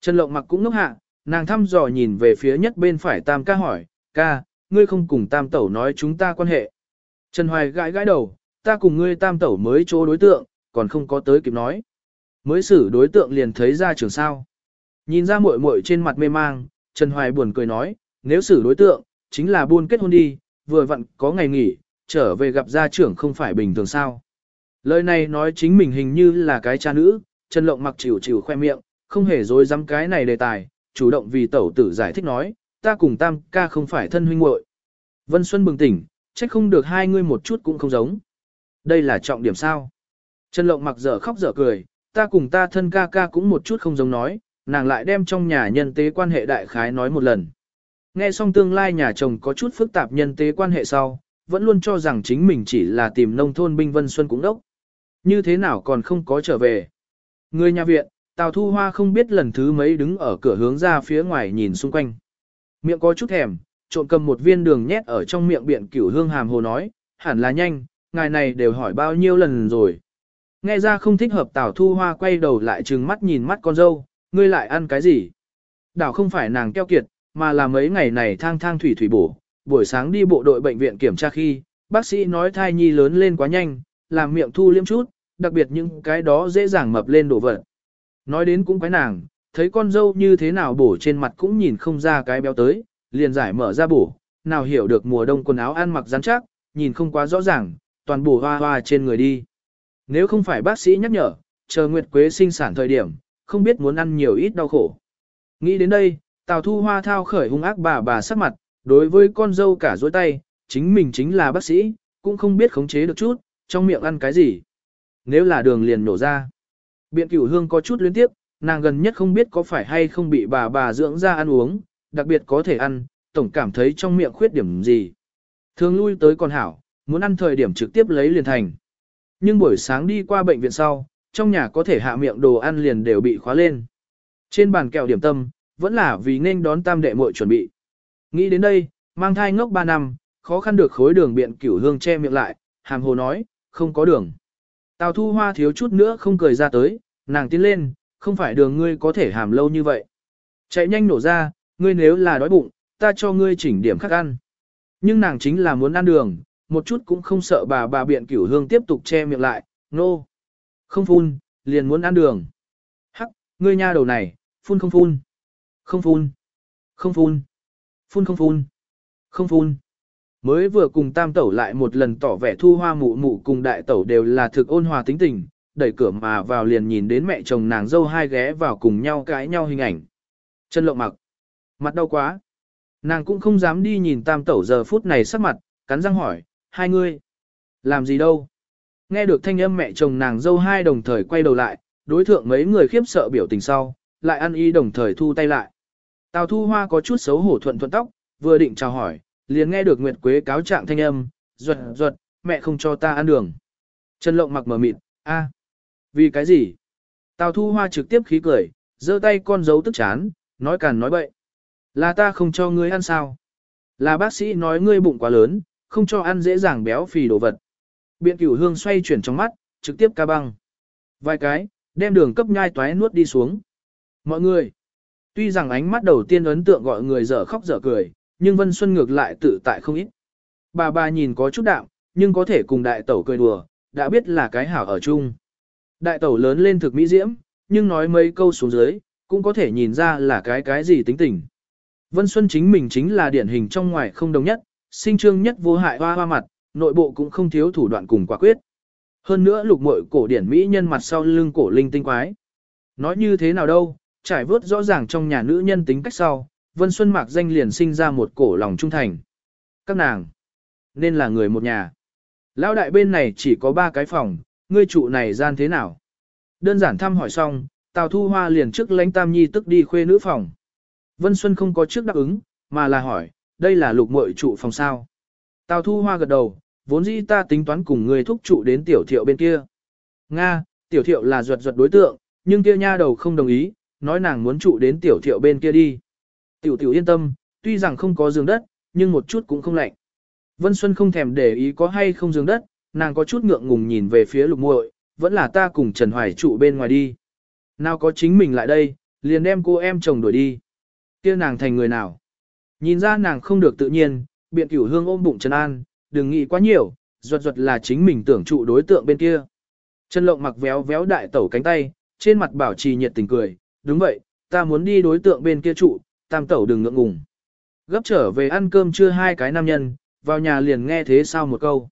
Trần Lộng mặc cũng ngốc hạ, nàng thăm dò nhìn về phía nhất bên phải tam ca hỏi, ca, ngươi không cùng tam tẩu nói chúng ta quan hệ. Trần Hoài gãi gãi đầu, ta cùng ngươi tam tẩu mới chỗ đối tượng, còn không có tới kịp nói. Mới xử đối tượng liền thấy ra trường sao. Nhìn ra muội muội trên mặt mê mang, Trần Hoài buồn cười nói, nếu xử đối tượng, chính là buôn kết hôn đi, vừa vặn có ngày nghỉ, trở về gặp gia trưởng không phải bình thường sao. Lời này nói chính mình hình như là cái cha nữ, Trần Lộng mặc chịu chịu khoe miệng, không hề dối dám cái này đề tài, chủ động vì tẩu tử giải thích nói, ta cùng tam ca không phải thân huynh muội. Vân Xuân bừng tỉnh, trách không được hai ngươi một chút cũng không giống. Đây là trọng điểm sao? Trần Lộng mặc dở khóc dở cười, ta cùng ta thân ca ca cũng một chút không giống nói, nàng lại đem trong nhà nhân tế quan hệ đại khái nói một lần. Nghe xong tương lai nhà chồng có chút phức tạp nhân tế quan hệ sau, vẫn luôn cho rằng chính mình chỉ là tìm nông thôn binh Vân Xuân cũng đốc. Như thế nào còn không có trở về. Người nhà viện, Tào Thu Hoa không biết lần thứ mấy đứng ở cửa hướng ra phía ngoài nhìn xung quanh. Miệng có chút thèm, trộn cầm một viên đường nhét ở trong miệng biện cửu hương hàm hồ nói, hẳn là nhanh, ngài này đều hỏi bao nhiêu lần rồi. Nghe ra không thích hợp Tào Thu Hoa quay đầu lại trừng mắt nhìn mắt con dâu, ngươi lại ăn cái gì? Đảo không phải nàng keo kiệt, mà là mấy ngày này thang thang thủy thủy bổ, buổi sáng đi bộ đội bệnh viện kiểm tra khi, bác sĩ nói thai nhi lớn lên quá nhanh, làm miệng thu liêm chút, đặc biệt những cái đó dễ dàng mập lên đổ vật. Nói đến cũng quái nàng, thấy con dâu như thế nào bổ trên mặt cũng nhìn không ra cái béo tới, liền giải mở ra bổ, nào hiểu được mùa đông quần áo ăn mặc rắn chắc, nhìn không quá rõ ràng, toàn bổ hoa hoa trên người đi. Nếu không phải bác sĩ nhắc nhở, chờ Nguyệt Quế sinh sản thời điểm, không biết muốn ăn nhiều ít đau khổ. Nghĩ đến đây, Tào Thu Hoa thao khởi hung ác bà bà sắc mặt, đối với con dâu cả dối tay, chính mình chính là bác sĩ, cũng không biết khống chế được chút, trong miệng ăn cái gì. Nếu là đường liền nổ ra. Biện cửu hương có chút liên tiếp, nàng gần nhất không biết có phải hay không bị bà bà dưỡng ra ăn uống, đặc biệt có thể ăn, tổng cảm thấy trong miệng khuyết điểm gì. Thường lui tới con hảo, muốn ăn thời điểm trực tiếp lấy liền thành. Nhưng buổi sáng đi qua bệnh viện sau, trong nhà có thể hạ miệng đồ ăn liền đều bị khóa lên. Trên bàn kẹo điểm tâm, vẫn là vì nên đón tam đệ muội chuẩn bị. Nghĩ đến đây, mang thai ngốc 3 năm, khó khăn được khối đường biện cửu hương che miệng lại, hàm hồ nói, không có đường. Tào thu hoa thiếu chút nữa không cười ra tới, nàng tiến lên, không phải đường ngươi có thể hàm lâu như vậy. Chạy nhanh nổ ra, ngươi nếu là đói bụng, ta cho ngươi chỉnh điểm khác ăn. Nhưng nàng chính là muốn ăn đường, một chút cũng không sợ bà bà biện cửu hương tiếp tục che miệng lại, nô. No. Không phun, liền muốn ăn đường. Hắc, ngươi nha đầu này, phun không phun. Không phun. Không phun. Phun không phun. Không phun. Mới vừa cùng tam tẩu lại một lần tỏ vẻ thu hoa mụ mụ cùng đại tẩu đều là thực ôn hòa tính tình, đẩy cửa mà vào liền nhìn đến mẹ chồng nàng dâu hai ghé vào cùng nhau cãi nhau hình ảnh. Chân lộng mặc. Mặt đau quá. Nàng cũng không dám đi nhìn tam tẩu giờ phút này sắc mặt, cắn răng hỏi, hai ngươi. Làm gì đâu? Nghe được thanh âm mẹ chồng nàng dâu hai đồng thời quay đầu lại, đối thượng mấy người khiếp sợ biểu tình sau, lại ăn y đồng thời thu tay lại. Tào thu hoa có chút xấu hổ thuận thuận tóc, vừa định chào hỏi, liền nghe được Nguyệt Quế cáo trạng thanh âm, ruột ruột, mẹ không cho ta ăn đường. Trần Lộng mặc mở mịt, a, vì cái gì? Tào Thu Hoa trực tiếp khí cười, giơ tay con dấu tức chán, nói càn nói bậy. Là ta không cho ngươi ăn sao? Là bác sĩ nói ngươi bụng quá lớn, không cho ăn dễ dàng béo phì đồ vật. Biện cửu hương xoay chuyển trong mắt, trực tiếp ca băng. Vài cái, đem đường cấp nhai toái nuốt đi xuống. Mọi người, tuy rằng ánh mắt đầu tiên ấn tượng gọi người dở khóc dở cười, nhưng Vân Xuân ngược lại tự tại không ít. Bà bà nhìn có chút đạm, nhưng có thể cùng đại tẩu cười đùa, đã biết là cái hảo ở chung. Đại tẩu lớn lên thực mỹ diễm, nhưng nói mấy câu xuống dưới, cũng có thể nhìn ra là cái cái gì tính tình. Vân Xuân chính mình chính là điển hình trong ngoài không đồng nhất, sinh trương nhất vô hại hoa hoa mặt, nội bộ cũng không thiếu thủ đoạn cùng quả quyết. Hơn nữa lục mội cổ điển mỹ nhân mặt sau lưng cổ linh tinh quái. Nói như thế nào đâu, trải vớt rõ ràng trong nhà nữ nhân tính cách sau, Vân Xuân Mạc danh liền sinh ra một cổ lòng trung thành. Các nàng, nên là người một nhà. Lão đại bên này chỉ có ba cái phòng, ngươi trụ này gian thế nào? Đơn giản thăm hỏi xong, Tào Thu Hoa liền trước lãnh Tam Nhi tức đi khuê nữ phòng. Vân Xuân không có trước đáp ứng, mà là hỏi, đây là lục muội trụ phòng sao? Tào Thu Hoa gật đầu, vốn dĩ ta tính toán cùng ngươi thúc trụ đến tiểu thiệu bên kia. Nga, tiểu thiệu là ruột ruột đối tượng, nhưng kia nha đầu không đồng ý, nói nàng muốn trụ đến tiểu thiệu bên kia đi. Tiểu tiểu yên tâm, tuy rằng không có giường đất, nhưng một chút cũng không lạnh. Vân Xuân không thèm để ý có hay không giường đất, nàng có chút ngượng ngùng nhìn về phía lục muội, vẫn là ta cùng Trần Hoài trụ bên ngoài đi. Nào có chính mình lại đây, liền đem cô em chồng đuổi đi. kia nàng thành người nào? Nhìn ra nàng không được tự nhiên, biện cửu hương ôm bụng Trần An, đừng nghĩ quá nhiều, ruột ruột là chính mình tưởng trụ đối tượng bên kia. Trần Lộng mặc véo véo đại tẩu cánh tay, trên mặt bảo trì nhiệt tình cười, đúng vậy, ta muốn đi đối tượng bên kia trụ, tam tẩu đừng ngượng ngùng. Gấp trở về ăn cơm chưa hai cái nam nhân, vào nhà liền nghe thế sao một câu.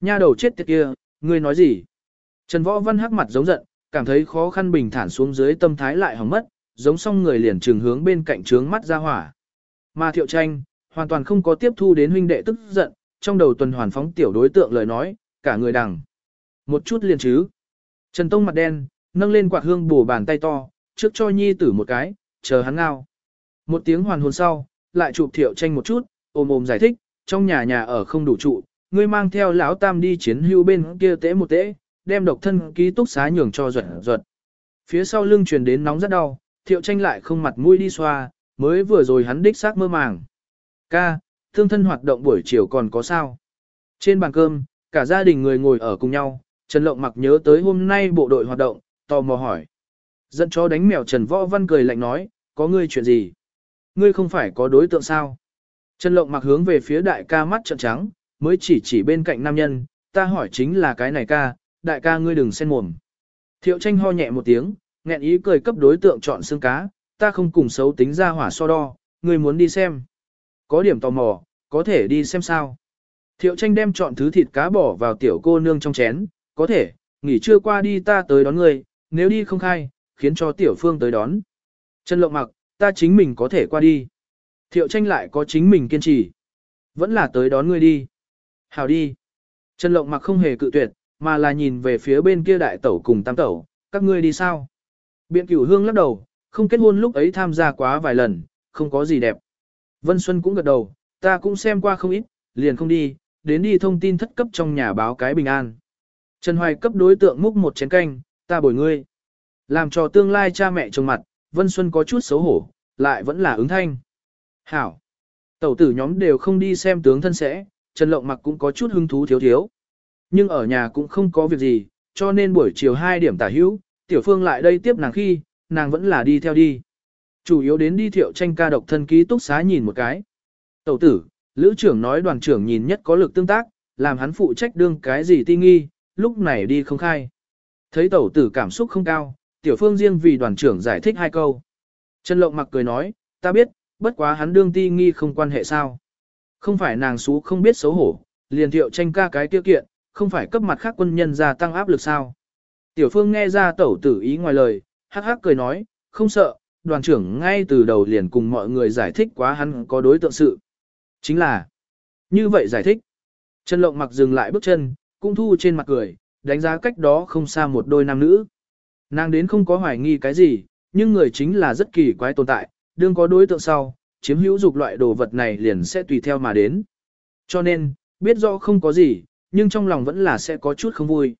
Nha đầu chết tiệt kia, ngươi nói gì? Trần Võ Văn hắc mặt giống giận, cảm thấy khó khăn bình thản xuống dưới tâm thái lại hỏng mất, giống xong người liền trường hướng bên cạnh trướng mắt ra hỏa. Mà Thiệu Tranh, hoàn toàn không có tiếp thu đến huynh đệ tức giận, trong đầu tuần hoàn phóng tiểu đối tượng lời nói, cả người đằng. Một chút liền chứ. Trần Tông mặt đen, nâng lên quạt hương bổ bàn tay to, trước cho nhi tử một cái, chờ hắn ngao. Một tiếng hoàn hồn sau, lại chụp Thiệu Tranh một chút, ôm ôm giải thích, trong nhà nhà ở không đủ trụ, ngươi mang theo lão tam đi chiến hưu bên kia tễ một tễ, đem độc thân ký túc xá nhường cho ruột ruột. Phía sau lưng truyền đến nóng rất đau, thiệu tranh lại không mặt mũi đi xoa, mới vừa rồi hắn đích xác mơ màng. Ca, thương thân hoạt động buổi chiều còn có sao? Trên bàn cơm, cả gia đình người ngồi ở cùng nhau, Trần Lộng mặc nhớ tới hôm nay bộ đội hoạt động, tò mò hỏi. Dẫn chó đánh mèo Trần Võ Văn cười lạnh nói, có ngươi chuyện gì? Ngươi không phải có đối tượng sao? Trần Lộng mặc hướng về phía đại ca mắt trợn trắng, mới chỉ chỉ bên cạnh nam nhân, ta hỏi chính là cái này ca, đại ca ngươi đừng xen mồm. Thiệu tranh ho nhẹ một tiếng, nghẹn ý cười cấp đối tượng chọn xương cá, ta không cùng xấu tính ra hỏa so đo, ngươi muốn đi xem. Có điểm tò mò, có thể đi xem sao. Thiệu tranh đem chọn thứ thịt cá bỏ vào tiểu cô nương trong chén, có thể, nghỉ trưa qua đi ta tới đón ngươi, nếu đi không khai, khiến cho tiểu phương tới đón. Trần lộng mặc, ta chính mình có thể qua đi. Thiệu tranh lại có chính mình kiên trì. Vẫn là tới đón ngươi đi. Hào đi. Trần lộng mặc không hề cự tuyệt, mà là nhìn về phía bên kia đại tẩu cùng tam tẩu, các ngươi đi sao? Biện cửu hương lắc đầu, không kết hôn lúc ấy tham gia quá vài lần, không có gì đẹp. Vân Xuân cũng gật đầu, ta cũng xem qua không ít, liền không đi, đến đi thông tin thất cấp trong nhà báo cái bình an. Trần Hoài cấp đối tượng múc một chén canh, ta bồi ngươi. Làm cho tương lai cha mẹ trông mặt, Vân Xuân có chút xấu hổ, lại vẫn là ứng thanh. Hảo. Tẩu tử nhóm đều không đi xem tướng thân sẽ, Trần Lộng mặc cũng có chút hứng thú thiếu thiếu. Nhưng ở nhà cũng không có việc gì, cho nên buổi chiều 2 điểm tả hữu, Tiểu Phương lại đây tiếp nàng khi, nàng vẫn là đi theo đi. Chủ yếu đến đi thiệu tranh ca độc thân ký túc xá nhìn một cái. Tẩu tử, lữ trưởng nói đoàn trưởng nhìn nhất có lực tương tác, làm hắn phụ trách đương cái gì ti nghi, lúc này đi không khai. Thấy tẩu tử cảm xúc không cao, tiểu phương riêng vì đoàn trưởng giải thích hai câu. Trần Lộng mặc cười nói, ta biết, bất quá hắn đương ti nghi không quan hệ sao. Không phải nàng xú không biết xấu hổ, liền thiệu tranh ca cái tiêu kiện, không phải cấp mặt khác quân nhân gia tăng áp lực sao. Tiểu phương nghe ra tẩu tử ý ngoài lời, hắc hắc cười nói, không sợ, đoàn trưởng ngay từ đầu liền cùng mọi người giải thích quá hắn có đối tượng sự. Chính là, như vậy giải thích. Trần Lộng mặc dừng lại bước chân, cũng thu trên mặt cười, đánh giá cách đó không xa một đôi nam nữ. Nàng đến không có hoài nghi cái gì, nhưng người chính là rất kỳ quái tồn tại, đương có đối tượng sau, chiếm hữu dục loại đồ vật này liền sẽ tùy theo mà đến. Cho nên, biết rõ không có gì, nhưng trong lòng vẫn là sẽ có chút không vui.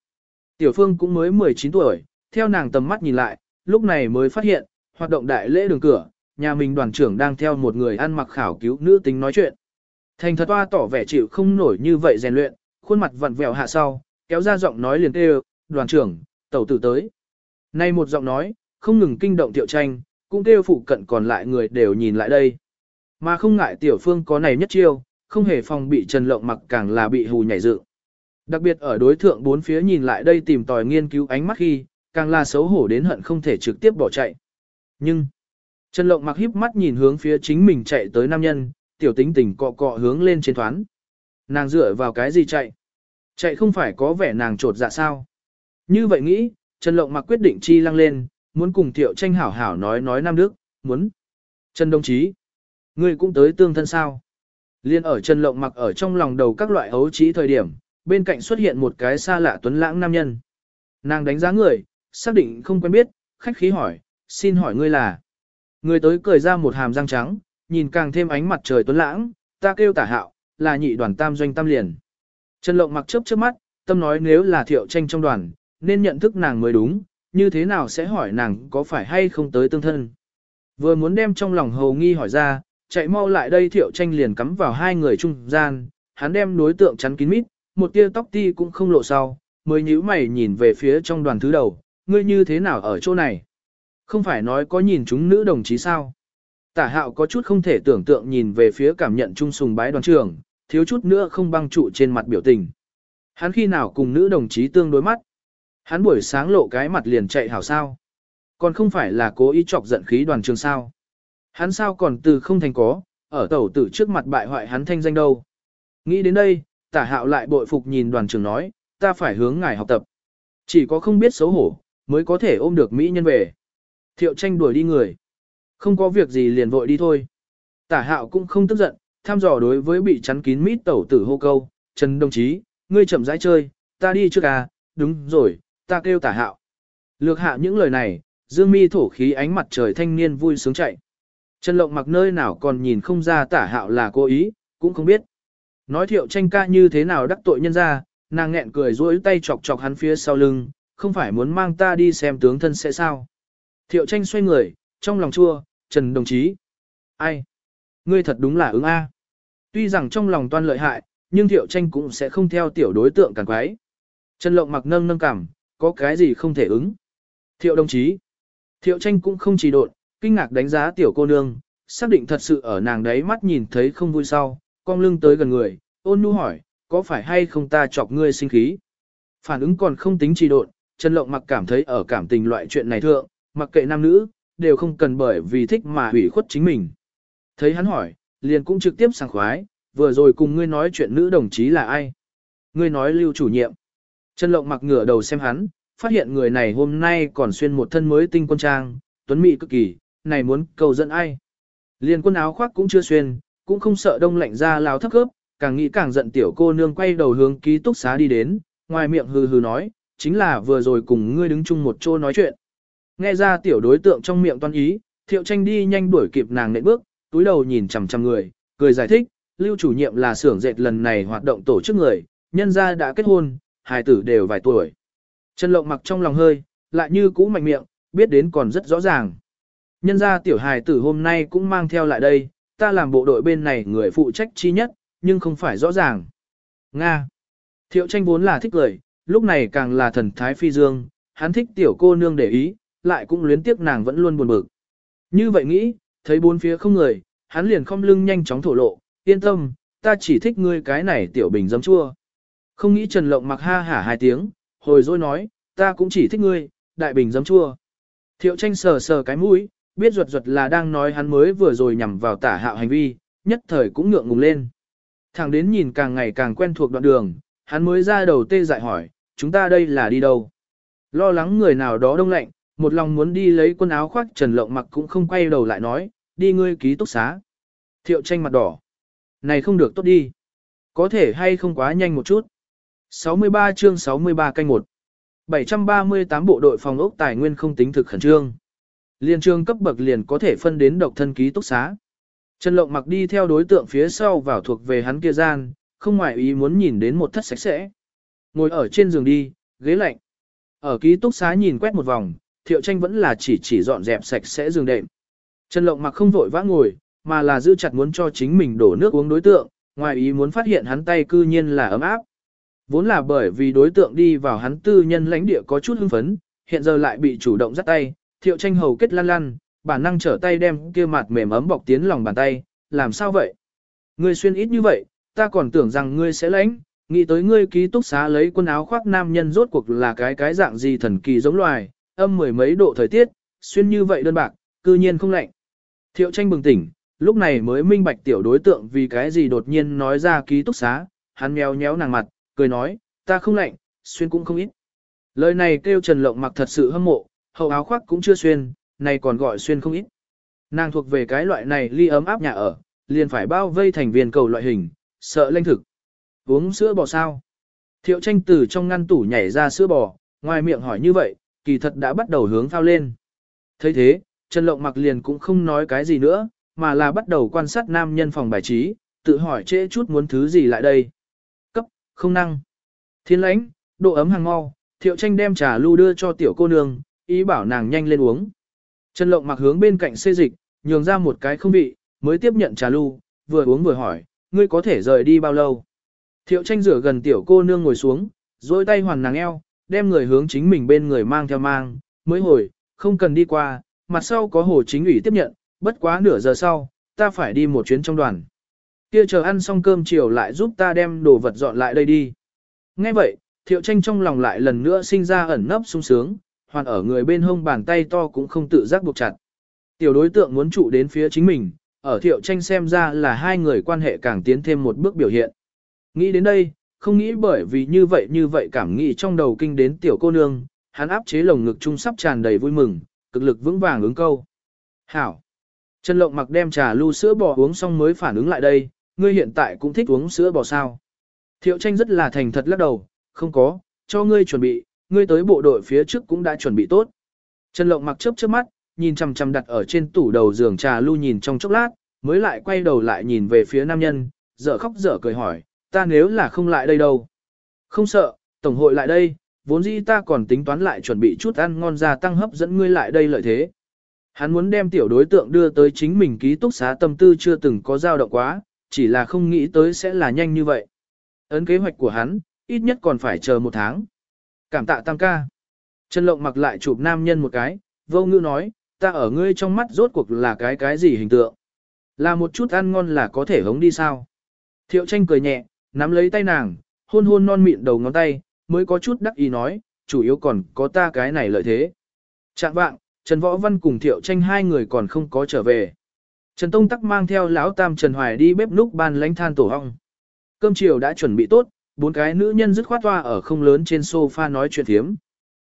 Tiểu Phương cũng mới 19 tuổi, theo nàng tầm mắt nhìn lại, lúc này mới phát hiện, hoạt động đại lễ đường cửa, nhà mình đoàn trưởng đang theo một người ăn mặc khảo cứu nữ tính nói chuyện. Thành thật toa tỏ vẻ chịu không nổi như vậy rèn luyện, khuôn mặt vặn vẹo hạ sau, kéo ra giọng nói liền kêu, đoàn trưởng, tẩu tử tới. Nay một giọng nói, không ngừng kinh động tiểu tranh, cũng kêu phụ cận còn lại người đều nhìn lại đây. Mà không ngại tiểu phương có này nhất chiêu, không hề phòng bị trần lộng mặc càng là bị hù nhảy dựng. Đặc biệt ở đối thượng bốn phía nhìn lại đây tìm tòi nghiên cứu ánh mắt khi, càng là xấu hổ đến hận không thể trực tiếp bỏ chạy. Nhưng, Trần Lộng mặc híp mắt nhìn hướng phía chính mình chạy tới nam nhân, tiểu tính tình cọ cọ hướng lên trên thoán. Nàng dựa vào cái gì chạy? Chạy không phải có vẻ nàng trột dạ sao? Như vậy nghĩ, Trần Lộng mặc quyết định chi lăng lên, muốn cùng tiểu Tranh hảo hảo nói nói Nam Đức, muốn. Trần đồng chí, ngươi cũng tới tương thân sao? Liên ở Trần Lộng mặc ở trong lòng đầu các loại ấu trí thời điểm, bên cạnh xuất hiện một cái xa lạ tuấn lãng nam nhân. Nàng đánh giá người, xác định không quen biết, khách khí hỏi, xin hỏi ngươi là. Người tới cười ra một hàm răng trắng, nhìn càng thêm ánh mặt trời tuấn lãng, ta kêu tả hạo, là nhị đoàn tam doanh tam liền. Trần Lộng mặc chớp chớp mắt, tâm nói nếu là thiệu tranh trong đoàn, nên nhận thức nàng mới đúng, như thế nào sẽ hỏi nàng có phải hay không tới tương thân. Vừa muốn đem trong lòng hầu nghi hỏi ra, chạy mau lại đây thiệu tranh liền cắm vào hai người trung gian, hắn đem đối tượng chắn kín mít, một tia tóc ti cũng không lộ sau, mới nhíu mày nhìn về phía trong đoàn thứ đầu, ngươi như thế nào ở chỗ này? Không phải nói có nhìn chúng nữ đồng chí sao? Tả hạo có chút không thể tưởng tượng nhìn về phía cảm nhận trung sùng bái đoàn trưởng, thiếu chút nữa không băng trụ trên mặt biểu tình. Hắn khi nào cùng nữ đồng chí tương đối mắt? Hắn buổi sáng lộ cái mặt liền chạy hảo sao? Còn không phải là cố ý chọc giận khí đoàn trường sao? Hắn sao còn từ không thành có, ở tẩu tử trước mặt bại hoại hắn thanh danh đâu? Nghĩ đến đây, tả hạo lại bội phục nhìn đoàn trưởng nói, ta phải hướng ngài học tập. Chỉ có không biết xấu hổ, mới có thể ôm được Mỹ nhân về. Thiệu tranh đuổi đi người. Không có việc gì liền vội đi thôi. Tả hạo cũng không tức giận, tham dò đối với bị chắn kín mít tẩu tử hô câu. Trần đồng chí, ngươi chậm rãi chơi, ta đi trước à, đúng rồi, ta kêu tả hạo. Lược hạ những lời này, dương mi thổ khí ánh mặt trời thanh niên vui sướng chạy. Trần lộng mặc nơi nào còn nhìn không ra tả hạo là cố ý, cũng không biết. Nói thiệu tranh ca như thế nào đắc tội nhân ra, nàng nghẹn cười duỗi tay chọc chọc hắn phía sau lưng, không phải muốn mang ta đi xem tướng thân sẽ sao. Thiệu tranh xoay người, trong lòng chua, Trần đồng chí. Ai? Ngươi thật đúng là ứng A. Tuy rằng trong lòng toan lợi hại, nhưng thiệu tranh cũng sẽ không theo tiểu đối tượng càng quái. Trần lộng mặc nâng nâng cảm, có cái gì không thể ứng. Thiệu đồng chí. Thiệu tranh cũng không chỉ đột kinh ngạc đánh giá tiểu cô nương, xác định thật sự ở nàng đấy mắt nhìn thấy không vui sau, cong lưng tới gần người, ôn nhu hỏi, có phải hay không ta chọc ngươi sinh khí? Phản ứng còn không tính trì độn, Trần Lộng mặc cảm thấy ở cảm tình loại chuyện này thượng, mặc kệ nam nữ, đều không cần bởi vì thích mà hủy khuất chính mình. Thấy hắn hỏi, liền cũng trực tiếp sảng khoái, vừa rồi cùng ngươi nói chuyện nữ đồng chí là ai? Ngươi nói lưu chủ nhiệm. Trần Lộng mặc ngửa đầu xem hắn, phát hiện người này hôm nay còn xuyên một thân mới tinh quân trang, tuấn mỹ cực kỳ, này muốn cầu dẫn ai? Liền quân áo khoác cũng chưa xuyên, cũng không sợ đông lạnh ra lao thấp cướp, càng nghĩ càng giận tiểu cô nương quay đầu hướng ký túc xá đi đến, ngoài miệng hừ hừ nói, chính là vừa rồi cùng ngươi đứng chung một chỗ nói chuyện. Nghe ra tiểu đối tượng trong miệng toan ý, thiệu tranh đi nhanh đuổi kịp nàng nệ bước, túi đầu nhìn chằm chằm người, cười giải thích, lưu chủ nhiệm là xưởng dệt lần này hoạt động tổ chức người, nhân gia đã kết hôn, hài tử đều vài tuổi. Trần lộng mặc trong lòng hơi, lại như cũ mạnh miệng, biết đến còn rất rõ ràng. Nhân gia tiểu hài tử hôm nay cũng mang theo lại đây, ta làm bộ đội bên này người phụ trách chi nhất, nhưng không phải rõ ràng. Nga. Thiệu tranh vốn là thích lời, lúc này càng là thần thái phi dương, hắn thích tiểu cô nương để ý, lại cũng luyến tiếc nàng vẫn luôn buồn bực. Như vậy nghĩ, thấy bốn phía không người, hắn liền không lưng nhanh chóng thổ lộ, yên tâm, ta chỉ thích ngươi cái này tiểu bình giấm chua. Không nghĩ Trần Lộng mặc ha hả hai tiếng, hồi rồi nói, ta cũng chỉ thích ngươi, đại bình giấm chua. Thiệu tranh sờ sờ cái mũi, biết ruột ruột là đang nói hắn mới vừa rồi nhằm vào tả hạo hành vi, nhất thời cũng ngượng ngùng lên. thằng đến nhìn càng ngày càng quen thuộc đoạn đường, hắn mới ra đầu tê dại hỏi, chúng ta đây là đi đâu? Lo lắng người nào đó đông lạnh, một lòng muốn đi lấy quần áo khoác trần lộng mặc cũng không quay đầu lại nói, đi ngươi ký túc xá. Thiệu tranh mặt đỏ. Này không được tốt đi. Có thể hay không quá nhanh một chút. 63 chương 63 canh 1. 738 bộ đội phòng ốc tài nguyên không tính thực khẩn trương. Liên trường cấp bậc liền có thể phân đến độc thân ký túc xá. Trần Lộng mặc đi theo đối tượng phía sau vào thuộc về hắn kia gian, không ngoại ý muốn nhìn đến một thất sạch sẽ. Ngồi ở trên giường đi, ghế lạnh. Ở ký túc xá nhìn quét một vòng, thiệu tranh vẫn là chỉ chỉ dọn dẹp sạch sẽ giường đệm. Trần Lộng mặc không vội vã ngồi, mà là giữ chặt muốn cho chính mình đổ nước uống đối tượng, ngoài ý muốn phát hiện hắn tay cư nhiên là ấm áp. Vốn là bởi vì đối tượng đi vào hắn tư nhân lãnh địa có chút hưng phấn, hiện giờ lại bị chủ động dắt tay, thiệu tranh hầu kết lăn lăn, bản năng trở tay đem kia mặt mềm ấm bọc tiến lòng bàn tay, làm sao vậy? Ngươi xuyên ít như vậy, ta còn tưởng rằng ngươi sẽ lãnh, nghĩ tới ngươi ký túc xá lấy quần áo khoác nam nhân rốt cuộc là cái cái dạng gì thần kỳ giống loài, âm mười mấy độ thời tiết, xuyên như vậy đơn bạc, cư nhiên không lạnh. Thiệu tranh bừng tỉnh, lúc này mới minh bạch tiểu đối tượng vì cái gì đột nhiên nói ra ký túc xá, hắn mèo nhéo nàng mặt, cười nói, ta không lạnh, xuyên cũng không ít. Lời này kêu Trần Lộng mặc thật sự hâm mộ, hậu áo khoác cũng chưa xuyên, này còn gọi xuyên không ít. Nàng thuộc về cái loại này ly ấm áp nhà ở, liền phải bao vây thành viên cầu loại hình, sợ lanh thực. Uống sữa bò sao? Thiệu tranh từ trong ngăn tủ nhảy ra sữa bò, ngoài miệng hỏi như vậy, kỳ thật đã bắt đầu hướng phao lên. thấy thế, Trần Lộng mặc liền cũng không nói cái gì nữa, mà là bắt đầu quan sát nam nhân phòng bài trí, tự hỏi trễ chút muốn thứ gì lại đây. Cấp, không năng. Thiên lãnh, độ ấm hàng mau, thiệu tranh đem trà lưu đưa cho tiểu cô nương, ý bảo nàng nhanh lên uống. Trần Lộng mặc hướng bên cạnh xê dịch, nhường ra một cái không vị, mới tiếp nhận trà lu, vừa uống vừa hỏi, ngươi có thể rời đi bao lâu? Thiệu tranh rửa gần tiểu cô nương ngồi xuống, dôi tay hoàn nàng eo, đem người hướng chính mình bên người mang theo mang, mới hồi, không cần đi qua, mặt sau có hồ chính ủy tiếp nhận, bất quá nửa giờ sau, ta phải đi một chuyến trong đoàn. Kia chờ ăn xong cơm chiều lại giúp ta đem đồ vật dọn lại đây đi. Nghe vậy, thiệu tranh trong lòng lại lần nữa sinh ra ẩn nấp sung sướng, hoàn ở người bên hông bàn tay to cũng không tự giác buộc chặt. Tiểu đối tượng muốn trụ đến phía chính mình, ở thiệu tranh xem ra là hai người quan hệ càng tiến thêm một bước biểu hiện. Nghĩ đến đây, không nghĩ bởi vì như vậy như vậy cảm nghĩ trong đầu kinh đến tiểu cô nương, hắn áp chế lồng ngực trung sắp tràn đầy vui mừng, cực lực vững vàng ứng câu. Hảo! Trần Lộng mặc đem trà lưu sữa bò uống xong mới phản ứng lại đây, ngươi hiện tại cũng thích uống sữa bò sao. Thiệu tranh rất là thành thật lắc đầu, không có, cho ngươi chuẩn bị, ngươi tới bộ đội phía trước cũng đã chuẩn bị tốt. Trần Lộng mặc chớp chớp mắt, nhìn chằm chằm đặt ở trên tủ đầu giường trà lu nhìn trong chốc lát, mới lại quay đầu lại nhìn về phía nam nhân, dở khóc dở cười hỏi, ta nếu là không lại đây đâu. Không sợ, tổng hội lại đây, vốn dĩ ta còn tính toán lại chuẩn bị chút ăn ngon ra tăng hấp dẫn ngươi lại đây lợi thế. Hắn muốn đem tiểu đối tượng đưa tới chính mình ký túc xá tâm tư chưa từng có dao động quá, chỉ là không nghĩ tới sẽ là nhanh như vậy. Ấn kế hoạch của hắn, ít nhất còn phải chờ một tháng. Cảm tạ tam ca. Trần Lộng mặc lại chụp nam nhân một cái, vô ngữ nói, ta ở ngươi trong mắt rốt cuộc là cái cái gì hình tượng. Là một chút ăn ngon là có thể hống đi sao. Thiệu tranh cười nhẹ, nắm lấy tay nàng, hôn hôn non mịn đầu ngón tay, mới có chút đắc ý nói, chủ yếu còn có ta cái này lợi thế. Trạng vạng, Trần Võ Văn cùng Thiệu tranh hai người còn không có trở về. Trần Tông Tắc mang theo lão tam Trần Hoài đi bếp núc ban lánh than tổ hong. Cơm chiều đã chuẩn bị tốt, bốn cái nữ nhân dứt khoát toa ở không lớn trên sofa nói chuyện thiếm.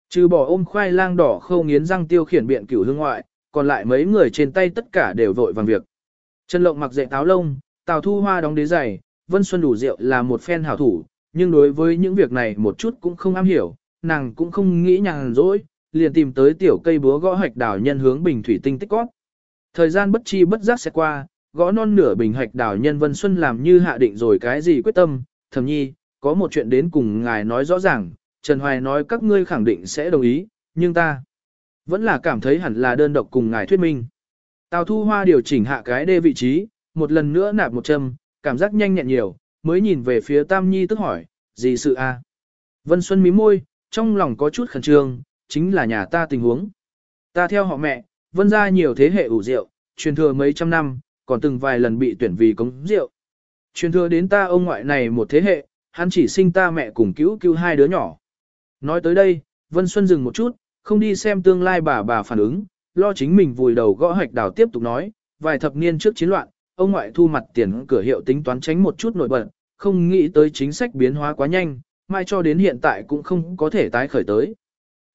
Trừ bỏ ôm khoai lang đỏ khâu nghiến răng tiêu khiển biện cửu hương ngoại, còn lại mấy người trên tay tất cả đều vội vàng việc. Trần Lộng mặc dạy táo lông, Tào Thu Hoa đóng đế giày, Vân Xuân đủ rượu là một phen hảo thủ, nhưng đối với những việc này một chút cũng không am hiểu, nàng cũng không nghĩ nhàn rỗi, liền tìm tới tiểu cây búa gõ hạch đảo nhân hướng bình thủy tinh tích cót. Thời gian bất chi bất giác sẽ qua, gõ non nửa bình hạch đảo nhân Vân Xuân làm như hạ định rồi cái gì quyết tâm, thầm nhi, có một chuyện đến cùng ngài nói rõ ràng, Trần Hoài nói các ngươi khẳng định sẽ đồng ý, nhưng ta vẫn là cảm thấy hẳn là đơn độc cùng ngài thuyết minh. Tào Thu Hoa điều chỉnh hạ cái đê vị trí, một lần nữa nạp một châm, cảm giác nhanh nhẹn nhiều, mới nhìn về phía Tam Nhi tức hỏi, gì sự a? Vân Xuân mím môi, trong lòng có chút khẩn trương, chính là nhà ta tình huống. Ta theo họ mẹ, vân ra nhiều thế hệ ủ rượu, truyền thừa mấy trăm năm, còn từng vài lần bị tuyển vì cống rượu. Truyền thừa đến ta ông ngoại này một thế hệ, hắn chỉ sinh ta mẹ cùng cứu cứu hai đứa nhỏ. Nói tới đây, Vân Xuân dừng một chút, không đi xem tương lai bà bà phản ứng, lo chính mình vùi đầu gõ hạch đào tiếp tục nói, vài thập niên trước chiến loạn, ông ngoại thu mặt tiền cửa hiệu tính toán tránh một chút nổi bật, không nghĩ tới chính sách biến hóa quá nhanh, mai cho đến hiện tại cũng không có thể tái khởi tới.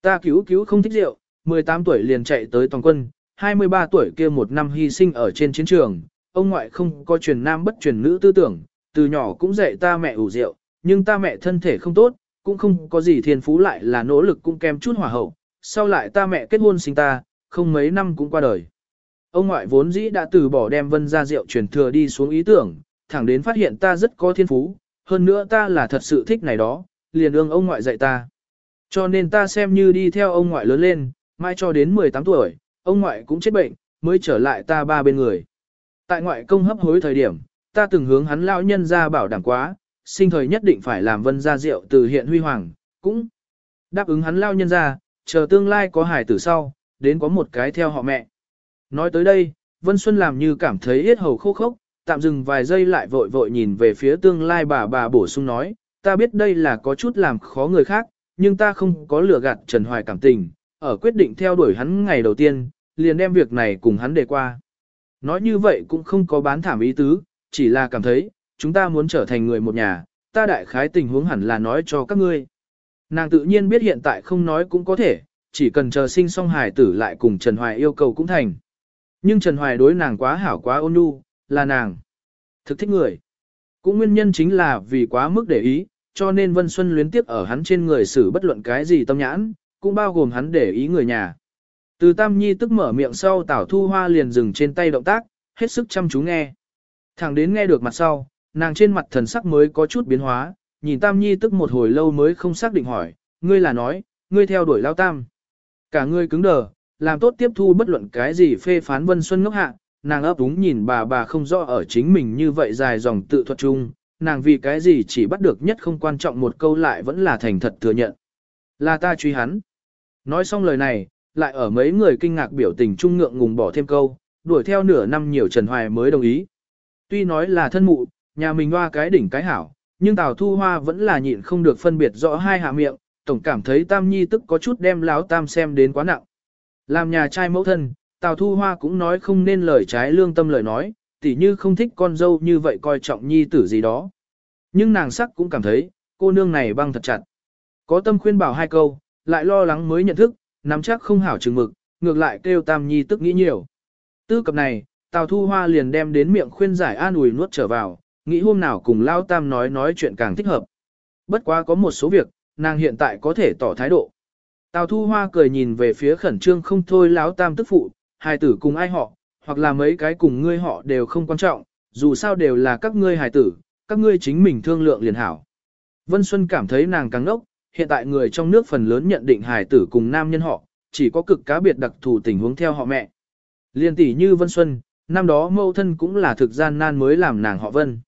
Ta cứu cứu không thích rượu, 18 tuổi liền chạy tới toàn quân, 23 tuổi kia một năm hy sinh ở trên chiến trường, ông ngoại không có truyền nam bất truyền nữ tư tưởng, từ nhỏ cũng dạy ta mẹ ủ rượu, nhưng ta mẹ thân thể không tốt, cũng không có gì thiên phú lại là nỗ lực cũng kém chút hỏa hậu, sau lại ta mẹ kết hôn sinh ta, không mấy năm cũng qua đời. Ông ngoại vốn dĩ đã từ bỏ đem vân ra rượu truyền thừa đi xuống ý tưởng, thẳng đến phát hiện ta rất có thiên phú, hơn nữa ta là thật sự thích này đó, liền ương ông ngoại dạy ta. Cho nên ta xem như đi theo ông ngoại lớn lên, mai cho đến 18 tuổi, ông ngoại cũng chết bệnh, mới trở lại ta ba bên người. Tại ngoại công hấp hối thời điểm, ta từng hướng hắn lão nhân ra bảo đảm quá, sinh thời nhất định phải làm vân gia rượu từ hiện huy hoàng, cũng đáp ứng hắn lao nhân ra, chờ tương lai có hải tử sau, đến có một cái theo họ mẹ. Nói tới đây, Vân Xuân làm như cảm thấy yết hầu khô khốc, tạm dừng vài giây lại vội vội nhìn về phía tương lai bà bà bổ sung nói, ta biết đây là có chút làm khó người khác, nhưng ta không có lừa gạt Trần Hoài cảm tình, ở quyết định theo đuổi hắn ngày đầu tiên, liền đem việc này cùng hắn đề qua. Nói như vậy cũng không có bán thảm ý tứ, chỉ là cảm thấy, chúng ta muốn trở thành người một nhà, ta đại khái tình huống hẳn là nói cho các ngươi. Nàng tự nhiên biết hiện tại không nói cũng có thể, chỉ cần chờ sinh xong hài tử lại cùng Trần Hoài yêu cầu cũng thành. Nhưng Trần Hoài đối nàng quá hảo quá ôn nhu, là nàng. Thực thích người. Cũng nguyên nhân chính là vì quá mức để ý, cho nên Vân Xuân luyến tiếp ở hắn trên người xử bất luận cái gì tâm nhãn, cũng bao gồm hắn để ý người nhà. Từ Tam Nhi tức mở miệng sau Tảo Thu Hoa liền dừng trên tay động tác, hết sức chăm chú nghe. Thẳng đến nghe được mặt sau, nàng trên mặt thần sắc mới có chút biến hóa, nhìn Tam Nhi tức một hồi lâu mới không xác định hỏi, ngươi là nói, ngươi theo đuổi Lao Tam. Cả ngươi cứng đờ, làm tốt tiếp thu bất luận cái gì phê phán Vân Xuân ngốc hạ, nàng ấp úng nhìn bà bà không rõ ở chính mình như vậy dài dòng tự thuật chung, nàng vì cái gì chỉ bắt được nhất không quan trọng một câu lại vẫn là thành thật thừa nhận. Là ta truy hắn. Nói xong lời này, lại ở mấy người kinh ngạc biểu tình trung ngượng ngùng bỏ thêm câu, đuổi theo nửa năm nhiều Trần Hoài mới đồng ý. Tuy nói là thân mụ, nhà mình hoa cái đỉnh cái hảo, nhưng Tào Thu Hoa vẫn là nhịn không được phân biệt rõ hai hạ miệng, tổng cảm thấy Tam Nhi tức có chút đem láo Tam xem đến quá nặng. Làm nhà trai mẫu thân, Tào Thu Hoa cũng nói không nên lời trái lương tâm lời nói, tỉ như không thích con dâu như vậy coi trọng Nhi tử gì đó. Nhưng nàng sắc cũng cảm thấy, cô nương này băng thật chặt. Có tâm khuyên bảo hai câu, lại lo lắng mới nhận thức, nắm chắc không hảo chừng mực, ngược lại kêu Tam Nhi tức nghĩ nhiều. Tư cập này, Tào Thu Hoa liền đem đến miệng khuyên giải an ủi nuốt trở vào, nghĩ hôm nào cùng Lao Tam nói nói chuyện càng thích hợp. Bất quá có một số việc, nàng hiện tại có thể tỏ thái độ. Tào Thu Hoa cười nhìn về phía khẩn trương không thôi Lão Tam tức phụ, hài tử cùng ai họ, hoặc là mấy cái cùng ngươi họ đều không quan trọng, dù sao đều là các ngươi hài tử, các ngươi chính mình thương lượng liền hảo. Vân Xuân cảm thấy nàng càng ngốc, hiện tại người trong nước phần lớn nhận định hài tử cùng nam nhân họ, chỉ có cực cá biệt đặc thù tình huống theo họ mẹ. Liên tỷ như Vân Xuân, năm đó mâu thân cũng là thực gian nan mới làm nàng họ Vân.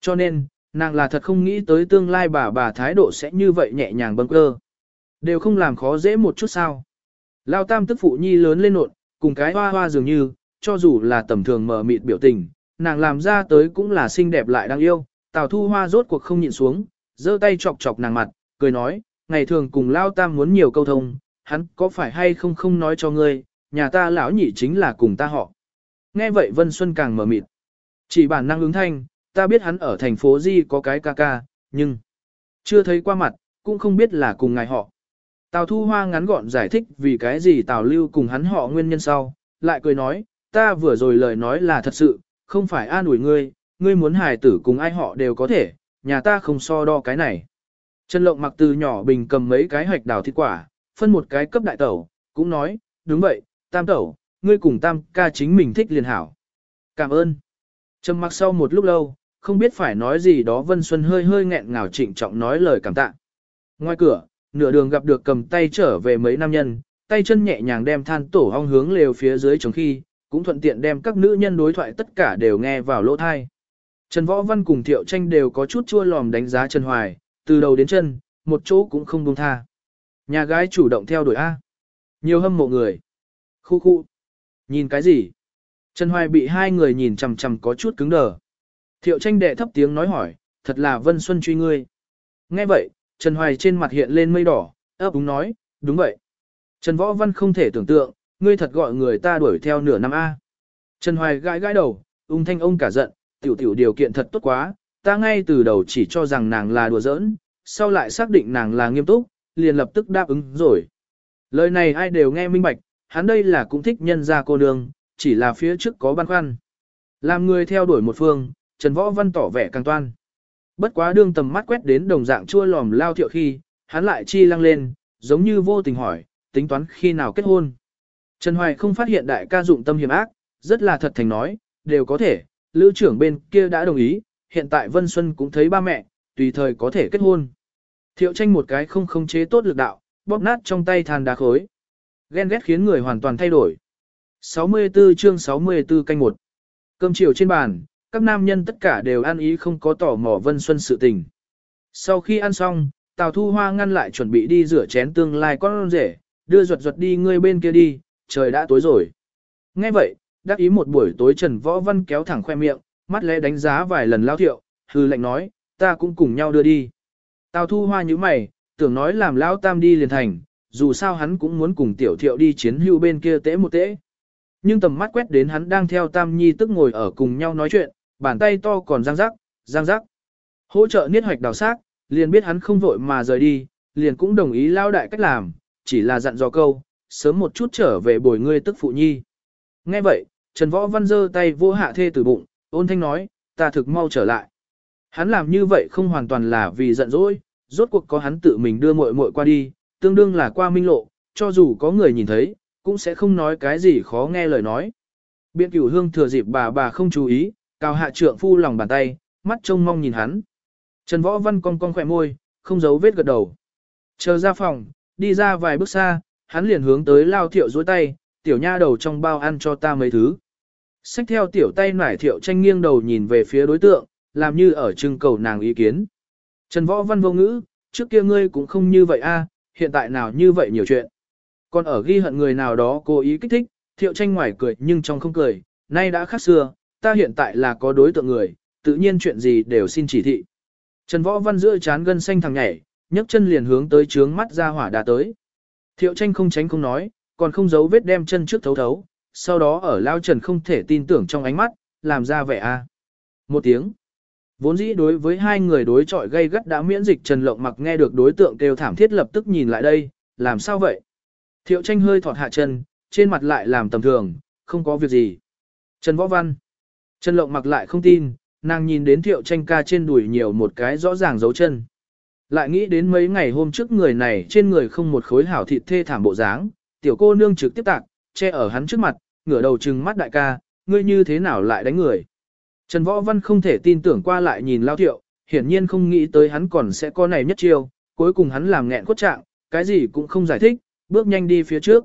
Cho nên, nàng là thật không nghĩ tới tương lai bà bà thái độ sẽ như vậy nhẹ nhàng bâng cơ. Đều không làm khó dễ một chút sao. Lao tam tức phụ nhi lớn lên nộn, cùng cái hoa hoa dường như, cho dù là tầm thường mờ mịt biểu tình, nàng làm ra tới cũng là xinh đẹp lại đáng yêu. Tào thu hoa rốt cuộc không nhịn xuống, giơ tay chọc chọc nàng mặt, cười nói, ngày thường cùng Lao tam muốn nhiều câu thông, hắn có phải hay không không nói cho ngươi, nhà ta lão nhị chính là cùng ta họ. Nghe vậy Vân Xuân càng mờ mịt. Chỉ bản năng ứng thanh, ta biết hắn ở thành phố Di có cái ca ca, nhưng chưa thấy qua mặt, cũng không biết là cùng ngài họ. Tào Thu Hoa ngắn gọn giải thích vì cái gì Tào Lưu cùng hắn họ nguyên nhân sau, lại cười nói, ta vừa rồi lời nói là thật sự, không phải an ủi ngươi, ngươi muốn hài tử cùng ai họ đều có thể, nhà ta không so đo cái này. Trần Lộng mặc từ nhỏ bình cầm mấy cái hoạch đào thịt quả, phân một cái cấp đại tẩu, cũng nói, đúng vậy, tam tẩu, ngươi cùng tam ca chính mình thích liền hảo. Cảm ơn. Trầm mặc sau một lúc lâu, không biết phải nói gì đó Vân Xuân hơi hơi nghẹn ngào trịnh trọng nói lời cảm tạ. Ngoài cửa, nửa đường gặp được cầm tay trở về mấy nam nhân, tay chân nhẹ nhàng đem than tổ hong hướng lều phía dưới chống khi, cũng thuận tiện đem các nữ nhân đối thoại tất cả đều nghe vào lỗ thai. Trần Võ Văn cùng Thiệu Tranh đều có chút chua lòm đánh giá Trần Hoài, từ đầu đến chân, một chỗ cũng không buông tha. Nhà gái chủ động theo đuổi A. Nhiều hâm mộ người. Khu khu. Nhìn cái gì? Trần Hoài bị hai người nhìn chằm chằm có chút cứng đờ. Thiệu tranh đệ thấp tiếng nói hỏi, thật là Vân Xuân truy ngươi. Nghe vậy, Trần Hoài trên mặt hiện lên mây đỏ, ấp úng nói, đúng vậy. Trần Võ Văn không thể tưởng tượng, ngươi thật gọi người ta đuổi theo nửa năm A. Trần Hoài gãi gãi đầu, ung thanh ông cả giận, tiểu tiểu điều kiện thật tốt quá, ta ngay từ đầu chỉ cho rằng nàng là đùa giỡn, sau lại xác định nàng là nghiêm túc, liền lập tức đáp ứng rồi. Lời này ai đều nghe minh bạch, hắn đây là cũng thích nhân ra cô nương, chỉ là phía trước có băn khoăn. Làm người theo đuổi một phương, Trần Võ Văn tỏ vẻ càng toan. Bất quá đương tầm mắt quét đến đồng dạng chua lòm lao thiệu khi, hắn lại chi lăng lên, giống như vô tình hỏi, tính toán khi nào kết hôn. Trần Hoài không phát hiện đại ca dụng tâm hiểm ác, rất là thật thành nói, đều có thể, lữ trưởng bên kia đã đồng ý, hiện tại Vân Xuân cũng thấy ba mẹ, tùy thời có thể kết hôn. Thiệu tranh một cái không khống chế tốt lực đạo, bóp nát trong tay than đá khối. Ghen ghét khiến người hoàn toàn thay đổi. 64 chương 64 canh một Cơm chiều trên bàn, các nam nhân tất cả đều ăn ý không có tỏ mò Vân Xuân sự tình. Sau khi ăn xong, Tào Thu Hoa ngăn lại chuẩn bị đi rửa chén tương lai con rể, đưa ruột ruột đi ngươi bên kia đi, trời đã tối rồi. Nghe vậy, đắc ý một buổi tối Trần Võ Văn kéo thẳng khoe miệng, mắt lẽ đánh giá vài lần lao thiệu, hư lệnh nói, ta cũng cùng nhau đưa đi. Tào Thu Hoa như mày, tưởng nói làm lão tam đi liền thành, dù sao hắn cũng muốn cùng tiểu thiệu đi chiến hưu bên kia tễ một tễ. Nhưng tầm mắt quét đến hắn đang theo tam nhi tức ngồi ở cùng nhau nói chuyện, bàn tay to còn răng rắc, răng rắc. Hỗ trợ niết hoạch đào xác, liền biết hắn không vội mà rời đi, liền cũng đồng ý lao đại cách làm, chỉ là dặn dò câu, sớm một chút trở về bồi ngươi tức phụ nhi. Nghe vậy, Trần Võ Văn giơ tay vô hạ thê từ bụng, ôn thanh nói, ta thực mau trở lại. Hắn làm như vậy không hoàn toàn là vì giận dỗi, rốt cuộc có hắn tự mình đưa muội muội qua đi, tương đương là qua minh lộ, cho dù có người nhìn thấy, cũng sẽ không nói cái gì khó nghe lời nói. Biện cửu hương thừa dịp bà bà không chú ý, cao hạ trượng phu lòng bàn tay, mắt trông mong nhìn hắn. Trần Võ Văn cong cong khỏe môi, không giấu vết gật đầu. Chờ ra phòng, đi ra vài bước xa, hắn liền hướng tới lao thiệu dối tay, tiểu nha đầu trong bao ăn cho ta mấy thứ. Xách theo tiểu tay nải thiệu tranh nghiêng đầu nhìn về phía đối tượng, làm như ở trưng cầu nàng ý kiến. Trần Võ Văn vô ngữ, trước kia ngươi cũng không như vậy a, hiện tại nào như vậy nhiều chuyện. Còn ở ghi hận người nào đó cố ý kích thích, thiệu tranh ngoài cười nhưng trong không cười, nay đã khác xưa, ta hiện tại là có đối tượng người, tự nhiên chuyện gì đều xin chỉ thị. Trần Võ Văn giữa chán gân xanh thằng nhảy, nhấc chân liền hướng tới trướng mắt ra hỏa đà tới. Thiệu tranh không tránh không nói, còn không giấu vết đem chân trước thấu thấu, sau đó ở lao trần không thể tin tưởng trong ánh mắt, làm ra vẻ a. Một tiếng. Vốn dĩ đối với hai người đối chọi gây gắt đã miễn dịch Trần Lộng mặc nghe được đối tượng kêu thảm thiết lập tức nhìn lại đây, làm sao vậy? Thiệu tranh hơi thọt hạ chân, trên mặt lại làm tầm thường, không có việc gì. Trần Võ Văn. Trần Lộng mặc lại không tin, nàng nhìn đến thiệu tranh ca trên đùi nhiều một cái rõ ràng dấu chân. Lại nghĩ đến mấy ngày hôm trước người này trên người không một khối hảo thịt thê thảm bộ dáng, tiểu cô nương trực tiếp tạc, che ở hắn trước mặt, ngửa đầu trừng mắt đại ca, ngươi như thế nào lại đánh người. Trần Võ Văn không thể tin tưởng qua lại nhìn lao thiệu, hiển nhiên không nghĩ tới hắn còn sẽ có này nhất chiêu, cuối cùng hắn làm nghẹn cốt trạng, cái gì cũng không giải thích, bước nhanh đi phía trước.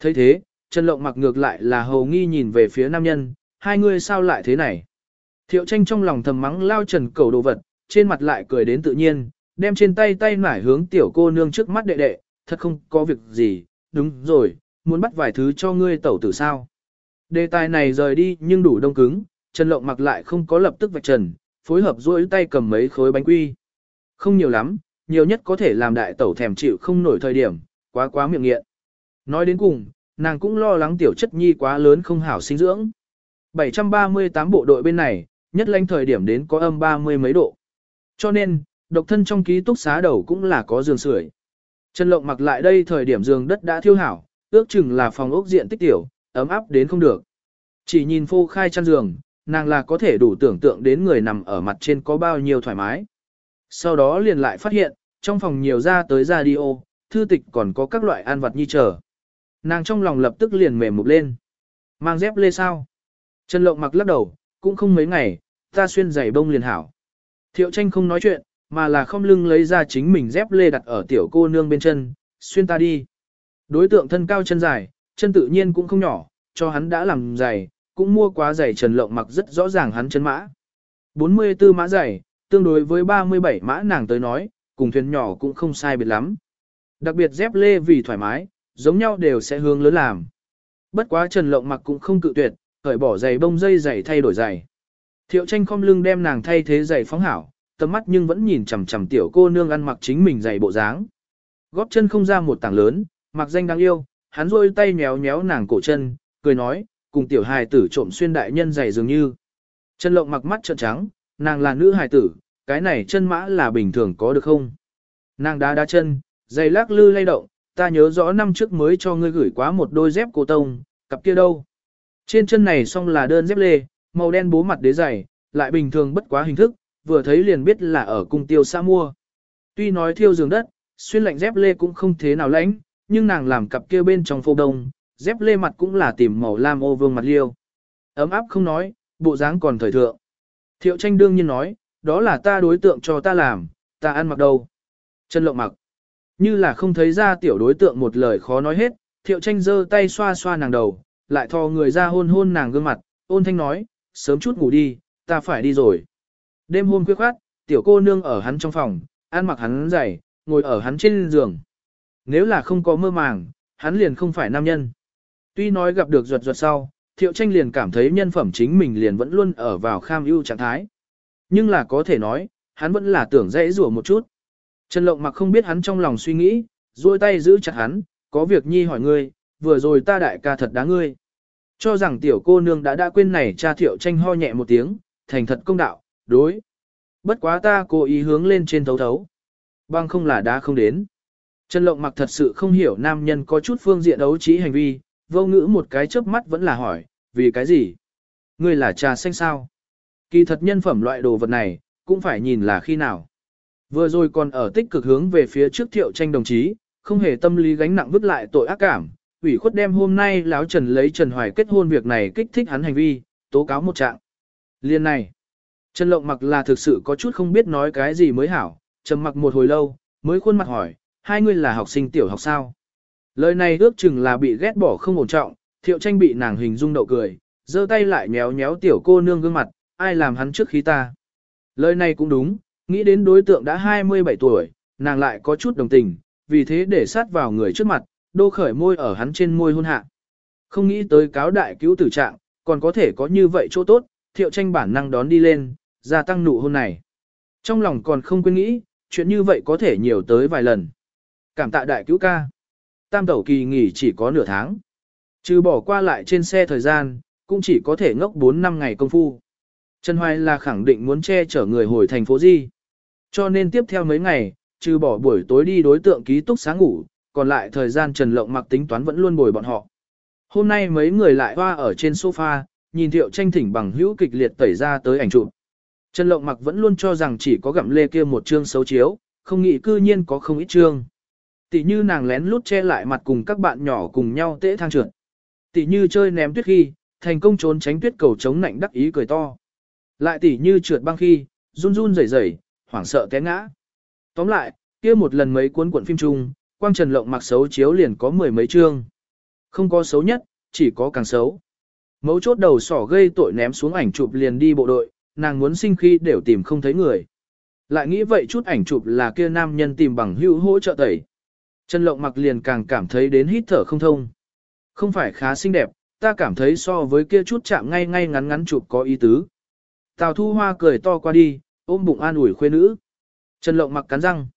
thấy thế, Trần Lộng mặc ngược lại là hầu nghi nhìn về phía nam nhân, hai người sao lại thế này. Thiệu tranh trong lòng thầm mắng lao trần cầu đồ vật, trên mặt lại cười đến tự nhiên, đem trên tay tay nải hướng tiểu cô nương trước mắt đệ đệ, thật không có việc gì, đúng rồi, muốn bắt vài thứ cho ngươi tẩu tử sao. Đề tài này rời đi nhưng đủ đông cứng, Trần Lộng mặc lại không có lập tức vạch trần, phối hợp duỗi tay cầm mấy khối bánh quy. Không nhiều lắm, nhiều nhất có thể làm đại tẩu thèm chịu không nổi thời điểm, quá quá miệng nghiện. Nói đến cùng, nàng cũng lo lắng tiểu chất nhi quá lớn không hảo sinh dưỡng. 738 bộ đội bên này, nhất lãnh thời điểm đến có âm 30 mấy độ. Cho nên, độc thân trong ký túc xá đầu cũng là có giường sưởi. Trần Lộng mặc lại đây thời điểm giường đất đã thiêu hảo, ước chừng là phòng ốc diện tích tiểu, ấm áp đến không được. Chỉ nhìn phô khai chăn giường, nàng là có thể đủ tưởng tượng đến người nằm ở mặt trên có bao nhiêu thoải mái. Sau đó liền lại phát hiện, trong phòng nhiều ra tới radio, thư tịch còn có các loại ăn vật nhi trở. Nàng trong lòng lập tức liền mềm mục lên. Mang dép lê sao? Trần Lộng mặc lắc đầu, cũng không mấy ngày, ta xuyên giày bông liền hảo. Thiệu tranh không nói chuyện, mà là không lưng lấy ra chính mình dép lê đặt ở tiểu cô nương bên chân, xuyên ta đi. Đối tượng thân cao chân dài, chân tự nhiên cũng không nhỏ, cho hắn đã làm giày, cũng mua quá giày trần lộng mặc rất rõ ràng hắn chân mã. 44 mã giày, tương đối với 37 mã nàng tới nói, cùng thuyền nhỏ cũng không sai biệt lắm. Đặc biệt dép lê vì thoải mái, giống nhau đều sẽ hướng lớn làm. Bất quá trần lộng mặc cũng không cự tuyệt, cởi bỏ giày bông dây giày thay đổi giày. Thiệu tranh không lưng đem nàng thay thế giày phóng hảo, tầm mắt nhưng vẫn nhìn chằm chằm tiểu cô nương ăn mặc chính mình giày bộ dáng. Góp chân không ra một tảng lớn, mặc danh đáng yêu, hắn rôi tay nhéo nhéo nàng cổ chân, cười nói, cùng tiểu hài tử trộm xuyên đại nhân giày dường như. Chân lộng mặc mắt trợn trắng, nàng là nữ hài tử, cái này chân mã là bình thường có được không? Nàng đá đá chân, giày lắc lư lay động, ta nhớ rõ năm trước mới cho ngươi gửi quá một đôi dép cô tông, cặp kia đâu? Trên chân này xong là đơn dép lê, màu đen bố mặt đế dày lại bình thường bất quá hình thức, vừa thấy liền biết là ở cung tiêu xa mua. Tuy nói thiêu giường đất, xuyên lạnh dép lê cũng không thế nào lãnh, nhưng nàng làm cặp kia bên trong phô đông, dép lê mặt cũng là tìm màu lam ô vương mặt liêu. Ấm áp không nói, bộ dáng còn thời thượng. Thiệu tranh đương nhiên nói, đó là ta đối tượng cho ta làm, ta ăn mặc đâu. Chân lộng mặc. Như là không thấy ra tiểu đối tượng một lời khó nói hết, thiệu tranh giơ tay xoa xoa nàng đầu, lại thò người ra hôn hôn nàng gương mặt, ôn thanh nói, sớm chút ngủ đi, ta phải đi rồi. Đêm hôm khuya khoát, tiểu cô nương ở hắn trong phòng, ăn mặc hắn giày, ngồi ở hắn trên giường. Nếu là không có mơ màng, hắn liền không phải nam nhân. Tuy nói gặp được ruột ruột sau, thiệu tranh liền cảm thấy nhân phẩm chính mình liền vẫn luôn ở vào kham ưu trạng thái. Nhưng là có thể nói, hắn vẫn là tưởng dễ rủa một chút. Trần Lộng mặc không biết hắn trong lòng suy nghĩ, duỗi tay giữ chặt hắn, có việc nhi hỏi ngươi, vừa rồi ta đại ca thật đáng ngươi. Cho rằng tiểu cô nương đã đã quên này cha thiệu tranh ho nhẹ một tiếng, thành thật công đạo, đối. Bất quá ta cố ý hướng lên trên thấu thấu. Băng không là đã không đến. Trần Lộng mặc thật sự không hiểu nam nhân có chút phương diện đấu trí hành vi, vô ngữ một cái chớp mắt vẫn là hỏi, vì cái gì? Ngươi là trà xanh sao? Kỳ thật nhân phẩm loại đồ vật này, cũng phải nhìn là khi nào. Vừa rồi còn ở tích cực hướng về phía trước thiệu tranh đồng chí, không hề tâm lý gánh nặng vứt lại tội ác cảm, ủy khuất đem hôm nay láo Trần lấy Trần Hoài kết hôn việc này kích thích hắn hành vi, tố cáo một trạng. Liên này, Trần Lộng mặc là thực sự có chút không biết nói cái gì mới hảo, trầm mặc một hồi lâu, mới khuôn mặt hỏi, hai người là học sinh tiểu học sao? Lời này ước chừng là bị ghét bỏ không ổn trọng, thiệu tranh bị nàng hình dung đậu cười, giơ tay lại nhéo nhéo tiểu cô nương gương mặt, ai làm hắn trước khi ta. Lời này cũng đúng, nghĩ đến đối tượng đã 27 tuổi, nàng lại có chút đồng tình, vì thế để sát vào người trước mặt, đô khởi môi ở hắn trên môi hôn hạ. Không nghĩ tới cáo đại cứu tử trạng, còn có thể có như vậy chỗ tốt, thiệu tranh bản năng đón đi lên, gia tăng nụ hôn này. Trong lòng còn không quên nghĩ, chuyện như vậy có thể nhiều tới vài lần. Cảm tạ đại cứu ca. Tam tẩu kỳ nghỉ chỉ có nửa tháng. Trừ bỏ qua lại trên xe thời gian, cũng chỉ có thể ngốc 4 năm ngày công phu. Trần Hoài là khẳng định muốn che chở người hồi thành phố Di. Cho nên tiếp theo mấy ngày, trừ bỏ buổi tối đi đối tượng ký túc sáng ngủ, còn lại thời gian Trần Lộng mặc tính toán vẫn luôn bồi bọn họ. Hôm nay mấy người lại hoa ở trên sofa, nhìn thiệu tranh thỉnh bằng hữu kịch liệt tẩy ra tới ảnh chụp. Trần Lộng mặc vẫn luôn cho rằng chỉ có gặm lê kia một chương xấu chiếu, không nghĩ cư nhiên có không ít chương. Tỷ như nàng lén lút che lại mặt cùng các bạn nhỏ cùng nhau tễ thang trượt. Tỷ như chơi ném tuyết khi, thành công trốn tránh tuyết cầu chống nạnh đắc ý cười to. Lại tỷ như trượt băng khi, run run rẩy rẩy, hoảng sợ té ngã. Tóm lại, kia một lần mấy cuốn cuộn phim chung, quang trần lộng mặc xấu chiếu liền có mười mấy chương. Không có xấu nhất, chỉ có càng xấu. Mấu chốt đầu sỏ gây tội ném xuống ảnh chụp liền đi bộ đội, nàng muốn sinh khi đều tìm không thấy người. Lại nghĩ vậy chút ảnh chụp là kia nam nhân tìm bằng hữu hỗ trợ tẩy. Trần Lộng mặc liền càng cảm thấy đến hít thở không thông. Không phải khá xinh đẹp, ta cảm thấy so với kia chút chạm ngay ngay ngắn ngắn chụp có ý tứ. Tào Thu Hoa cười to qua đi, ôm bụng an ủi khuê nữ. Trần Lộng mặc cắn răng.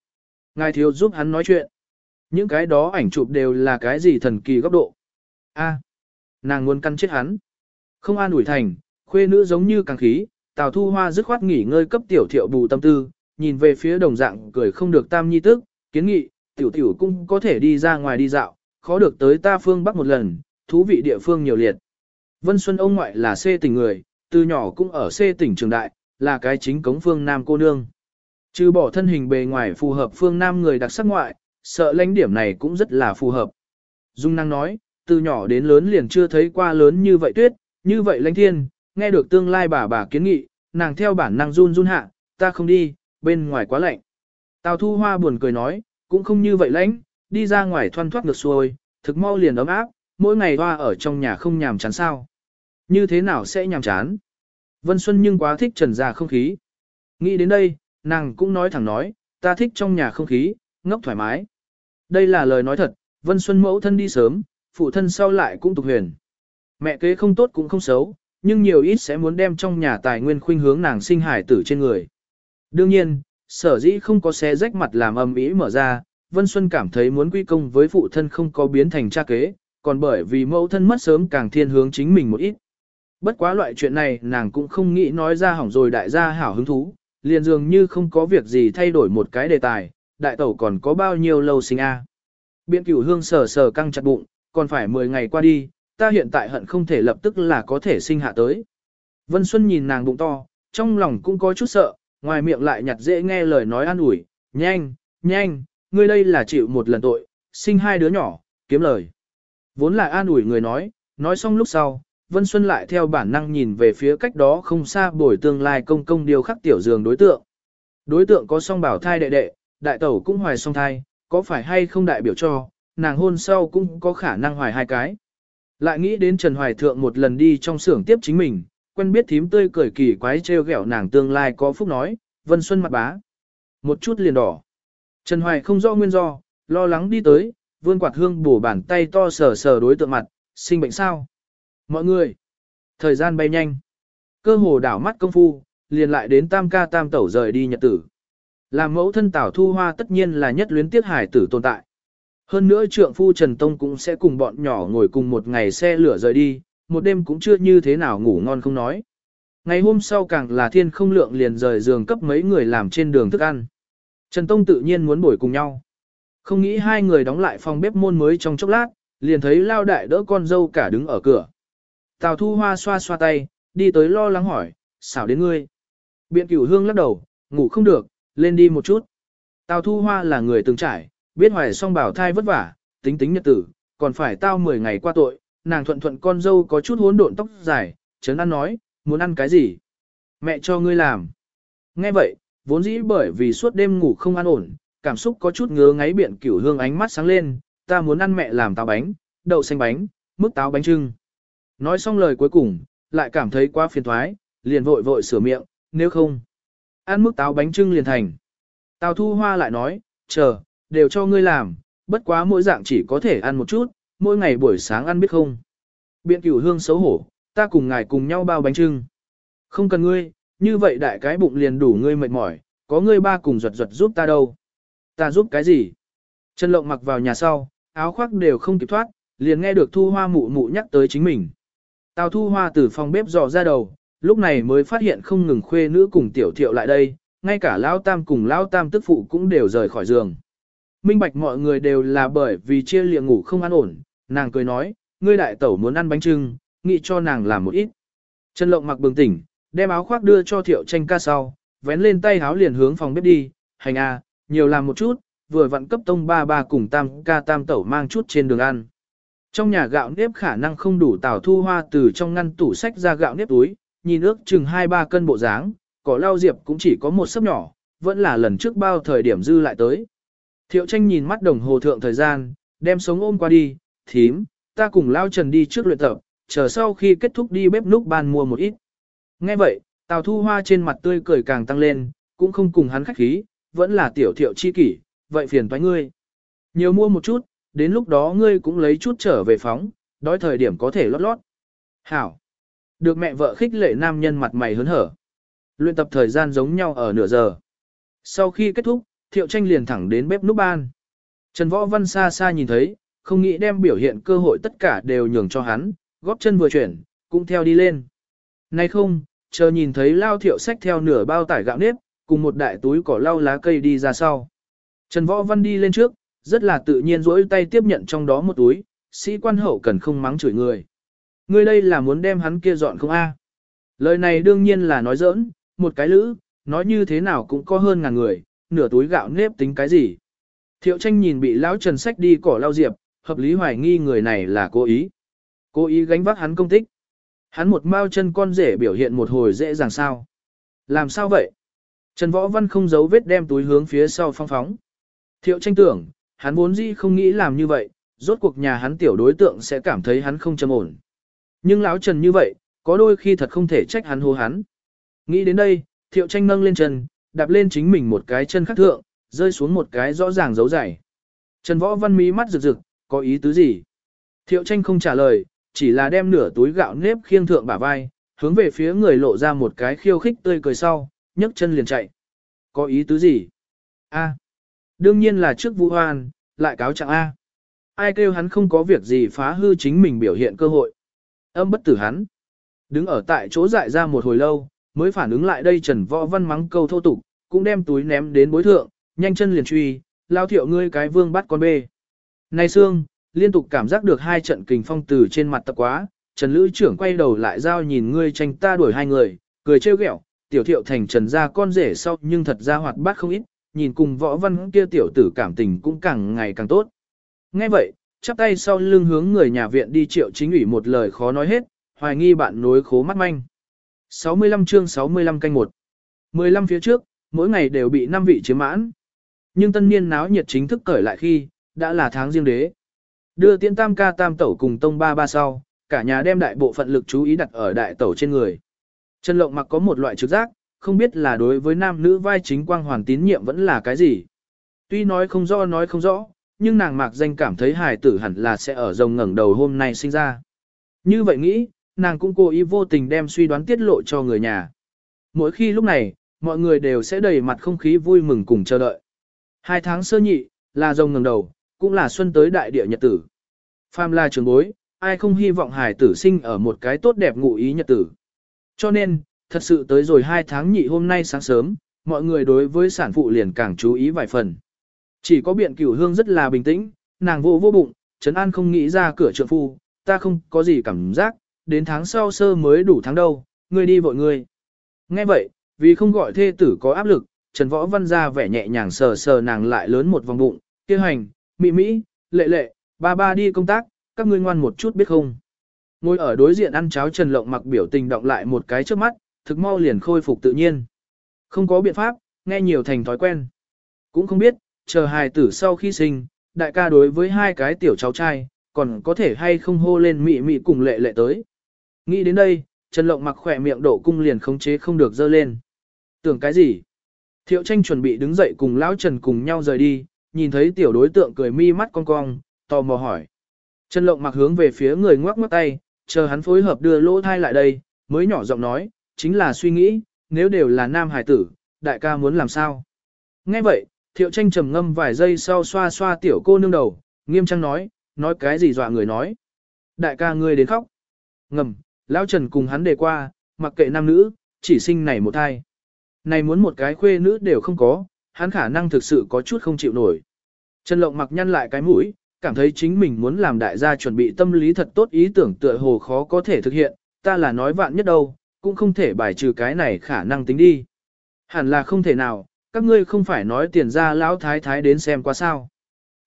Ngài thiếu giúp hắn nói chuyện. Những cái đó ảnh chụp đều là cái gì thần kỳ góc độ. A, nàng muốn căn chết hắn. Không an ủi thành, khuê nữ giống như càng khí, Tào Thu Hoa dứt khoát nghỉ ngơi cấp tiểu thiệu bù tâm tư, nhìn về phía đồng dạng cười không được tam nhi tức, kiến nghị, tiểu tiểu cũng có thể đi ra ngoài đi dạo, khó được tới ta phương Bắc một lần, thú vị địa phương nhiều liệt. Vân Xuân ông ngoại là xê tỉnh người, từ nhỏ cũng ở xê tỉnh trường đại, là cái chính cống phương Nam cô nương. Trừ bỏ thân hình bề ngoài phù hợp phương Nam người đặc sắc ngoại, sợ lãnh điểm này cũng rất là phù hợp. Dung năng nói, từ nhỏ đến lớn liền chưa thấy qua lớn như vậy tuyết, như vậy lãnh thiên, nghe được tương lai bà bà kiến nghị, nàng theo bản năng run run hạ, ta không đi, bên ngoài quá lạnh. Tào thu hoa buồn cười nói, cũng không như vậy lãnh, đi ra ngoài thoăn thoát ngược xuôi, thực mau liền ấm áp, mỗi ngày hoa ở trong nhà không nhàm chán sao. Như thế nào sẽ nhàm chán? Vân Xuân nhưng quá thích trần gia không khí. Nghĩ đến đây, nàng cũng nói thẳng nói, ta thích trong nhà không khí, ngốc thoải mái. Đây là lời nói thật, Vân Xuân mẫu thân đi sớm, phụ thân sau lại cũng tục huyền. Mẹ kế không tốt cũng không xấu, nhưng nhiều ít sẽ muốn đem trong nhà tài nguyên khuynh hướng nàng sinh hải tử trên người. Đương nhiên, sở dĩ không có xé rách mặt làm âm ý mở ra, Vân Xuân cảm thấy muốn quy công với phụ thân không có biến thành cha kế, còn bởi vì mẫu thân mất sớm càng thiên hướng chính mình một ít. Bất quá loại chuyện này nàng cũng không nghĩ nói ra hỏng rồi đại gia hảo hứng thú, liền dường như không có việc gì thay đổi một cái đề tài, đại tẩu còn có bao nhiêu lâu sinh a Biện cửu hương sờ sờ căng chặt bụng, còn phải 10 ngày qua đi, ta hiện tại hận không thể lập tức là có thể sinh hạ tới. Vân Xuân nhìn nàng bụng to, trong lòng cũng có chút sợ, ngoài miệng lại nhặt dễ nghe lời nói an ủi, nhanh, nhanh, ngươi đây là chịu một lần tội, sinh hai đứa nhỏ, kiếm lời. Vốn là an ủi người nói, nói xong lúc sau, Vân Xuân lại theo bản năng nhìn về phía cách đó không xa bồi tương lai công công điều khắc tiểu giường đối tượng. Đối tượng có song bảo thai đệ đệ, đại tẩu cũng hoài song thai, có phải hay không đại biểu cho, nàng hôn sau cũng có khả năng hoài hai cái. Lại nghĩ đến Trần Hoài Thượng một lần đi trong xưởng tiếp chính mình, quen biết thím tươi cười kỳ quái trêu ghẹo nàng tương lai có phúc nói, Vân Xuân mặt bá. Một chút liền đỏ. Trần Hoài không rõ nguyên do, lo lắng đi tới, vươn quạt hương bổ bàn tay to sờ sờ đối tượng mặt, sinh bệnh sao. Mọi người. Thời gian bay nhanh. Cơ hồ đảo mắt công phu, liền lại đến tam ca tam tẩu rời đi nhật tử. Làm mẫu thân tảo thu hoa tất nhiên là nhất luyến tiết hải tử tồn tại. Hơn nữa trượng phu Trần Tông cũng sẽ cùng bọn nhỏ ngồi cùng một ngày xe lửa rời đi, một đêm cũng chưa như thế nào ngủ ngon không nói. Ngày hôm sau càng là thiên không lượng liền rời giường cấp mấy người làm trên đường thức ăn. Trần Tông tự nhiên muốn bồi cùng nhau. Không nghĩ hai người đóng lại phòng bếp môn mới trong chốc lát, liền thấy lao đại đỡ con dâu cả đứng ở cửa. Tào thu hoa xoa xoa tay, đi tới lo lắng hỏi, xảo đến ngươi. Biện cửu hương lắc đầu, ngủ không được, lên đi một chút. Tào thu hoa là người từng trải, biết hoài song bảo thai vất vả, tính tính nhật tử, còn phải tao 10 ngày qua tội, nàng thuận thuận con dâu có chút hỗn độn tóc dài, chấn ăn nói, muốn ăn cái gì? Mẹ cho ngươi làm. Nghe vậy, vốn dĩ bởi vì suốt đêm ngủ không an ổn, cảm xúc có chút ngứa ngáy biện cửu hương ánh mắt sáng lên, ta muốn ăn mẹ làm táo bánh, đậu xanh bánh, mức táo bánh trưng. Nói xong lời cuối cùng, lại cảm thấy quá phiền thoái, liền vội vội sửa miệng, nếu không, ăn mức táo bánh trưng liền thành. Tào thu hoa lại nói, chờ, đều cho ngươi làm, bất quá mỗi dạng chỉ có thể ăn một chút, mỗi ngày buổi sáng ăn biết không. Biện cửu hương xấu hổ, ta cùng ngài cùng nhau bao bánh trưng. Không cần ngươi, như vậy đại cái bụng liền đủ ngươi mệt mỏi, có ngươi ba cùng ruột ruột giúp ta đâu. Ta giúp cái gì? Trần Lộng mặc vào nhà sau, áo khoác đều không kịp thoát, liền nghe được Thu Hoa mụ mụ nhắc tới chính mình. Tào Thu Hoa từ phòng bếp dò ra đầu, lúc này mới phát hiện không ngừng khuê nữ cùng tiểu thiệu lại đây, ngay cả Lão Tam cùng Lão Tam tức phụ cũng đều rời khỏi giường. Minh bạch mọi người đều là bởi vì chia liệng ngủ không an ổn, nàng cười nói, ngươi đại tẩu muốn ăn bánh trưng, nghĩ cho nàng làm một ít. Trần Lộng mặc bừng tỉnh, đem áo khoác đưa cho thiệu tranh ca sau, vén lên tay háo liền hướng phòng bếp đi, hành a, nhiều làm một chút, vừa vặn cấp tông ba ba cùng tam ca tam tẩu mang chút trên đường ăn. Trong nhà gạo nếp khả năng không đủ tảo thu hoa từ trong ngăn tủ sách ra gạo nếp túi, nhìn ước chừng 2-3 cân bộ dáng, cỏ lao diệp cũng chỉ có một sấp nhỏ, vẫn là lần trước bao thời điểm dư lại tới. Thiệu tranh nhìn mắt đồng hồ thượng thời gian, đem sống ôm qua đi, thím, ta cùng lao trần đi trước luyện tập, chờ sau khi kết thúc đi bếp núc ban mua một ít. Nghe vậy, Tào Thu Hoa trên mặt tươi cười càng tăng lên, cũng không cùng hắn khách khí, vẫn là tiểu thiệu chi kỷ, vậy phiền toái ngươi. Nhiều mua một chút, đến lúc đó ngươi cũng lấy chút trở về phóng, đói thời điểm có thể lót lót. Hảo. Được mẹ vợ khích lệ nam nhân mặt mày hớn hở. Luyện tập thời gian giống nhau ở nửa giờ. Sau khi kết thúc, thiệu tranh liền thẳng đến bếp núc ban. Trần Võ Văn xa xa nhìn thấy, không nghĩ đem biểu hiện cơ hội tất cả đều nhường cho hắn, góp chân vừa chuyển, cũng theo đi lên. Nay không, chờ nhìn thấy lao thiệu sách theo nửa bao tải gạo nếp, cùng một đại túi cỏ lau lá cây đi ra sau. Trần Võ Văn đi lên trước, rất là tự nhiên rỗi tay tiếp nhận trong đó một túi, sĩ quan hậu cần không mắng chửi người. Ngươi đây là muốn đem hắn kia dọn không a? Lời này đương nhiên là nói giỡn, một cái lữ, nói như thế nào cũng có hơn ngàn người, nửa túi gạo nếp tính cái gì. Thiệu tranh nhìn bị lão Trần sách đi cỏ lau diệp, hợp lý hoài nghi người này là cố ý. Cố ý gánh vác hắn công tích. Hắn một mao chân con rể biểu hiện một hồi dễ dàng sao. Làm sao vậy? Trần Võ Văn không giấu vết đem túi hướng phía sau phong phóng. Thiệu tranh tưởng, hắn vốn dĩ không nghĩ làm như vậy, rốt cuộc nhà hắn tiểu đối tượng sẽ cảm thấy hắn không châm ổn. Nhưng lão Trần như vậy, có đôi khi thật không thể trách hắn hô hắn. Nghĩ đến đây, thiệu tranh nâng lên chân, đạp lên chính mình một cái chân khắc thượng, rơi xuống một cái rõ ràng dấu dày. Trần Võ Văn mí mắt rực rực, có ý tứ gì? Thiệu tranh không trả lời, chỉ là đem nửa túi gạo nếp khiêng thượng bả vai, hướng về phía người lộ ra một cái khiêu khích tươi cười sau, nhấc chân liền chạy. Có ý tứ gì? A. Đương nhiên là trước Vũ Hoan, lại cáo trạng A. Ai kêu hắn không có việc gì phá hư chính mình biểu hiện cơ hội. Âm bất tử hắn. Đứng ở tại chỗ dại ra một hồi lâu, mới phản ứng lại đây Trần Võ Văn mắng câu thô tục, cũng đem túi ném đến bối thượng, nhanh chân liền truy, lao thiệu ngươi cái vương bắt con bê. Này Sương, liên tục cảm giác được hai trận kình phong từ trên mặt tập quá, Trần Lữ trưởng quay đầu lại giao nhìn ngươi tranh ta đuổi hai người, cười trêu ghẹo, tiểu thiệu thành trần ra con rể sau nhưng thật ra hoạt bát không ít, nhìn cùng võ văn kia tiểu tử cảm tình cũng càng ngày càng tốt. Nghe vậy, chắp tay sau lưng hướng người nhà viện đi triệu chính ủy một lời khó nói hết, hoài nghi bạn nối khố mắt manh. 65 chương 65 canh 1 15 phía trước, mỗi ngày đều bị năm vị chiếm mãn. Nhưng tân niên náo nhiệt chính thức cởi lại khi, đã là tháng riêng đế. Đưa tiễn tam ca tam tẩu cùng tông ba ba sau, cả nhà đem đại bộ phận lực chú ý đặt ở đại tẩu trên người. Trần Lộng mặc có một loại trực giác, không biết là đối với nam nữ vai chính quang hoàn tín nhiệm vẫn là cái gì. Tuy nói không rõ nói không rõ, nhưng nàng mạc danh cảm thấy hài tử hẳn là sẽ ở rồng ngẩng đầu hôm nay sinh ra. Như vậy nghĩ, nàng cũng cố ý vô tình đem suy đoán tiết lộ cho người nhà. Mỗi khi lúc này, mọi người đều sẽ đầy mặt không khí vui mừng cùng chờ đợi. Hai tháng sơ nhị, là rồng ngẩng đầu, cũng là xuân tới đại địa nhật tử. Phàm là trường bối, ai không hy vọng hài tử sinh ở một cái tốt đẹp ngụ ý nhật tử. Cho nên, thật sự tới rồi hai tháng nhị hôm nay sáng sớm, mọi người đối với sản phụ liền càng chú ý vài phần. Chỉ có biện cửu hương rất là bình tĩnh, nàng vô vô bụng, Trấn An không nghĩ ra cửa trượng phu, ta không có gì cảm giác, đến tháng sau sơ mới đủ tháng đâu, ngươi đi vội ngươi. Nghe vậy, vì không gọi thê tử có áp lực, Trần Võ Văn ra vẻ nhẹ nhàng sờ sờ nàng lại lớn một vòng bụng, kia hành, mị mỹ, lệ lệ, ba ba đi công tác, các ngươi ngoan một chút biết không. Ngồi ở đối diện ăn cháo Trần Lộng mặc biểu tình động lại một cái trước mắt, thực mau liền khôi phục tự nhiên. Không có biện pháp, nghe nhiều thành thói quen. Cũng không biết, chờ hài tử sau khi sinh, đại ca đối với hai cái tiểu cháu trai, còn có thể hay không hô lên mị mị cùng lệ lệ tới. Nghĩ đến đây, Trần Lộng mặc khỏe miệng độ cung liền khống chế không được dơ lên. Tưởng cái gì? Thiệu tranh chuẩn bị đứng dậy cùng Lão Trần cùng nhau rời đi, nhìn thấy tiểu đối tượng cười mi mắt cong cong, tò mò hỏi. Trần Lộng mặc hướng về phía người ngoắc ngoắc tay, chờ hắn phối hợp đưa lỗ thai lại đây, mới nhỏ giọng nói, chính là suy nghĩ, nếu đều là nam hải tử, đại ca muốn làm sao? Nghe vậy, thiệu tranh trầm ngâm vài giây sau xoa xoa tiểu cô nương đầu, nghiêm trang nói, nói cái gì dọa người nói. Đại ca ngươi đến khóc. Ngầm, lão Trần cùng hắn đề qua, mặc kệ nam nữ, chỉ sinh này một thai. Này muốn một cái khuê nữ đều không có, hắn khả năng thực sự có chút không chịu nổi. Trần Lộng mặc nhăn lại cái mũi, cảm thấy chính mình muốn làm đại gia chuẩn bị tâm lý thật tốt ý tưởng tựa hồ khó có thể thực hiện, ta là nói vạn nhất đâu, cũng không thể bài trừ cái này khả năng tính đi. Hẳn là không thể nào, các ngươi không phải nói tiền gia lão thái thái đến xem qua sao.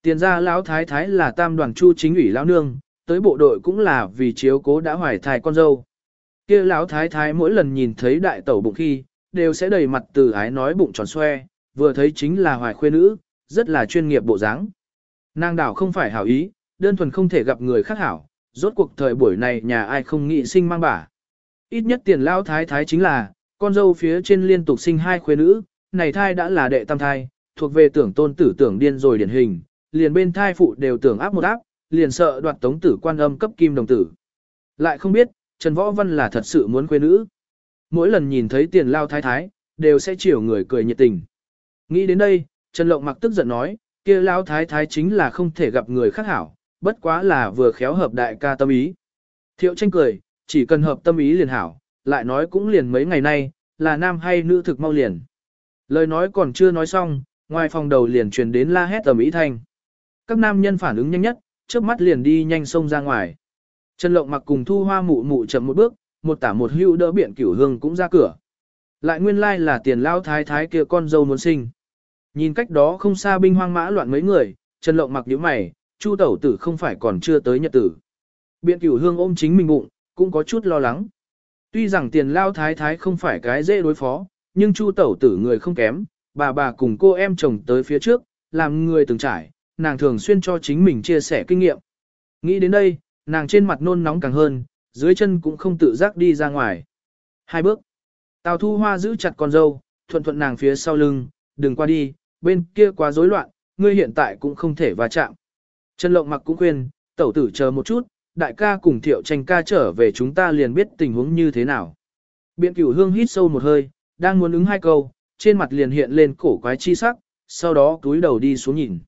Tiền gia lão thái thái là tam đoàn chu chính ủy lão nương, tới bộ đội cũng là vì chiếu cố đã hoài thai con dâu. Kia lão thái thái mỗi lần nhìn thấy đại tẩu bụng khi, đều sẽ đầy mặt từ ái nói bụng tròn xoe, vừa thấy chính là hoài khuê nữ, rất là chuyên nghiệp bộ dáng. Nàng đảo không phải hảo ý, đơn thuần không thể gặp người khác hảo, rốt cuộc thời buổi này nhà ai không nghĩ sinh mang bả. Ít nhất tiền lão thái thái chính là, con dâu phía trên liên tục sinh hai khuê nữ, này thai đã là đệ tam thai, thuộc về tưởng tôn tử tưởng điên rồi điển hình, liền bên thai phụ đều tưởng áp một áp, liền sợ đoạt tống tử quan âm cấp kim đồng tử. Lại không biết, Trần Võ Văn là thật sự muốn khuê nữ. Mỗi lần nhìn thấy tiền lao thái thái, đều sẽ chiều người cười nhiệt tình. Nghĩ đến đây, Trần Lộng mặc tức giận nói, kia lao thái thái chính là không thể gặp người khác hảo, bất quá là vừa khéo hợp đại ca tâm ý. Thiệu tranh cười, chỉ cần hợp tâm ý liền hảo, lại nói cũng liền mấy ngày nay, là nam hay nữ thực mau liền. Lời nói còn chưa nói xong, ngoài phòng đầu liền truyền đến la hét tầm ý thanh. Các nam nhân phản ứng nhanh nhất, trước mắt liền đi nhanh xông ra ngoài. Trần Lộng mặc cùng thu hoa mụ mụ chậm một bước, một tả một hưu đỡ biện cửu hương cũng ra cửa. Lại nguyên lai là tiền lao thái thái kia con dâu muốn sinh. Nhìn cách đó không xa binh hoang mã loạn mấy người, Trần Lộng mặc nhíu mày, Chu tẩu tử không phải còn chưa tới nhật tử. Biện cửu hương ôm chính mình bụng, cũng có chút lo lắng. Tuy rằng tiền lao thái thái không phải cái dễ đối phó, nhưng Chu tẩu tử người không kém, bà bà cùng cô em chồng tới phía trước, làm người từng trải, nàng thường xuyên cho chính mình chia sẻ kinh nghiệm. Nghĩ đến đây, nàng trên mặt nôn nóng càng hơn, dưới chân cũng không tự giác đi ra ngoài. Hai bước. Tào thu hoa giữ chặt con dâu, thuận thuận nàng phía sau lưng, đừng qua đi, bên kia quá rối loạn, ngươi hiện tại cũng không thể va chạm. Trần lộng mặc cũng khuyên, tẩu tử chờ một chút, đại ca cùng thiệu tranh ca trở về chúng ta liền biết tình huống như thế nào. Biện cửu hương hít sâu một hơi, đang muốn ứng hai câu, trên mặt liền hiện lên cổ quái chi sắc, sau đó túi đầu đi xuống nhìn.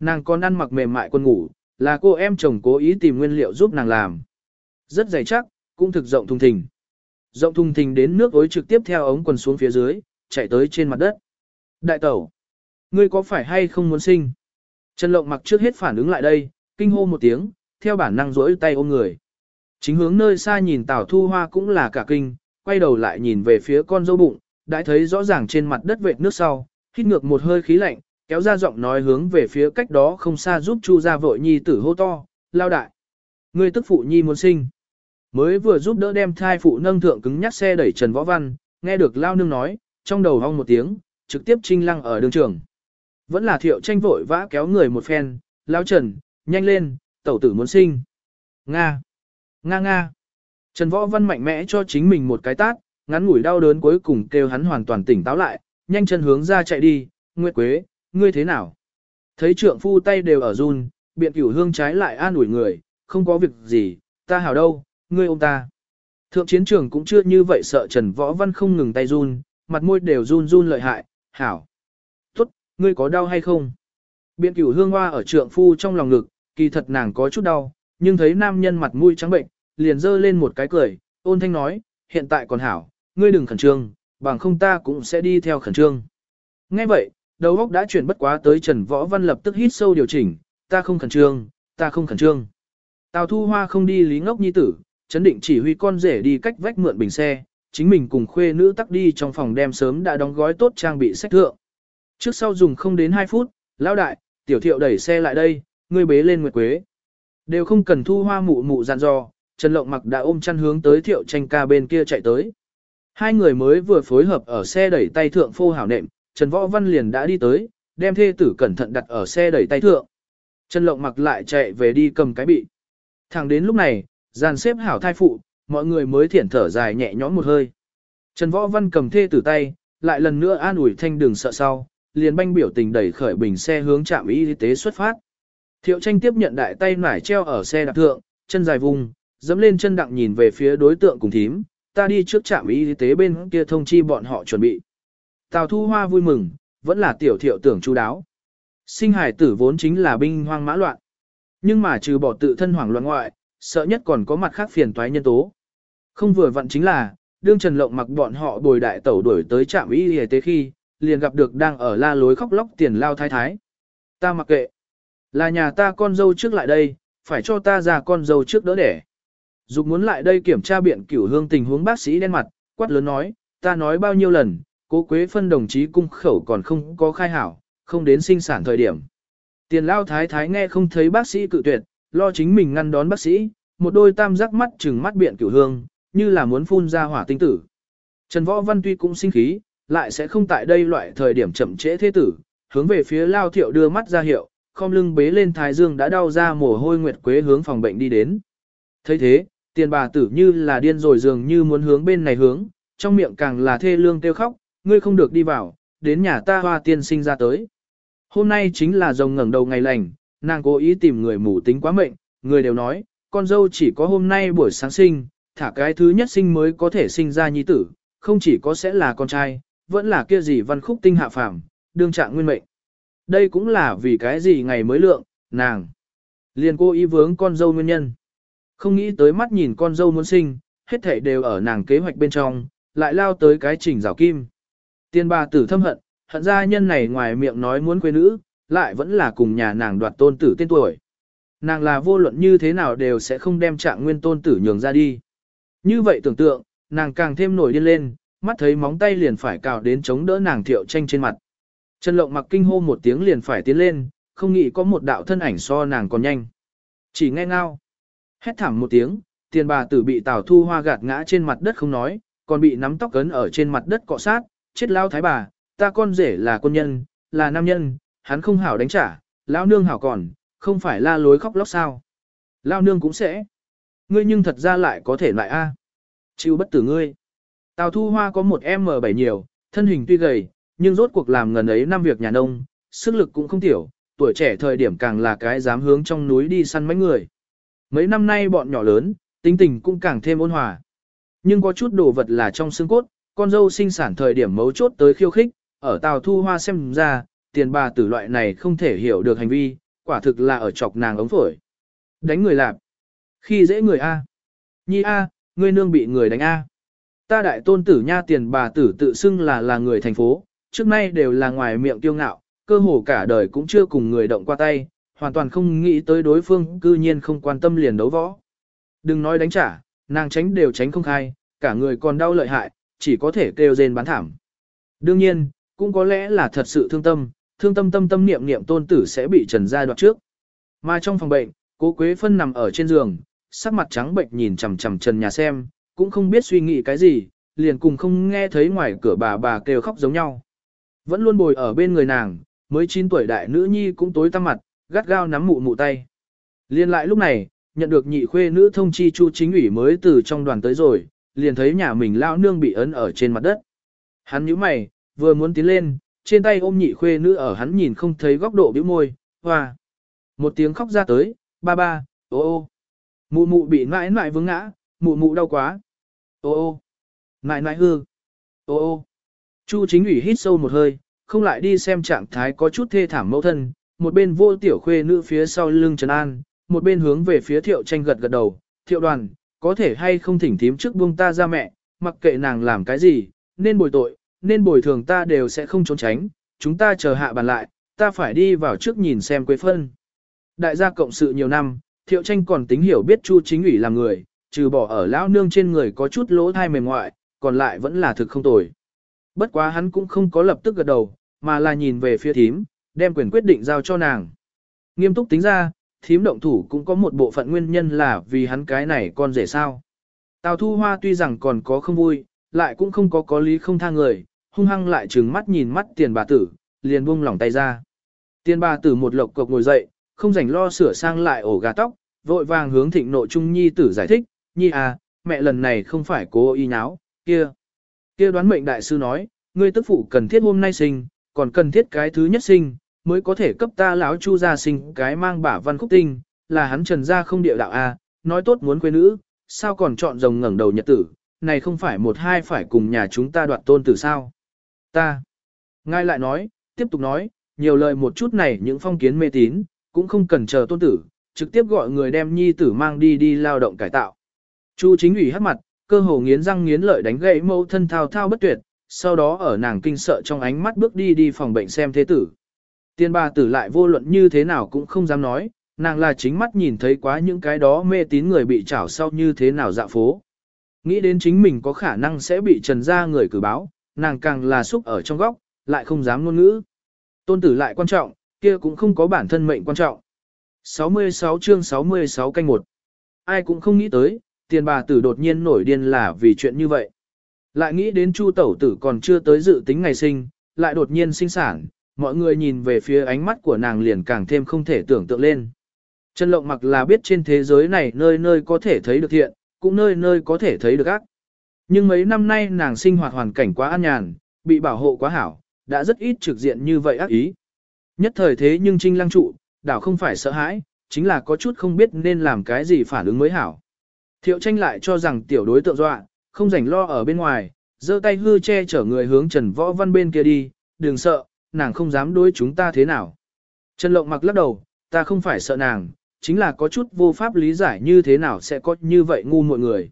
Nàng còn ăn mặc mềm mại quần ngủ, là cô em chồng cố ý tìm nguyên liệu giúp nàng làm. Rất dày chắc, cũng thực rộng thùng thình. Rộng thùng thình đến nước ối trực tiếp theo ống quần xuống phía dưới, chạy tới trên mặt đất. Đại tẩu, ngươi có phải hay không muốn sinh? Trần Lộng mặc trước hết phản ứng lại đây, kinh hô một tiếng, theo bản năng rỗi tay ôm người. Chính hướng nơi xa nhìn Tào Thu Hoa cũng là cả kinh, quay đầu lại nhìn về phía con dâu bụng, đã thấy rõ ràng trên mặt đất vệt nước sau, hít ngược một hơi khí lạnh, kéo ra giọng nói hướng về phía cách đó không xa giúp Chu gia vội nhi tử hô to, lao đại. Người tức phụ nhi muốn sinh. Mới vừa giúp đỡ đem thai phụ nâng thượng cứng nhắc xe đẩy Trần Võ Văn, nghe được lao nương nói, trong đầu hong một tiếng, trực tiếp trinh lăng ở đường trường. Vẫn là thiệu tranh vội vã kéo người một phen, lao Trần, nhanh lên, tẩu tử muốn sinh. Nga. Nga nga. Trần Võ Văn mạnh mẽ cho chính mình một cái tát, ngắn ngủi đau đớn cuối cùng kêu hắn hoàn toàn tỉnh táo lại, nhanh chân hướng ra chạy đi, Nguyệt Quế, ngươi thế nào? Thấy trượng phu tay đều ở run, biện cửu hương trái lại an ủi người, không có việc gì, ta hảo đâu, ngươi ôm ta. Thượng chiến trường cũng chưa như vậy sợ Trần Võ Văn không ngừng tay run, mặt môi đều run run lợi hại, hảo. Tốt, ngươi có đau hay không? Biện cửu hương hoa ở trượng phu trong lòng ngực, kỳ thật nàng có chút đau, nhưng thấy nam nhân mặt mũi trắng bệnh, liền dơ lên một cái cười, ôn thanh nói, hiện tại còn hảo, ngươi đừng khẩn trương, bằng không ta cũng sẽ đi theo khẩn trương. Nghe vậy, đầu óc đã chuyển bất quá tới Trần Võ Văn lập tức hít sâu điều chỉnh, ta không khẩn trương, ta không khẩn trương. Tào Thu Hoa không đi lý ngốc nhi tử, chấn định chỉ huy con rể đi cách vách mượn bình xe, chính mình cùng khuê nữ tắc đi trong phòng đem sớm đã đóng gói tốt trang bị sách thượng. Trước sau dùng không đến 2 phút, lão đại, tiểu thiệu đẩy xe lại đây, ngươi bế lên nguyệt quế. Đều không cần thu hoa mụ mụ dặn dò, Trần Lộng mặc đã ôm chăn hướng tới thiệu tranh ca bên kia chạy tới. Hai người mới vừa phối hợp ở xe đẩy tay thượng phô hảo nệm, Trần Võ Văn liền đã đi tới, đem thê tử cẩn thận đặt ở xe đẩy tay thượng. Trần Lộng mặc lại chạy về đi cầm cái bị. Thẳng đến lúc này, dàn xếp hảo thai phụ, mọi người mới thiển thở dài nhẹ nhõm một hơi. Trần Võ Văn cầm thê tử tay, lại lần nữa an ủi thanh đường sợ sau, liền banh biểu tình đẩy khởi bình xe hướng trạm y tế xuất phát. Thiệu tranh tiếp nhận đại tay nải treo ở xe đạp thượng, chân dài vùng, dẫm lên chân đặng nhìn về phía đối tượng cùng thím, ta đi trước trạm y tế bên kia thông chi bọn họ chuẩn bị. Tào Thu Hoa vui mừng, vẫn là tiểu thiệu tưởng chú đáo. Sinh hải tử vốn chính là binh hoang mã loạn. Nhưng mà trừ bỏ tự thân hoảng loạn ngoại, sợ nhất còn có mặt khác phiền toái nhân tố. Không vừa vặn chính là, đương Trần Lộng mặc bọn họ bồi đại tẩu đuổi tới trạm y y tế khi, liền gặp được đang ở la lối khóc lóc tiền lao thái thái. Ta mặc kệ. Là nhà ta con dâu trước lại đây, phải cho ta ra con dâu trước đỡ đẻ. Dục muốn lại đây kiểm tra biện cửu hương tình huống bác sĩ đen mặt, quát lớn nói, ta nói bao nhiêu lần, cố quế phân đồng chí cung khẩu còn không có khai hảo, không đến sinh sản thời điểm. Tiền lao thái thái nghe không thấy bác sĩ cự tuyệt, lo chính mình ngăn đón bác sĩ, một đôi tam giác mắt trừng mắt biện cửu hương, như là muốn phun ra hỏa tinh tử. Trần Võ Văn tuy cũng sinh khí, lại sẽ không tại đây loại thời điểm chậm trễ thế tử, hướng về phía lao thiệu đưa mắt ra hiệu, khom lưng bế lên thái dương đã đau ra mồ hôi nguyệt quế hướng phòng bệnh đi đến. thấy thế, tiền bà tử như là điên rồi dường như muốn hướng bên này hướng, trong miệng càng là thê lương kêu khóc, ngươi không được đi vào, đến nhà ta hoa tiên sinh ra tới. Hôm nay chính là rồng ngẩng đầu ngày lành, nàng cố ý tìm người mù tính quá mệnh, người đều nói, con dâu chỉ có hôm nay buổi sáng sinh, thả cái thứ nhất sinh mới có thể sinh ra nhi tử, không chỉ có sẽ là con trai, vẫn là kia gì văn khúc tinh hạ phàm, đương trạng nguyên mệnh. Đây cũng là vì cái gì ngày mới lượng, nàng. Liền cô ý vướng con dâu nguyên nhân. Không nghĩ tới mắt nhìn con dâu muốn sinh, hết thảy đều ở nàng kế hoạch bên trong, lại lao tới cái trình rào kim. Tiên bà tử thâm hận, hận ra nhân này ngoài miệng nói muốn quê nữ, lại vẫn là cùng nhà nàng đoạt tôn tử tên tuổi. Nàng là vô luận như thế nào đều sẽ không đem trạng nguyên tôn tử nhường ra đi. Như vậy tưởng tượng, nàng càng thêm nổi điên lên, mắt thấy móng tay liền phải cào đến chống đỡ nàng thiệu tranh trên mặt. Trần Lộng mặc kinh hô một tiếng liền phải tiến lên, không nghĩ có một đạo thân ảnh so nàng còn nhanh. Chỉ nghe ngao. Hét thảm một tiếng, tiền bà tử bị Tào Thu Hoa gạt ngã trên mặt đất không nói, còn bị nắm tóc cấn ở trên mặt đất cọ sát, chết lao thái bà, ta con rể là quân nhân, là nam nhân, hắn không hảo đánh trả, lão nương hảo còn, không phải la lối khóc lóc sao. Lao nương cũng sẽ. Ngươi nhưng thật ra lại có thể lại A. Chịu bất tử ngươi. Tào Thu Hoa có một M7 nhiều, thân hình tuy gầy, nhưng rốt cuộc làm ngần ấy năm việc nhà nông, sức lực cũng không tiểu, tuổi trẻ thời điểm càng là cái dám hướng trong núi đi săn mấy người. Mấy năm nay bọn nhỏ lớn, tính tình cũng càng thêm ôn hòa. Nhưng có chút đồ vật là trong xương cốt, con dâu sinh sản thời điểm mấu chốt tới khiêu khích, ở tàu Thu Hoa xem ra, tiền bà tử loại này không thể hiểu được hành vi, quả thực là ở chọc nàng ống phổi. Đánh người lạp. Khi dễ người A. Nhi A, ngươi nương bị người đánh A. Ta đại tôn tử nha tiền bà tử tự xưng là là người thành phố, trước nay đều là ngoài miệng tiêu ngạo, cơ hồ cả đời cũng chưa cùng người động qua tay, hoàn toàn không nghĩ tới đối phương cư nhiên không quan tâm liền đấu võ. Đừng nói đánh trả, nàng tránh đều tránh không khai, cả người còn đau lợi hại, chỉ có thể kêu rên bán thảm. Đương nhiên, cũng có lẽ là thật sự thương tâm, thương tâm tâm tâm niệm niệm tôn tử sẽ bị trần gia đoạt trước. Mà trong phòng bệnh, cố Quế Phân nằm ở trên giường, sắc mặt trắng bệnh nhìn chằm chằm trần nhà xem, cũng không biết suy nghĩ cái gì, liền cùng không nghe thấy ngoài cửa bà bà kêu khóc giống nhau. Vẫn luôn bồi ở bên người nàng, mới 9 tuổi đại nữ nhi cũng tối tăm mặt, gắt gao nắm mụ mụ tay. Liên lại lúc này, nhận được nhị khuê nữ thông chi chu chính ủy mới từ trong đoàn tới rồi, liền thấy nhà mình lao nương bị ấn ở trên mặt đất. Hắn nhíu mày, vừa muốn tiến lên, trên tay ôm nhị khuê nữ ở hắn nhìn không thấy góc độ bĩu môi, hoa. Một tiếng khóc ra tới, ba ba, ô ô. Mụ mụ bị mãi mãi vướng ngã, mụ mụ đau quá. Ô ô. Mãi mãi hư. Ô ô. Chu chính ủy hít sâu một hơi, không lại đi xem trạng thái có chút thê thảm mẫu thân, một bên vô tiểu khuê nữ phía sau lưng Trần An, một bên hướng về phía thiệu tranh gật gật đầu, thiệu đoàn, có thể hay không thỉnh thím trước buông ta ra mẹ, mặc kệ nàng làm cái gì, nên bồi tội, nên bồi thường ta đều sẽ không trốn tránh, chúng ta chờ hạ bàn lại, ta phải đi vào trước nhìn xem quế phân. Đại gia cộng sự nhiều năm, thiệu tranh còn tính hiểu biết chu chính ủy làm người, trừ bỏ ở lão nương trên người có chút lỗ thai mềm ngoại, còn lại vẫn là thực không tồi. Bất quá hắn cũng không có lập tức gật đầu, mà là nhìn về phía thím, đem quyền quyết định giao cho nàng. Nghiêm túc tính ra, thím động thủ cũng có một bộ phận nguyên nhân là vì hắn cái này con rể sao. Tào Thu Hoa tuy rằng còn có không vui, lại cũng không có có lý không tha người, hung hăng lại trừng mắt nhìn mắt tiền bà tử, liền buông lỏng tay ra. Tiền bà tử một lộc cộc ngồi dậy, không rảnh lo sửa sang lại ổ gà tóc, vội vàng hướng thịnh nội trung nhi tử giải thích, nhi à, mẹ lần này không phải cố ý nháo, kia. Kia đoán mệnh đại sư nói, ngươi tức phụ cần thiết hôm nay sinh, còn cần thiết cái thứ nhất sinh, mới có thể cấp ta lão chu gia sinh cái mang bả văn khúc tinh, là hắn trần gia không địa đạo a, nói tốt muốn quê nữ, sao còn chọn rồng ngẩng đầu nhật tử, này không phải một hai phải cùng nhà chúng ta đoạt tôn tử sao. Ta. Ngài lại nói, tiếp tục nói, nhiều lời một chút này những phong kiến mê tín, cũng không cần chờ tôn tử, trực tiếp gọi người đem nhi tử mang đi đi lao động cải tạo. Chu chính ủy hát mặt, cơ hồ nghiến răng nghiến lợi đánh gãy mâu thân thao thao bất tuyệt, sau đó ở nàng kinh sợ trong ánh mắt bước đi đi phòng bệnh xem thế tử. Tiên bà tử lại vô luận như thế nào cũng không dám nói, nàng là chính mắt nhìn thấy quá những cái đó mê tín người bị trảo sau như thế nào dạ phố. Nghĩ đến chính mình có khả năng sẽ bị trần ra người cử báo, nàng càng là xúc ở trong góc, lại không dám ngôn ngữ. Tôn tử lại quan trọng, kia cũng không có bản thân mệnh quan trọng. 66 chương 66 canh 1 Ai cũng không nghĩ tới, tiền bà tử đột nhiên nổi điên là vì chuyện như vậy. Lại nghĩ đến chu tẩu tử còn chưa tới dự tính ngày sinh, lại đột nhiên sinh sản, mọi người nhìn về phía ánh mắt của nàng liền càng thêm không thể tưởng tượng lên. Trần Lộng mặc là biết trên thế giới này nơi nơi có thể thấy được thiện, cũng nơi nơi có thể thấy được ác. Nhưng mấy năm nay nàng sinh hoạt hoàn cảnh quá an nhàn, bị bảo hộ quá hảo, đã rất ít trực diện như vậy ác ý. Nhất thời thế nhưng Trinh Lăng trụ, đảo không phải sợ hãi, chính là có chút không biết nên làm cái gì phản ứng mới hảo. Thiệu tranh lại cho rằng tiểu đối tượng dọa, không rảnh lo ở bên ngoài, giơ tay hư che chở người hướng Trần Võ Văn bên kia đi, đừng sợ, nàng không dám đối chúng ta thế nào. Trần Lộng mặc lắc đầu, ta không phải sợ nàng, chính là có chút vô pháp lý giải như thế nào sẽ có như vậy ngu muội người.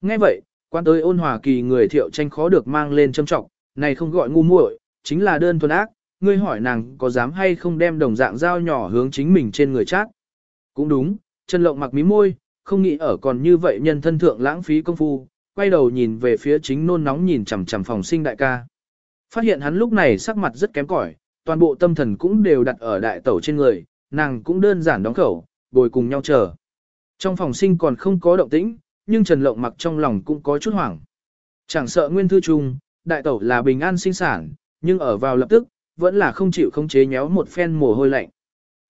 Nghe vậy, quan tới ôn hòa kỳ người thiệu tranh khó được mang lên châm trọng, này không gọi ngu muội, chính là đơn thuần ác, ngươi hỏi nàng có dám hay không đem đồng dạng dao nhỏ hướng chính mình trên người chát. Cũng đúng, Trần Lộng mặc mí môi, không nghĩ ở còn như vậy nhân thân thượng lãng phí công phu, quay đầu nhìn về phía chính nôn nóng nhìn chằm chằm phòng sinh đại ca. Phát hiện hắn lúc này sắc mặt rất kém cỏi, toàn bộ tâm thần cũng đều đặt ở đại tẩu trên người, nàng cũng đơn giản đóng khẩu, bồi cùng nhau chờ. Trong phòng sinh còn không có động tĩnh, nhưng Trần Lộng mặc trong lòng cũng có chút hoảng. Chẳng sợ nguyên thư chung, đại tẩu là bình an sinh sản, nhưng ở vào lập tức, vẫn là không chịu không chế nhéo một phen mồ hôi lạnh.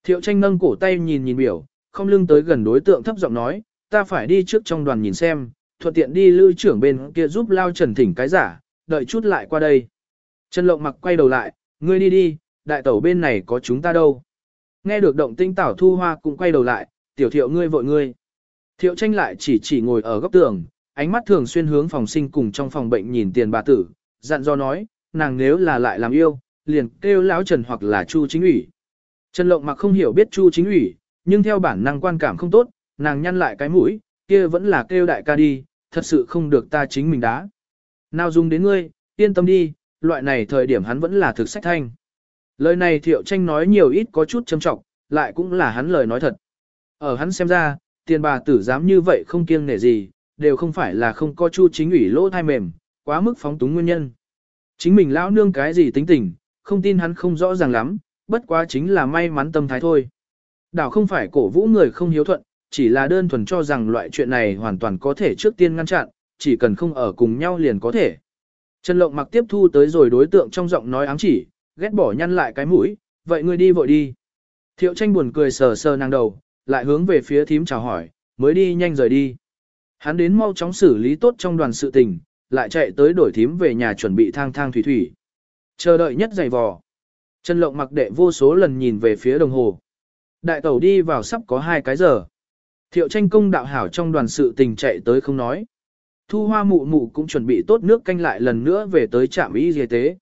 Thiệu tranh nâng cổ tay nhìn nhìn biểu, không lưng tới gần đối tượng thấp giọng nói, ta phải đi trước trong đoàn nhìn xem, thuận tiện đi lưu trưởng bên kia giúp lao trần thỉnh cái giả, đợi chút lại qua đây. Trần Lộng mặc quay đầu lại, ngươi đi đi, đại tẩu bên này có chúng ta đâu. Nghe được động tinh tảo thu hoa cũng quay đầu lại, tiểu thiệu ngươi vội ngươi. Thiệu tranh lại chỉ chỉ ngồi ở góc tường, ánh mắt thường xuyên hướng phòng sinh cùng trong phòng bệnh nhìn tiền bà tử, dặn do nói, nàng nếu là lại làm yêu, liền kêu lão Trần hoặc là Chu chính ủy. Trần Lộng mặc không hiểu biết Chu chính ủy, nhưng theo bản năng quan cảm không tốt, nàng nhăn lại cái mũi, kia vẫn là kêu đại ca đi, thật sự không được ta chính mình đá. Nào dùng đến ngươi, yên tâm đi, loại này thời điểm hắn vẫn là thực sách thanh. Lời này thiệu tranh nói nhiều ít có chút châm trọng, lại cũng là hắn lời nói thật. Ở hắn xem ra, tiền bà tử dám như vậy không kiêng nể gì, đều không phải là không có chu chính ủy lỗ thai mềm, quá mức phóng túng nguyên nhân. Chính mình lão nương cái gì tính tình, không tin hắn không rõ ràng lắm, bất quá chính là may mắn tâm thái thôi. Đảo không phải cổ vũ người không hiếu thuận, chỉ là đơn thuần cho rằng loại chuyện này hoàn toàn có thể trước tiên ngăn chặn, chỉ cần không ở cùng nhau liền có thể. Trần Lộng mặc tiếp thu tới rồi đối tượng trong giọng nói ám chỉ, ghét bỏ nhăn lại cái mũi, vậy ngươi đi vội đi. Thiệu tranh buồn cười sờ sờ nàng đầu, lại hướng về phía thím chào hỏi, mới đi nhanh rời đi. Hắn đến mau chóng xử lý tốt trong đoàn sự tình, lại chạy tới đổi thím về nhà chuẩn bị thang thang thủy thủy. Chờ đợi nhất giày vò. Trần Lộng mặc đệ vô số lần nhìn về phía đồng hồ. Đại tẩu đi vào sắp có hai cái giờ. Thiệu tranh công đạo hảo trong đoàn sự tình chạy tới không nói. Thu hoa mụ mụ cũng chuẩn bị tốt nước canh lại lần nữa về tới trạm y y tế.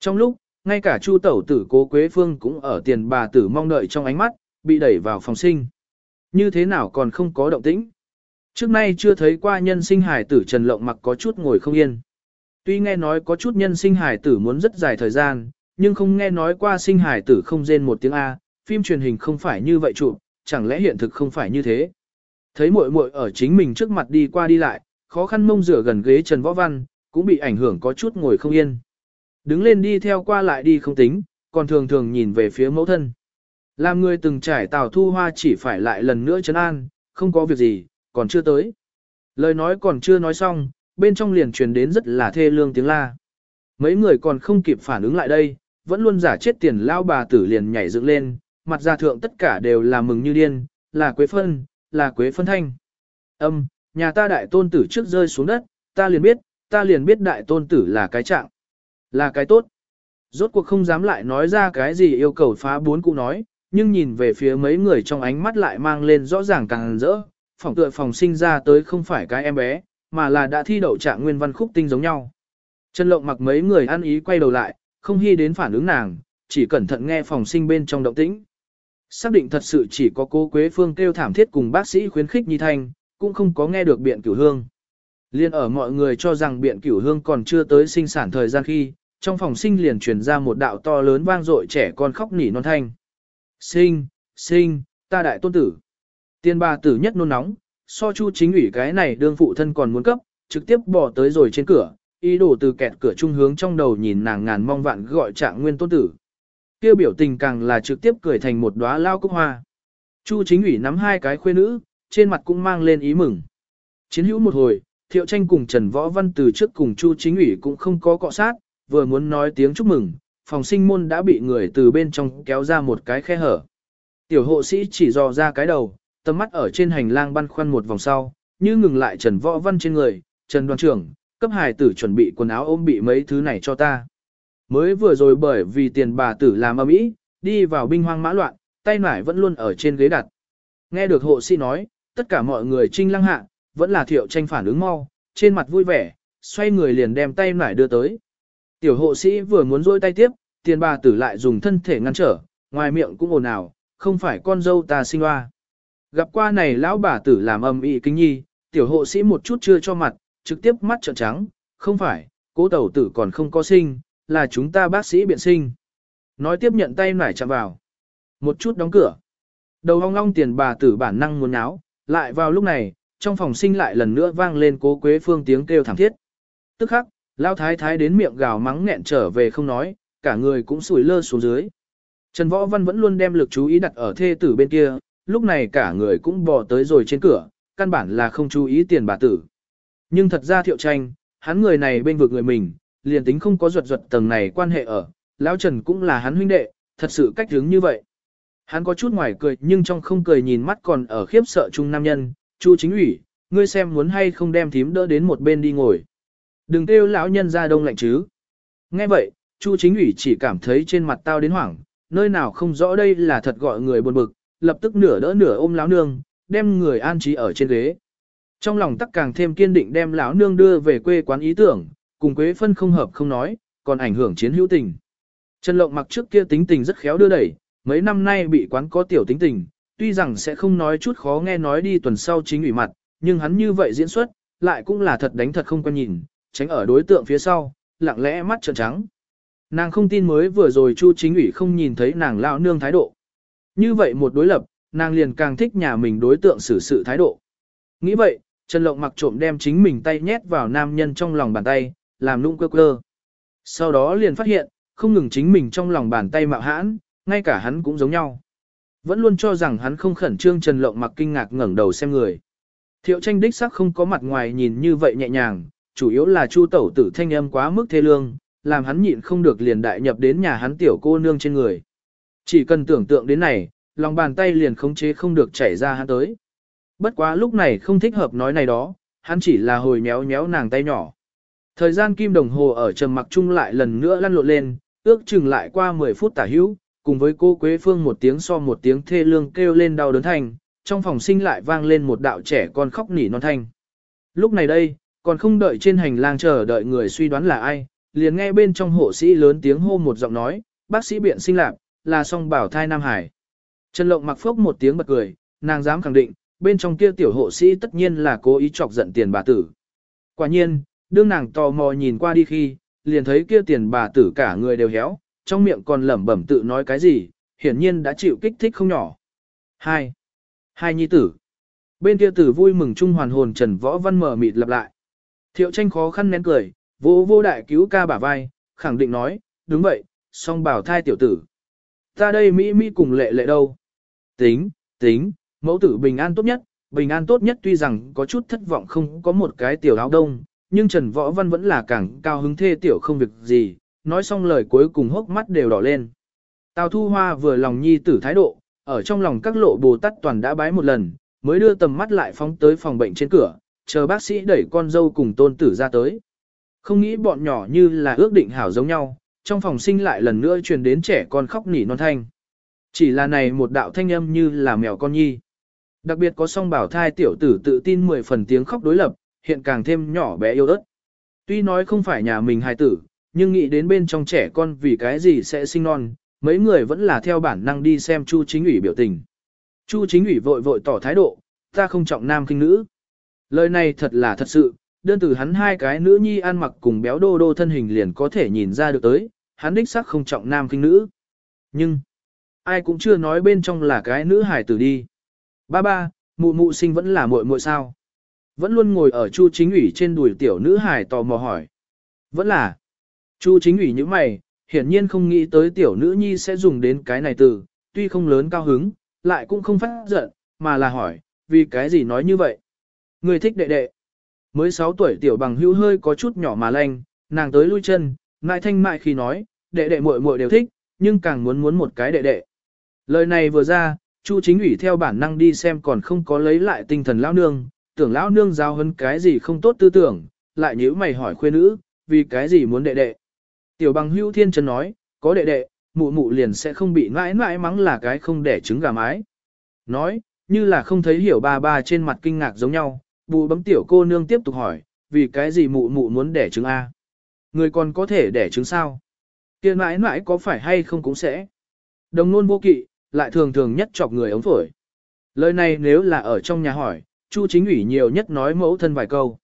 Trong lúc, ngay cả chu tẩu tử cố Quế Phương cũng ở tiền bà tử mong đợi trong ánh mắt, bị đẩy vào phòng sinh. Như thế nào còn không có động tĩnh? Trước nay chưa thấy qua nhân sinh hải tử Trần Lộng mặc có chút ngồi không yên. Tuy nghe nói có chút nhân sinh hải tử muốn rất dài thời gian, nhưng không nghe nói qua sinh hải tử không rên một tiếng A, phim truyền hình không phải như vậy chụp, chẳng lẽ hiện thực không phải như thế. Thấy muội muội ở chính mình trước mặt đi qua đi lại, khó khăn mông rửa gần ghế Trần Võ Văn, cũng bị ảnh hưởng có chút ngồi không yên. Đứng lên đi theo qua lại đi không tính, còn thường thường nhìn về phía mẫu thân. Làm người từng trải tào thu hoa chỉ phải lại lần nữa chấn an, không có việc gì, còn chưa tới. Lời nói còn chưa nói xong, bên trong liền truyền đến rất là thê lương tiếng la. Mấy người còn không kịp phản ứng lại đây, vẫn luôn giả chết tiền lao bà tử liền nhảy dựng lên, mặt ra thượng tất cả đều là mừng như điên, là quế phân, là quế phân thanh. Âm, nhà ta đại tôn tử trước rơi xuống đất, ta liền biết, ta liền biết đại tôn tử là cái trạng, là cái tốt. Rốt cuộc không dám lại nói ra cái gì yêu cầu phá bốn cụ nói, nhưng nhìn về phía mấy người trong ánh mắt lại mang lên rõ ràng càng rỡ, phòng tựa phòng sinh ra tới không phải cái em bé, mà là đã thi đậu trạng nguyên văn khúc tinh giống nhau. Trần Lộng mặc mấy người ăn ý quay đầu lại, không hy đến phản ứng nàng, chỉ cẩn thận nghe phòng sinh bên trong động tĩnh. Xác định thật sự chỉ có cô Quế Phương kêu thảm thiết cùng bác sĩ khuyến khích Nhi Thanh, cũng không có nghe được biện cửu hương. Liên ở mọi người cho rằng biện cửu hương còn chưa tới sinh sản thời gian khi, trong phòng sinh liền truyền ra một đạo to lớn vang dội trẻ con khóc nỉ non thanh. Sinh, sinh, ta đại tôn tử. Tiên bà tử nhất nôn nóng, so chu chính ủy cái này đương phụ thân còn muốn cấp, trực tiếp bỏ tới rồi trên cửa, ý đồ từ kẹt cửa trung hướng trong đầu nhìn nàng ngàn mong vạn gọi trạng nguyên tôn tử. Kêu biểu tình càng là trực tiếp cười thành một đóa lao cúc hoa. Chu chính ủy nắm hai cái khuê nữ, trên mặt cũng mang lên ý mừng. Chiến hữu một hồi, thiệu tranh cùng Trần Võ Văn từ trước cùng Chu chính ủy cũng không có cọ sát, vừa muốn nói tiếng chúc mừng, phòng sinh môn đã bị người từ bên trong kéo ra một cái khe hở. Tiểu hộ sĩ chỉ dò ra cái đầu, tầm mắt ở trên hành lang băn khoăn một vòng sau, như ngừng lại Trần Võ Văn trên người, Trần đoàn trưởng, cấp hài tử chuẩn bị quần áo ôm bị mấy thứ này cho ta. Mới vừa rồi bởi vì tiền bà tử làm âm ý, đi vào binh hoang mã loạn, tay nải vẫn luôn ở trên ghế đặt. Nghe được hộ sĩ nói, tất cả mọi người trinh lăng hạ, vẫn là thiệu tranh phản ứng mau, trên mặt vui vẻ, xoay người liền đem tay nải đưa tới. Tiểu hộ sĩ vừa muốn rôi tay tiếp, tiền bà tử lại dùng thân thể ngăn trở, ngoài miệng cũng ồn ào, không phải con dâu ta sinh hoa. Gặp qua này lão bà tử làm âm ị kính nhi, tiểu hộ sĩ một chút chưa cho mặt, trực tiếp mắt trợn trắng, không phải, cố tẩu tử còn không có sinh, là chúng ta bác sĩ biện sinh. Nói tiếp nhận tay nải chạm vào. Một chút đóng cửa. Đầu hong long tiền bà tử bản năng muốn áo, lại vào lúc này, trong phòng sinh lại lần nữa vang lên cố quế phương tiếng kêu thảm thiết. Tức khắc, lao thái thái đến miệng gào mắng nghẹn trở về không nói, cả người cũng sủi lơ xuống dưới. Trần Võ Văn vẫn luôn đem lực chú ý đặt ở thê tử bên kia, lúc này cả người cũng bò tới rồi trên cửa, căn bản là không chú ý tiền bà tử. Nhưng thật ra thiệu tranh, hắn người này bên vực người mình, liền tính không có ruột ruột tầng này quan hệ ở, lão Trần cũng là hắn huynh đệ, thật sự cách hướng như vậy. Hắn có chút ngoài cười nhưng trong không cười nhìn mắt còn ở khiếp sợ chung nam nhân, Chu chính ủy, ngươi xem muốn hay không đem thím đỡ đến một bên đi ngồi. Đừng kêu lão nhân ra đông lạnh chứ. Nghe vậy, Chu chính ủy chỉ cảm thấy trên mặt tao đến hoảng, nơi nào không rõ đây là thật gọi người buồn bực, lập tức nửa đỡ nửa ôm lão nương, đem người an trí ở trên ghế. Trong lòng tắc càng thêm kiên định đem lão nương đưa về quê quán ý tưởng, cùng Quế Phân không hợp không nói, còn ảnh hưởng chiến hữu tình. Trần Lộng mặc trước kia tính tình rất khéo đưa đẩy, mấy năm nay bị quán có tiểu tính tình, tuy rằng sẽ không nói chút khó nghe nói đi tuần sau chính ủy mặt, nhưng hắn như vậy diễn xuất, lại cũng là thật đánh thật không quan nhìn, tránh ở đối tượng phía sau, lặng lẽ mắt trợn trắng. Nàng không tin mới vừa rồi Chu chính ủy không nhìn thấy nàng lão nương thái độ. Như vậy một đối lập, nàng liền càng thích nhà mình đối tượng xử sự thái độ. Nghĩ vậy, Trần Lộng mặc trộm đem chính mình tay nhét vào nam nhân trong lòng bàn tay, làm nũng cơ cơ. Sau đó liền phát hiện, không ngừng chính mình trong lòng bàn tay mạo hãn, ngay cả hắn cũng giống nhau. Vẫn luôn cho rằng hắn không khẩn trương Trần Lộng mặc kinh ngạc ngẩng đầu xem người. Thiệu tranh đích sắc không có mặt ngoài nhìn như vậy nhẹ nhàng, chủ yếu là chu tẩu tử thanh âm quá mức thê lương, làm hắn nhịn không được liền đại nhập đến nhà hắn tiểu cô nương trên người. Chỉ cần tưởng tượng đến này, lòng bàn tay liền khống chế không được chảy ra hắn tới. Bất quá lúc này không thích hợp nói này đó, hắn chỉ là hồi méo méo nàng tay nhỏ. Thời gian kim đồng hồ ở trầm mặc chung lại lần nữa lăn lộn lên, ước chừng lại qua 10 phút tả hữu, cùng với cô Quế Phương một tiếng so một tiếng thê lương kêu lên đau đớn thành, trong phòng sinh lại vang lên một đạo trẻ con khóc nỉ non thanh. Lúc này đây, còn không đợi trên hành lang chờ đợi người suy đoán là ai, liền nghe bên trong hộ sĩ lớn tiếng hô một giọng nói, bác sĩ biện sinh lạc, là song bảo thai Nam Hải. Trần Lộng mặc phốc một tiếng bật cười, nàng dám khẳng định, bên trong kia tiểu hộ sĩ tất nhiên là cố ý chọc giận tiền bà tử. Quả nhiên, đương nàng tò mò nhìn qua đi khi, liền thấy kia tiền bà tử cả người đều héo, trong miệng còn lẩm bẩm tự nói cái gì, hiển nhiên đã chịu kích thích không nhỏ. Hai. Hai nhi tử. Bên kia tử vui mừng chung hoàn hồn Trần Võ Văn mở mịt lặp lại. Thiệu tranh khó khăn nén cười, vô vô đại cứu ca bả vai, khẳng định nói, đúng vậy, song bảo thai tiểu tử. Ta đây Mỹ Mỹ cùng lệ lệ đâu? Tính, tính, mẫu tử bình an tốt nhất, bình an tốt nhất tuy rằng có chút thất vọng không có một cái tiểu áo đông, nhưng Trần Võ Văn vẫn là càng cao hứng thê tiểu không việc gì, nói xong lời cuối cùng hốc mắt đều đỏ lên. Tào Thu Hoa vừa lòng nhi tử thái độ, ở trong lòng các lộ Bồ Tát toàn đã bái một lần, mới đưa tầm mắt lại phóng tới phòng bệnh trên cửa, chờ bác sĩ đẩy con dâu cùng tôn tử ra tới. Không nghĩ bọn nhỏ như là ước định hảo giống nhau, trong phòng sinh lại lần nữa truyền đến trẻ con khóc nỉ non thanh. Chỉ là này một đạo thanh âm như là mèo con nhi. Đặc biệt có song bảo thai tiểu tử tự tin 10 phần tiếng khóc đối lập, hiện càng thêm nhỏ bé yêu ớt. Tuy nói không phải nhà mình hài tử, nhưng nghĩ đến bên trong trẻ con vì cái gì sẽ sinh non, mấy người vẫn là theo bản năng đi xem Chu chính ủy biểu tình. Chu chính ủy vội vội tỏ thái độ, ta không trọng nam kinh nữ. Lời này thật là thật sự, đơn từ hắn hai cái nữ nhi ăn mặc cùng béo đô đô thân hình liền có thể nhìn ra được tới, hắn đích xác không trọng nam kinh nữ. Nhưng, ai cũng chưa nói bên trong là cái nữ hải tử đi. Ba ba, mụ mụ sinh vẫn là muội muội sao? Vẫn luôn ngồi ở Chu chính ủy trên đùi tiểu nữ hải tò mò hỏi. Vẫn là. Chu chính ủy như mày, hiển nhiên không nghĩ tới tiểu nữ nhi sẽ dùng đến cái này từ, tuy không lớn cao hứng, lại cũng không phát giận, mà là hỏi, vì cái gì nói như vậy? Người thích đệ đệ. Mới 6 tuổi tiểu bằng hữu hơi có chút nhỏ mà lanh, nàng tới lui chân, ngại thanh mại khi nói, đệ đệ muội muội đều thích, nhưng càng muốn muốn một cái đệ đệ. Lời này vừa ra, Chu chính ủy theo bản năng đi xem còn không có lấy lại tinh thần lão nương, tưởng lão nương giao hơn cái gì không tốt tư tưởng, lại nhíu mày hỏi khuê nữ, vì cái gì muốn đệ đệ. Tiểu bằng hưu thiên chân nói, có đệ đệ, mụ mụ liền sẽ không bị mãi mãi mắng là cái không đẻ trứng gà mái. Nói, như là không thấy hiểu ba ba trên mặt kinh ngạc giống nhau, bù bấm tiểu cô nương tiếp tục hỏi, vì cái gì mụ mụ muốn đẻ trứng A. Người còn có thể đẻ trứng sao? kia mãi mãi có phải hay không cũng sẽ. Đồng nôn vô kỵ, lại thường thường nhất chọc người ống phổi. Lời này nếu là ở trong nhà hỏi, Chu chính ủy nhiều nhất nói mẫu thân vài câu.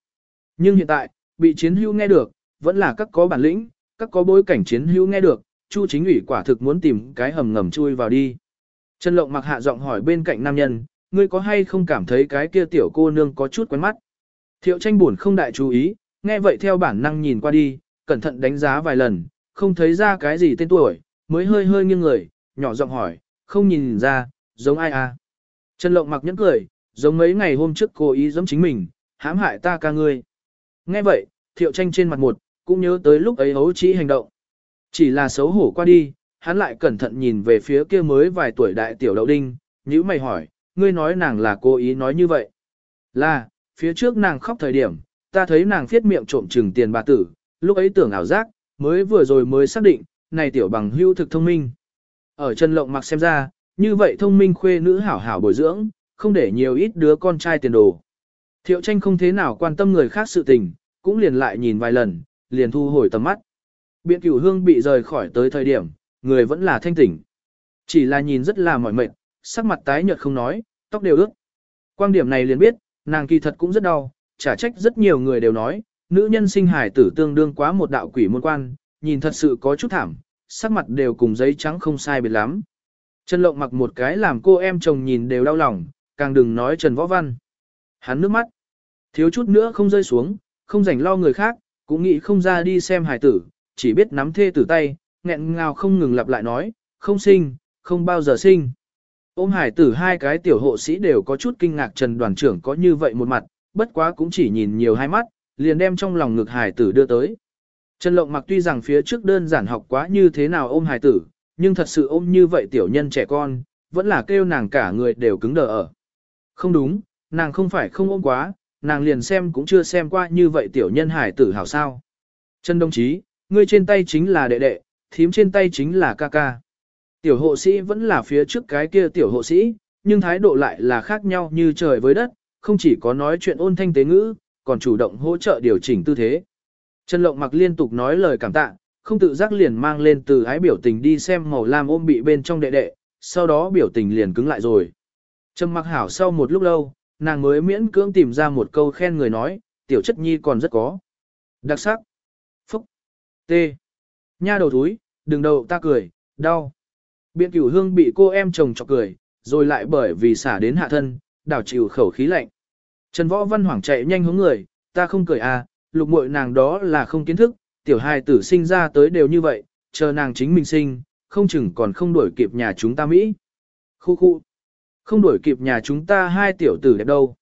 Nhưng hiện tại, bị chiến hưu nghe được, vẫn là các có bản lĩnh, các có bối cảnh chiến hữu nghe được, Chu chính ủy quả thực muốn tìm cái hầm ngầm chui vào đi. Trần Lộng mặc hạ giọng hỏi bên cạnh nam nhân, ngươi có hay không cảm thấy cái kia tiểu cô nương có chút quen mắt. Thiệu tranh buồn không đại chú ý, nghe vậy theo bản năng nhìn qua đi, cẩn thận đánh giá vài lần, không thấy ra cái gì tên tuổi, mới hơi hơi nghiêng người, nhỏ giọng hỏi, không nhìn ra, giống ai à. Trần Lộng mặc nhẫn cười, giống mấy ngày hôm trước cô ý giống chính mình, hãm hại ta ca ngươi. Nghe vậy, thiệu tranh trên mặt một, cũng nhớ tới lúc ấy hấu chỉ hành động. Chỉ là xấu hổ qua đi, hắn lại cẩn thận nhìn về phía kia mới vài tuổi đại tiểu đậu đinh, nhữ mày hỏi, ngươi nói nàng là cố ý nói như vậy. Là, phía trước nàng khóc thời điểm, ta thấy nàng viết miệng trộm trừng tiền bà tử, lúc ấy tưởng ảo giác, mới vừa rồi mới xác định, này tiểu bằng hưu thực thông minh. Ở chân lộng mặc xem ra, như vậy thông minh khuê nữ hảo hảo bồi dưỡng, không để nhiều ít đứa con trai tiền đồ. Thiệu tranh không thế nào quan tâm người khác sự tình, cũng liền lại nhìn vài lần, liền thu hồi tầm mắt. Biện cửu hương bị rời khỏi tới thời điểm, người vẫn là thanh tỉnh. Chỉ là nhìn rất là mỏi mệt, sắc mặt tái nhợt không nói, tóc đều ướt. Quan điểm này liền biết, nàng kỳ thật cũng rất đau, trả trách rất nhiều người đều nói, nữ nhân sinh hải tử tương đương quá một đạo quỷ môn quan, nhìn thật sự có chút thảm, sắc mặt đều cùng giấy trắng không sai biệt lắm. Trần Lộng mặc một cái làm cô em chồng nhìn đều đau lòng, càng đừng nói Trần Võ Văn. Hắn nước mắt, thiếu chút nữa không rơi xuống, không rảnh lo người khác, cũng nghĩ không ra đi xem hải tử, chỉ biết nắm thê tử tay, nghẹn ngào không ngừng lặp lại nói, không sinh, không bao giờ sinh. Ôm hải tử hai cái tiểu hộ sĩ đều có chút kinh ngạc Trần đoàn trưởng có như vậy một mặt, bất quá cũng chỉ nhìn nhiều hai mắt, liền đem trong lòng ngực hải tử đưa tới. Trần Lộng mặc tuy rằng phía trước đơn giản học quá như thế nào ôm hải tử, nhưng thật sự ôm như vậy tiểu nhân trẻ con, vẫn là kêu nàng cả người đều cứng đờ ở. Không đúng, nàng không phải không ôm quá, nàng liền xem cũng chưa xem qua như vậy tiểu nhân hải tử hảo sao. Trần đồng chí, ngươi trên tay chính là đệ đệ, thím trên tay chính là ca ca. Tiểu hộ sĩ vẫn là phía trước cái kia tiểu hộ sĩ, nhưng thái độ lại là khác nhau như trời với đất, không chỉ có nói chuyện ôn thanh tế ngữ, còn chủ động hỗ trợ điều chỉnh tư thế. Trần Lộng mặc liên tục nói lời cảm tạ, không tự giác liền mang lên từ ái biểu tình đi xem màu lam ôm bị bên trong đệ đệ, sau đó biểu tình liền cứng lại rồi. Trầm mặc hảo sau một lúc lâu, nàng mới miễn cưỡng tìm ra một câu khen người nói, tiểu chất nhi còn rất có. Đặc sắc. Phúc. T. Nha đầu túi, đừng đầu ta cười, đau. Biện cửu hương bị cô em chồng chọc cười, rồi lại bởi vì xả đến hạ thân, đảo chịu khẩu khí lạnh. Trần Võ Văn hoảng chạy nhanh hướng người, ta không cười à, lục muội nàng đó là không kiến thức, tiểu hài tử sinh ra tới đều như vậy, chờ nàng chính mình sinh, không chừng còn không đuổi kịp nhà chúng ta Mỹ. Khu khu, không đuổi kịp nhà chúng ta hai tiểu tử đẹp đâu.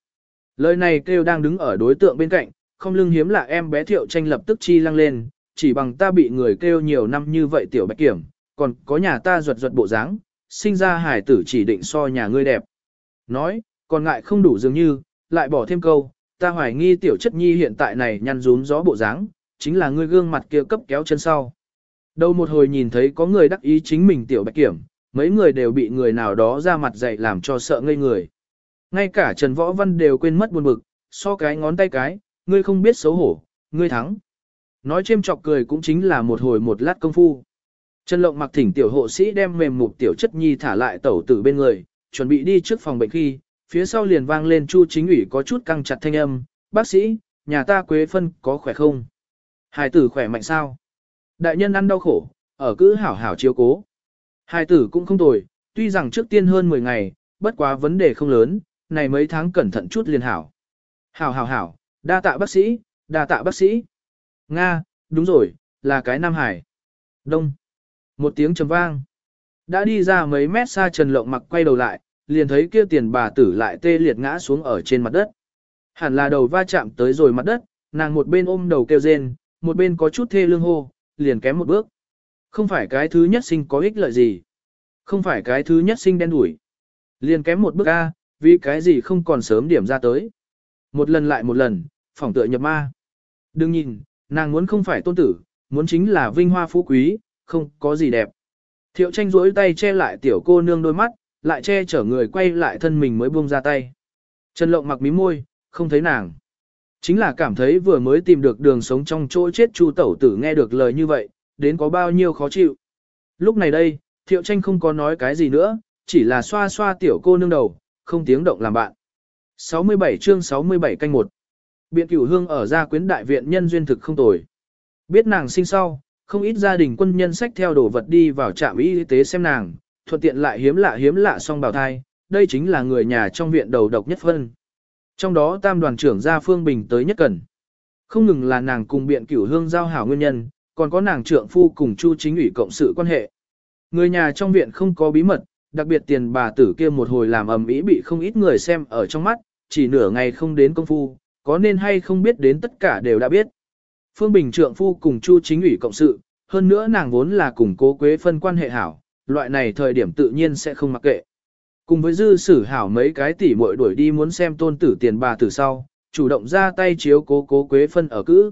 Lời này kêu đang đứng ở đối tượng bên cạnh, không lưng hiếm là em bé thiệu tranh lập tức chi lăng lên, chỉ bằng ta bị người kêu nhiều năm như vậy tiểu bạch kiểm, còn có nhà ta ruột ruột bộ dáng, sinh ra hải tử chỉ định so nhà ngươi đẹp. Nói, còn ngại không đủ dường như, lại bỏ thêm câu, ta hoài nghi tiểu chất nhi hiện tại này nhăn rún gió bộ dáng, chính là ngươi gương mặt kia cấp kéo chân sau. Đầu một hồi nhìn thấy có người đắc ý chính mình tiểu bạch kiểm, mấy người đều bị người nào đó ra mặt dạy làm cho sợ ngây người. Ngay cả Trần Võ Văn đều quên mất buồn bực, so cái ngón tay cái, ngươi không biết xấu hổ, ngươi thắng. Nói chêm chọc cười cũng chính là một hồi một lát công phu. Trần Lộng mặc thỉnh tiểu hộ sĩ đem mềm mục tiểu chất nhi thả lại tẩu tử bên người, chuẩn bị đi trước phòng bệnh khi, phía sau liền vang lên chu chính ủy có chút căng chặt thanh âm, bác sĩ, nhà ta quế phân có khỏe không? Hải tử khỏe mạnh sao? Đại nhân ăn đau khổ, ở cứ hảo hảo chiếu cố hai tử cũng không tồi, tuy rằng trước tiên hơn 10 ngày, bất quá vấn đề không lớn, này mấy tháng cẩn thận chút liền hảo. Hảo hảo hảo, đa tạ bác sĩ, đa tạ bác sĩ. Nga, đúng rồi, là cái Nam Hải. Đông. Một tiếng trầm vang. Đã đi ra mấy mét xa Trần Lộng mặc quay đầu lại, liền thấy kia tiền bà tử lại tê liệt ngã xuống ở trên mặt đất. Hẳn là đầu va chạm tới rồi mặt đất, nàng một bên ôm đầu kêu rên, một bên có chút thê lương hô, liền kém một bước. Không phải cái thứ nhất sinh có ích lợi gì. Không phải cái thứ nhất sinh đen đủi, Liền kém một bước A, vì cái gì không còn sớm điểm ra tới. Một lần lại một lần, phỏng tựa nhập ma. Đừng nhìn, nàng muốn không phải tôn tử, muốn chính là vinh hoa phú quý, không có gì đẹp. Thiệu tranh rỗi tay che lại tiểu cô nương đôi mắt, lại che chở người quay lại thân mình mới buông ra tay. Trần Lộng mặc mí môi, không thấy nàng. Chính là cảm thấy vừa mới tìm được đường sống trong chỗ chết Chu Tẩu Tử nghe được lời như vậy, đến có bao nhiêu khó chịu. Lúc này đây, Thiệu Tranh không có nói cái gì nữa, chỉ là xoa xoa tiểu cô nương đầu, không tiếng động làm bạn. 67 chương 67 canh 1 Biện cửu hương ở gia quyến đại viện nhân duyên thực không tồi. Biết nàng sinh sau, không ít gia đình quân nhân sách theo đồ vật đi vào trạm y tế xem nàng, thuận tiện lại hiếm lạ hiếm lạ song bào thai, đây chính là người nhà trong viện đầu độc nhất phân. Trong đó tam đoàn trưởng gia Phương Bình tới nhất cần. Không ngừng là nàng cùng biện cửu hương giao hảo nguyên nhân, còn có nàng trượng phu cùng chu chính ủy cộng sự quan hệ. Người nhà trong viện không có bí mật, đặc biệt tiền bà tử kia một hồi làm ầm ĩ bị không ít người xem ở trong mắt, chỉ nửa ngày không đến công phu, có nên hay không biết đến tất cả đều đã biết. Phương Bình trượng phu cùng Chu chính ủy cộng sự, hơn nữa nàng vốn là cùng cố quế phân quan hệ hảo, loại này thời điểm tự nhiên sẽ không mặc kệ. Cùng với dư sử hảo mấy cái tỷ muội đuổi đi muốn xem tôn tử tiền bà tử sau, chủ động ra tay chiếu cố cố quế phân ở cữ.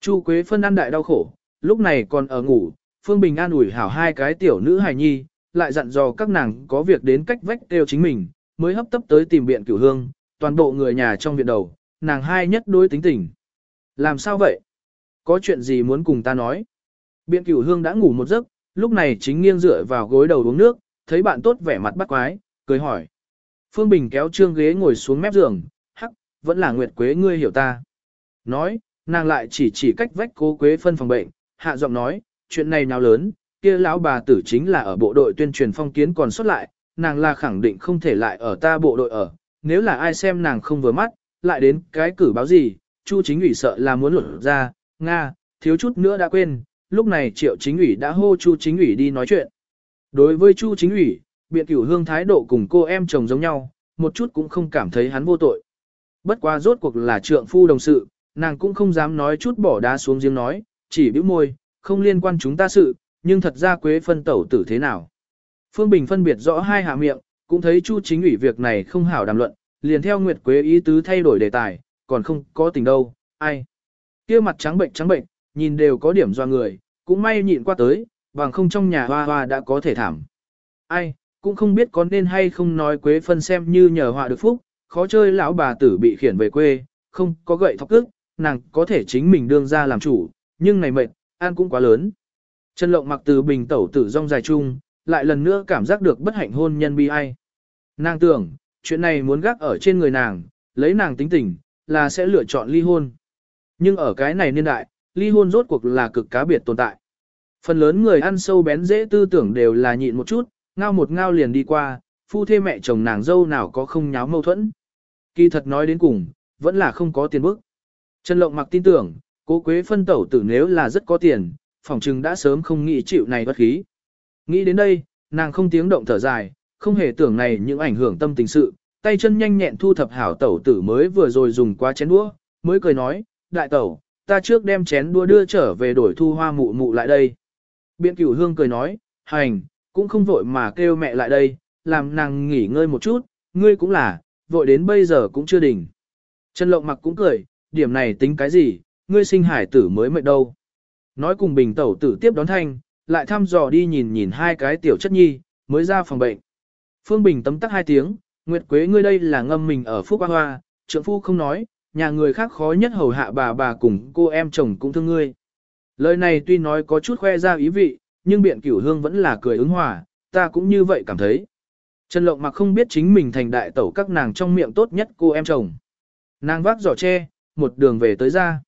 Chu quế phân ăn đại đau khổ, lúc này còn ở ngủ, Phương Bình an ủi hảo hai cái tiểu nữ hài nhi, lại dặn dò các nàng có việc đến cách vách đều chính mình, mới hấp tấp tới tìm biện cửu hương, toàn bộ người nhà trong viện đầu, nàng hai nhất đối tính tình. Làm sao vậy? Có chuyện gì muốn cùng ta nói? Biện cửu hương đã ngủ một giấc, lúc này chính nghiêng dựa vào gối đầu uống nước, thấy bạn tốt vẻ mặt bắt quái, cười hỏi. Phương Bình kéo trương ghế ngồi xuống mép giường, hắc, vẫn là Nguyệt Quế ngươi hiểu ta. Nói, nàng lại chỉ chỉ cách vách cố Quế phân phòng bệnh, hạ giọng nói, chuyện này nào lớn, kia lão bà tử chính là ở bộ đội tuyên truyền phong kiến còn xuất lại, nàng là khẳng định không thể lại ở ta bộ đội ở, nếu là ai xem nàng không vừa mắt, lại đến cái cử báo gì, Chu chính ủy sợ là muốn lột ra, Nga, thiếu chút nữa đã quên, lúc này triệu chính ủy đã hô Chu chính ủy đi nói chuyện. Đối với Chu chính ủy, biện cửu hương thái độ cùng cô em chồng giống nhau, một chút cũng không cảm thấy hắn vô tội. Bất quá rốt cuộc là trượng phu đồng sự, nàng cũng không dám nói chút bỏ đá xuống giếng nói, chỉ bĩu môi, không liên quan chúng ta sự, nhưng thật ra quế phân tẩu tử thế nào. Phương Bình phân biệt rõ hai hạ miệng, cũng thấy Chu chính ủy việc này không hảo đàm luận, liền theo Nguyệt Quế ý tứ thay đổi đề tài, còn không có tình đâu, ai. kia mặt trắng bệnh trắng bệnh, nhìn đều có điểm do người, cũng may nhịn qua tới, bằng không trong nhà hoa hoa đã có thể thảm. Ai, cũng không biết có nên hay không nói Quế phân xem như nhờ họa được phúc, khó chơi lão bà tử bị khiển về quê, không có gậy thọc ức, nàng có thể chính mình đương ra làm chủ, nhưng này mệt, ăn cũng quá lớn. Trần Lộng mặc từ bình tẩu tử rong dài chung, lại lần nữa cảm giác được bất hạnh hôn nhân bi ai. Nàng tưởng, chuyện này muốn gác ở trên người nàng, lấy nàng tính tình, là sẽ lựa chọn ly hôn. Nhưng ở cái này niên đại, ly hôn rốt cuộc là cực cá biệt tồn tại. Phần lớn người ăn sâu bén dễ tư tưởng đều là nhịn một chút, ngao một ngao liền đi qua, phu thê mẹ chồng nàng dâu nào có không nháo mâu thuẫn. Kỳ thật nói đến cùng, vẫn là không có tiền bức. Trần Lộng mặc tin tưởng, cố quế phân tẩu tử nếu là rất có tiền, phòng trừng đã sớm không nghĩ chịu này bất khí. Nghĩ đến đây, nàng không tiếng động thở dài, không hề tưởng này những ảnh hưởng tâm tình sự, tay chân nhanh nhẹn thu thập hảo tẩu tử mới vừa rồi dùng qua chén đũa, mới cười nói, đại tẩu, ta trước đem chén đũa đưa trở về đổi thu hoa mụ mụ lại đây. Biện cửu hương cười nói, hành, cũng không vội mà kêu mẹ lại đây, làm nàng nghỉ ngơi một chút, ngươi cũng là, vội đến bây giờ cũng chưa đỉnh. Trần Lộng mặc cũng cười, điểm này tính cái gì, ngươi sinh hải tử mới mệt đâu. Nói cùng bình tẩu tử tiếp đón thanh, lại thăm dò đi nhìn nhìn hai cái tiểu chất nhi, mới ra phòng bệnh. Phương Bình tấm tắc hai tiếng, Nguyệt Quế ngươi đây là ngâm mình ở phúc hoa hoa, trượng phu không nói, nhà người khác khó nhất hầu hạ bà bà cùng cô em chồng cũng thương ngươi. Lời này tuy nói có chút khoe ra ý vị, nhưng biện cửu hương vẫn là cười ứng hòa, ta cũng như vậy cảm thấy. Trần Lộng mặc không biết chính mình thành đại tẩu các nàng trong miệng tốt nhất cô em chồng. Nàng vác giỏ tre, một đường về tới ra.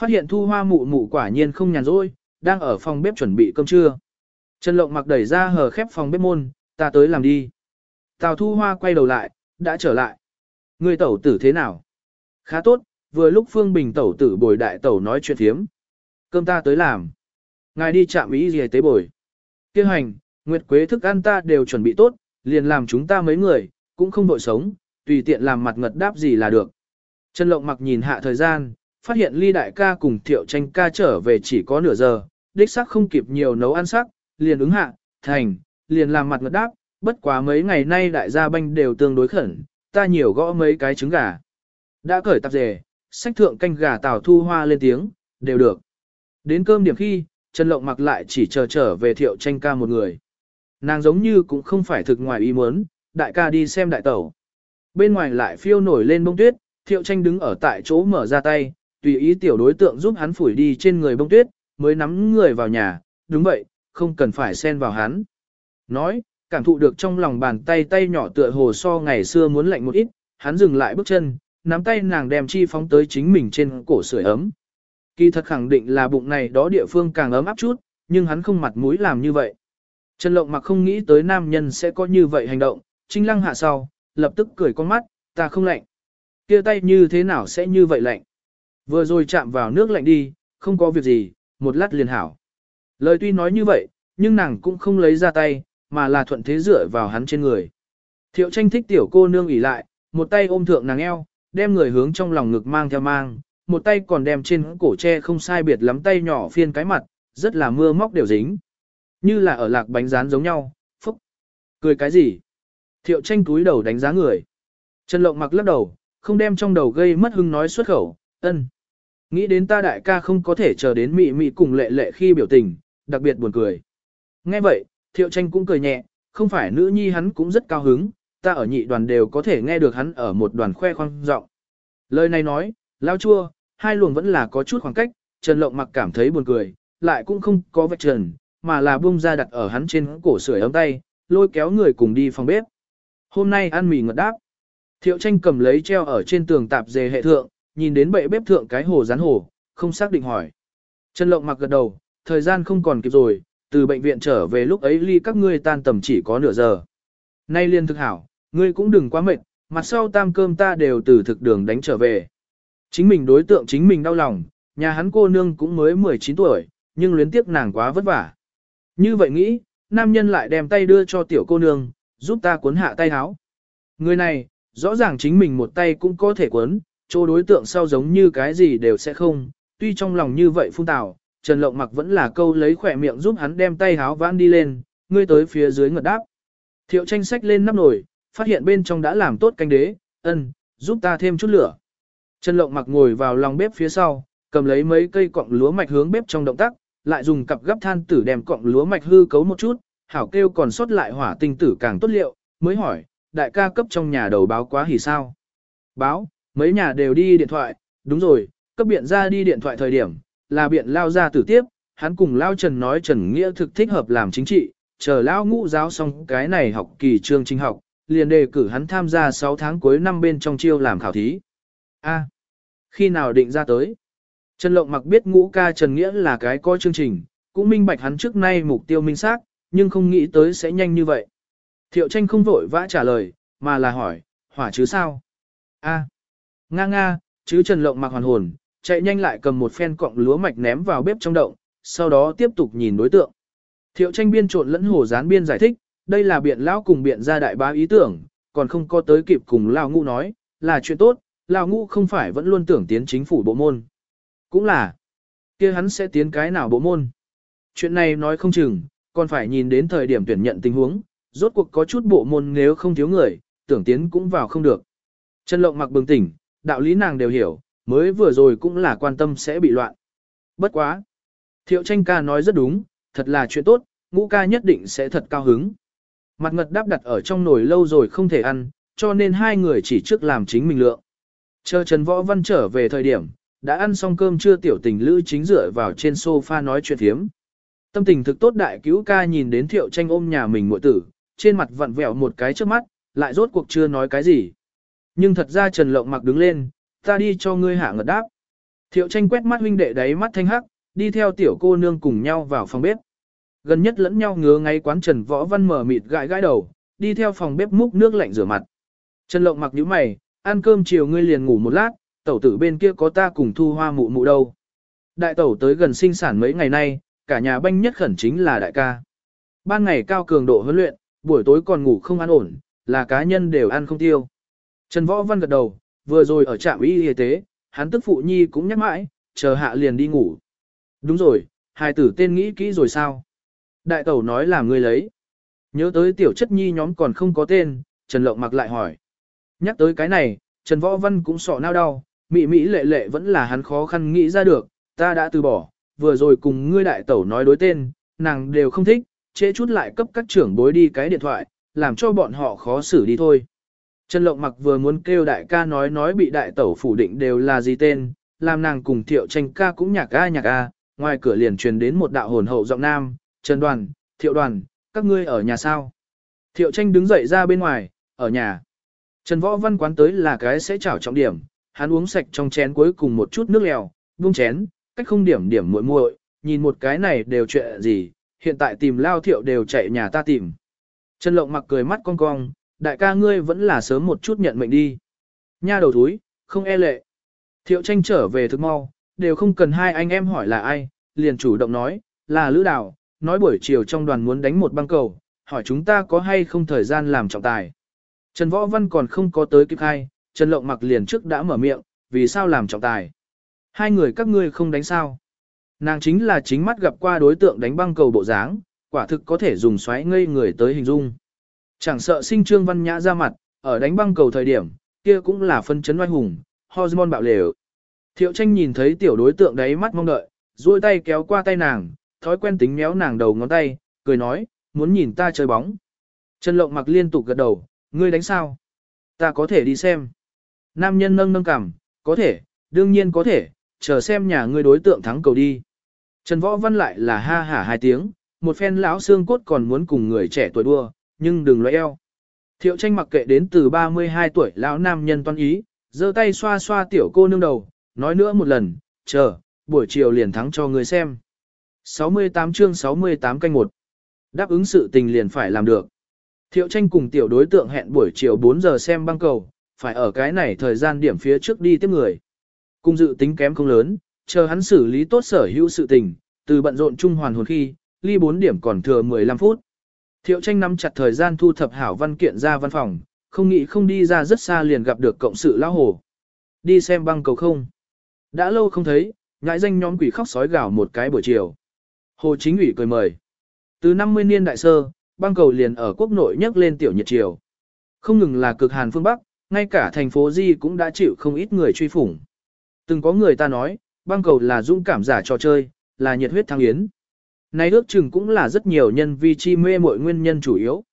Phát hiện thu hoa mụ mụ quả nhiên không nhàn rỗi, đang ở phòng bếp chuẩn bị cơm trưa. Trần Lộng mặc đẩy ra hờ khép phòng bếp môn, ta tới làm đi. Tào thu hoa quay đầu lại, đã trở lại. Người tẩu tử thế nào? Khá tốt, vừa lúc Phương Bình tẩu tử bồi đại tẩu nói chuyện thiếm. Cơm ta tới làm. Ngài đi chạm ý gì tế bồi. Kêu hành, Nguyệt Quế thức ăn ta đều chuẩn bị tốt, liền làm chúng ta mấy người, cũng không vội sống, tùy tiện làm mặt ngật đáp gì là được. Trần Lộng mặc nhìn hạ thời gian, phát hiện ly đại ca cùng thiệu tranh ca trở về chỉ có nửa giờ, đích xác không kịp nhiều nấu ăn sắc, liền ứng hạ, thành, liền làm mặt ngật đáp, bất quá mấy ngày nay đại gia banh đều tương đối khẩn, ta nhiều gõ mấy cái trứng gà. Đã cởi tạp dề, sách thượng canh gà tảo thu hoa lên tiếng, đều được. Đến cơm điểm khi, Trần Lộng mặc lại chỉ chờ trở về thiệu tranh ca một người. Nàng giống như cũng không phải thực ngoài ý muốn, đại ca đi xem đại tẩu. Bên ngoài lại phiêu nổi lên bông tuyết, thiệu tranh đứng ở tại chỗ mở ra tay, tùy ý tiểu đối tượng giúp hắn phủi đi trên người bông tuyết, mới nắm người vào nhà, đúng vậy, không cần phải xen vào hắn. Nói, cảm thụ được trong lòng bàn tay tay nhỏ tựa hồ so ngày xưa muốn lạnh một ít, hắn dừng lại bước chân, nắm tay nàng đem chi phóng tới chính mình trên cổ sưởi ấm. Kỳ thật khẳng định là bụng này đó địa phương càng ấm áp chút, nhưng hắn không mặt mũi làm như vậy. Trần Lộng mặc không nghĩ tới nam nhân sẽ có như vậy hành động, trinh lăng hạ sau, lập tức cười con mắt, ta không lạnh. kia tay như thế nào sẽ như vậy lạnh? Vừa rồi chạm vào nước lạnh đi, không có việc gì, một lát liền hảo. Lời tuy nói như vậy, nhưng nàng cũng không lấy ra tay, mà là thuận thế dựa vào hắn trên người. Thiệu tranh thích tiểu cô nương ỉ lại, một tay ôm thượng nàng eo, đem người hướng trong lòng ngực mang theo mang, một tay còn đem trên cổ tre không sai biệt lắm tay nhỏ phiên cái mặt, rất là mưa móc đều dính. Như là ở lạc bánh rán giống nhau, phúc. Cười cái gì? Thiệu tranh túi đầu đánh giá người. Trần Lộng mặc lắc đầu, không đem trong đầu gây mất hưng nói xuất khẩu, ân. Nghĩ đến ta đại ca không có thể chờ đến mị mị cùng lệ lệ khi biểu tình, đặc biệt buồn cười. Nghe vậy, thiệu tranh cũng cười nhẹ, không phải nữ nhi hắn cũng rất cao hứng, ta ở nhị đoàn đều có thể nghe được hắn ở một đoàn khoe khoang rộng. Lời này nói, lao chua, hai luồng vẫn là có chút khoảng cách, Trần Lộng mặc cảm thấy buồn cười, lại cũng không có vạch trần, mà là buông ra đặt ở hắn trên cổ sưởi ấm tay, lôi kéo người cùng đi phòng bếp. Hôm nay ăn mì ngật đáp. Thiệu tranh cầm lấy treo ở trên tường tạp dề hệ thượng, nhìn đến bệ bếp thượng cái hồ rán hồ, không xác định hỏi. Trần Lộng mặc gật đầu, thời gian không còn kịp rồi, từ bệnh viện trở về lúc ấy ly các ngươi tan tầm chỉ có nửa giờ. Nay liên thực hảo, ngươi cũng đừng quá mệt, mặt sau tam cơm ta đều từ thực đường đánh trở về. Chính mình đối tượng chính mình đau lòng, nhà hắn cô nương cũng mới 19 tuổi, nhưng luyến tiếc nàng quá vất vả. Như vậy nghĩ, nam nhân lại đem tay đưa cho tiểu cô nương, giúp ta cuốn hạ tay áo. Người này, rõ ràng chính mình một tay cũng có thể cuốn, chỗ đối tượng sau giống như cái gì đều sẽ không, tuy trong lòng như vậy phun tào, Trần Lộng mặc vẫn là câu lấy khỏe miệng giúp hắn đem tay háo vãn đi lên, ngươi tới phía dưới ngật đáp. Thiệu tranh sách lên nắp nồi, phát hiện bên trong đã làm tốt canh đế, ân, giúp ta thêm chút lửa. Trần Lộng mặc ngồi vào lòng bếp phía sau, cầm lấy mấy cây cọng lúa mạch hướng bếp trong động tác, lại dùng cặp gấp than tử đem cọng lúa mạch hư cấu một chút, hảo kêu còn sót lại hỏa tinh tử càng tốt liệu, mới hỏi, đại ca cấp trong nhà đầu báo quá hỉ sao? Báo, mấy nhà đều đi điện thoại, đúng rồi, cấp biện ra đi điện thoại thời điểm, là biện lao ra tử tiếp, hắn cùng lao Trần nói Trần Nghĩa thực thích hợp làm chính trị, chờ lao ngũ giáo xong cái này học kỳ chương trình học, liền đề cử hắn tham gia 6 tháng cuối năm bên trong chiêu làm khảo thí. A, khi nào định ra tới? Trần Lộng mặc biết ngũ ca Trần Nghĩa là cái coi chương trình, cũng minh bạch hắn trước nay mục tiêu minh xác, nhưng không nghĩ tới sẽ nhanh như vậy. Thiệu tranh không vội vã trả lời, mà là hỏi, hỏa chứ sao? A, nga nga, chứ Trần Lộng mặc hoàn hồn, chạy nhanh lại cầm một phen cọng lúa mạch ném vào bếp trong động, sau đó tiếp tục nhìn đối tượng. Thiệu tranh biên trộn lẫn hồ gián biên giải thích, đây là biện lão cùng biện gia đại bá ý tưởng, còn không có tới kịp cùng lão Ngũ nói, là chuyện tốt, lão Ngũ không phải vẫn luôn tưởng tiến chính phủ bộ môn. Cũng là, kia hắn sẽ tiến cái nào bộ môn. Chuyện này nói không chừng, còn phải nhìn đến thời điểm tuyển nhận tình huống, rốt cuộc có chút bộ môn nếu không thiếu người, tưởng tiến cũng vào không được. Trần Lộng mặc bừng tỉnh, đạo lý nàng đều hiểu, mới vừa rồi cũng là quan tâm sẽ bị loạn. Bất quá. Thiệu tranh ca nói rất đúng, thật là chuyện tốt, ngũ ca nhất định sẽ thật cao hứng. Mặt ngật đáp đặt ở trong nồi lâu rồi không thể ăn, cho nên hai người chỉ trước làm chính mình lượng. Chờ Trần Võ Văn trở về thời điểm, đã ăn xong cơm trưa tiểu tình lữ chính dựa vào trên sofa nói chuyện thiếm. Tâm tình thực tốt đại cứu ca nhìn đến thiệu tranh ôm nhà mình muội tử, trên mặt vặn vẹo một cái trước mắt, lại rốt cuộc chưa nói cái gì. Nhưng thật ra Trần Lộng mặc đứng lên, ta đi cho ngươi hạ ngật đáp. Thiệu tranh quét mắt huynh đệ đáy mắt thanh hắc, đi theo tiểu cô nương cùng nhau vào phòng bếp. Gần nhất lẫn nhau ngứa ngay quán Trần Võ Văn mở mịt gãi gãi đầu, đi theo phòng bếp múc nước lạnh rửa mặt. Trần Lộng mặc nhíu mày, ăn cơm chiều ngươi liền ngủ một lát, tẩu tử bên kia có ta cùng thu hoa mụ mụ đâu. Đại tẩu tới gần sinh sản mấy ngày nay, cả nhà banh nhất khẩn chính là đại ca. Ban ngày cao cường độ huấn luyện, buổi tối còn ngủ không ăn ổn, là cá nhân đều ăn không tiêu. Trần Võ Văn gật đầu, vừa rồi ở trạm y y tế, hắn tức phụ nhi cũng nhắc mãi, chờ hạ liền đi ngủ. Đúng rồi, hài tử tên nghĩ kỹ rồi sao? Đại tẩu nói là ngươi lấy. Nhớ tới tiểu chất nhi nhóm còn không có tên, Trần Lộng mặc lại hỏi. Nhắc tới cái này, Trần Võ Văn cũng sọ nao đau, mị mỹ lệ lệ vẫn là hắn khó khăn nghĩ ra được, ta đã từ bỏ, vừa rồi cùng ngươi đại tẩu nói đối tên, nàng đều không thích, chế chút lại cấp các trưởng bối đi cái điện thoại, làm cho bọn họ khó xử đi thôi. Trần Lộng mặc vừa muốn kêu đại ca nói nói bị đại tẩu phủ định đều là gì tên, làm nàng cùng thiệu tranh ca cũng nhạc a nhạc a, ngoài cửa liền truyền đến một đạo hồn hậu giọng nam, Trần đoàn, thiệu đoàn, các ngươi ở nhà sao? Thiệu tranh đứng dậy ra bên ngoài, ở nhà. Trần võ văn quán tới là cái sẽ chảo trọng điểm, hắn uống sạch trong chén cuối cùng một chút nước lèo, buông chén, cách không điểm điểm muội muội, nhìn một cái này đều chuyện gì, hiện tại tìm lao thiệu đều chạy nhà ta tìm. Trần lộng mặc cười mắt cong cong, đại ca ngươi vẫn là sớm một chút nhận mệnh đi. Nha đầu thúi, không e lệ. Thiệu tranh trở về thực mau, đều không cần hai anh em hỏi là ai, liền chủ động nói, là Lữ Đào, nói buổi chiều trong đoàn muốn đánh một băng cầu, hỏi chúng ta có hay không thời gian làm trọng tài. Trần Võ Văn còn không có tới kịp hai, Trần Lộng mặc liền trước đã mở miệng, vì sao làm trọng tài. Hai người các ngươi không đánh sao. Nàng chính là chính mắt gặp qua đối tượng đánh băng cầu bộ dáng, quả thực có thể dùng xoáy ngây người tới hình dung. Chẳng sợ sinh trương văn nhã ra mặt, ở đánh băng cầu thời điểm, kia cũng là phân chấn oai hùng, hormone bạo lều. Thiệu tranh nhìn thấy tiểu đối tượng đấy mắt mong đợi, duỗi tay kéo qua tay nàng, thói quen tính méo nàng đầu ngón tay, cười nói, muốn nhìn ta chơi bóng. Trần Lộng mặc liên tục gật đầu, ngươi đánh sao? Ta có thể đi xem. Nam nhân nâng nâng cằm, có thể, đương nhiên có thể, chờ xem nhà ngươi đối tượng thắng cầu đi. Trần Võ Văn lại là ha hả hai tiếng, một phen lão xương cốt còn muốn cùng người trẻ tuổi đua, nhưng đừng loại eo. Thiệu tranh mặc kệ đến từ 32 tuổi lão nam nhân toan ý, giơ tay xoa xoa tiểu cô nương đầu, nói nữa một lần, chờ, buổi chiều liền thắng cho người xem. 68 chương 68 canh 1. Đáp ứng sự tình liền phải làm được. Thiệu tranh cùng tiểu đối tượng hẹn buổi chiều 4 giờ xem băng cầu, phải ở cái này thời gian điểm phía trước đi tiếp người. Cung dự tính kém không lớn, chờ hắn xử lý tốt sở hữu sự tình, từ bận rộn trung hoàn hồn khi, ly 4 điểm còn thừa 15 phút. Thiệu tranh nắm chặt thời gian thu thập hảo văn kiện ra văn phòng, không nghĩ không đi ra rất xa liền gặp được cộng sự lão hồ. Đi xem băng cầu không? Đã lâu không thấy, ngại danh nhóm quỷ khóc sói gào một cái buổi chiều. Hồ chính ủy cười mời. Từ 50 niên đại sơ, băng cầu liền ở quốc nội nhấc lên tiểu nhiệt chiều. Không ngừng là cực hàn phương Bắc, ngay cả thành phố Di cũng đã chịu không ít người truy phủng. Từng có người ta nói, băng cầu là dũng cảm giả trò chơi, là nhiệt huyết thăng yến. Này ước chừng cũng là rất nhiều nhân vi chi mê mọi nguyên nhân chủ yếu.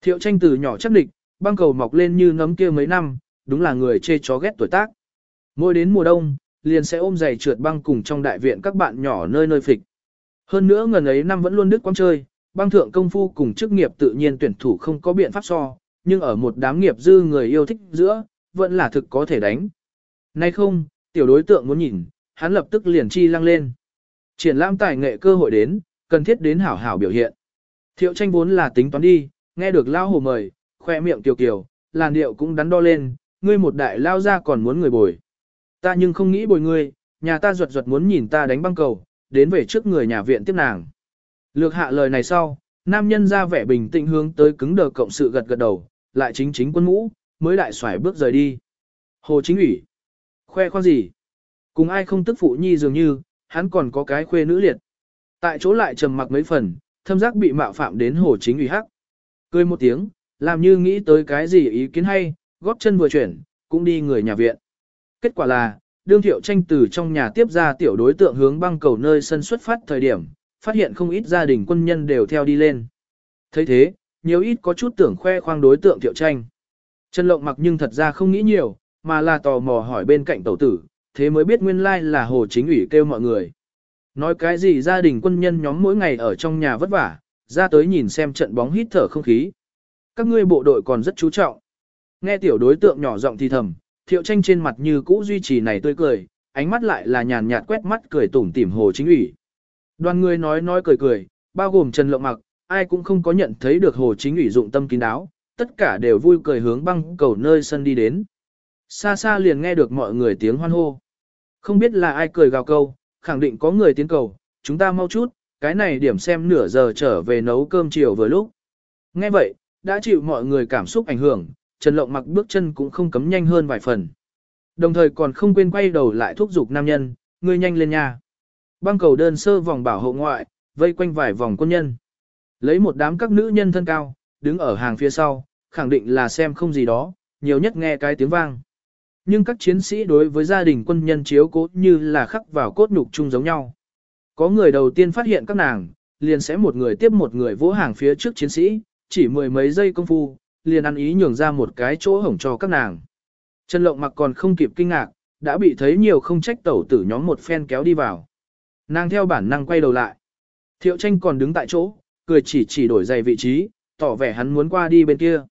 Thiệu tranh từ nhỏ chắc địch, băng cầu mọc lên như nấm kia mấy năm, đúng là người chê chó ghét tuổi tác. Mỗi đến mùa đông, liền sẽ ôm giày trượt băng cùng trong đại viện các bạn nhỏ nơi nơi phịch. Hơn nữa ngần ấy năm vẫn luôn đứt quang chơi, băng thượng công phu cùng chức nghiệp tự nhiên tuyển thủ không có biện pháp so, nhưng ở một đám nghiệp dư người yêu thích giữa, vẫn là thực có thể đánh. Nay không, tiểu đối tượng muốn nhìn, hắn lập tức liền chi lăng lên. Triển lãm tài nghệ cơ hội đến, cần thiết đến hảo hảo biểu hiện. Thiệu tranh vốn là tính toán đi, nghe được lao hồ mời, khoe miệng kiều kiều, làn điệu cũng đắn đo lên, ngươi một đại lao ra còn muốn người bồi. Ta nhưng không nghĩ bồi ngươi, nhà ta ruột ruột muốn nhìn ta đánh băng cầu, đến về trước người nhà viện tiếp nàng. Lược hạ lời này sau, nam nhân ra vẻ bình tĩnh hướng tới cứng đờ cộng sự gật gật đầu, lại chính chính quân ngũ mới đại xoải bước rời đi. Hồ chính ủy. Khoe khoang gì? Cùng ai không tức phụ nhi dường như, hắn còn có cái khuê nữ liệt. Tại chỗ lại trầm mặc mấy phần, thâm giác bị mạo phạm đến hồ chính ủy hắc. Cười một tiếng, làm như nghĩ tới cái gì ý kiến hay, góp chân vừa chuyển, cũng đi người nhà viện. Kết quả là, đương thiệu tranh từ trong nhà tiếp ra tiểu đối tượng hướng băng cầu nơi sân xuất phát thời điểm, phát hiện không ít gia đình quân nhân đều theo đi lên. thấy thế, nhiều ít có chút tưởng khoe khoang đối tượng Thiệu Tranh. Trần Lộng mặc nhưng thật ra không nghĩ nhiều, mà là tò mò hỏi bên cạnh tẩu tử, thế mới biết nguyên lai là Hồ Chính ủy kêu mọi người. Nói cái gì gia đình quân nhân nhóm mỗi ngày ở trong nhà vất vả, ra tới nhìn xem trận bóng hít thở không khí. Các ngươi bộ đội còn rất chú trọng. Nghe tiểu đối tượng nhỏ giọng thì thầm, thiệu tranh trên mặt như cũ duy trì này tươi cười, ánh mắt lại là nhàn nhạt quét mắt cười tủm tỉm hồ chính ủy. Đoàn người nói nói cười cười, bao gồm Trần Lộng Mặc, ai cũng không có nhận thấy được hồ chính ủy dụng tâm kín đáo, tất cả đều vui cười hướng băng cầu nơi sân đi đến. Xa xa liền nghe được mọi người tiếng hoan hô. Không biết là ai cười gào câu, khẳng định có người tiến cầu, chúng ta mau chút, cái này điểm xem nửa giờ trở về nấu cơm chiều vừa lúc. Nghe vậy, đã chịu mọi người cảm xúc ảnh hưởng, Trần Lộng mặc bước chân cũng không cấm nhanh hơn vài phần. Đồng thời còn không quên quay đầu lại thúc giục nam nhân, ngươi nhanh lên nha. Băng cầu đơn sơ vòng bảo hộ ngoại, vây quanh vài vòng quân nhân. Lấy một đám các nữ nhân thân cao, đứng ở hàng phía sau, khẳng định là xem không gì đó, nhiều nhất nghe cái tiếng vang. Nhưng các chiến sĩ đối với gia đình quân nhân chiếu cố như là khắc vào cốt nhục chung giống nhau. Có người đầu tiên phát hiện các nàng, liền sẽ một người tiếp một người vỗ hàng phía trước chiến sĩ, chỉ mười mấy giây công phu, liền ăn ý nhường ra một cái chỗ hổng cho các nàng. Trần Lộng mặc còn không kịp kinh ngạc, đã bị thấy nhiều không trách tẩu tử nhóm một phen kéo đi vào. Nàng theo bản năng quay đầu lại. Thiệu tranh còn đứng tại chỗ, cười chỉ chỉ đổi giày vị trí, tỏ vẻ hắn muốn qua đi bên kia.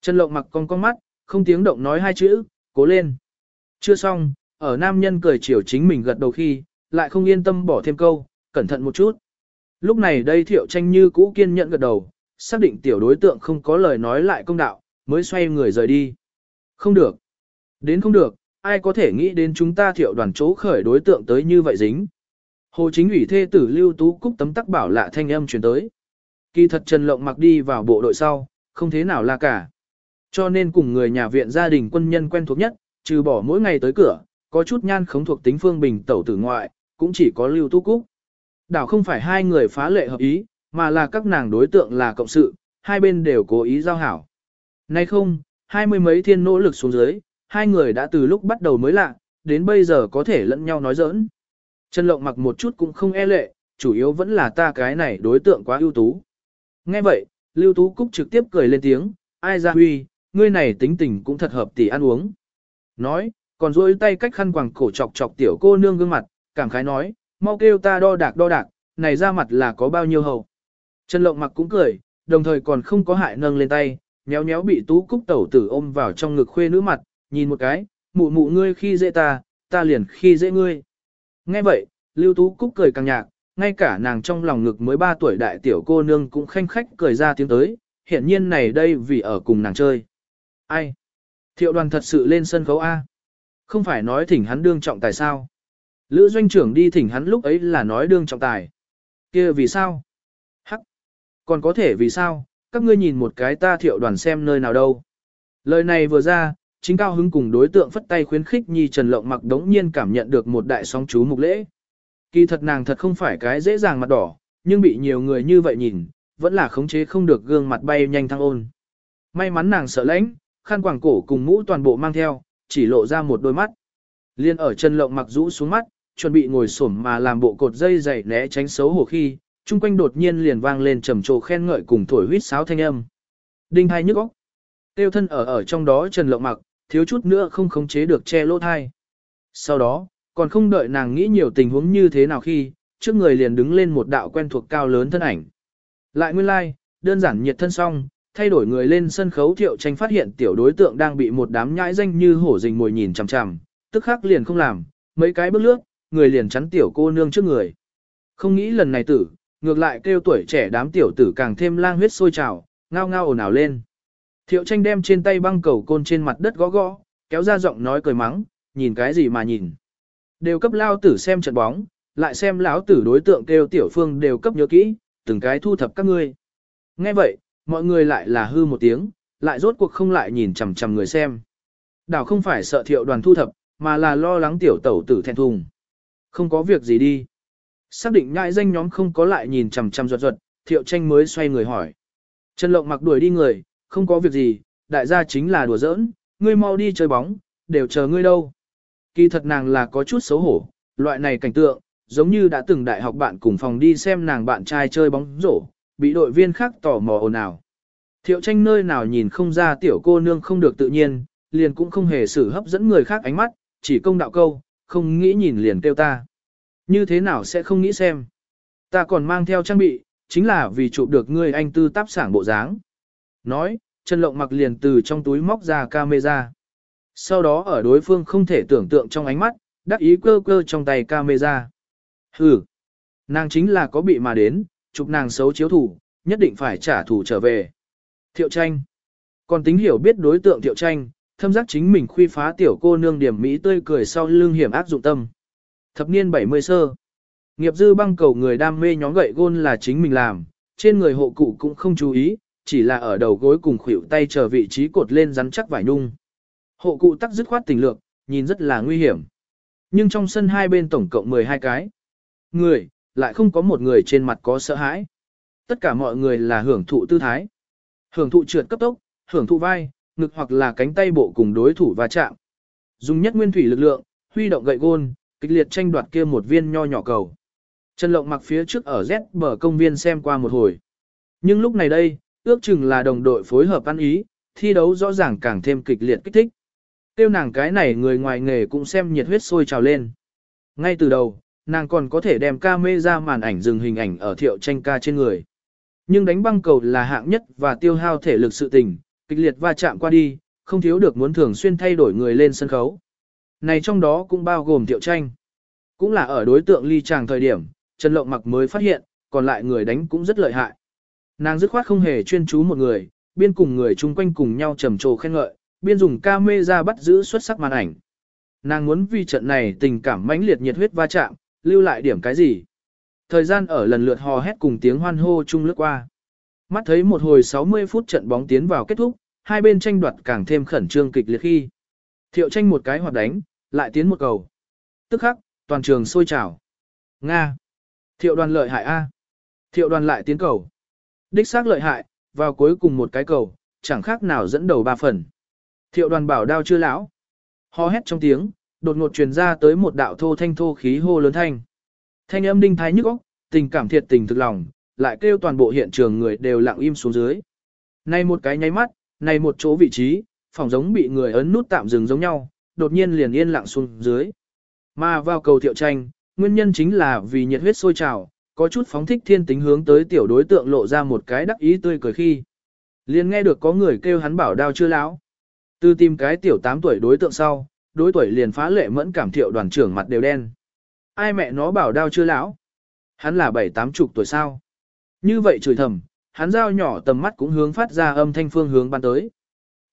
Trần Lộng mặc con con mắt, không tiếng động nói hai chữ, cố lên. Chưa xong, ở nam nhân cười chiều chính mình gật đầu khi, lại không yên tâm bỏ thêm câu, cẩn thận một chút. Lúc này đây thiệu tranh như cũ kiên nhận gật đầu, xác định tiểu đối tượng không có lời nói lại công đạo, mới xoay người rời đi. Không được. Đến không được, ai có thể nghĩ đến chúng ta thiệu đoàn chỗ khởi đối tượng tới như vậy dính. Hồ chính ủy thê tử lưu tú cúc tấm tắc bảo lạ thanh âm truyền tới. Kỳ thật Trần Lộng mặc đi vào bộ đội sau, không thế nào là cả. Cho nên cùng người nhà viện gia đình quân nhân quen thuộc nhất, trừ bỏ mỗi ngày tới cửa, có chút nhan khống thuộc tính phương bình tẩu tử ngoại, cũng chỉ có lưu tú cúc. Đảo không phải hai người phá lệ hợp ý, mà là các nàng đối tượng là cộng sự, hai bên đều cố ý giao hảo. Nay không, hai mươi mấy thiên nỗ lực xuống dưới, hai người đã từ lúc bắt đầu mới lạ, đến bây giờ có thể lẫn nhau nói giỡn. Trần Lộng mặc một chút cũng không e lệ, chủ yếu vẫn là ta cái này đối tượng quá ưu tú. Nghe vậy, Lưu Tú Cúc trực tiếp cười lên tiếng, ai ra huy, ngươi này tính tình cũng thật hợp tỷ ăn uống. Nói, còn duỗi tay cách khăn quàng cổ chọc chọc tiểu cô nương gương mặt, cảm khái nói, mau kêu ta đo đạc đo đạc, này ra mặt là có bao nhiêu hầu. Trần Lộng mặc cũng cười, đồng thời còn không có hại nâng lên tay, nhéo nhéo bị tú cúc tẩu tử ôm vào trong ngực khuê nữ mặt, nhìn một cái, mụ mụ ngươi khi dễ ta, ta liền khi dễ ngươi. Nghe vậy, Lưu Tú Cúc cười càng nhạc, ngay cả nàng trong lòng ngực mới 3 tuổi đại tiểu cô nương cũng khanh khách cười ra tiếng tới, hiện nhiên này đây vì ở cùng nàng chơi. Ai? Thiệu đoàn thật sự lên sân khấu A. Không phải nói thỉnh hắn đương trọng tài sao? Lữ doanh trưởng đi thỉnh hắn lúc ấy là nói đương trọng tài. kia vì sao? Hắc. Còn có thể vì sao? Các ngươi nhìn một cái ta thiệu đoàn xem nơi nào đâu. Lời này vừa ra, chính cao hứng cùng đối tượng phất tay khuyến khích nhi trần lộng mặc đống nhiên cảm nhận được một đại sóng chú mục lễ. Kỳ thật nàng thật không phải cái dễ dàng mặt đỏ, nhưng bị nhiều người như vậy nhìn, vẫn là khống chế không được gương mặt bay nhanh thăng ôn. May mắn nàng sợ lãnh, khăn quàng cổ cùng mũ toàn bộ mang theo, chỉ lộ ra một đôi mắt. Liên ở chân lộng mặc rũ xuống mắt, chuẩn bị ngồi xổm mà làm bộ cột dây dày né tránh xấu hổ khi, chung quanh đột nhiên liền vang lên trầm trồ khen ngợi cùng thổi huýt sáo thanh âm. Đinh hai nhức óc. Tiêu thân ở ở trong đó Trần Lộng Mặc, thiếu chút nữa không khống chế được che lỗ thai. Sau đó, còn không đợi nàng nghĩ nhiều tình huống như thế nào khi, trước người liền đứng lên một đạo quen thuộc cao lớn thân ảnh. Lại nguyên lai, like, đơn giản nhiệt thân xong, thay đổi người lên sân khấu thiệu tranh phát hiện tiểu đối tượng đang bị một đám nhãi danh như hổ rình mồi nhìn chằm chằm, tức khắc liền không làm, mấy cái bước lướt, người liền chắn tiểu cô nương trước người. Không nghĩ lần này tử, ngược lại kêu tuổi trẻ đám tiểu tử càng thêm lang huyết sôi trào, ngao ngao ồn ào lên. Thiệu tranh đem trên tay băng cầu côn trên mặt đất gõ gõ, kéo ra giọng nói cười mắng, nhìn cái gì mà nhìn. Đều cấp lao tử xem trận bóng, lại xem lão tử đối tượng kêu tiểu phương đều cấp nhớ kỹ, từng cái thu thập các ngươi. Nghe vậy, mọi người lại là hư một tiếng, lại rốt cuộc không lại nhìn chằm chằm người xem. Đảo không phải sợ thiệu đoàn thu thập, mà là lo lắng tiểu tẩu tử thẹn thùng. Không có việc gì đi. Xác định ngại danh nhóm không có lại nhìn chằm chằm ruột ruột, thiệu tranh mới xoay người hỏi. Trần Lộng mặc đuổi đi người, không có việc gì, đại gia chính là đùa giỡn, ngươi mau đi chơi bóng, đều chờ ngươi đâu. Kỳ thật nàng là có chút xấu hổ, loại này cảnh tượng, giống như đã từng đại học bạn cùng phòng đi xem nàng bạn trai chơi bóng rổ, bị đội viên khác tò mò ồn ào. Thiệu tranh nơi nào nhìn không ra tiểu cô nương không được tự nhiên, liền cũng không hề xử hấp dẫn người khác ánh mắt, chỉ công đạo câu, không nghĩ nhìn liền kêu ta. Như thế nào sẽ không nghĩ xem. Ta còn mang theo trang bị, chính là vì chụp được ngươi anh tư táp sảng bộ dáng. Nói, Trần Lộng mặc liền từ trong túi móc ra camera. Sau đó ở đối phương không thể tưởng tượng trong ánh mắt, đắc ý cơ cơ trong tay camera. Hừ, nàng chính là có bị mà đến, chụp nàng xấu chiếu thủ, nhất định phải trả thù trở về. Thiệu tranh. Còn tính hiểu biết đối tượng thiệu tranh, thâm giác chính mình khuy phá tiểu cô nương điểm Mỹ tươi cười sau lưng hiểm ác dụng tâm. Thập niên 70 sơ. Nghiệp dư băng cầu người đam mê nhóm gậy gôn là chính mình làm, trên người hộ cụ cũng không chú ý, chỉ là ở đầu gối cùng khuỷu tay chờ vị trí cột lên rắn chắc vải nung Hộ cụ tắc dứt khoát tình lược, nhìn rất là nguy hiểm. Nhưng trong sân hai bên tổng cộng 12 cái. Người, lại không có một người trên mặt có sợ hãi. Tất cả mọi người là hưởng thụ tư thái. Hưởng thụ trượt cấp tốc, hưởng thụ vai, ngực hoặc là cánh tay bộ cùng đối thủ va chạm. Dùng nhất nguyên thủy lực lượng, huy động gậy gôn, kịch liệt tranh đoạt kia một viên nho nhỏ cầu. Trần Lộng mặc phía trước ở Z bờ công viên xem qua một hồi. Nhưng lúc này đây, ước chừng là đồng đội phối hợp ăn ý, thi đấu rõ ràng càng thêm kịch liệt kích thích. Tiêu nàng cái này người ngoài nghề cũng xem nhiệt huyết sôi trào lên. Ngay từ đầu, nàng còn có thể đem ca mê ra màn ảnh dừng hình ảnh ở thiệu tranh ca trên người. Nhưng đánh băng cầu là hạng nhất và tiêu hao thể lực sự tình, kịch liệt va chạm qua đi, không thiếu được muốn thường xuyên thay đổi người lên sân khấu. Này trong đó cũng bao gồm thiệu tranh. Cũng là ở đối tượng ly chàng thời điểm, Trần Lộng mặc mới phát hiện, còn lại người đánh cũng rất lợi hại. Nàng dứt khoát không hề chuyên chú một người, biên cùng người chung quanh cùng nhau trầm trồ khen ngợi, biên dùng ca mê ra bắt giữ xuất sắc màn ảnh. Nàng muốn vì trận này tình cảm mãnh liệt nhiệt huyết va chạm, lưu lại điểm cái gì. Thời gian ở lần lượt hò hét cùng tiếng hoan hô chung lướt qua. Mắt thấy một hồi 60 phút trận bóng tiến vào kết thúc, hai bên tranh đoạt càng thêm khẩn trương kịch liệt khi. Thiệu tranh một cái hoạt đánh, lại tiến một cầu. Tức khắc, toàn trường sôi trào. Nga. Thiệu đoàn lợi hại A. Thiệu đoàn lại tiến cầu. Đích xác lợi hại, vào cuối cùng một cái cầu, chẳng khác nào dẫn đầu ba phần. Thiệu đoàn bảo đao chưa lão. hò hét trong tiếng, đột ngột truyền ra tới một đạo thô thanh thô khí hô lớn thanh. Thanh âm đinh thái nhức óc, tình cảm thiệt tình thực lòng, lại kêu toàn bộ hiện trường người đều lặng im xuống dưới. Này một cái nháy mắt, này một chỗ vị trí, phòng giống bị người ấn nút tạm dừng giống nhau, đột nhiên liền yên lặng xuống dưới. Mà vào cầu thiệu tranh, nguyên nhân chính là vì nhiệt huyết sôi trào, có chút phóng thích thiên tính hướng tới tiểu đối tượng lộ ra một cái đắc ý tươi cười khi. Liền nghe được có người kêu hắn bảo đao chưa lão. Từ tìm cái tiểu 8 tuổi đối tượng sau, đối tuổi liền phá lệ mẫn cảm thiệu đoàn trưởng mặt đều đen. Ai mẹ nó bảo đao chưa lão? Hắn là bảy tám chục tuổi sao? Như vậy chửi thầm, hắn dao nhỏ tầm mắt cũng hướng phát ra âm thanh phương hướng ban tới.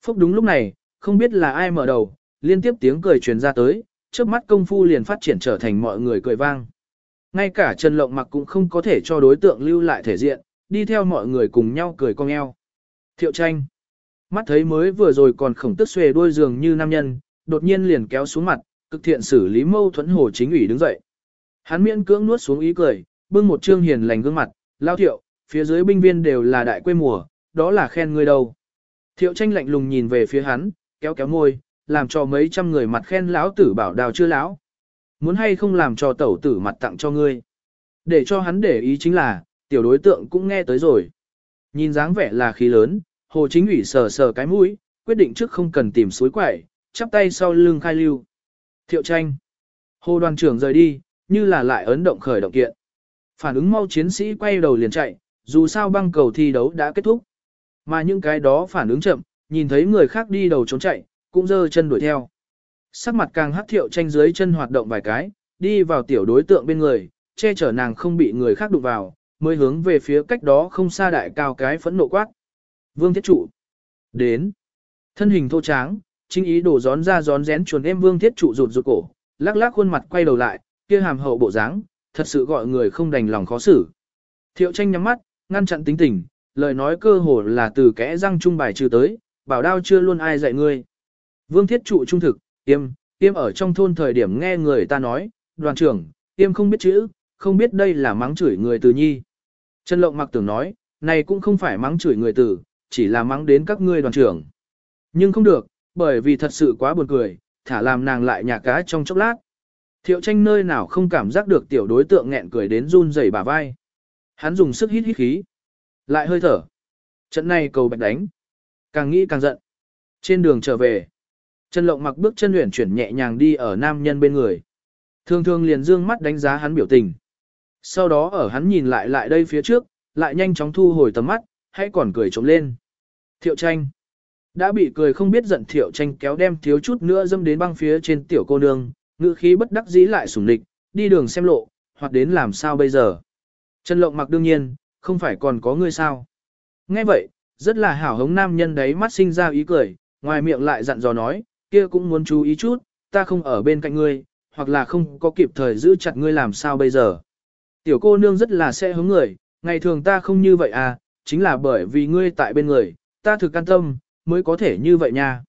Phúc đúng lúc này, không biết là ai mở đầu, liên tiếp tiếng cười truyền ra tới, trước mắt công phu liền phát triển trở thành mọi người cười vang. Ngay cả Trần Lộng mặc cũng không có thể cho đối tượng lưu lại thể diện, đi theo mọi người cùng nhau cười cong eo. Thiệu tranh. Mắt thấy mới vừa rồi còn khổng tức xuề đuôi giường như nam nhân, đột nhiên liền kéo xuống mặt, cực thiện xử lý mâu thuẫn hồ chính ủy đứng dậy. Hắn miễn cưỡng nuốt xuống ý cười, bưng một trương hiền lành gương mặt, lao thiệu, phía dưới binh viên đều là đại quê mùa, đó là khen ngươi đâu. Thiệu tranh lạnh lùng nhìn về phía hắn, kéo kéo môi, làm cho mấy trăm người mặt khen lão tử bảo đào chưa lão. Muốn hay không làm cho tẩu tử mặt tặng cho ngươi. Để cho hắn để ý chính là, tiểu đối tượng cũng nghe tới rồi. Nhìn dáng vẻ là khí lớn, hồ chính ủy sờ sờ cái mũi, quyết định trước không cần tìm suối quẩy, chắp tay sau lưng khai lưu. Thiệu tranh. Hồ đoàn trưởng rời đi, như là lại ấn động khởi động kiện. Phản ứng mau chiến sĩ quay đầu liền chạy, dù sao băng cầu thi đấu đã kết thúc. Mà những cái đó phản ứng chậm, nhìn thấy người khác đi đầu trốn chạy, cũng giơ chân đuổi theo. Sắc mặt càng hắc thiệu tranh dưới chân hoạt động vài cái, đi vào tiểu đối tượng bên người, che chở nàng không bị người khác đụng vào, mới hướng về phía cách đó không xa đại cao cái phẫn nộ quát. Vương Thiết Trụ. Đến. Thân hình thô tráng, chính ý đổ gión ra gión rén chuồn em Vương Thiết Trụ rụt rụt cổ, lắc lắc khuôn mặt quay đầu lại, kia hàm hậu bộ dáng, thật sự gọi người không đành lòng khó xử. Thiệu tranh nhắm mắt, ngăn chặn tính tình, lời nói cơ hồ là từ kẽ răng trung bài trừ tới, bảo đao chưa luôn ai dạy ngươi. Vương Thiết Trụ trung thực, tiêm, tiêm ở trong thôn thời điểm nghe người ta nói, đoàn trưởng, tiêm không biết chữ, không biết đây là mắng chửi người từ nhi. Trần Lộng mặc tưởng nói, này cũng không phải mắng chửi người từ, chỉ là mắng đến các ngươi đoàn trưởng. Nhưng không được, bởi vì thật sự quá buồn cười, thả làm nàng lại nhà cá trong chốc lát. Thiệu tranh nơi nào không cảm giác được tiểu đối tượng nghẹn cười đến run rẩy bả vai. Hắn dùng sức hít hít khí. Lại hơi thở. Trận này cầu bạch đánh. Càng nghĩ càng giận. Trên đường trở về. Trần Lộng mặc bước chân luyện chuyển nhẹ nhàng đi ở nam nhân bên người. Thường thường liền dương mắt đánh giá hắn biểu tình. Sau đó ở hắn nhìn lại lại đây phía trước, lại nhanh chóng thu hồi tầm mắt, hãy còn cười trộm lên. Thiệu tranh. Đã bị cười không biết giận thiệu tranh kéo đem thiếu chút nữa dâm đến băng phía trên tiểu cô nương, ngữ khí bất đắc dĩ lại sủng địch, đi đường xem lộ, hoặc đến làm sao bây giờ. Trần Lộng mặc đương nhiên, không phải còn có ngươi sao. Nghe vậy, rất là hảo hống nam nhân đấy mắt sinh ra ý cười, ngoài miệng lại dặn dò nói, kia cũng muốn chú ý chút, ta không ở bên cạnh ngươi, hoặc là không có kịp thời giữ chặt ngươi làm sao bây giờ. Tiểu cô nương rất là sẽ hứng người, ngày thường ta không như vậy à, chính là bởi vì ngươi tại bên người, ta thực an tâm, mới có thể như vậy nha.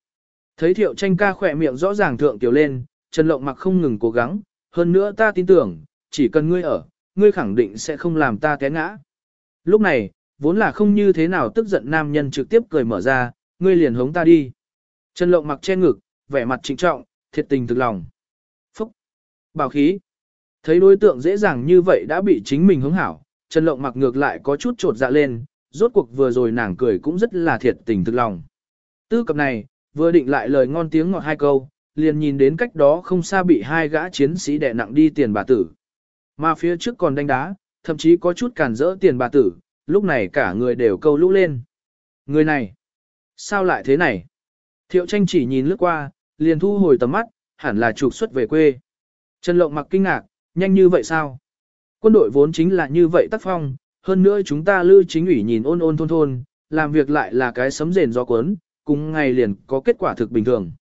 Thấy thiệu tranh ca khỏe miệng rõ ràng thượng tiểu lên, Trần Lộng mặc không ngừng cố gắng, hơn nữa ta tin tưởng, chỉ cần ngươi ở, ngươi khẳng định sẽ không làm ta té ngã. Lúc này, vốn là không như thế nào tức giận nam nhân trực tiếp cười mở ra, ngươi liền hống ta đi. Trần Lộng mặc che ngực, vẻ mặt trịnh trọng, thiệt tình thực lòng. Phúc! Bảo khí! Thấy đối tượng dễ dàng như vậy đã bị chính mình hứng hảo, Trần Lộng mặc ngược lại có chút trột dạ lên, rốt cuộc vừa rồi nàng cười cũng rất là thiệt tình thực lòng. Tư cập này, vừa định lại lời ngon tiếng ngọt hai câu, liền nhìn đến cách đó không xa bị hai gã chiến sĩ đè nặng đi tiền bà tử. Mà phía trước còn đánh đá, thậm chí có chút cản rỡ tiền bà tử, lúc này cả người đều câu lũ lên. Người này, sao lại thế này? Thiệu tranh chỉ nhìn lướt qua, liền thu hồi tầm mắt, hẳn là trục xuất về quê. Trần Lộng mặc kinh ngạc, nhanh như vậy sao? Quân đội vốn chính là như vậy tác phong, hơn nữa chúng ta lưu chính ủy nhìn ôn ôn thôn thôn, làm việc lại là cái sấm rền do cuốn, cùng ngày liền có kết quả thực bình thường.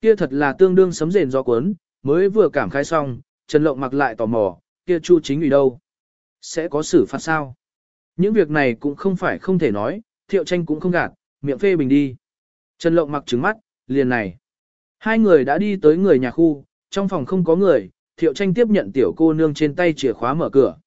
Kia thật là tương đương sấm rền do cuốn, mới vừa cảm khai xong, Trần Lộng mặc lại tò mò, kia chu chính ủy đâu? Sẽ có xử phạt sao? Những việc này cũng không phải không thể nói, thiệu tranh cũng không gạt, miệng phê bình đi. Trần Lộng mặc trứng mắt, liền này. Hai người đã đi tới người nhà khu, trong phòng không có người, thiệu tranh tiếp nhận tiểu cô nương trên tay chìa khóa mở cửa.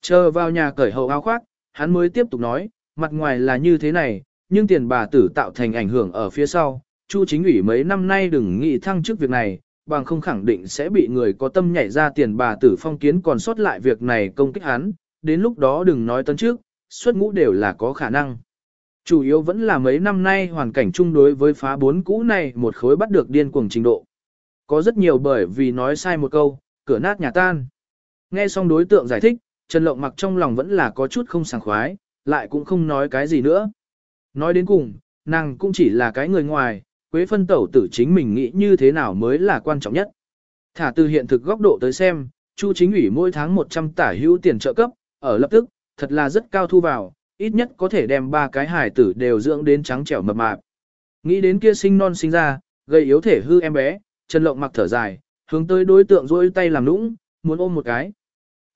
Chờ vào nhà cởi hậu áo khoác, hắn mới tiếp tục nói, mặt ngoài là như thế này, nhưng tiền bà tử tạo thành ảnh hưởng ở phía sau. Chu chính ủy mấy năm nay đừng nghĩ thăng chức việc này, bằng không khẳng định sẽ bị người có tâm nhảy ra tiền bà tử phong kiến còn sót lại việc này công kích hắn, đến lúc đó đừng nói tấn trước, xuất ngũ đều là có khả năng. Chủ yếu vẫn là mấy năm nay hoàn cảnh chung đối với phá bốn cũ này một khối bắt được điên cuồng trình độ. Có rất nhiều bởi vì nói sai một câu, cửa nát nhà tan. Nghe xong đối tượng giải thích, Trần Lộng mặc trong lòng vẫn là có chút không sảng khoái, lại cũng không nói cái gì nữa. Nói đến cùng, nàng cũng chỉ là cái người ngoài, Quế phân tẩu tử chính mình nghĩ như thế nào mới là quan trọng nhất. Thả từ hiện thực góc độ tới xem, Chu chính ủy mỗi tháng 100 tả hữu tiền trợ cấp, ở lập tức, thật là rất cao thu vào, ít nhất có thể đem ba cái hài tử đều dưỡng đến trắng trẻo mập mạp. Nghĩ đến kia sinh non sinh ra, gây yếu thể hư em bé, Trần Lộng mặc thở dài, hướng tới đối tượng rôi tay làm nũng, muốn ôm một cái.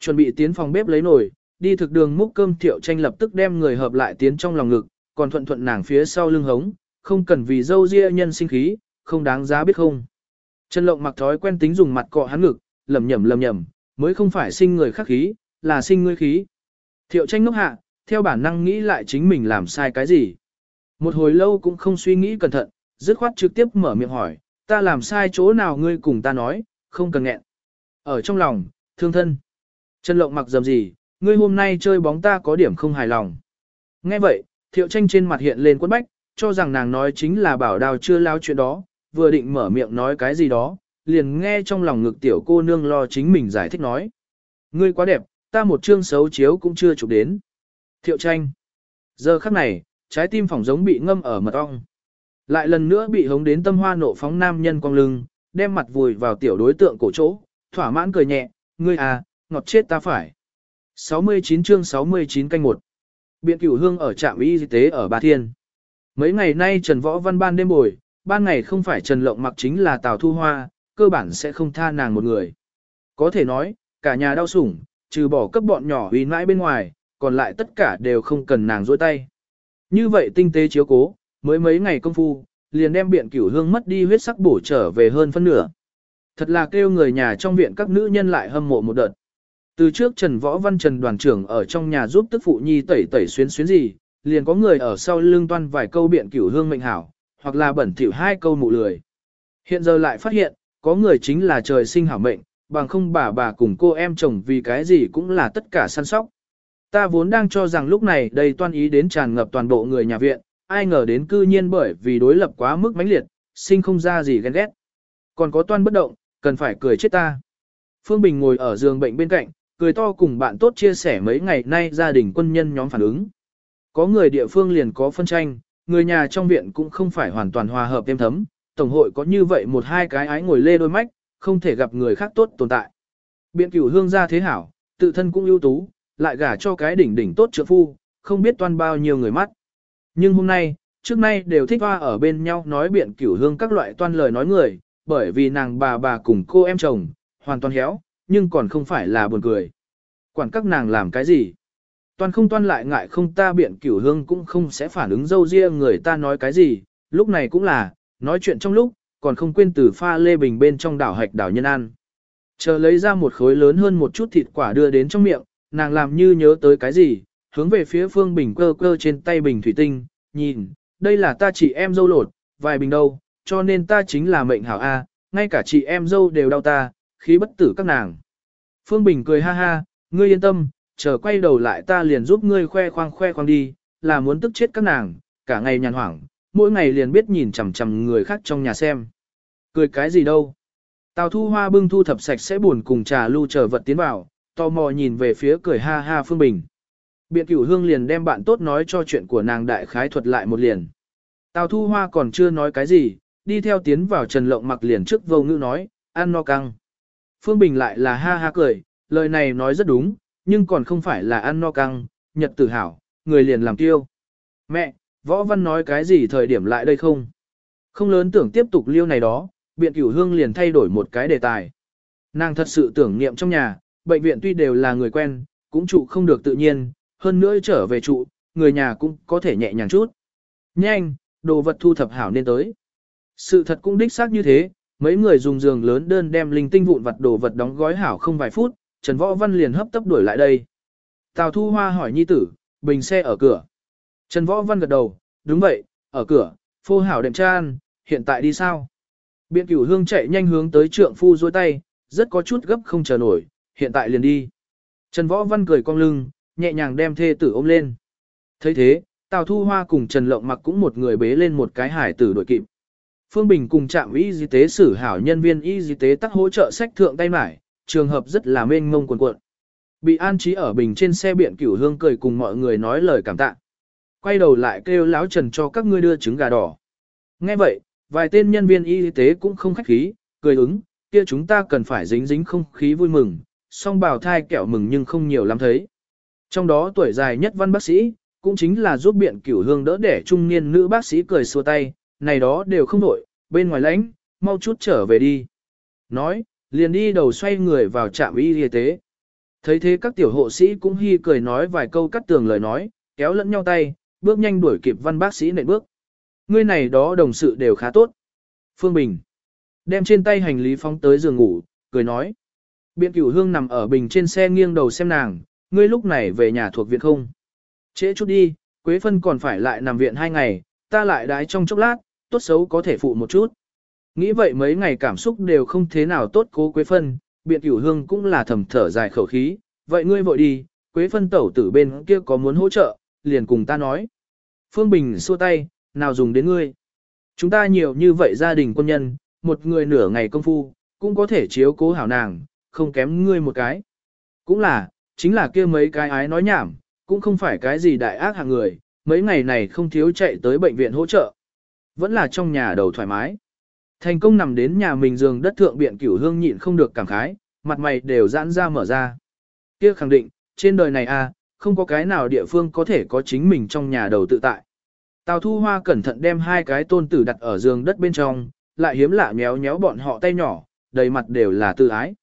Chuẩn bị tiến phòng bếp lấy nồi, đi thực đường múc cơm thiệu tranh lập tức đem người hợp lại tiến trong lòng ngực, còn thuận thuận nàng phía sau lưng hống, không cần vì dâu ria nhân sinh khí, không đáng giá biết không. Trần Lộng mặc thói quen tính dùng mặt cọ hắn ngực, lầm nhầm lầm nhầm, mới không phải sinh người khắc khí, là sinh ngươi khí. Thiệu tranh ngốc hạ, theo bản năng nghĩ lại chính mình làm sai cái gì. Một hồi lâu cũng không suy nghĩ cẩn thận, dứt khoát trực tiếp mở miệng hỏi, ta làm sai chỗ nào ngươi cùng ta nói, không cần nghẹn. Ở trong lòng, thương thân. Trần Lộng mặc dầm gì, ngươi hôm nay chơi bóng ta có điểm không hài lòng. Nghe vậy, thiệu tranh trên mặt hiện lên quất bách, cho rằng nàng nói chính là bảo đào chưa lao chuyện đó, vừa định mở miệng nói cái gì đó, liền nghe trong lòng ngực tiểu cô nương lo chính mình giải thích nói. Ngươi quá đẹp, ta một chương xấu chiếu cũng chưa chụp đến. Thiệu tranh. Giờ khắc này, trái tim phỏng giống bị ngâm ở mật ong. Lại lần nữa bị hống đến tâm hoa nộ phóng nam nhân quang lưng, đem mặt vùi vào tiểu đối tượng cổ chỗ, thỏa mãn cười nhẹ, ngươi à, ngọt chết ta phải. 69 chương 69 canh 1 Biện cửu hương ở trạm y tế ở Ba Thiên. Mấy ngày nay Trần Võ Văn ban đêm bồi, ban ngày không phải Trần Lộng mặc chính là Tào Thu Hoa, cơ bản sẽ không tha nàng một người. Có thể nói, cả nhà đau sủng, trừ bỏ cấp bọn nhỏ uy mãi bên ngoài, còn lại tất cả đều không cần nàng dối tay. Như vậy tinh tế chiếu cố, mới mấy ngày công phu, liền đem biện cửu hương mất đi huyết sắc bổ trở về hơn phân nửa. Thật là kêu người nhà trong viện các nữ nhân lại hâm mộ một đợt. Từ trước Trần Võ Văn Trần đoàn trưởng ở trong nhà giúp tức phụ nhi tẩy tẩy xuyến xuyến gì, liền có người ở sau lưng toan vài câu biện cửu hương mệnh hảo, hoặc là bẩn thỉu hai câu mụ lười. Hiện giờ lại phát hiện, có người chính là trời sinh hảo mệnh, bằng không bà bà cùng cô em chồng vì cái gì cũng là tất cả săn sóc. Ta vốn đang cho rằng lúc này đây toan ý đến tràn ngập toàn bộ người nhà viện, ai ngờ đến cư nhiên bởi vì đối lập quá mức mãnh liệt, sinh không ra gì ghen ghét. Còn có toan bất động, cần phải cười chết ta. Phương Bình ngồi ở giường bệnh bên cạnh, cười to cùng bạn tốt chia sẻ mấy ngày nay gia đình quân nhân nhóm phản ứng. Có người địa phương liền có phân tranh, người nhà trong viện cũng không phải hoàn toàn hòa hợp êm thấm, tổng hội có như vậy một hai cái ái ngồi lê đôi mách, không thể gặp người khác tốt tồn tại. Biện cửu hương gia thế hảo, tự thân cũng ưu tú, lại gả cho cái đỉnh đỉnh tốt trượng phu, không biết toan bao nhiêu người mắt. Nhưng hôm nay, trước nay đều thích hoa ở bên nhau nói biện cửu hương các loại toan lời nói người, bởi vì nàng bà bà cùng cô em chồng, hoàn toàn héo, nhưng còn không phải là buồn cười. Quản các nàng làm cái gì? Toàn không toan lại ngại không ta biện cửu hương cũng không sẽ phản ứng dâu riêng người ta nói cái gì, lúc này cũng là, nói chuyện trong lúc, còn không quên từ pha lê bình bên trong đảo hạch đảo nhân ăn. Chờ lấy ra một khối lớn hơn một chút thịt quả đưa đến trong miệng, nàng làm như nhớ tới cái gì, hướng về phía phương bình cơ cơ trên tay bình thủy tinh, nhìn, đây là ta chị em dâu lột, vài bình đâu, cho nên ta chính là mệnh hảo A, ngay cả chị em dâu đều đau ta, khí bất tử các nàng. Phương Bình cười ha ha, ngươi yên tâm, chờ quay đầu lại ta liền giúp ngươi khoe khoang khoe khoang đi, là muốn tức chết các nàng, cả ngày nhàn hoảng, mỗi ngày liền biết nhìn chằm chằm người khác trong nhà xem. Cười cái gì đâu. Tào thu hoa bưng thu thập sạch sẽ buồn cùng trà lưu chờ vật tiến vào, tò mò nhìn về phía cười ha ha Phương Bình. Biện cửu hương liền đem bạn tốt nói cho chuyện của nàng đại khái thuật lại một liền. Tào thu hoa còn chưa nói cái gì, đi theo tiến vào trần lộng mặc liền trước vô ngữ nói, ăn no căng. Phương Bình lại là ha ha cười, lời này nói rất đúng, nhưng còn không phải là ăn no căng, nhật tử hảo, người liền làm tiêu. Mẹ, võ văn nói cái gì thời điểm lại đây không? Không lớn tưởng tiếp tục liêu này đó, biện cửu hương liền thay đổi một cái đề tài. Nàng thật sự tưởng niệm trong nhà, bệnh viện tuy đều là người quen, cũng trụ không được tự nhiên, hơn nữa trở về trụ, người nhà cũng có thể nhẹ nhàng chút. Nhanh, đồ vật thu thập hảo nên tới. Sự thật cũng đích xác như thế, mấy người dùng giường lớn đơn đem linh tinh vụn vặt đồ vật đóng gói hảo không vài phút, Trần Võ Văn liền hấp tấp đuổi lại đây. Tào Thu Hoa hỏi nhi tử, bình xe ở cửa. Trần Võ Văn gật đầu, đúng vậy, ở cửa, phô hảo đệm chan, hiện tại đi sao? Biện cửu hương chạy nhanh hướng tới trượng phu dôi tay, rất có chút gấp không chờ nổi, hiện tại liền đi. Trần Võ Văn cười cong lưng, nhẹ nhàng đem thê tử ôm lên. thấy thế, Tào Thu Hoa cùng Trần Lộng mặc cũng một người bế lên một cái hải tử đội kịp. Phương Bình cùng trạm y y tế xử hảo nhân viên y y tế tắc hỗ trợ sách thượng tay mải, trường hợp rất là mênh mông quần cuộn. Bị an trí ở bình trên xe biện cửu hương cười cùng mọi người nói lời cảm tạ. Quay đầu lại kêu láo trần cho các ngươi đưa trứng gà đỏ. Nghe vậy, vài tên nhân viên y tế cũng không khách khí, cười ứng, kia chúng ta cần phải dính dính không khí vui mừng, song bào thai kẹo mừng nhưng không nhiều lắm thấy. Trong đó tuổi dài nhất văn bác sĩ, cũng chính là giúp biện cửu hương đỡ để trung niên nữ bác sĩ cười xua tay, này đó đều không đổi, bên ngoài lãnh, mau chút trở về đi. Nói, liền đi đầu xoay người vào trạm y y tế. Thấy thế các tiểu hộ sĩ cũng hy cười nói vài câu cắt tường lời nói, kéo lẫn nhau tay, bước nhanh đuổi kịp văn bác sĩ nện bước. Ngươi này đó đồng sự đều khá tốt. Phương Bình đem trên tay hành lý phóng tới giường ngủ, cười nói. Biện cửu hương nằm ở bình trên xe nghiêng đầu xem nàng, ngươi lúc này về nhà thuộc viện không? Trễ chút đi, Quế Phân còn phải lại nằm viện hai ngày, ta lại đái trong chốc lát, tốt xấu có thể phụ một chút. Nghĩ vậy mấy ngày cảm xúc đều không thế nào tốt cố Quế Phân, biện cửu hương cũng là thầm thở dài khẩu khí, vậy ngươi vội đi, Quế Phân tẩu tử bên kia có muốn hỗ trợ, liền cùng ta nói. Phương Bình xua tay, nào dùng đến ngươi. Chúng ta nhiều như vậy gia đình quân nhân, một người nửa ngày công phu, cũng có thể chiếu cố hảo nàng, không kém ngươi một cái. Cũng là, chính là kia mấy cái ái nói nhảm, cũng không phải cái gì đại ác hạng người, mấy ngày này không thiếu chạy tới bệnh viện hỗ trợ. Vẫn là trong nhà đầu thoải mái. Thành công nằm đến nhà mình giường đất thượng biện cửu hương nhịn không được cảm khái, mặt mày đều giãn ra mở ra. Kia khẳng định, trên đời này a, à, không có cái nào địa phương có thể có chính mình trong nhà đầu tự tại. Tào Thu Hoa cẩn thận đem hai cái tôn tử đặt ở giường đất bên trong, lại hiếm lạ méo méo bọn họ tay nhỏ, đầy mặt đều là tự ái.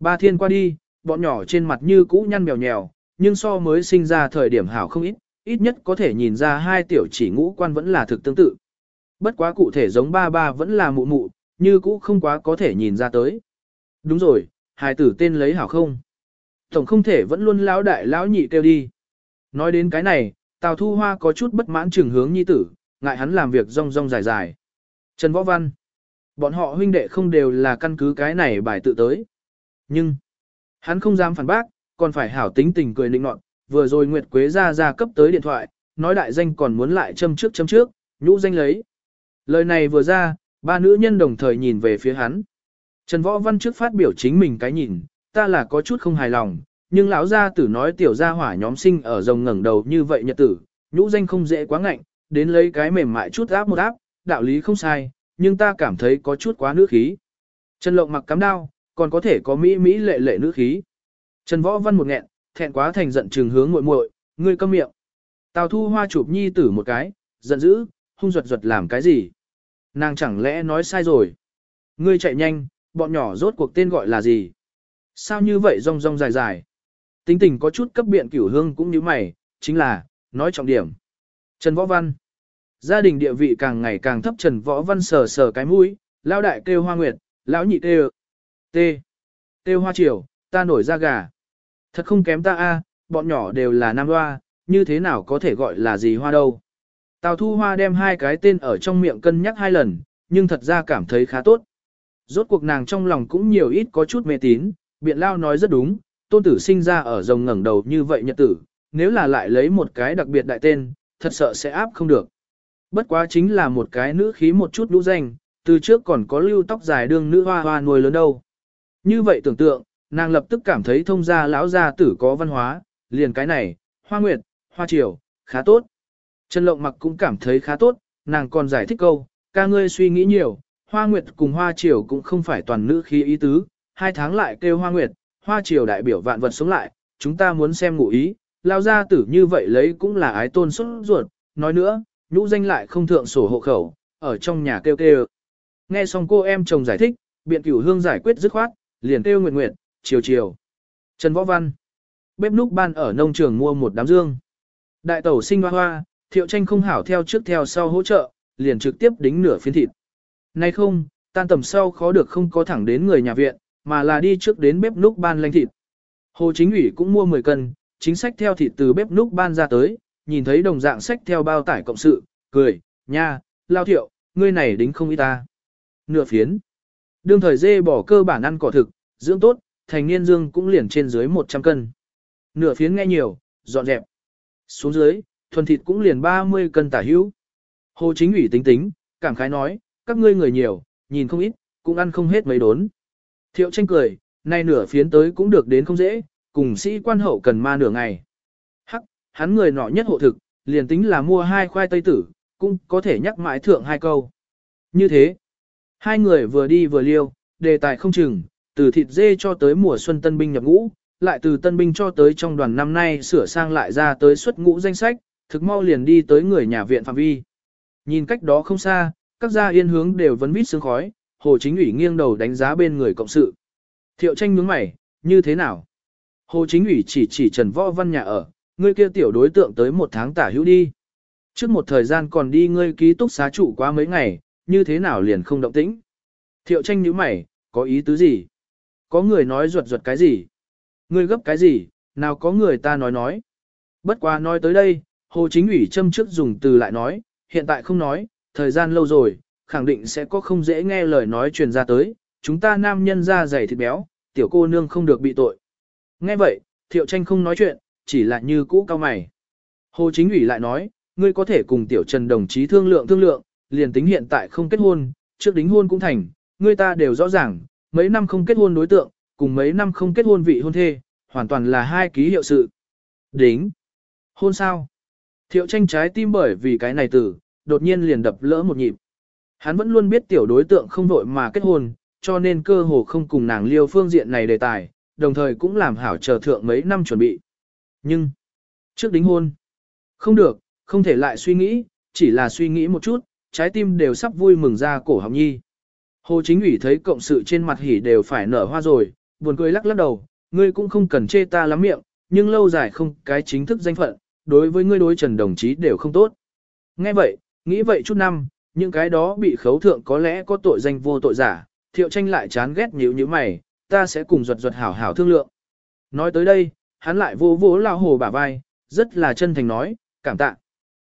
Ba thiên qua đi, bọn nhỏ trên mặt như cũ nhăn mèo nhèo, nhưng so mới sinh ra thời điểm hảo không ít, ít nhất có thể nhìn ra hai tiểu chỉ ngũ quan vẫn là thực tương tự. Bất quá cụ thể giống ba ba vẫn là mụ mụ, như cũ không quá có thể nhìn ra tới. Đúng rồi, hài tử tên lấy hảo không? Tổng không thể vẫn luôn lão đại lão nhị kêu đi. Nói đến cái này, Tào Thu Hoa có chút bất mãn trừng hướng nhi tử, ngại hắn làm việc rong rong dài dài. Trần Võ Văn. Bọn họ huynh đệ không đều là căn cứ cái này bài tự tới. Nhưng, hắn không dám phản bác, còn phải hảo tính tình cười nịnh nọt, vừa rồi Nguyệt Quế ra ra cấp tới điện thoại, nói đại danh còn muốn lại châm trước châm trước, nhũ danh lấy. Lời này vừa ra, ba nữ nhân đồng thời nhìn về phía hắn. Trần Võ Văn trước phát biểu chính mình cái nhìn, ta là có chút không hài lòng, nhưng lão gia tử nói tiểu gia hỏa nhóm sinh ở rồng ngẩng đầu như vậy nhật tử, nhũ danh không dễ quá ngạnh, đến lấy cái mềm mại chút áp một áp, đạo lý không sai, nhưng ta cảm thấy có chút quá nữ khí. Trần Lộng mặc cắm đao, còn có thể có mỹ mỹ lệ lệ nữ khí. Trần Võ Văn một nghẹn, thẹn quá thành giận trừng hướng muội muội, ngươi câm miệng. Tào Thu Hoa chụp nhi tử một cái, giận dữ, hung ruột ruột làm cái gì? Nàng chẳng lẽ nói sai rồi? Ngươi chạy nhanh, bọn nhỏ rốt cuộc tên gọi là gì? Sao như vậy rong rong dài dài? Tính tình có chút cấp biện cửu hương cũng như mày, chính là, nói trọng điểm. Trần Võ Văn. Gia đình địa vị càng ngày càng thấp Trần Võ Văn sờ sờ cái mũi, lao đại kêu hoa nguyệt, lão nhị kêu t. Kêu hoa triều, ta nổi ra gà. Thật không kém ta a, bọn nhỏ đều là nam hoa, như thế nào có thể gọi là gì hoa đâu. Tào Thu Hoa đem hai cái tên ở trong miệng cân nhắc hai lần, nhưng thật ra cảm thấy khá tốt. Rốt cuộc nàng trong lòng cũng nhiều ít có chút mê tín, biện lao nói rất đúng, tôn tử sinh ra ở rồng ngẩng đầu như vậy nhật tử, nếu là lại lấy một cái đặc biệt đại tên, thật sợ sẽ áp không được. Bất quá chính là một cái nữ khí một chút lũ danh, từ trước còn có lưu tóc dài đương nữ hoa hoa nuôi lớn đâu. Như vậy tưởng tượng, nàng lập tức cảm thấy thông gia lão gia tử có văn hóa, liền cái này, hoa nguyệt, hoa triều, khá tốt. Trần Lộng mặc cũng cảm thấy khá tốt, nàng còn giải thích câu, ca ngươi suy nghĩ nhiều, hoa nguyệt cùng hoa triều cũng không phải toàn nữ khí ý tứ, hai tháng lại kêu hoa nguyệt, hoa triều đại biểu vạn vật sống lại, chúng ta muốn xem ngụ ý, lao ra tử như vậy lấy cũng là ái tôn xuất ruột, nói nữa, nhũ danh lại không thượng sổ hộ khẩu, ở trong nhà kêu kêu. Nghe xong cô em chồng giải thích, biện cửu hương giải quyết dứt khoát, liền kêu nguyệt nguyệt, chiều chiều. Trần Võ Văn. Bếp núc ban ở nông trường mua một đám dương. Đại tẩu sinh hoa hoa, thiệu tranh không hảo theo trước theo sau hỗ trợ, liền trực tiếp đính nửa phiến thịt. Nay không, tan tầm sau khó được không có thẳng đến người nhà viện, mà là đi trước đến bếp núc ban lanh thịt. Hồ chính ủy cũng mua 10 cân, chính sách theo thịt từ bếp núc ban ra tới, nhìn thấy đồng dạng sách theo bao tải cộng sự, cười, nha, lao thiệu, ngươi này đính không ý ta. Nửa phiến. Đương thời dê bỏ cơ bản ăn cỏ thực, dưỡng tốt, thành niên dương cũng liền trên dưới 100 cân. Nửa phiến nghe nhiều, dọn dẹp. Xuống dưới, thuần thịt cũng liền 30 cân tả hữu. Hồ chính ủy tính tính, cảm khái nói, các ngươi người nhiều, nhìn không ít, cũng ăn không hết mấy đốn. Thiệu tranh cười, nay nửa phiến tới cũng được đến không dễ, cùng sĩ quan hậu cần ma nửa ngày. Hắc, hắn người nọ nhất hộ thực, liền tính là mua hai khoai tây tử, cũng có thể nhắc mãi thượng hai câu. Như thế, hai người vừa đi vừa liêu, đề tài không chừng, từ thịt dê cho tới mùa xuân tân binh nhập ngũ, lại từ tân binh cho tới trong đoàn năm nay sửa sang lại ra tới xuất ngũ danh sách, thực mau liền đi tới người nhà viện phạm vi. Nhìn cách đó không xa, các gia yên hướng đều vấn vít sương khói, Hồ Chính ủy nghiêng đầu đánh giá bên người cộng sự. Thiệu tranh nhướng mày, như thế nào? Hồ Chính ủy chỉ chỉ Trần Võ Văn nhà ở, ngươi kia tiểu đối tượng tới một tháng tả hữu đi. Trước một thời gian còn đi ngươi ký túc xá trụ quá mấy ngày, như thế nào liền không động tĩnh? Thiệu tranh nhướng mày, có ý tứ gì? Có người nói ruột ruột cái gì? Ngươi gấp cái gì? Nào có người ta nói nói. Bất quá nói tới đây, Hồ Chính ủy châm trước dùng từ lại nói, hiện tại không nói, thời gian lâu rồi, khẳng định sẽ có không dễ nghe lời nói truyền ra tới, chúng ta nam nhân ra dày thịt béo, tiểu cô nương không được bị tội. Nghe vậy, thiệu tranh không nói chuyện, chỉ là như cũ cao mày. Hồ Chính ủy lại nói, ngươi có thể cùng tiểu trần đồng chí thương lượng thương lượng, liền tính hiện tại không kết hôn, trước đính hôn cũng thành, ngươi ta đều rõ ràng, mấy năm không kết hôn đối tượng, cùng mấy năm không kết hôn vị hôn thê, hoàn toàn là hai ký hiệu sự. Đính. Hôn sao? Thiệu tranh trái tim bởi vì cái này từ, đột nhiên liền đập lỡ một nhịp. Hắn vẫn luôn biết tiểu đối tượng không vội mà kết hôn, cho nên cơ hồ không cùng nàng liêu phương diện này đề tài, đồng thời cũng làm hảo chờ thượng mấy năm chuẩn bị. Nhưng, trước đính hôn, không được, không thể lại suy nghĩ, chỉ là suy nghĩ một chút, trái tim đều sắp vui mừng ra cổ học nhi. Hồ Chính ủy thấy cộng sự trên mặt hỉ đều phải nở hoa rồi, buồn cười lắc lắc đầu, ngươi cũng không cần chê ta lắm miệng, nhưng lâu dài không cái chính thức danh phận, đối với ngươi đối trần đồng chí đều không tốt. Nghe vậy, nghĩ vậy chút năm, những cái đó bị khấu thượng có lẽ có tội danh vô tội giả, thiệu tranh lại chán ghét nhíu như mày, ta sẽ cùng ruột ruột hảo hảo thương lượng. Nói tới đây, hắn lại vô vỗ lao hồ bả vai, rất là chân thành nói, cảm tạ.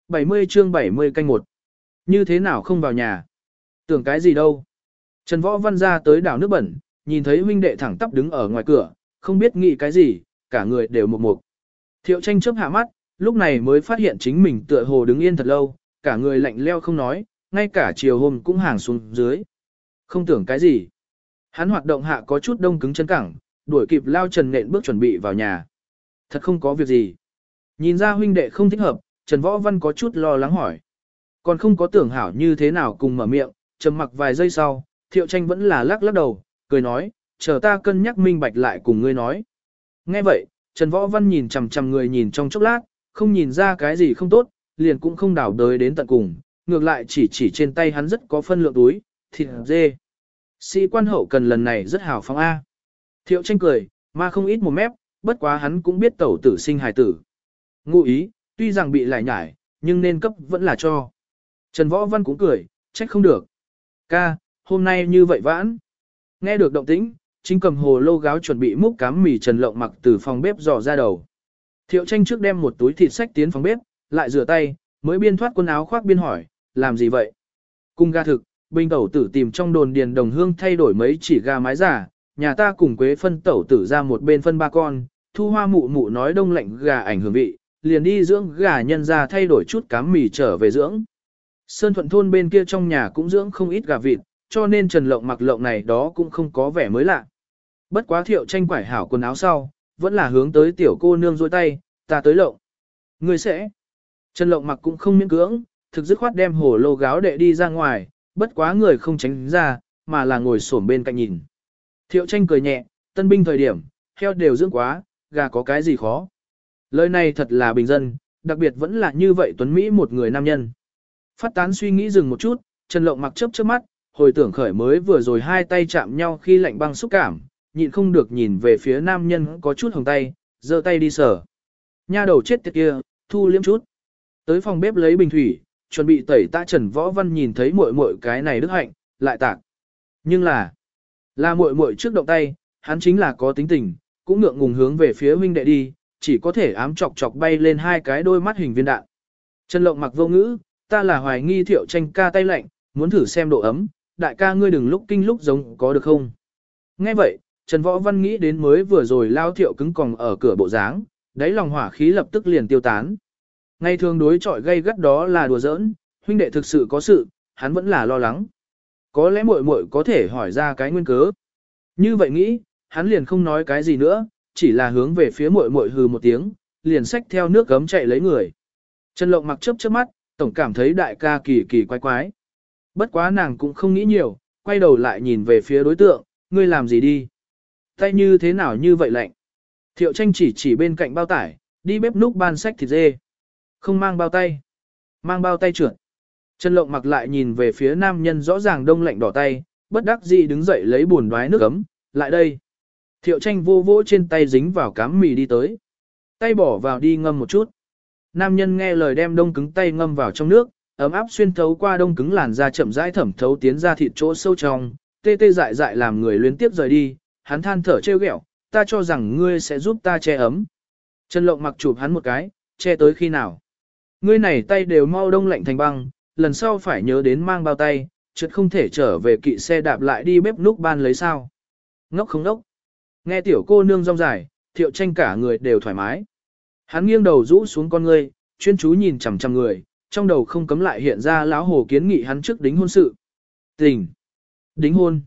70 chương 70 canh một Như thế nào không vào nhà? Tưởng cái gì đâu? Trần Võ Văn ra tới đảo nước bẩn, nhìn thấy huynh đệ thẳng tắp đứng ở ngoài cửa, không biết nghĩ cái gì, cả người đều một mục. Thiệu tranh chớp hạ mắt, lúc này mới phát hiện chính mình tựa hồ đứng yên thật lâu, cả người lạnh leo không nói, ngay cả chiều hôm cũng hàng xuống dưới. Không tưởng cái gì. Hắn hoạt động hạ có chút đông cứng chân cẳng, đuổi kịp lao trần nện bước chuẩn bị vào nhà. Thật không có việc gì. Nhìn ra huynh đệ không thích hợp, Trần Võ Văn có chút lo lắng hỏi. Còn không có tưởng hảo như thế nào cùng mở miệng, trầm mặc vài giây sau, thiệu tranh vẫn là lắc lắc đầu, cười nói, chờ ta cân nhắc minh bạch lại cùng ngươi nói. Nghe vậy, Trần Võ Văn nhìn chằm chằm người nhìn trong chốc lát, không nhìn ra cái gì không tốt, liền cũng không đảo đới đến tận cùng, ngược lại chỉ chỉ trên tay hắn rất có phân lượng túi, thịt dê. Sĩ quan hậu cần lần này rất hào phóng A. Thiệu tranh cười, mà không ít một mép, bất quá hắn cũng biết tẩu tử sinh hài tử. Ngụ ý, tuy rằng bị lại nhải, nhưng nên cấp vẫn là cho. Trần Võ Văn cũng cười, trách không được. Ca, hôm nay như vậy vãn. Nghe được động tĩnh, chính cầm hồ lô gáo chuẩn bị múc cám mì Trần Lộng mặc từ phòng bếp dò ra đầu. Thiệu tranh trước đem một túi thịt sách tiến phòng bếp, lại rửa tay, mới biên thoát quần áo khoác biên hỏi, làm gì vậy? Cung ga thực, bình tẩu tử tìm trong đồn điền đồng hương thay đổi mấy chỉ gà mái giả, nhà ta cùng quế phân tẩu tử ra một bên phân ba con, thu hoa mụ mụ nói đông lạnh gà ảnh hưởng vị, liền đi dưỡng gà nhân ra thay đổi chút cám mì trở về dưỡng. Sơn thuận thôn bên kia trong nhà cũng dưỡng không ít gà vịt, cho nên trần lộng mặc lộng này đó cũng không có vẻ mới lạ. Bất quá thiệu tranh quải hảo quần áo sau, vẫn là hướng tới tiểu cô nương dôi tay, ta tới lộng. Người sẽ. Trần lộng mặc cũng không miễn cưỡng, thực dứt khoát đem hồ lô gáo đệ đi ra ngoài, bất quá người không tránh ra, mà là ngồi xổm bên cạnh nhìn. Thiệu tranh cười nhẹ, tân binh thời điểm, heo đều dưỡng quá, gà có cái gì khó. Lời này thật là bình dân, đặc biệt vẫn là như vậy Tuấn Mỹ một người nam nhân. Phát tán suy nghĩ dừng một chút, Trần Lộng mặc chớp chớp mắt, hồi tưởng khởi mới vừa rồi hai tay chạm nhau khi lạnh băng xúc cảm, nhịn không được nhìn về phía nam nhân có chút hồng tay, giơ tay đi sở. Nha đầu chết tiệt kia, thu liếm chút. Tới phòng bếp lấy bình thủy, chuẩn bị tẩy tạ Trần Võ Văn nhìn thấy muội muội cái này đức hạnh, lại tạc. Nhưng là, là muội muội trước động tay, hắn chính là có tính tình, cũng ngượng ngùng hướng về phía huynh đệ đi, chỉ có thể ám chọc chọc bay lên hai cái đôi mắt hình viên đạn. Trần Lộng mặc vô ngữ, ta là hoài nghi thiệu tranh ca tay lạnh, muốn thử xem độ ấm, đại ca ngươi đừng lúc kinh lúc giống có được không. Nghe vậy, Trần Võ Văn nghĩ đến mới vừa rồi lao thiệu cứng còng ở cửa bộ dáng, đáy lòng hỏa khí lập tức liền tiêu tán. Ngay thường đối chọi gây gắt đó là đùa giỡn, huynh đệ thực sự có sự, hắn vẫn là lo lắng. Có lẽ muội muội có thể hỏi ra cái nguyên cớ. Như vậy nghĩ, hắn liền không nói cái gì nữa, chỉ là hướng về phía muội muội hừ một tiếng, liền xách theo nước gấm chạy lấy người. Trần Lộng mặc chớp chớp mắt, tổng cảm thấy đại ca kỳ kỳ quái quái. Bất quá nàng cũng không nghĩ nhiều, quay đầu lại nhìn về phía đối tượng, ngươi làm gì đi? Tay như thế nào như vậy lạnh? Thiệu tranh chỉ chỉ bên cạnh bao tải, đi bếp núc ban sách thịt dê. Không mang bao tay. Mang bao tay trượt. Trần Lộng mặc lại nhìn về phía nam nhân rõ ràng đông lạnh đỏ tay, bất đắc dĩ đứng dậy lấy buồn đoái nước ấm, lại đây. Thiệu tranh vô vỗ trên tay dính vào cám mì đi tới. Tay bỏ vào đi ngâm một chút. Nam nhân nghe lời đem đông cứng tay ngâm vào trong nước, ấm áp xuyên thấu qua đông cứng làn da chậm rãi thẩm thấu tiến ra thịt chỗ sâu trong, tê tê dại dại làm người liên tiếp rời đi, hắn than thở trêu ghẹo, ta cho rằng ngươi sẽ giúp ta che ấm. Trần Lộng mặc chụp hắn một cái, che tới khi nào. Ngươi này tay đều mau đông lạnh thành băng, lần sau phải nhớ đến mang bao tay, chợt không thể trở về kỵ xe đạp lại đi bếp núc ban lấy sao. Ngốc không ngốc. Nghe tiểu cô nương rong dài, thiệu tranh cả người đều thoải mái. Hắn nghiêng đầu rũ xuống con ngươi, chuyên chú nhìn chằm chằm người, trong đầu không cấm lại hiện ra lão hồ kiến nghị hắn trước đính hôn sự. Tình. Đính hôn.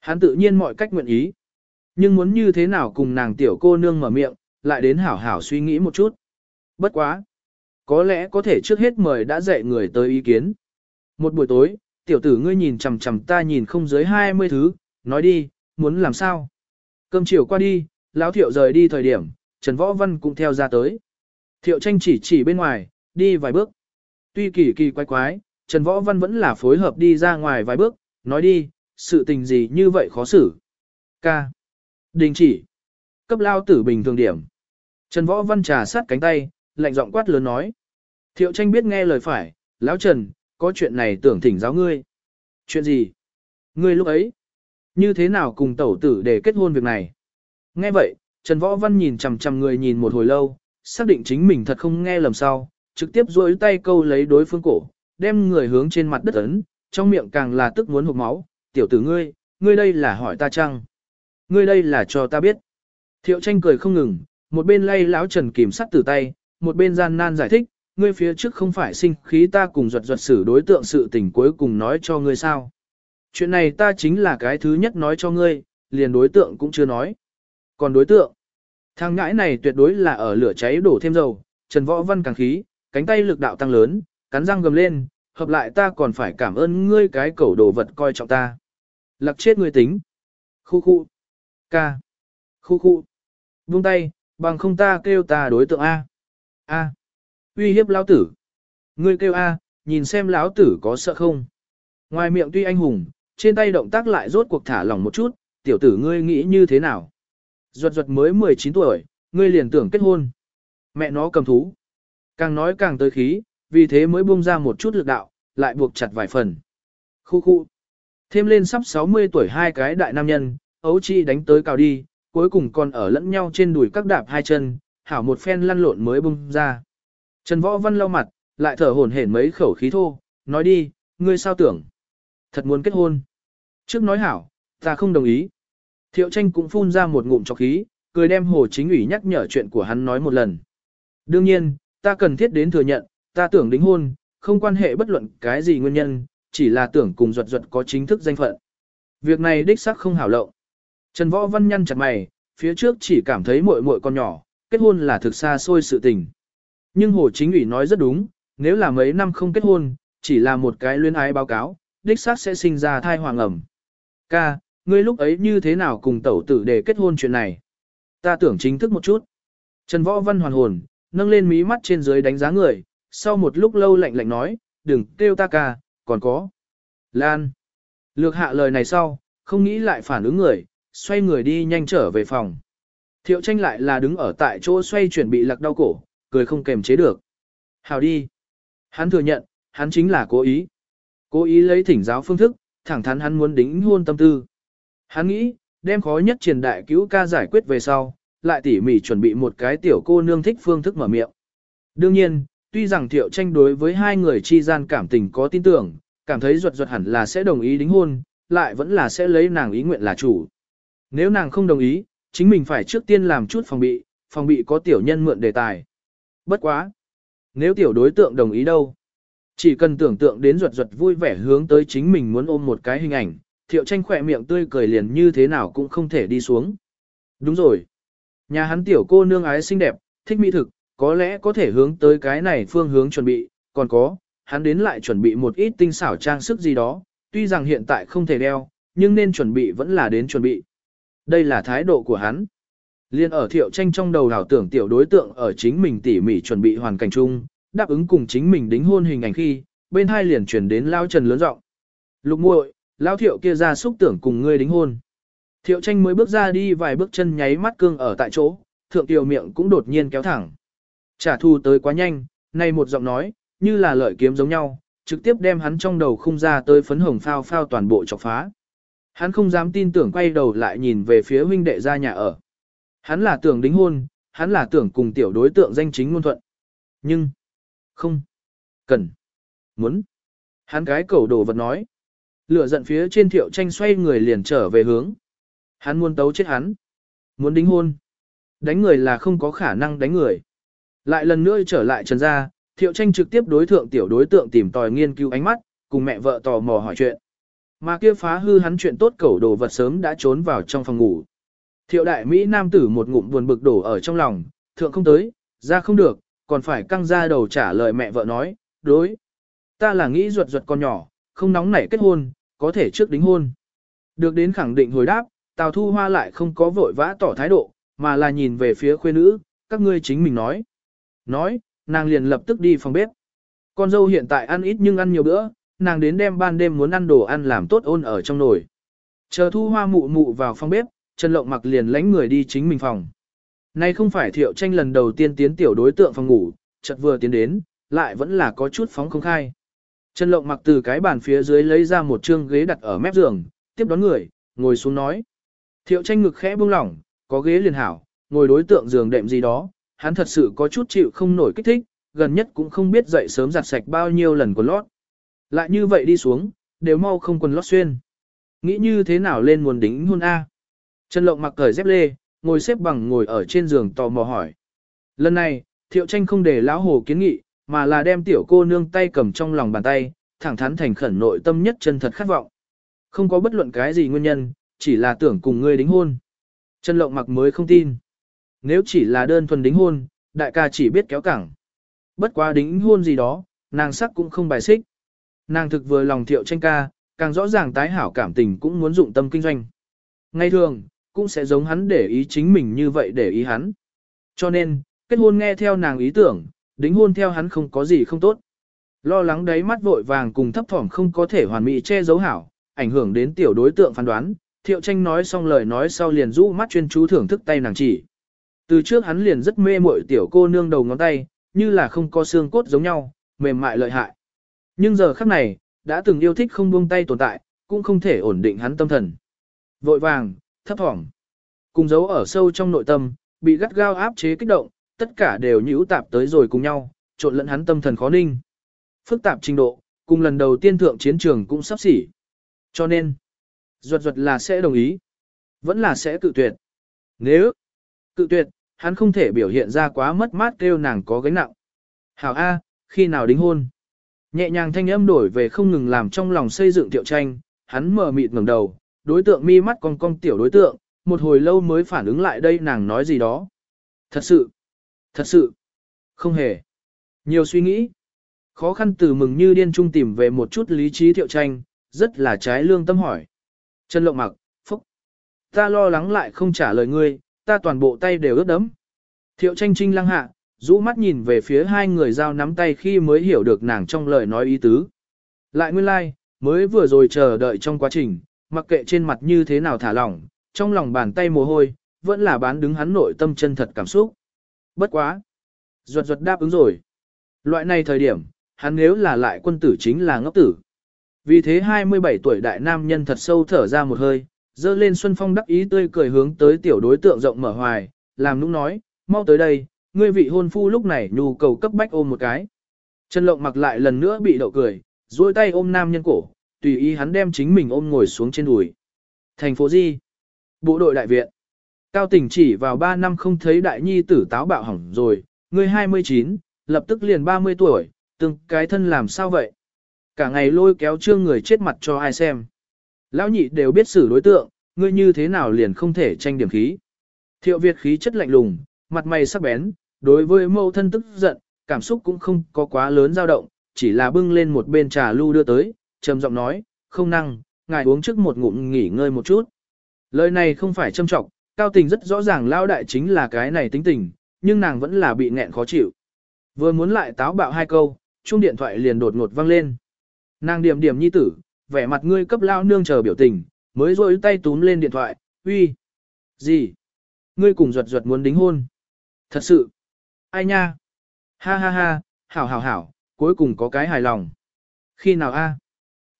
Hắn tự nhiên mọi cách nguyện ý. Nhưng muốn như thế nào cùng nàng tiểu cô nương mở miệng, lại đến hảo hảo suy nghĩ một chút. Bất quá. Có lẽ có thể trước hết mời đã dạy người tới ý kiến. Một buổi tối, tiểu tử ngươi nhìn chằm chằm ta nhìn không dưới 20 thứ, nói đi, muốn làm sao? Cơm chiều qua đi, lão thiệu rời đi thời điểm, Trần Võ Văn cũng theo ra tới. Thiệu tranh chỉ chỉ bên ngoài, đi vài bước. Tuy kỳ kỳ quái quái, Trần Võ Văn vẫn là phối hợp đi ra ngoài vài bước, nói đi, sự tình gì như vậy khó xử. Ca. Đình chỉ. Cấp lao tử bình thường điểm. Trần Võ Văn trà sát cánh tay, lạnh giọng quát lớn nói. Thiệu tranh biết nghe lời phải, lão Trần, có chuyện này tưởng thỉnh giáo ngươi. Chuyện gì? Ngươi lúc ấy, như thế nào cùng tẩu tử để kết hôn việc này? Nghe vậy, Trần Võ Văn nhìn chằm chằm người nhìn một hồi lâu, xác định chính mình thật không nghe lầm sao, trực tiếp duỗi tay câu lấy đối phương cổ, đem người hướng trên mặt đất ấn, trong miệng càng là tức muốn hụt máu, tiểu tử ngươi, ngươi đây là hỏi ta chăng? Ngươi đây là cho ta biết. Thiệu tranh cười không ngừng, một bên lay lão Trần kìm sắt từ tay, một bên gian nan giải thích, ngươi phía trước không phải sinh khí ta cùng ruột ruột xử đối tượng sự tình cuối cùng nói cho ngươi sao. Chuyện này ta chính là cái thứ nhất nói cho ngươi, liền đối tượng cũng chưa nói. Còn đối tượng, thằng ngãi này tuyệt đối là ở lửa cháy đổ thêm dầu, Trần Võ Văn càng khí, cánh tay lực đạo tăng lớn, cắn răng gầm lên, hợp lại ta còn phải cảm ơn ngươi cái cẩu đồ vật coi trọng ta. Lặc chết ngươi tính. Khu khu. Ca. Khu khu. Buông tay, bằng không ta kêu ta đối tượng A. A. Uy hiếp lão tử. Ngươi kêu A, nhìn xem lão tử có sợ không. Ngoài miệng tuy anh hùng, trên tay động tác lại rốt cuộc thả lỏng một chút, tiểu tử ngươi nghĩ như thế nào? Duật duật mới 19 tuổi, ngươi liền tưởng kết hôn. Mẹ nó cầm thú. Càng nói càng tới khí, vì thế mới buông ra một chút lực đạo, lại buộc chặt vài phần. Khu khu. Thêm lên sắp 60 tuổi hai cái đại nam nhân, ấu chi đánh tới cào đi, cuối cùng còn ở lẫn nhau trên đùi các đạp hai chân, hảo một phen lăn lộn mới bung ra. Trần Võ Văn lau mặt, lại thở hổn hển mấy khẩu khí thô, nói đi, ngươi sao tưởng? Thật muốn kết hôn. Trước nói hảo, ta không đồng ý. Thiệu tranh cũng phun ra một ngụm chọc khí, cười đem hồ chính ủy nhắc nhở chuyện của hắn nói một lần. Đương nhiên, ta cần thiết đến thừa nhận, ta tưởng đính hôn, không quan hệ bất luận cái gì nguyên nhân, chỉ là tưởng cùng ruột ruột có chính thức danh phận. Việc này đích xác không hảo lộng. Trần Võ Văn nhăn chặt mày, phía trước chỉ cảm thấy muội muội con nhỏ, kết hôn là thực xa xôi sự tình. Nhưng Hồ Chính ủy nói rất đúng, nếu là mấy năm không kết hôn, chỉ là một cái luyến ái báo cáo, đích xác sẽ sinh ra thai hoàng ẩm. Ca, ngươi lúc ấy như thế nào cùng tẩu tử để kết hôn chuyện này? Ta tưởng chính thức một chút. Trần Võ Văn hoàn hồn, nâng lên mí mắt trên dưới đánh giá người, sau một lúc lâu lạnh lạnh nói, đừng kêu ta ca, còn có. Lan. Lược hạ lời này sau, không nghĩ lại phản ứng người, xoay người đi nhanh trở về phòng. Thiệu tranh lại là đứng ở tại chỗ xoay chuyển bị lạc đau cổ, cười không kềm chế được. Hào đi. Hắn thừa nhận, hắn chính là cố ý. Cố ý lấy thỉnh giáo phương thức, thẳng thắn hắn muốn đính hôn tâm tư. Hắn nghĩ, đem khó nhất truyền đại cứu ca giải quyết về sau, lại tỉ mỉ chuẩn bị một cái tiểu cô nương thích phương thức mở miệng. Đương nhiên, tuy rằng thiệu tranh đối với hai người chi gian cảm tình có tin tưởng, cảm thấy ruột ruột hẳn là sẽ đồng ý đính hôn, lại vẫn là sẽ lấy nàng ý nguyện là chủ. Nếu nàng không đồng ý, chính mình phải trước tiên làm chút phòng bị, phòng bị có tiểu nhân mượn đề tài. Bất quá. Nếu tiểu đối tượng đồng ý đâu? Chỉ cần tưởng tượng đến ruột ruột vui vẻ hướng tới chính mình muốn ôm một cái hình ảnh, thiệu tranh khỏe miệng tươi cười liền như thế nào cũng không thể đi xuống. Đúng rồi. Nhà hắn tiểu cô nương ái xinh đẹp, thích mỹ thực, có lẽ có thể hướng tới cái này phương hướng chuẩn bị, còn có, hắn đến lại chuẩn bị một ít tinh xảo trang sức gì đó, tuy rằng hiện tại không thể đeo, nhưng nên chuẩn bị vẫn là đến chuẩn bị. Đây là thái độ của hắn. Liên ở thiệu tranh trong đầu đảo tưởng tiểu đối tượng ở chính mình tỉ mỉ chuẩn bị hoàn cảnh chung, đáp ứng cùng chính mình đính hôn hình ảnh khi, bên hai liền chuyển đến lao trần lớn rộng. Lục muội, lao thiệu kia ra xúc tưởng cùng ngươi đính hôn. Thiệu tranh mới bước ra đi vài bước chân nháy mắt cương ở tại chỗ, thượng tiểu miệng cũng đột nhiên kéo thẳng. Trả thù tới quá nhanh, nay một giọng nói, như là lợi kiếm giống nhau, trực tiếp đem hắn trong đầu khung ra tới phấn hồng phao phao toàn bộ chọc phá. Hắn không dám tin tưởng quay đầu lại nhìn về phía huynh đệ ra nhà ở. Hắn là tưởng đính hôn, hắn là tưởng cùng tiểu đối tượng danh chính ngôn thuận. Nhưng, không, cần, muốn. Hắn cái cầu đồ vật nói. Lửa giận phía trên thiệu tranh xoay người liền trở về hướng. Hắn muốn tấu chết hắn. Muốn đính hôn. Đánh người là không có khả năng đánh người. Lại lần nữa trở lại trần gia, thiệu tranh trực tiếp đối thượng tiểu đối tượng tìm tòi nghiên cứu ánh mắt, cùng mẹ vợ tò mò hỏi chuyện. Mà kia phá hư hắn chuyện tốt cẩu đồ vật sớm đã trốn vào trong phòng ngủ. Thiệu đại Mỹ nam tử một ngụm buồn bực đổ ở trong lòng, thượng không tới, ra không được, còn phải căng ra đầu trả lời mẹ vợ nói, đối. Ta là nghĩ ruột ruột con nhỏ, không nóng nảy kết hôn, có thể trước đính hôn. Được đến khẳng định hồi đáp, Tào Thu Hoa lại không có vội vã tỏ thái độ, mà là nhìn về phía khuê nữ, các ngươi chính mình nói. Nói, nàng liền lập tức đi phòng bếp. Con dâu hiện tại ăn ít nhưng ăn nhiều bữa, nàng đến đêm ban đêm muốn ăn đồ ăn làm tốt ôn ở trong nồi. Chờ thu hoa mụ mụ vào phòng bếp, Trần Lộng mặc liền lánh người đi chính mình phòng. Nay không phải thiệu tranh lần đầu tiên tiến tiểu đối tượng phòng ngủ, chợt vừa tiến đến, lại vẫn là có chút phóng không khai. Trần Lộng mặc từ cái bàn phía dưới lấy ra một chương ghế đặt ở mép giường, tiếp đón người, ngồi xuống nói. Thiệu tranh ngực khẽ buông lỏng, có ghế liền hảo, ngồi đối tượng giường đệm gì đó, hắn thật sự có chút chịu không nổi kích thích, gần nhất cũng không biết dậy sớm giặt sạch bao nhiêu lần của lót. Lại như vậy đi xuống, đều mau không quần lót xuyên. Nghĩ như thế nào lên muốn đính hôn A. Trần Lộng mặc cởi dép lê, ngồi xếp bằng ngồi ở trên giường tò mò hỏi. Lần này, Thiệu Tranh không để lão hồ kiến nghị, mà là đem tiểu cô nương tay cầm trong lòng bàn tay, thẳng thắn thành khẩn nội tâm nhất chân thật khát vọng. Không có bất luận cái gì nguyên nhân, chỉ là tưởng cùng ngươi đính hôn. Trần Lộng mặc mới không tin. Nếu chỉ là đơn thuần đính hôn, đại ca chỉ biết kéo cẳng. Bất quá đính hôn gì đó, nàng sắc cũng không bài xích. Nàng thực vừa lòng thiệu tranh ca, càng rõ ràng tái hảo cảm tình cũng muốn dụng tâm kinh doanh. Ngay thường, cũng sẽ giống hắn để ý chính mình như vậy để ý hắn. Cho nên, kết hôn nghe theo nàng ý tưởng, đính hôn theo hắn không có gì không tốt. Lo lắng đáy mắt vội vàng cùng thấp thỏm không có thể hoàn mỹ che giấu hảo, ảnh hưởng đến tiểu đối tượng phán đoán, thiệu tranh nói xong lời nói sau liền rũ mắt chuyên chú thưởng thức tay nàng chỉ. Từ trước hắn liền rất mê muội tiểu cô nương đầu ngón tay, như là không có xương cốt giống nhau, mềm mại lợi hại. Nhưng giờ khắc này, đã từng yêu thích không buông tay tồn tại, cũng không thể ổn định hắn tâm thần. Vội vàng, thấp thỏm, cùng giấu ở sâu trong nội tâm, bị gắt gao áp chế kích động, tất cả đều nhũ tạp tới rồi cùng nhau, trộn lẫn hắn tâm thần khó ninh. Phức tạp trình độ, cùng lần đầu tiên thượng chiến trường cũng sắp xỉ. Cho nên, ruột ruột là sẽ đồng ý, vẫn là sẽ cự tuyệt. Nếu cự tuyệt, hắn không thể biểu hiện ra quá mất mát kêu nàng có gánh nặng. Hảo A, khi nào đính hôn? Nhẹ nhàng thanh âm đổi về không ngừng làm trong lòng xây dựng tiệu tranh, hắn mở mịt ngẩng đầu, đối tượng mi mắt cong cong tiểu đối tượng, một hồi lâu mới phản ứng lại đây nàng nói gì đó. Thật sự, thật sự, không hề. Nhiều suy nghĩ, khó khăn từ mừng như điên trung tìm về một chút lý trí thiệu tranh, rất là trái lương tâm hỏi. Trần lộng mặc, phúc, ta lo lắng lại không trả lời ngươi, ta toàn bộ tay đều ướt đẫm. Thiệu tranh trinh lăng hạ, rũ mắt nhìn về phía hai người giao nắm tay khi mới hiểu được nàng trong lời nói ý tứ. Lại nguyên lai, like, mới vừa rồi chờ đợi trong quá trình, mặc kệ trên mặt như thế nào thả lỏng, trong lòng bàn tay mồ hôi, vẫn là bán đứng hắn nội tâm chân thật cảm xúc. Bất quá. Ruột ruột đáp ứng rồi. Loại này thời điểm, hắn nếu là lại quân tử chính là ngốc tử. Vì thế 27 tuổi đại nam nhân thật sâu thở ra một hơi, dơ lên Xuân Phong đắc ý tươi cười hướng tới tiểu đối tượng rộng mở hoài, làm nũng nói, mau tới đây, ngươi vị hôn phu lúc này nhu cầu cấp bách ôm một cái. Trần Lộng mặc lại lần nữa bị đậu cười, duỗi tay ôm nam nhân cổ, tùy ý hắn đem chính mình ôm ngồi xuống trên đùi. Thành phố Di, bộ đội đại viện. Cao tỉnh chỉ vào 3 năm không thấy đại nhi tử táo bạo hỏng rồi, ngươi 29, lập tức liền 30 tuổi, từng cái thân làm sao vậy? Cả ngày lôi kéo trương người chết mặt cho ai xem. Lão nhị đều biết xử đối tượng, ngươi như thế nào liền không thể tranh điểm khí. Thiệu Việt khí chất lạnh lùng, mặt mày sắc bén, đối với mâu thân tức giận, cảm xúc cũng không có quá lớn dao động, chỉ là bưng lên một bên trà lưu đưa tới, trầm giọng nói, không năng, ngài uống trước một ngụm nghỉ ngơi một chút. Lời này không phải châm trọng, cao tình rất rõ ràng lao đại chính là cái này tính tình, nhưng nàng vẫn là bị nghẹn khó chịu. Vừa muốn lại táo bạo hai câu, chuông điện thoại liền đột ngột vang lên. Nàng điểm điểm nhi tử, vẻ mặt ngươi cấp lao nương chờ biểu tình, mới rôi tay túm lên điện thoại, uy. Gì? Ngươi cùng ruột ruột muốn đính hôn. Thật sự. Ai nha? Ha ha ha, hảo hảo hảo, cuối cùng có cái hài lòng. Khi nào a?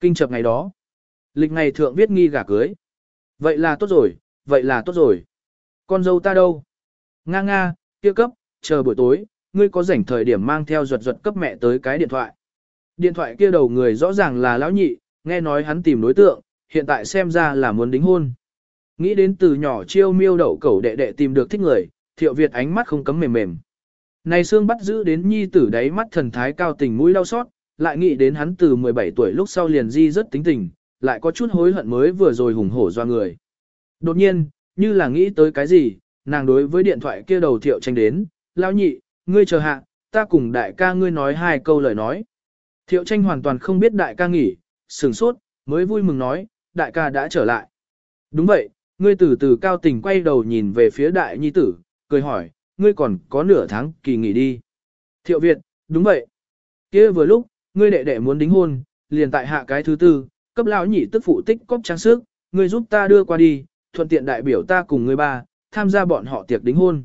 Kinh chập ngày đó. Lịch ngày thượng viết nghi gả cưới. Vậy là tốt rồi, vậy là tốt rồi. Con dâu ta đâu? Nga nga, kia cấp, chờ buổi tối, ngươi có rảnh thời điểm mang theo ruột ruột cấp mẹ tới cái điện thoại. Điện thoại kia đầu người rõ ràng là lão nhị, nghe nói hắn tìm đối tượng, hiện tại xem ra là muốn đính hôn. Nghĩ đến từ nhỏ chiêu miêu đậu cẩu đệ đệ tìm được thích người, thiệu Việt ánh mắt không cấm mềm mềm. Này xương bắt giữ đến nhi tử đáy mắt thần thái cao tình mũi đau xót, lại nghĩ đến hắn từ 17 tuổi lúc sau liền di rất tính tình, lại có chút hối hận mới vừa rồi hùng hổ do người. Đột nhiên, như là nghĩ tới cái gì, nàng đối với điện thoại kia đầu thiệu tranh đến, lao nhị, ngươi chờ hạ, ta cùng đại ca ngươi nói hai câu lời nói. Thiệu tranh hoàn toàn không biết đại ca nghỉ, sửng sốt, mới vui mừng nói, đại ca đã trở lại. Đúng vậy, ngươi từ từ cao tình quay đầu nhìn về phía đại nhi tử, cười hỏi, ngươi còn có nửa tháng kỳ nghỉ đi. Thiệu Việt, đúng vậy. kia vừa lúc, ngươi đệ đệ muốn đính hôn, liền tại hạ cái thứ tư, cấp lão nhị tức phụ tích cóp trang sức, ngươi giúp ta đưa qua đi, thuận tiện đại biểu ta cùng ngươi ba, tham gia bọn họ tiệc đính hôn.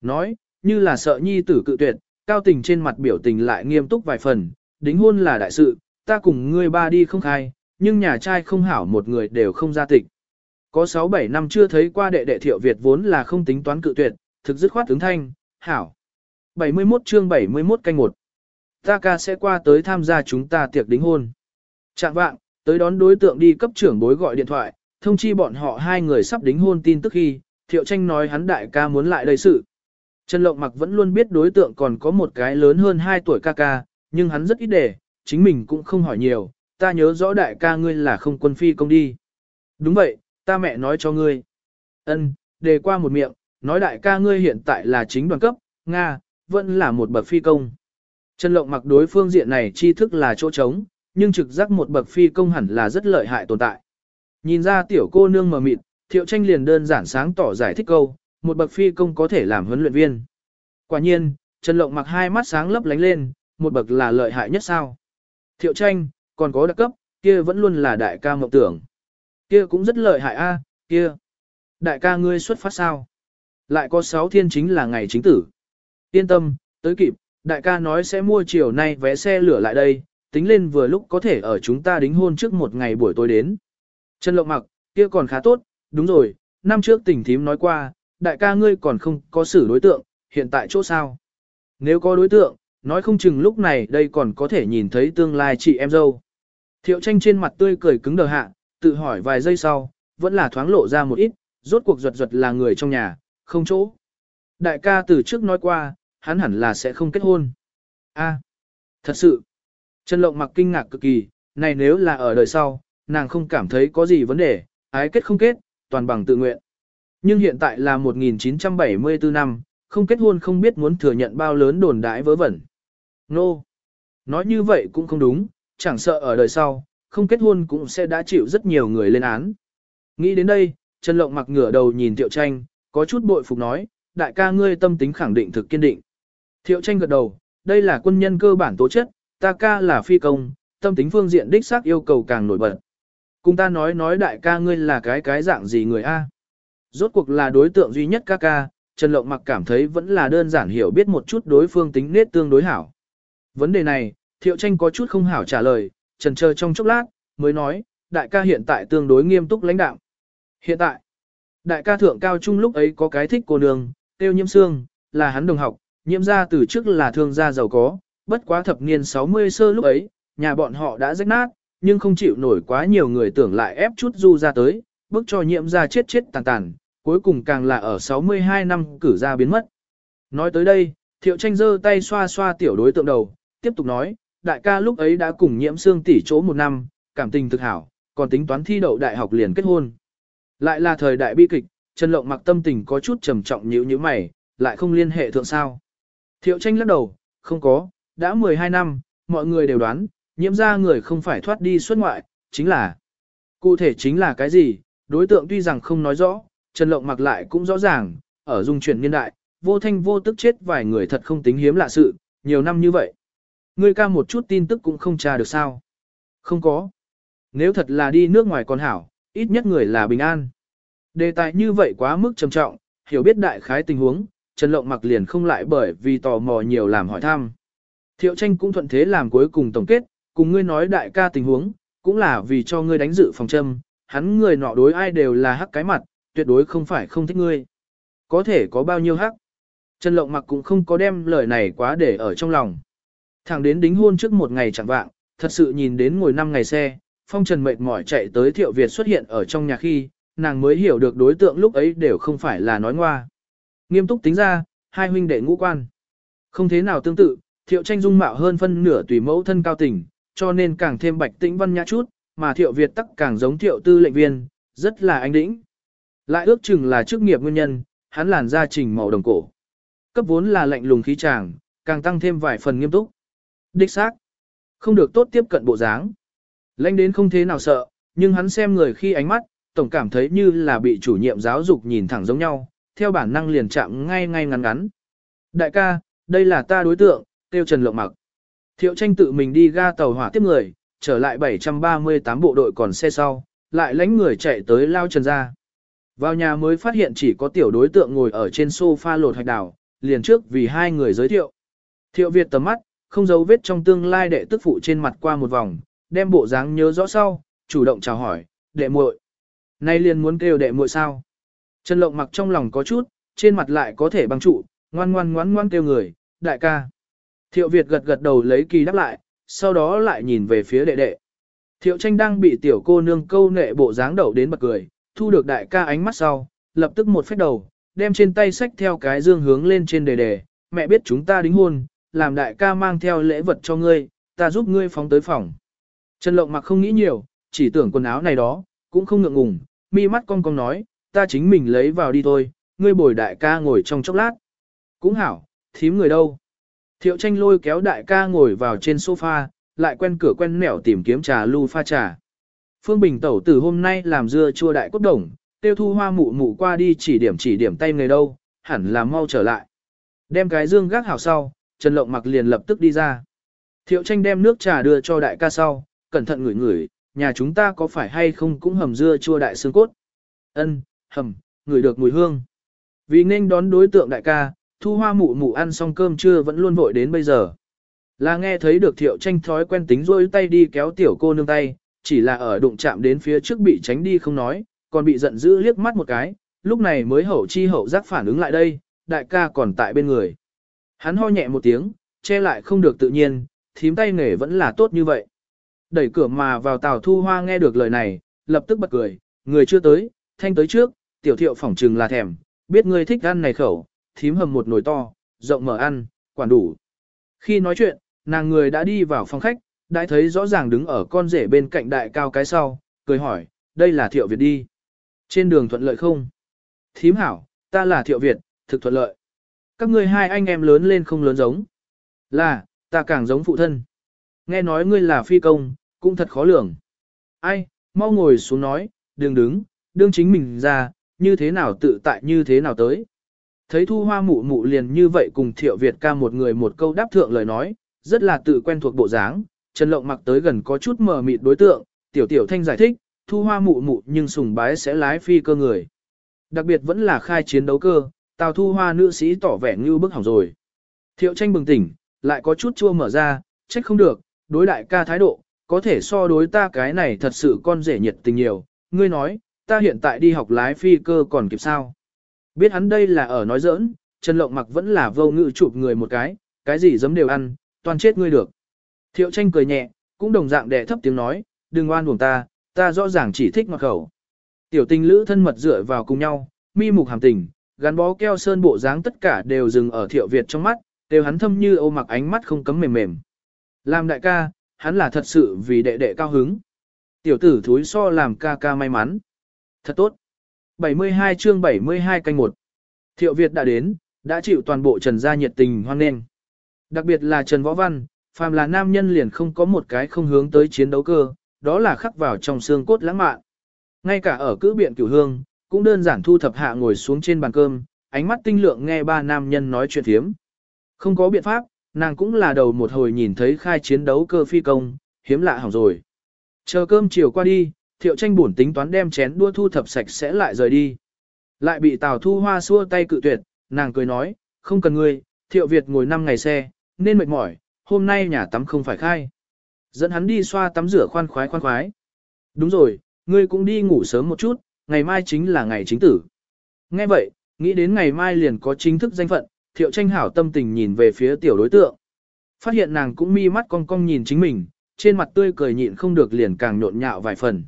Nói, như là sợ nhi tử cự tuyệt, cao tình trên mặt biểu tình lại nghiêm túc vài phần, đính hôn là đại sự, ta cùng ngươi ba đi không khai, nhưng nhà trai không hảo một người đều không ra tịch. Có 6-7 năm chưa thấy qua đệ đệ thiệu Việt vốn là không tính toán cự tuyệt, thực dứt khoát ứng thanh, hảo. 71 chương 71 canh 1. Ta ca sẽ qua tới tham gia chúng ta tiệc đính hôn. Trạng vạng, tới đón đối tượng đi cấp trưởng bối gọi điện thoại, thông chi bọn họ hai người sắp đính hôn tin tức khi, Thiệu Tranh nói hắn đại ca muốn lại đây sự. Trần Lộng Mặc vẫn luôn biết đối tượng còn có một cái lớn hơn 2 tuổi ca ca, nhưng hắn rất ít để, chính mình cũng không hỏi nhiều, ta nhớ rõ đại ca ngươi là không quân phi công đi. Đúng vậy, ta mẹ nói cho ngươi. Ân, đề qua một miệng, nói đại ca ngươi hiện tại là chính đoàn cấp, Nga, vẫn là một bậc phi công. Trần Lộng mặc đối phương diện này tri thức là chỗ trống, nhưng trực giác một bậc phi công hẳn là rất lợi hại tồn tại. Nhìn ra tiểu cô nương mờ mịt, thiệu tranh liền đơn giản sáng tỏ giải thích câu, một bậc phi công có thể làm huấn luyện viên. Quả nhiên, Trần Lộng mặc hai mắt sáng lấp lánh lên, một bậc là lợi hại nhất sao. Thiệu tranh, còn có đặc cấp, kia vẫn luôn là đại ca mộng tưởng. Kia cũng rất lợi hại a, kia. Đại ca ngươi xuất phát sao? Lại có sáu thiên chính là ngày chính tử. Yên tâm, tới kịp, đại ca nói sẽ mua chiều nay vé xe lửa lại đây, tính lên vừa lúc có thể ở chúng ta đính hôn trước một ngày buổi tối đến. Trần Lộng mặc, kia còn khá tốt, đúng rồi, năm trước tỉnh thím nói qua, đại ca ngươi còn không có xử đối tượng, hiện tại chỗ sao? Nếu có đối tượng, nói không chừng lúc này đây còn có thể nhìn thấy tương lai chị em dâu. Thiệu tranh trên mặt tươi cười cứng đờ hạ, tự hỏi vài giây sau, vẫn là thoáng lộ ra một ít, rốt cuộc ruột ruột là người trong nhà, không chỗ. Đại ca từ trước nói qua, hắn hẳn là sẽ không kết hôn. A, thật sự. Trần Lộng mặc kinh ngạc cực kỳ, này nếu là ở đời sau, nàng không cảm thấy có gì vấn đề, ái kết không kết, toàn bằng tự nguyện. Nhưng hiện tại là 1974 năm, không kết hôn không biết muốn thừa nhận bao lớn đồn đãi vớ vẩn. Nô! No. Nói như vậy cũng không đúng, chẳng sợ ở đời sau, không kết hôn cũng sẽ đã chịu rất nhiều người lên án. Nghĩ đến đây, Trần Lộng mặc ngửa đầu nhìn Tiệu Tranh, có chút bội phục nói, đại ca ngươi tâm tính khẳng định thực kiên định. Thiệu Tranh gật đầu, đây là quân nhân cơ bản tố chất, ta ca là phi công, tâm tính phương diện đích xác yêu cầu càng nổi bật. Cùng ta nói nói đại ca ngươi là cái cái dạng gì người A. Rốt cuộc là đối tượng duy nhất ca ca, Trần Lộng mặc cảm thấy vẫn là đơn giản hiểu biết một chút đối phương tính nết tương đối hảo. Vấn đề này, Thiệu Tranh có chút không hảo trả lời, trần chờ trong chốc lát, mới nói, đại ca hiện tại tương đối nghiêm túc lãnh đạo. Hiện tại, đại ca thượng cao trung lúc ấy có cái thích cô nương, tiêu nhiễm xương, là hắn đồng học, nhiễm gia từ trước là thương gia giàu có, bất quá thập niên 60 sơ lúc ấy, nhà bọn họ đã rách nát, nhưng không chịu nổi quá nhiều người tưởng lại ép chút du ra tới, bức cho nhiễm gia chết chết tàn tàn, cuối cùng càng là ở 62 năm cử ra biến mất. Nói tới đây, thiệu tranh giơ tay xoa xoa tiểu đối tượng đầu, tiếp tục nói, đại ca lúc ấy đã cùng nhiễm xương tỷ chỗ một năm, cảm tình thực hảo, còn tính toán thi đậu đại học liền kết hôn. Lại là thời đại bi kịch, Trần Lộng mặc tâm tình có chút trầm trọng nhíu như mày, lại không liên hệ thượng sao. Thiệu tranh lắc đầu, không có, đã 12 năm, mọi người đều đoán, nhiễm ra người không phải thoát đi xuất ngoại, chính là. Cụ thể chính là cái gì, đối tượng tuy rằng không nói rõ, Trần Lộng mặc lại cũng rõ ràng, ở dung chuyển niên đại, vô thanh vô tức chết vài người thật không tính hiếm lạ sự, nhiều năm như vậy. Ngươi ca một chút tin tức cũng không tra được sao. Không có. Nếu thật là đi nước ngoài còn hảo, ít nhất người là bình an. Đề tài như vậy quá mức trầm trọng, hiểu biết đại khái tình huống, Trần Lộng mặc liền không lại bởi vì tò mò nhiều làm hỏi thăm. Thiệu tranh cũng thuận thế làm cuối cùng tổng kết, cùng ngươi nói đại ca tình huống, cũng là vì cho ngươi đánh dự phòng châm, hắn người nọ đối ai đều là hắc cái mặt, tuyệt đối không phải không thích ngươi. Có thể có bao nhiêu hắc. Trần Lộng mặc cũng không có đem lời này quá để ở trong lòng. Thẳng đến đính hôn trước một ngày chẳng vạng, thật sự nhìn đến ngồi năm ngày xe, phong trần mệt mỏi chạy tới thiệu Việt xuất hiện ở trong nhà khi, nàng mới hiểu được đối tượng lúc ấy đều không phải là nói ngoa. Nghiêm túc tính ra, hai huynh đệ ngũ quan. Không thế nào tương tự, thiệu tranh dung mạo hơn phân nửa tùy mẫu thân cao tình, cho nên càng thêm bạch tĩnh văn nhã chút, mà thiệu Việt tắc càng giống thiệu tư lệnh viên, rất là anh đĩnh. Lại ước chừng là chức nghiệp nguyên nhân, hắn làn da trình màu đồng cổ. Cấp vốn là lạnh lùng khí tràng, càng tăng thêm vài phần nghiêm túc. Đích xác, không được tốt tiếp cận bộ dáng. Lãnh đến không thế nào sợ, nhưng hắn xem người khi ánh mắt, tổng cảm thấy như là bị chủ nhiệm giáo dục nhìn thẳng giống nhau, theo bản năng liền chạm ngay ngay ngắn ngắn. Đại ca, đây là ta đối tượng, tiêu Trần Lộng Mặc. Thiệu tranh tự mình đi ga tàu hỏa tiếp người, trở lại 738 bộ đội còn xe sau, lại lãnh người chạy tới lao trần ra. Vào nhà mới phát hiện chỉ có tiểu đối tượng ngồi ở trên sofa lột hạch đào, liền trước vì hai người giới thiệu. Thiệu Việt tầm mắt, không giấu vết trong tương lai đệ tức phụ trên mặt qua một vòng, đem bộ dáng nhớ rõ sau, chủ động chào hỏi, đệ muội. Nay liền muốn kêu đệ muội sao? Trần Lộng mặc trong lòng có chút, trên mặt lại có thể băng trụ, ngoan ngoan ngoan ngoan kêu người, đại ca. Thiệu Việt gật gật đầu lấy kỳ đáp lại, sau đó lại nhìn về phía đệ đệ. Thiệu tranh đang bị tiểu cô nương câu nệ bộ dáng đậu đến bật cười, thu được đại ca ánh mắt sau, lập tức một phép đầu, đem trên tay sách theo cái dương hướng lên trên đề đề, mẹ biết chúng ta đính hôn, làm đại ca mang theo lễ vật cho ngươi, ta giúp ngươi phóng tới phòng. Trần Lộng mặc không nghĩ nhiều, chỉ tưởng quần áo này đó, cũng không ngượng ngùng, mi mắt cong cong nói, ta chính mình lấy vào đi thôi, ngươi bồi đại ca ngồi trong chốc lát. Cũng hảo, thím người đâu. Thiệu tranh lôi kéo đại ca ngồi vào trên sofa, lại quen cửa quen nẻo tìm kiếm trà lưu pha trà. Phương Bình tẩu từ hôm nay làm dưa chua đại cốt đồng, tiêu thu hoa mụ mụ qua đi chỉ điểm chỉ điểm tay người đâu, hẳn là mau trở lại. Đem cái dương gác hảo sau, Trần Lộng mặc liền lập tức đi ra. Thiệu tranh đem nước trà đưa cho đại ca sau, cẩn thận ngửi ngửi, nhà chúng ta có phải hay không cũng hầm dưa chua đại xương cốt. Ân, hầm, ngửi được mùi hương. Vì nên đón đối tượng đại ca, thu hoa mụ mụ ăn xong cơm trưa vẫn luôn vội đến bây giờ. Là nghe thấy được thiệu tranh thói quen tính rôi tay đi kéo tiểu cô nương tay, chỉ là ở đụng chạm đến phía trước bị tránh đi không nói, còn bị giận dữ liếc mắt một cái, lúc này mới hậu chi hậu giác phản ứng lại đây, đại ca còn tại bên người. Hắn ho nhẹ một tiếng, che lại không được tự nhiên, thím tay nghề vẫn là tốt như vậy. Đẩy cửa mà vào tàu thu hoa nghe được lời này, lập tức bật cười, người chưa tới, thanh tới trước, tiểu thiệu phỏng trừng là thèm, biết ngươi thích ăn này khẩu, thím hầm một nồi to, rộng mở ăn, quản đủ. Khi nói chuyện, nàng người đã đi vào phòng khách, đã thấy rõ ràng đứng ở con rể bên cạnh đại cao cái sau, cười hỏi, đây là thiệu Việt đi. Trên đường thuận lợi không? Thím hảo, ta là thiệu Việt, thực thuận lợi. Các ngươi hai anh em lớn lên không lớn giống. Là, ta càng giống phụ thân. Nghe nói ngươi là phi công, cũng thật khó lường. Ai, mau ngồi xuống nói, đừng đứng, đương chính mình ra, như thế nào tự tại như thế nào tới. Thấy thu hoa mụ mụ liền như vậy cùng thiệu Việt ca một người một câu đáp thượng lời nói, rất là tự quen thuộc bộ dáng, Trần Lộng mặc tới gần có chút mờ mịt đối tượng, tiểu tiểu thanh giải thích, thu hoa mụ mụ nhưng sùng bái sẽ lái phi cơ người. Đặc biệt vẫn là khai chiến đấu cơ, tào thu hoa nữ sĩ tỏ vẻ như bức hỏng rồi. Thiệu tranh bừng tỉnh, lại có chút chua mở ra, trách không được, đối đại ca thái độ, có thể so đối ta cái này thật sự con rể nhiệt tình nhiều, ngươi nói, ta hiện tại đi học lái phi cơ còn kịp sao. Biết hắn đây là ở nói giỡn, Trần Lộng mặc vẫn là vô ngự chụp người một cái, cái gì giấm đều ăn, toàn chết ngươi được. Thiệu tranh cười nhẹ, cũng đồng dạng đẻ thấp tiếng nói, đừng oan uổng ta, ta rõ ràng chỉ thích ngọt khẩu. Tiểu tình lữ thân mật dựa vào cùng nhau, mi mục hàm tình, gắn bó keo sơn bộ dáng tất cả đều dừng ở thiệu Việt trong mắt, đều hắn thâm như ô mặc ánh mắt không cấm mềm mềm. Làm đại ca, hắn là thật sự vì đệ đệ cao hứng. Tiểu tử thúi so làm ca ca may mắn. Thật tốt. 72 chương 72 canh 1. Thiệu Việt đã đến, đã chịu toàn bộ Trần gia nhiệt tình hoan nghênh. Đặc biệt là Trần Võ Văn, phàm là nam nhân liền không có một cái không hướng tới chiến đấu cơ, đó là khắc vào trong xương cốt lãng mạn. Ngay cả ở cữ biện cửu hương, cũng đơn giản thu thập hạ ngồi xuống trên bàn cơm, ánh mắt tinh lượng nghe ba nam nhân nói chuyện thiếm. Không có biện pháp, nàng cũng là đầu một hồi nhìn thấy khai chiến đấu cơ phi công, hiếm lạ hỏng rồi. Chờ cơm chiều qua đi, thiệu tranh buồn tính toán đem chén đua thu thập sạch sẽ lại rời đi. Lại bị Tào Thu Hoa xua tay cự tuyệt, nàng cười nói, không cần ngươi, thiệu Việt ngồi 5 ngày xe, nên mệt mỏi, hôm nay nhà tắm không phải khai. Dẫn hắn đi xoa tắm rửa khoan khoái khoan khoái. Đúng rồi, ngươi cũng đi ngủ sớm một chút, ngày mai chính là ngày chính tử. Nghe vậy, nghĩ đến ngày mai liền có chính thức danh phận, thiệu tranh hảo tâm tình nhìn về phía tiểu đối tượng. Phát hiện nàng cũng mi mắt cong cong nhìn chính mình, trên mặt tươi cười nhịn không được liền càng nhộn nhạo vài phần.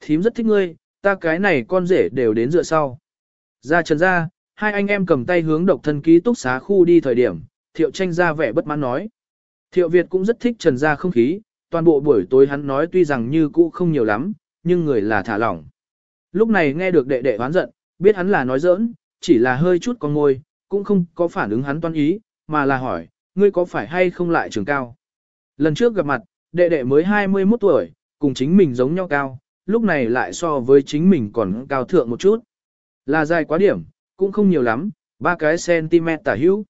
Thím rất thích ngươi, ta cái này con rể đều đến dựa sau. Ra trần ra, hai anh em cầm tay hướng độc thân ký túc xá khu đi thời điểm, thiệu tranh ra vẻ bất mãn nói. Thiệu Việt cũng rất thích trần ra không khí, toàn bộ buổi tối hắn nói tuy rằng như cũ không nhiều lắm, nhưng người là thả lỏng. Lúc này nghe được đệ đệ hoán giận, biết hắn là nói giỡn, chỉ là hơi chút con ngôi, cũng không có phản ứng hắn toan ý, mà là hỏi, ngươi có phải hay không lại trường cao. Lần trước gặp mặt, đệ đệ mới 21 tuổi, cùng chính mình giống nhau cao, lúc này lại so với chính mình còn cao thượng một chút. Là dài quá điểm, cũng không nhiều lắm, ba cái cm tả hữu.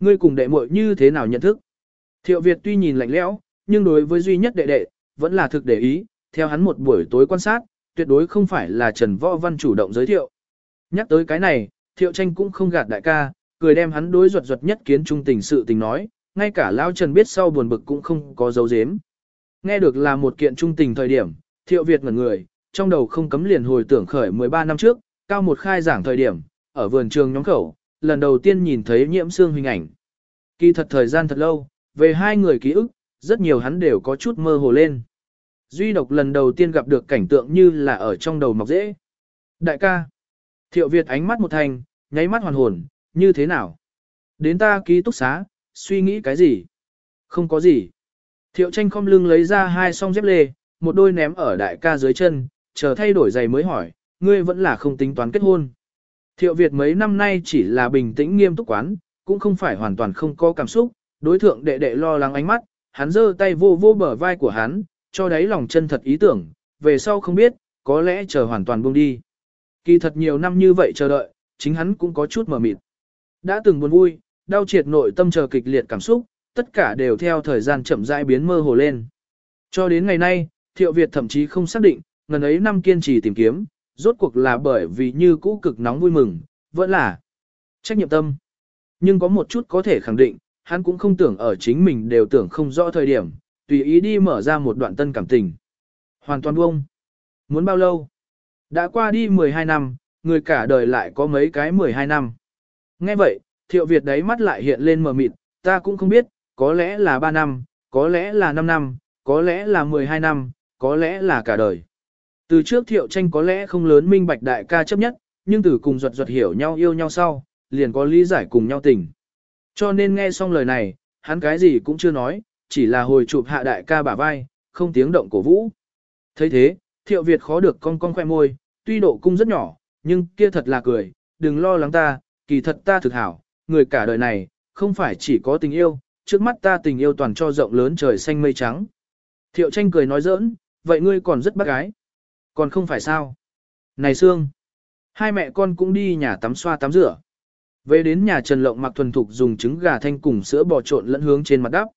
Ngươi cùng đệ muội như thế nào nhận thức? Thiệu Việt tuy nhìn lạnh lẽo, nhưng đối với duy nhất đệ đệ, vẫn là thực để ý, theo hắn một buổi tối quan sát, tuyệt đối không phải là Trần Võ Văn chủ động giới thiệu. Nhắc tới cái này, Thiệu Tranh cũng không gạt đại ca, cười đem hắn đối ruột ruột nhất kiến trung tình sự tình nói, ngay cả Lao Trần biết sau buồn bực cũng không có dấu dếm. Nghe được là một kiện trung tình thời điểm, Thiệu Việt ngẩn người, trong đầu không cấm liền hồi tưởng khởi 13 năm trước, cao một khai giảng thời điểm, ở vườn trường nhóm khẩu, lần đầu tiên nhìn thấy nhiễm xương hình ảnh. Kỳ thật thời gian thật lâu, về hai người ký ức, rất nhiều hắn đều có chút mơ hồ lên. duy độc lần đầu tiên gặp được cảnh tượng như là ở trong đầu mọc dễ. Đại ca. Thiệu Việt ánh mắt một thành, nháy mắt hoàn hồn, như thế nào? Đến ta ký túc xá, suy nghĩ cái gì? Không có gì. Thiệu tranh không lưng lấy ra hai song dép lê, một đôi ném ở đại ca dưới chân, chờ thay đổi giày mới hỏi, ngươi vẫn là không tính toán kết hôn. Thiệu Việt mấy năm nay chỉ là bình tĩnh nghiêm túc quán, cũng không phải hoàn toàn không có cảm xúc, đối thượng đệ đệ lo lắng ánh mắt, hắn giơ tay vô vô bờ vai của hắn, cho đáy lòng chân thật ý tưởng, về sau không biết, có lẽ chờ hoàn toàn buông đi. Kỳ thật nhiều năm như vậy chờ đợi, chính hắn cũng có chút mờ mịt. Đã từng buồn vui, đau triệt nội tâm chờ kịch liệt cảm xúc, tất cả đều theo thời gian chậm rãi biến mơ hồ lên. Cho đến ngày nay, Thiệu Việt thậm chí không xác định, ngần ấy năm kiên trì tìm kiếm, rốt cuộc là bởi vì như cũ cực nóng vui mừng, vẫn là trách nhiệm tâm. Nhưng có một chút có thể khẳng định, hắn cũng không tưởng ở chính mình đều tưởng không rõ thời điểm, tùy ý đi mở ra một đoạn tân cảm tình. Hoàn toàn buông. Muốn bao lâu? Đã qua đi 12 năm, người cả đời lại có mấy cái 12 năm. Nghe vậy, thiệu Việt đấy mắt lại hiện lên mờ mịt, ta cũng không biết, có lẽ là 3 năm, có lẽ là 5 năm, có lẽ là 12 năm, có lẽ là cả đời. Từ trước thiệu tranh có lẽ không lớn minh bạch đại ca chấp nhất, nhưng từ cùng ruột ruột hiểu nhau yêu nhau sau, liền có lý giải cùng nhau tình. Cho nên nghe xong lời này, hắn cái gì cũng chưa nói, chỉ là hồi chụp hạ đại ca bả vai, không tiếng động cổ vũ. thấy thế, thiệu Việt khó được con con khoe môi, tuy độ cung rất nhỏ, nhưng kia thật là cười, đừng lo lắng ta, kỳ thật ta thực hảo, người cả đời này, không phải chỉ có tình yêu, trước mắt ta tình yêu toàn cho rộng lớn trời xanh mây trắng. Thiệu tranh cười nói giỡn, vậy ngươi còn rất bác gái. Còn không phải sao? Này Sương, hai mẹ con cũng đi nhà tắm xoa tắm rửa. Về đến nhà Trần Lộng mặc thuần thục dùng trứng gà thanh cùng sữa bò trộn lẫn hướng trên mặt đắp.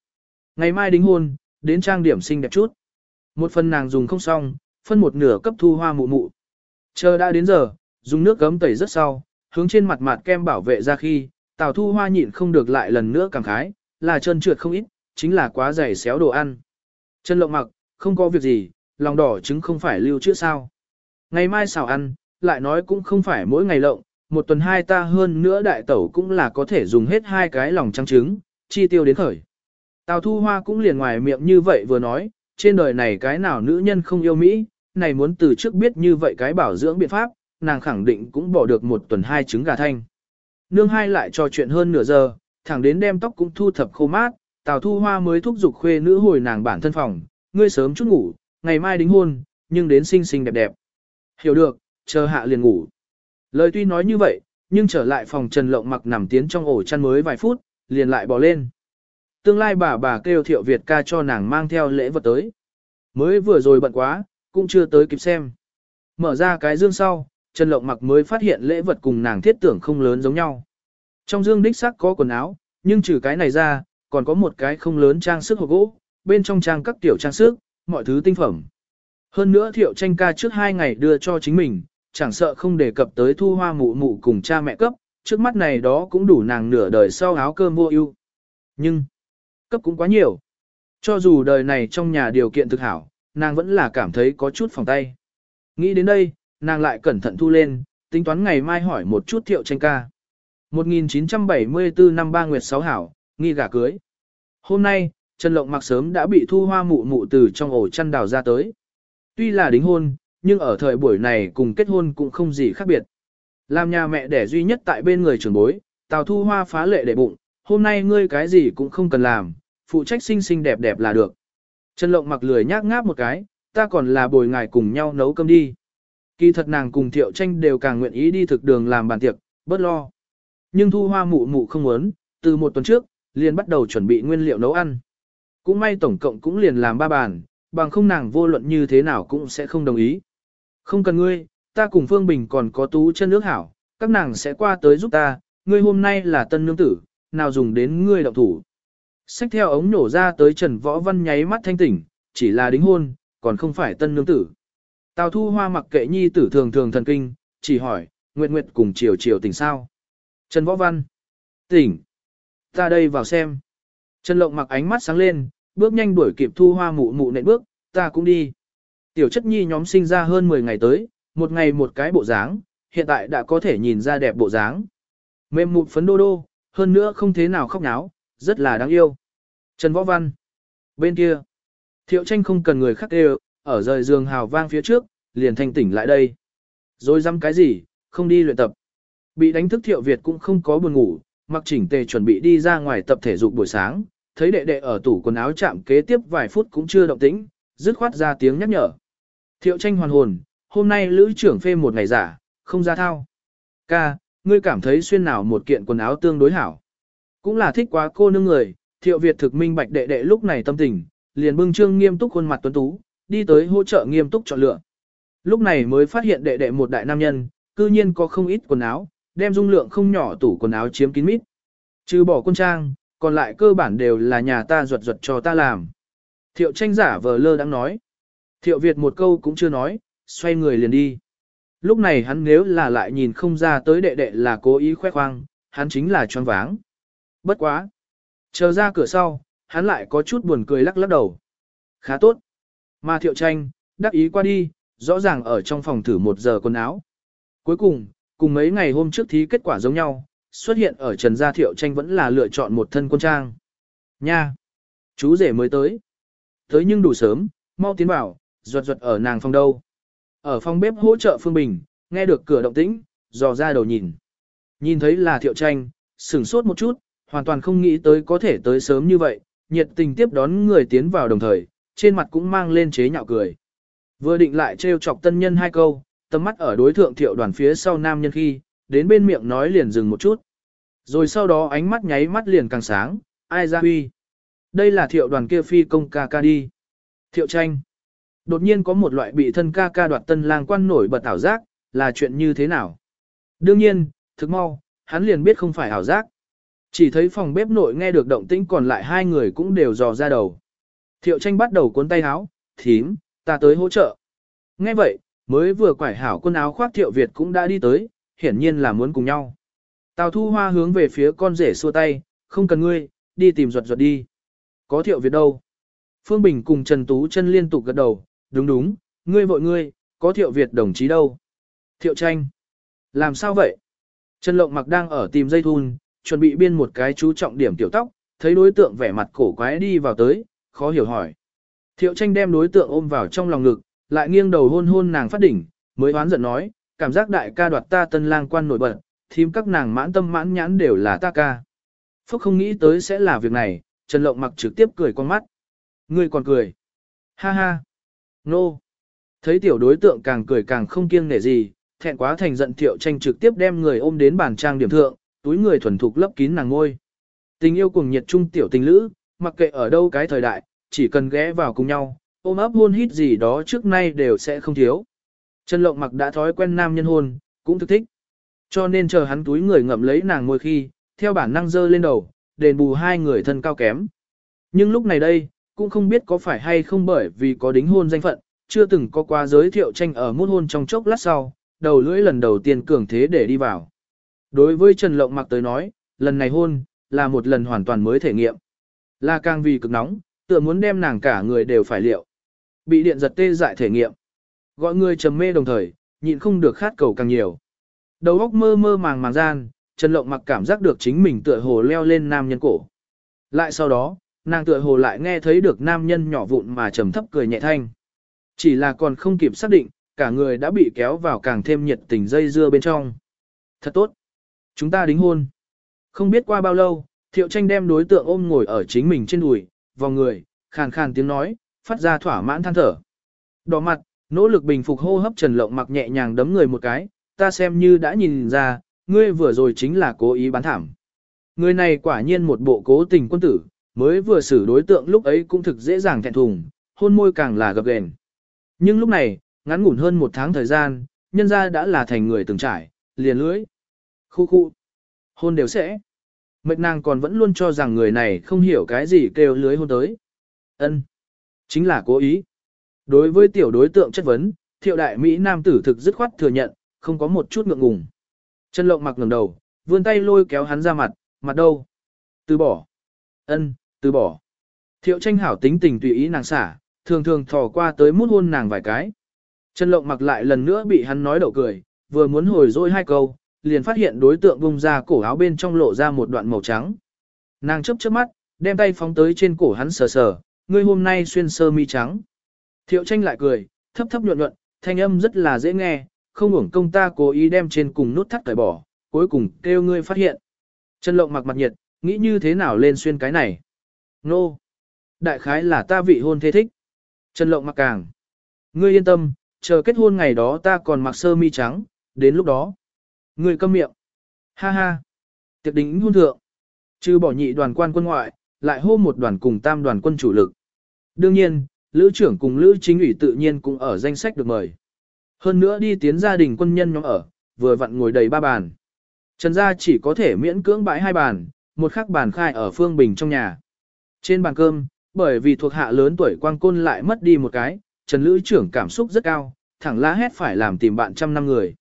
Ngày mai đính hôn, đến trang điểm xinh đẹp chút. Một phần nàng dùng không xong, phân một nửa cấp thu hoa mụ mụ. Chờ đã đến giờ, dùng nước gấm tẩy rất sau, hướng trên mặt mặt kem bảo vệ ra khi, Tào Thu Hoa nhịn không được lại lần nữa cảm khái, là chân trượt không ít, chính là quá dày xéo đồ ăn. Chân lộng mặc, không có việc gì, lòng đỏ trứng không phải lưu trữ sao. Ngày mai xào ăn, lại nói cũng không phải mỗi ngày lộng, một tuần hai ta hơn nữa đại tẩu cũng là có thể dùng hết hai cái lòng trắng trứng, chi tiêu đến khởi. Tào Thu Hoa cũng liền ngoài miệng như vậy vừa nói, trên đời này cái nào nữ nhân không yêu Mỹ, này muốn từ trước biết như vậy cái bảo dưỡng biện pháp, nàng khẳng định cũng bỏ được một tuần hai trứng gà thanh. Nương hai lại trò chuyện hơn nửa giờ, thẳng đến đem tóc cũng thu thập khô mát, Tào Thu Hoa mới thúc giục khuê nữ hồi nàng bản thân phòng, ngươi sớm chút ngủ, ngày mai đính hôn, nhưng đến xinh xinh đẹp đẹp. Hiểu được, chờ hạ liền ngủ. Lời tuy nói như vậy, nhưng trở lại phòng Trần Lộng mặc nằm tiến trong ổ chăn mới vài phút, liền lại bỏ lên. Tương lai bà bà kêu Thiệu Việt ca cho nàng mang theo lễ vật tới. Mới vừa rồi bận quá, cũng chưa tới kịp xem. Mở ra cái dương sau, Trần Lộng mặc mới phát hiện lễ vật cùng nàng thiết tưởng không lớn giống nhau. Trong dương đích xác có quần áo, nhưng trừ cái này ra, còn có một cái không lớn trang sức hộp gỗ, bên trong trang các tiểu trang sức, mọi thứ tinh phẩm. Hơn nữa thiệu tranh ca trước hai ngày đưa cho chính mình, chẳng sợ không đề cập tới thu hoa mụ mụ cùng cha mẹ cấp, trước mắt này đó cũng đủ nàng nửa đời sau áo cơm vô ưu. Nhưng, cấp cũng quá nhiều. Cho dù đời này trong nhà điều kiện thực hảo, nàng vẫn là cảm thấy có chút phòng tay. Nghĩ đến đây, nàng lại cẩn thận thu lên, tính toán ngày mai hỏi một chút thiệu tranh ca. 1974 năm ba nguyệt sáu hảo, nghi gả cưới. Hôm nay, Trần Lộng mặc sớm đã bị thu hoa mụ mụ từ trong ổ chăn đào ra tới. Tuy là đính hôn, nhưng ở thời buổi này cùng kết hôn cũng không gì khác biệt. Làm nhà mẹ đẻ duy nhất tại bên người trưởng bối, Tào Thu Hoa phá lệ để bụng, hôm nay ngươi cái gì cũng không cần làm, phụ trách xinh xinh đẹp đẹp là được. Trần Lộng mặc lười nhác ngáp một cái, ta còn là bồi ngài cùng nhau nấu cơm đi. Kỳ thật nàng cùng Thiệu Tranh đều càng nguyện ý đi thực đường làm bàn tiệc, bớt lo. Nhưng Thu Hoa mụ mụ không muốn, từ một tuần trước, liền bắt đầu chuẩn bị nguyên liệu nấu ăn. Cũng may tổng cộng cũng liền làm ba bàn, bằng không nàng vô luận như thế nào cũng sẽ không đồng ý. Không cần ngươi, ta cùng Phương Bình còn có tú chân nước hảo, các nàng sẽ qua tới giúp ta, ngươi hôm nay là tân nương tử, nào dùng đến ngươi động thủ. Xách theo ống nổ ra tới Trần Võ Văn nháy mắt thanh tỉnh, chỉ là đính hôn, còn không phải tân nương tử. Tào Thu Hoa mặc kệ nhi tử thường thường thần kinh, chỉ hỏi, Nguyệt Nguyệt cùng chiều chiều tỉnh sao? Trần Võ Văn. Tỉnh. Ta đây vào xem. Trần Lộng mặc ánh mắt sáng lên, bước nhanh đuổi kịp Thu Hoa mụ mụ nện bước, ta cũng đi. Tiểu chất nhi nhóm sinh ra hơn 10 ngày tới, một ngày một cái bộ dáng, hiện tại đã có thể nhìn ra đẹp bộ dáng. Mềm mụn phấn đô đô, hơn nữa không thế nào khóc náo, rất là đáng yêu. Trần Võ Văn. Bên kia. Thiệu tranh không cần người khác đều, ở rời giường hào vang phía trước, liền thanh tỉnh lại đây. Rồi dăm cái gì, không đi luyện tập. Bị đánh thức Thiệu Việt cũng không có buồn ngủ, mặc chỉnh tề chuẩn bị đi ra ngoài tập thể dục buổi sáng, thấy đệ đệ ở tủ quần áo chạm kế tiếp vài phút cũng chưa động tĩnh, dứt khoát ra tiếng nhắc nhở. Thiệu tranh hoàn hồn, hôm nay lữ trưởng phê một ngày giả, không ra thao. Ca, ngươi cảm thấy xuyên nào một kiện quần áo tương đối hảo. Cũng là thích quá cô nương người, thiệu Việt thực minh bạch đệ đệ lúc này tâm tình, liền bưng trương nghiêm túc khuôn mặt tuấn tú, đi tới hỗ trợ nghiêm túc chọn lựa. Lúc này mới phát hiện đệ đệ một đại nam nhân, cư nhiên có không ít quần áo, đem dung lượng không nhỏ tủ quần áo chiếm kín mít. Trừ bỏ quân trang, còn lại cơ bản đều là nhà ta ruột ruột cho ta làm. Thiệu tranh giả vờ lơ đang nói. Thiệu Việt một câu cũng chưa nói, xoay người liền đi. Lúc này hắn nếu là lại nhìn không ra tới đệ đệ là cố ý khoe khoang, hắn chính là choáng váng. Bất quá. Chờ ra cửa sau, hắn lại có chút buồn cười lắc lắc đầu. Khá tốt. Mà thiệu tranh, đắc ý qua đi, rõ ràng ở trong phòng thử một giờ quần áo. Cuối cùng, cùng mấy ngày hôm trước thí kết quả giống nhau, xuất hiện ở Trần Gia Thiệu tranh vẫn là lựa chọn một thân quân trang. Nha! Chú rể mới tới. Tới nhưng đủ sớm, mau tiến vào, ruột ruột ở nàng phòng đâu. Ở phòng bếp hỗ trợ Phương Bình, nghe được cửa động tĩnh, dò ra đầu nhìn. Nhìn thấy là Thiệu tranh, sửng sốt một chút, hoàn toàn không nghĩ tới có thể tới sớm như vậy, nhiệt tình tiếp đón người tiến vào đồng thời, trên mặt cũng mang lên chế nhạo cười. Vừa định lại trêu chọc tân nhân hai câu, tầm mắt ở đối thượng thiệu đoàn phía sau nam nhân khi, đến bên miệng nói liền dừng một chút. Rồi sau đó ánh mắt nháy mắt liền càng sáng, ai ra huy. Đây là thiệu đoàn kia phi công ca ca đi. Thiệu tranh. Đột nhiên có một loại bị thân ca ca đoạt tân lang quan nổi bật ảo giác, là chuyện như thế nào? Đương nhiên, thực mau, hắn liền biết không phải ảo giác. Chỉ thấy phòng bếp nội nghe được động tĩnh còn lại hai người cũng đều dò ra đầu. Thiệu tranh bắt đầu cuốn tay áo, thím, ta tới hỗ trợ. Nghe vậy, mới vừa quải hảo quần áo khoác thiệu Việt cũng đã đi tới, hiển nhiên là muốn cùng nhau. Tào thu hoa hướng về phía con rể xua tay, không cần ngươi, đi tìm ruột ruột đi. Có thiệu Việt đâu? Phương Bình cùng Trần Tú chân liên tục gật đầu, đúng đúng, ngươi vội ngươi, có thiệu Việt đồng chí đâu? Thiệu tranh. Làm sao vậy? Trần Lộng mặc đang ở tìm dây thun, chuẩn bị biên một cái chú trọng điểm tiểu tóc, thấy đối tượng vẻ mặt cổ quái đi vào tới, khó hiểu hỏi. Thiệu tranh đem đối tượng ôm vào trong lòng ngực, lại nghiêng đầu hôn hôn nàng phát đỉnh, mới oán giận nói, cảm giác đại ca đoạt ta tân lang quan nổi bật, thím các nàng mãn tâm mãn nhãn đều là ta ca. Phúc không nghĩ tới sẽ là việc này, Trần Lộng mặc trực tiếp cười con mắt. Ngươi còn cười. Ha ha. Nô. No. Thấy tiểu đối tượng càng cười càng không kiêng nể gì, thẹn quá thành giận thiệu tranh trực tiếp đem người ôm đến bàn trang điểm thượng, túi người thuần thục lấp kín nàng ngôi. Tình yêu cùng nhiệt trung tiểu tình lữ, mặc kệ ở đâu cái thời đại, chỉ cần ghé vào cùng nhau, ôm ấp hôn hít gì đó trước nay đều sẽ không thiếu. Trần Lộng mặc đã thói quen nam nhân hôn, cũng thực thích. Cho nên chờ hắn túi người ngậm lấy nàng ngồi khi, theo bản năng dơ lên đầu, đền bù hai người thân cao kém. Nhưng lúc này đây, cũng không biết có phải hay không bởi vì có đính hôn danh phận, chưa từng có qua giới thiệu tranh ở mút hôn trong chốc lát sau, đầu lưỡi lần đầu tiên cường thế để đi vào. Đối với Trần Lộng mặc tới nói, lần này hôn, là một lần hoàn toàn mới thể nghiệm. Là càng vì cực nóng, tựa muốn đem nàng cả người đều phải liệu. Bị điện giật tê dại thể nghiệm. Gọi người trầm mê đồng thời, nhịn không được khát cầu càng nhiều. Đầu óc mơ mơ màng màng gian, Trần Lộng mặc cảm giác được chính mình tựa hồ leo lên nam nhân cổ. Lại sau đó, nàng tựa hồ lại nghe thấy được nam nhân nhỏ vụn mà trầm thấp cười nhẹ thanh. Chỉ là còn không kịp xác định, cả người đã bị kéo vào càng thêm nhiệt tình dây dưa bên trong. Thật tốt. Chúng ta đính hôn. Không biết qua bao lâu, thiệu tranh đem đối tượng ôm ngồi ở chính mình trên đùi, vòng người, khàn khàn tiếng nói, phát ra thỏa mãn than thở. Đỏ mặt, nỗ lực bình phục hô hấp Trần Lộng mặc nhẹ nhàng đấm người một cái, ta xem như đã nhìn ra, ngươi vừa rồi chính là cố ý bán thảm. Người này quả nhiên một bộ cố tình quân tử, mới vừa xử đối tượng lúc ấy cũng thực dễ dàng thẹn thùng, hôn môi càng là gập ghềnh. Nhưng lúc này, ngắn ngủn hơn một tháng thời gian, nhân ra đã là thành người từng trải, liền lưới. Khu khu. Hôn đều sẽ. Mệt nàng còn vẫn luôn cho rằng người này không hiểu cái gì kêu lưới hôn tới. ân Chính là cố ý. Đối với tiểu đối tượng chất vấn, thiệu đại Mỹ nam tử thực dứt khoát thừa nhận, không có một chút ngượng ngùng. Chân lộng mặc ngẩng đầu, vươn tay lôi kéo hắn ra mặt, mặt đâu? Từ bỏ. ân từ bỏ. Thiệu tranh hảo tính tình tùy ý nàng xả, thường thường thò qua tới mút hôn nàng vài cái. Chân lộng mặc lại lần nữa bị hắn nói đậu cười, vừa muốn hồi dỗi hai câu, liền phát hiện đối tượng bung ra cổ áo bên trong lộ ra một đoạn màu trắng. Nàng chấp chớp mắt, đem tay phóng tới trên cổ hắn sờ sờ, ngươi hôm nay xuyên sơ mi trắng. Thiệu tranh lại cười, thấp thấp nhuận nhuận, thanh âm rất là dễ nghe, không uổng công ta cố ý đem trên cùng nút thắt cởi bỏ, cuối cùng kêu ngươi phát hiện. Trần Lộng mặc mặt nhiệt, nghĩ như thế nào lên xuyên cái này. Nô! Đại khái là ta vị hôn thế thích. Trần Lộng mặc càng. Ngươi yên tâm, chờ kết hôn ngày đó ta còn mặc sơ mi trắng, đến lúc đó người câm miệng. Ha ha. Tiệc đính hôn thượng. Trừ bỏ nhị đoàn quan quân ngoại, lại hô một đoàn cùng tam đoàn quân chủ lực. Đương nhiên, lữ trưởng cùng lữ chính ủy tự nhiên cũng ở danh sách được mời. Hơn nữa đi tiến gia đình quân nhân nhóm ở, vừa vặn ngồi đầy ba bàn. Trần gia chỉ có thể miễn cưỡng bãi hai bàn, một khắc bàn khai ở phương bình trong nhà. Trên bàn cơm, bởi vì thuộc hạ lớn tuổi quang côn lại mất đi một cái, Trần Lữ trưởng cảm xúc rất cao, thẳng la hét phải làm tìm bạn trăm năm người.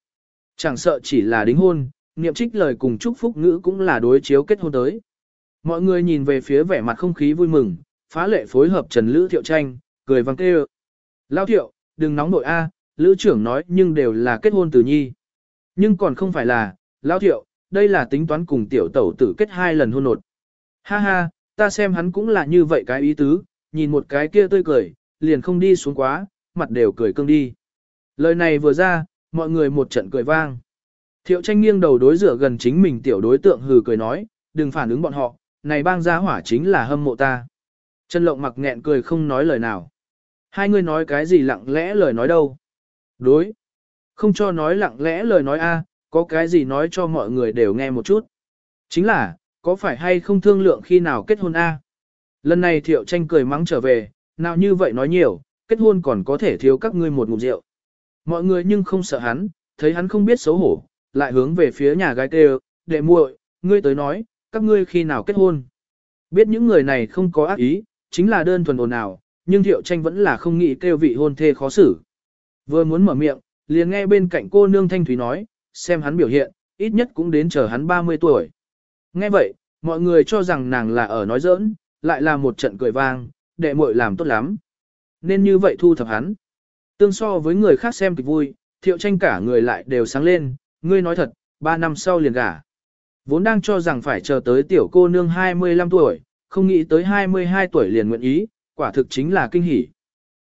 Chẳng sợ chỉ là đính hôn, niệm trích lời cùng chúc phúc ngữ cũng là đối chiếu kết hôn tới. Mọi người nhìn về phía vẻ mặt không khí vui mừng, phá lệ phối hợp Trần Lữ Thiệu Tranh, cười vang kêu. Lao Thiệu, đừng nóng nội A, Lữ trưởng nói nhưng đều là kết hôn từ nhi. Nhưng còn không phải là, Lao Thiệu, đây là tính toán cùng tiểu tẩu tử kết hai lần hôn nột. Ha ha, ta xem hắn cũng là như vậy cái ý tứ, nhìn một cái kia tươi cười, liền không đi xuống quá, mặt đều cười cưng đi. Lời này vừa ra, mọi người một trận cười vang. Thiệu tranh nghiêng đầu đối rửa gần chính mình tiểu đối tượng hừ cười nói, đừng phản ứng bọn họ, này bang gia hỏa chính là hâm mộ ta. Trần lộng mặc nghẹn cười không nói lời nào. Hai người nói cái gì lặng lẽ lời nói đâu. Đối. Không cho nói lặng lẽ lời nói a, có cái gì nói cho mọi người đều nghe một chút. Chính là, có phải hay không thương lượng khi nào kết hôn a? Lần này thiệu tranh cười mắng trở về, nào như vậy nói nhiều, kết hôn còn có thể thiếu các ngươi một ngụm rượu. Mọi người nhưng không sợ hắn, thấy hắn không biết xấu hổ, lại hướng về phía nhà gái kêu, đệ muội, ngươi tới nói, các ngươi khi nào kết hôn. Biết những người này không có ác ý, chính là đơn thuần ồn ào, nhưng thiệu tranh vẫn là không nghĩ kêu vị hôn thê khó xử. Vừa muốn mở miệng, liền nghe bên cạnh cô nương thanh thúy nói, xem hắn biểu hiện, ít nhất cũng đến chờ hắn 30 tuổi. Nghe vậy, mọi người cho rằng nàng là ở nói giỡn, lại là một trận cười vang, đệ muội làm tốt lắm. Nên như vậy thu thập hắn. Tương so với người khác xem kịch vui, thiệu tranh cả người lại đều sáng lên, ngươi nói thật, 3 năm sau liền gả. Vốn đang cho rằng phải chờ tới tiểu cô nương 25 tuổi, không nghĩ tới 22 tuổi liền nguyện ý, quả thực chính là kinh hỉ.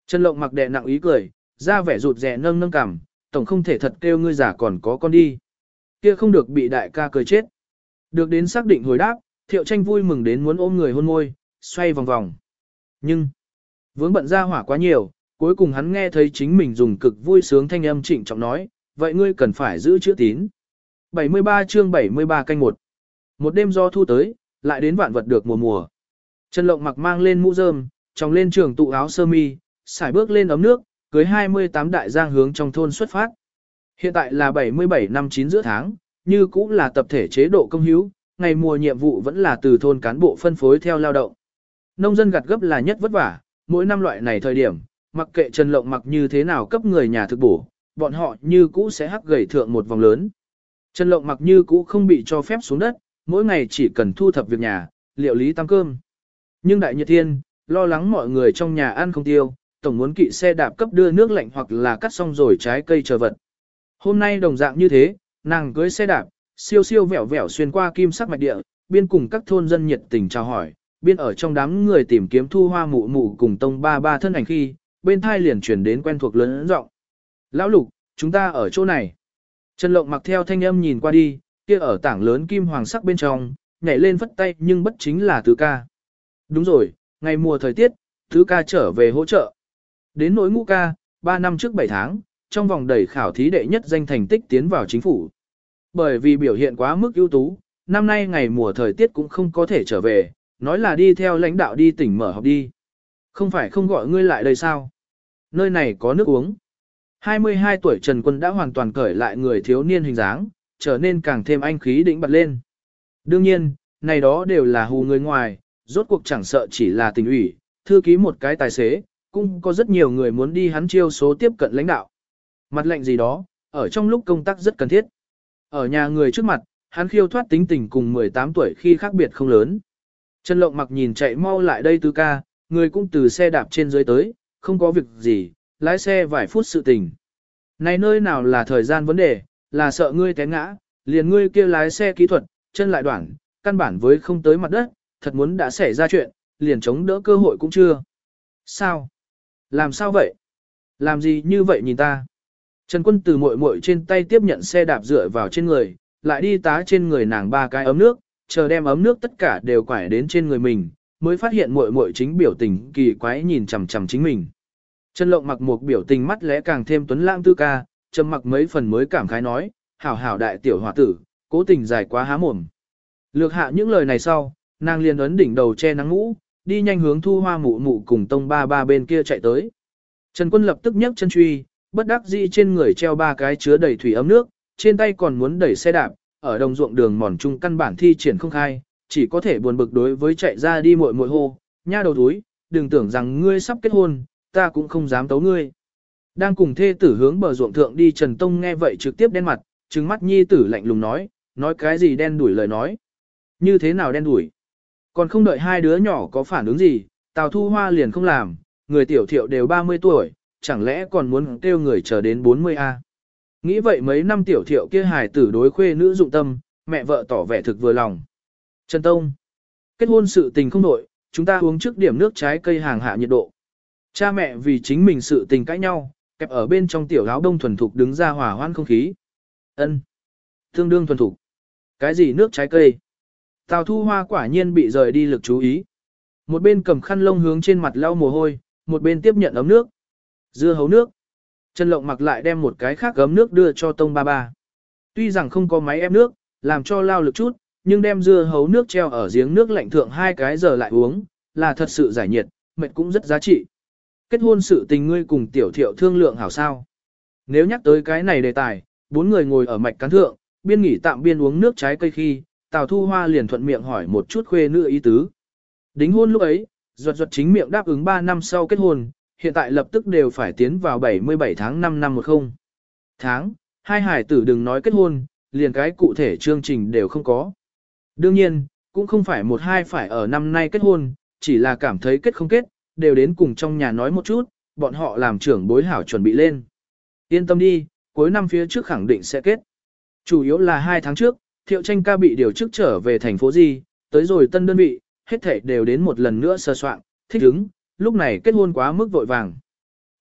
Trần Lộng mặc đệ nặng ý cười, ra vẻ rụt rè nâng nâng cằm, tổng không thể thật kêu ngươi giả còn có con đi. Kia không được bị đại ca cười chết. Được đến xác định hồi đáp, thiệu tranh vui mừng đến muốn ôm người hôn môi, xoay vòng vòng. Nhưng, vướng bận ra hỏa quá nhiều, cuối cùng hắn nghe thấy chính mình dùng cực vui sướng thanh âm trịnh trọng nói, vậy ngươi cần phải giữ chữ tín. 73 chương 73 canh một. Một đêm do thu tới, lại đến vạn vật được mùa mùa. Trần Lộng mặc mang lên mũ rơm, tròng lên trường tụ áo sơ mi, xài bước lên ấm nước, cưới 28 đại giang hướng trong thôn xuất phát. Hiện tại là 77 năm 9 giữa tháng, như cũng là tập thể chế độ công hiếu, ngày mùa nhiệm vụ vẫn là từ thôn cán bộ phân phối theo lao động. Nông dân gặt gấp là nhất vất vả, mỗi năm loại này thời điểm, mặc kệ Trần Lộng mặc như thế nào cấp người nhà thực bổ, bọn họ như cũ sẽ hắc gầy thượng một vòng lớn. Trần Lộng mặc như cũ không bị cho phép xuống đất, mỗi ngày chỉ cần thu thập việc nhà, liệu lý tăng cơm. Nhưng đại Nhật thiên, lo lắng mọi người trong nhà ăn không tiêu, tổng muốn kỵ xe đạp cấp đưa nước lạnh hoặc là cắt xong rồi trái cây chờ vật. Hôm nay đồng dạng như thế, nàng cưới xe đạp, siêu siêu vẹo vẹo xuyên qua kim sắc mạch địa, biên cùng các thôn dân nhiệt tình chào hỏi, biên ở trong đám người tìm kiếm thu hoa mụ mụ cùng tông ba ba thân ảnh khi, bên thai liền chuyển đến quen thuộc lớn rộng. Lão lục, chúng ta ở chỗ này. Trần Lộng mặc theo thanh âm nhìn qua đi, kia ở tảng lớn kim hoàng sắc bên trong, nhảy lên vất tay nhưng bất chính là tứ ca. Đúng rồi, ngày mùa thời tiết, tứ ca trở về hỗ trợ. Đến nỗi ngũ ca, 3 năm trước 7 tháng, trong vòng đầy khảo thí đệ nhất danh thành tích tiến vào chính phủ. Bởi vì biểu hiện quá mức ưu tú, năm nay ngày mùa thời tiết cũng không có thể trở về, nói là đi theo lãnh đạo đi tỉnh mở học đi. Không phải không gọi ngươi lại đây sao? Nơi này có nước uống. 22 tuổi Trần Quân đã hoàn toàn cởi lại người thiếu niên hình dáng, trở nên càng thêm anh khí đĩnh bật lên. Đương nhiên, này đó đều là hù người ngoài, rốt cuộc chẳng sợ chỉ là tình ủy, thư ký một cái tài xế, cũng có rất nhiều người muốn đi hắn chiêu số tiếp cận lãnh đạo. Mặt lệnh gì đó, ở trong lúc công tác rất cần thiết. Ở nhà người trước mặt, hắn khiêu thoát tính tình cùng 18 tuổi khi khác biệt không lớn. Trần Lộng mặc nhìn chạy mau lại đây tứ ca, người cũng từ xe đạp trên dưới tới, không có việc gì, lái xe vài phút sự tình. Này nơi nào là thời gian vấn đề, là sợ ngươi té ngã, liền ngươi kia lái xe kỹ thuật, chân lại đoạn, căn bản với không tới mặt đất, thật muốn đã xảy ra chuyện, liền chống đỡ cơ hội cũng chưa. Sao? Làm sao vậy? Làm gì như vậy nhìn ta? Trần Quân từ muội muội trên tay tiếp nhận xe đạp dựa vào trên người, lại đi tá trên người nàng ba cái ấm nước, chờ đem ấm nước tất cả đều quải đến trên người mình, mới phát hiện muội muội chính biểu tình kỳ quái nhìn chằm chằm chính mình. Trần Lộng mặc một biểu tình mắt lẽ càng thêm tuấn lãng tư ca, trầm mặc mấy phần mới cảm khái nói, hảo hảo đại tiểu hòa tử, cố tình dài quá há mồm. Lược hạ những lời này sau, nàng liền ấn đỉnh đầu che nắng ngũ, đi nhanh hướng thu hoa mụ mụ cùng tông ba ba bên kia chạy tới. Trần Quân lập tức nhấc chân truy, bất đắc dĩ trên người treo ba cái chứa đầy thủy ấm nước, trên tay còn muốn đẩy xe đạp, ở đồng ruộng đường mòn trung căn bản thi triển không khai, chỉ có thể buồn bực đối với chạy ra đi muội muội hô, nha đầu túi, đừng tưởng rằng ngươi sắp kết hôn, ta cũng không dám tấu ngươi. Đang cùng thê tử hướng bờ ruộng thượng đi Trần Tông nghe vậy trực tiếp đen mặt, trừng mắt nhi tử lạnh lùng nói, nói cái gì đen đuổi lời nói. Như thế nào đen đuổi? Còn không đợi hai đứa nhỏ có phản ứng gì, Tào Thu Hoa liền không làm, người tiểu thiệu đều 30 tuổi, chẳng lẽ còn muốn kêu người chờ đến 40A. Nghĩ vậy mấy năm tiểu thiệu kia hài tử đối khuê nữ dụng tâm, mẹ vợ tỏ vẻ thực vừa lòng. Trần Tông, kết hôn sự tình không đổi, chúng ta uống trước điểm nước trái cây hàng hạ nhiệt độ. Cha mẹ vì chính mình sự tình cãi nhau, kẹp ở bên trong tiểu áo đông thuần thục đứng ra hòa hoan không khí. Ân, Tương đương thuần thục. Cái gì nước trái cây? Tào thu hoa quả nhiên bị rời đi lực chú ý. Một bên cầm khăn lông hướng trên mặt lau mồ hôi, một bên tiếp nhận ấm nước. Dưa hấu nước. Trần Lộng mặc lại đem một cái khác gấm nước đưa cho Tông Ba Ba. Tuy rằng không có máy ép nước, làm cho lao lực chút, nhưng đem dưa hấu nước treo ở giếng nước lạnh thượng hai cái giờ lại uống, là thật sự giải nhiệt, mệt cũng rất giá trị. Kết hôn sự tình ngươi cùng tiểu thiệu thương lượng hảo sao. Nếu nhắc tới cái này đề tài, bốn người ngồi ở mạch cán thượng, biên nghỉ tạm biên uống nước trái cây khi, Tào Thu Hoa liền thuận miệng hỏi một chút khuê nữ ý tứ. Đính hôn lúc ấy, ruột ruột chính miệng đáp ứng 3 năm sau kết hôn, hiện tại lập tức đều phải tiến vào 77 tháng 5 năm 10. Tháng, hai hải tử đừng nói kết hôn, liền cái cụ thể chương trình đều không có. Đương nhiên, cũng không phải một hai phải ở năm nay kết hôn, chỉ là cảm thấy kết không kết, đều đến cùng trong nhà nói một chút, bọn họ làm trưởng bối hảo chuẩn bị lên. Yên tâm đi, cuối năm phía trước khẳng định sẽ kết. Chủ yếu là hai tháng trước, thiệu tranh ca bị điều chức trở về thành phố Di, tới rồi tân đơn vị, hết thảy đều đến một lần nữa sơ soạn, thích ứng, lúc này kết hôn quá mức vội vàng.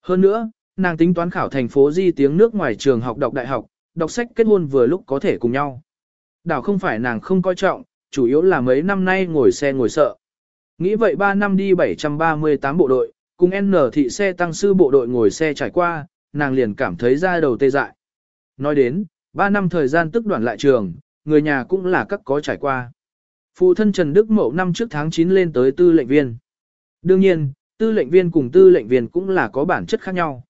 Hơn nữa, nàng tính toán khảo thành phố Di tiếng nước ngoài trường học đọc đại học, đọc sách kết hôn vừa lúc có thể cùng nhau. Đảo không phải nàng không coi trọng, chủ yếu là mấy năm nay ngồi xe ngồi sợ. Nghĩ vậy 3 năm đi 738 bộ đội, cùng N thị xe tăng sư bộ đội ngồi xe trải qua, nàng liền cảm thấy ra đầu tê dại. Nói đến, 3 năm thời gian tức đoạn lại trường, người nhà cũng là các có trải qua. Phụ thân Trần Đức Mậu năm trước tháng 9 lên tới tư lệnh viên. Đương nhiên, tư lệnh viên cùng tư lệnh viên cũng là có bản chất khác nhau.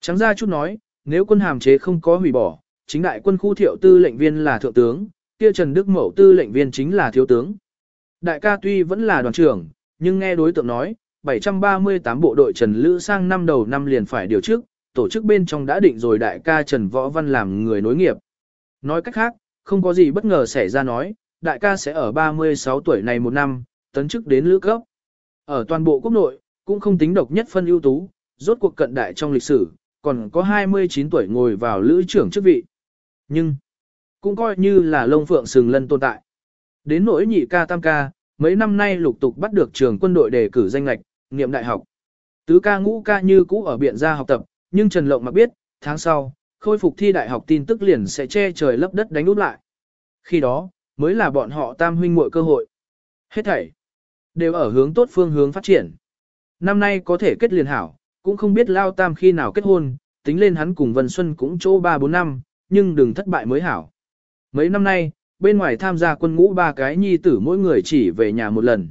Trắng ra chút nói, nếu quân hàm chế không có hủy bỏ, chính đại quân khu thiệu tư lệnh viên là thượng tướng, kia Trần Đức Mậu tư lệnh viên chính là thiếu tướng. Đại ca tuy vẫn là đoàn trưởng, nhưng nghe đối tượng nói, 738 bộ đội Trần Lữ sang năm đầu năm liền phải điều chức, tổ chức bên trong đã định rồi đại ca Trần Võ Văn làm người nối nghiệp. Nói cách khác, không có gì bất ngờ xảy ra nói, đại ca sẽ ở 36 tuổi này một năm, tấn chức đến lữ cấp. Ở toàn bộ quốc nội, cũng không tính độc nhất phân ưu tú, rốt cuộc cận đại trong lịch sử, còn có 29 tuổi ngồi vào lữ trưởng chức vị. Nhưng, cũng coi như là lông phượng sừng lân tồn tại. Đến nỗi nhị ca tam ca, mấy năm nay lục tục bắt được trường quân đội đề cử danh lạch, niệm đại học. Tứ ca ngũ ca như cũ ở biện gia học tập, nhưng Trần Lộng mặc biết, tháng sau, khôi phục thi đại học tin tức liền sẽ che trời lấp đất đánh úp lại. Khi đó, mới là bọn họ tam huynh muội cơ hội. Hết thảy, đều ở hướng tốt phương hướng phát triển. Năm nay có thể kết liền hảo, cũng không biết Lao Tam khi nào kết hôn, tính lên hắn cùng Vân Xuân cũng chỗ 3-4 năm, nhưng đừng thất bại mới hảo. Mấy năm nay, bên ngoài tham gia quân ngũ ba cái nhi tử mỗi người chỉ về nhà một lần.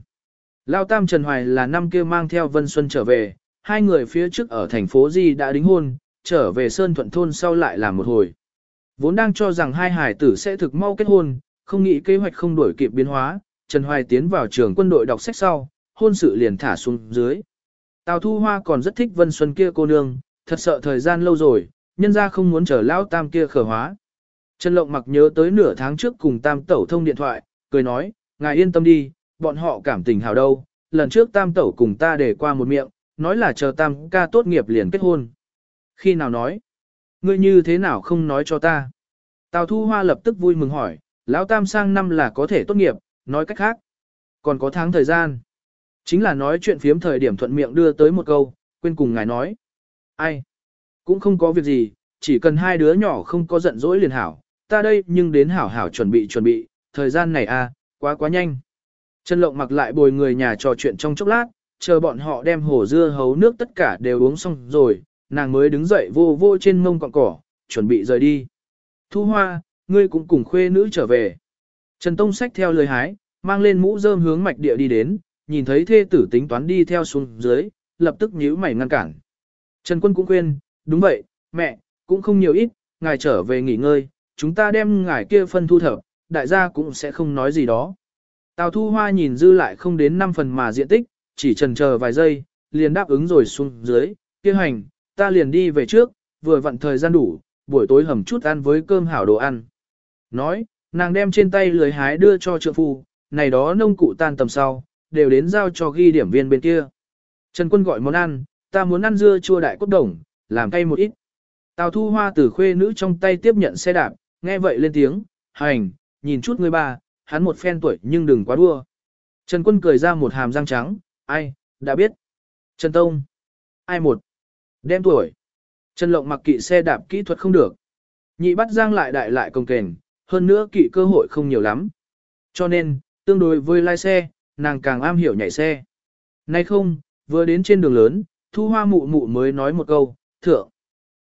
Lao Tam Trần Hoài là năm kia mang theo Vân Xuân trở về, hai người phía trước ở thành phố Di đã đính hôn, trở về Sơn Thuận Thôn sau lại làm một hồi. Vốn đang cho rằng hai hải tử sẽ thực mau kết hôn, không nghĩ kế hoạch không đổi kịp biến hóa, Trần Hoài tiến vào trường quân đội đọc sách sau, hôn sự liền thả xuống dưới. Tào Thu Hoa còn rất thích Vân Xuân kia cô nương, thật sợ thời gian lâu rồi, nhân ra không muốn chờ lão tam kia khở hóa. Trần Lộng mặc nhớ tới nửa tháng trước cùng tam tẩu thông điện thoại, cười nói, ngài yên tâm đi, bọn họ cảm tình hào đâu, lần trước tam tẩu cùng ta để qua một miệng, nói là chờ tam ca tốt nghiệp liền kết hôn. Khi nào nói? Ngươi như thế nào không nói cho ta? Tào Thu Hoa lập tức vui mừng hỏi, lão tam sang năm là có thể tốt nghiệp, nói cách khác. Còn có tháng thời gian. Chính là nói chuyện phiếm thời điểm thuận miệng đưa tới một câu, quên cùng ngài nói. Ai? Cũng không có việc gì, chỉ cần hai đứa nhỏ không có giận dỗi liền hảo, ta đây nhưng đến hảo hảo chuẩn bị chuẩn bị, thời gian này à, quá quá nhanh. Trần Lộng mặc lại bồi người nhà trò chuyện trong chốc lát, chờ bọn họ đem hồ dưa hấu nước tất cả đều uống xong rồi, nàng mới đứng dậy vô vô trên mông cọng cỏ, chuẩn bị rời đi. Thu hoa, ngươi cũng cùng khuê nữ trở về. Trần Tông sách theo lời hái, mang lên mũ rơm hướng mạch địa đi đến, nhìn thấy thê tử tính toán đi theo xuống dưới, lập tức nhíu mày ngăn cản. Trần Quân cũng khuyên, đúng vậy, mẹ, cũng không nhiều ít, ngài trở về nghỉ ngơi, chúng ta đem ngài kia phân thu thập, đại gia cũng sẽ không nói gì đó. Tào Thu Hoa nhìn dư lại không đến 5 phần mà diện tích, chỉ trần chờ vài giây, liền đáp ứng rồi xuống dưới, kia hành, ta liền đi về trước, vừa vặn thời gian đủ, buổi tối hầm chút ăn với cơm hảo đồ ăn. Nói, nàng đem trên tay lưới hái đưa cho trượng phu, này đó nông cụ tan tầm sau, đều đến giao cho ghi điểm viên bên kia. Trần Quân gọi món ăn, ta muốn ăn dưa chua đại cốt đồng, làm cay một ít. Tào Thu Hoa từ khuê nữ trong tay tiếp nhận xe đạp, nghe vậy lên tiếng, hành, nhìn chút người bà, hắn một phen tuổi nhưng đừng quá đua. Trần Quân cười ra một hàm răng trắng, ai, đã biết. Trần Tông, ai một, đem tuổi. Trần Lộng mặc kỵ xe đạp kỹ thuật không được. Nhị bắt giang lại đại lại công kền, hơn nữa kỵ cơ hội không nhiều lắm. Cho nên, tương đối với lai xe, nàng càng am hiểu nhảy xe. Nay không, vừa đến trên đường lớn, thu hoa mụ mụ mới nói một câu, thượng.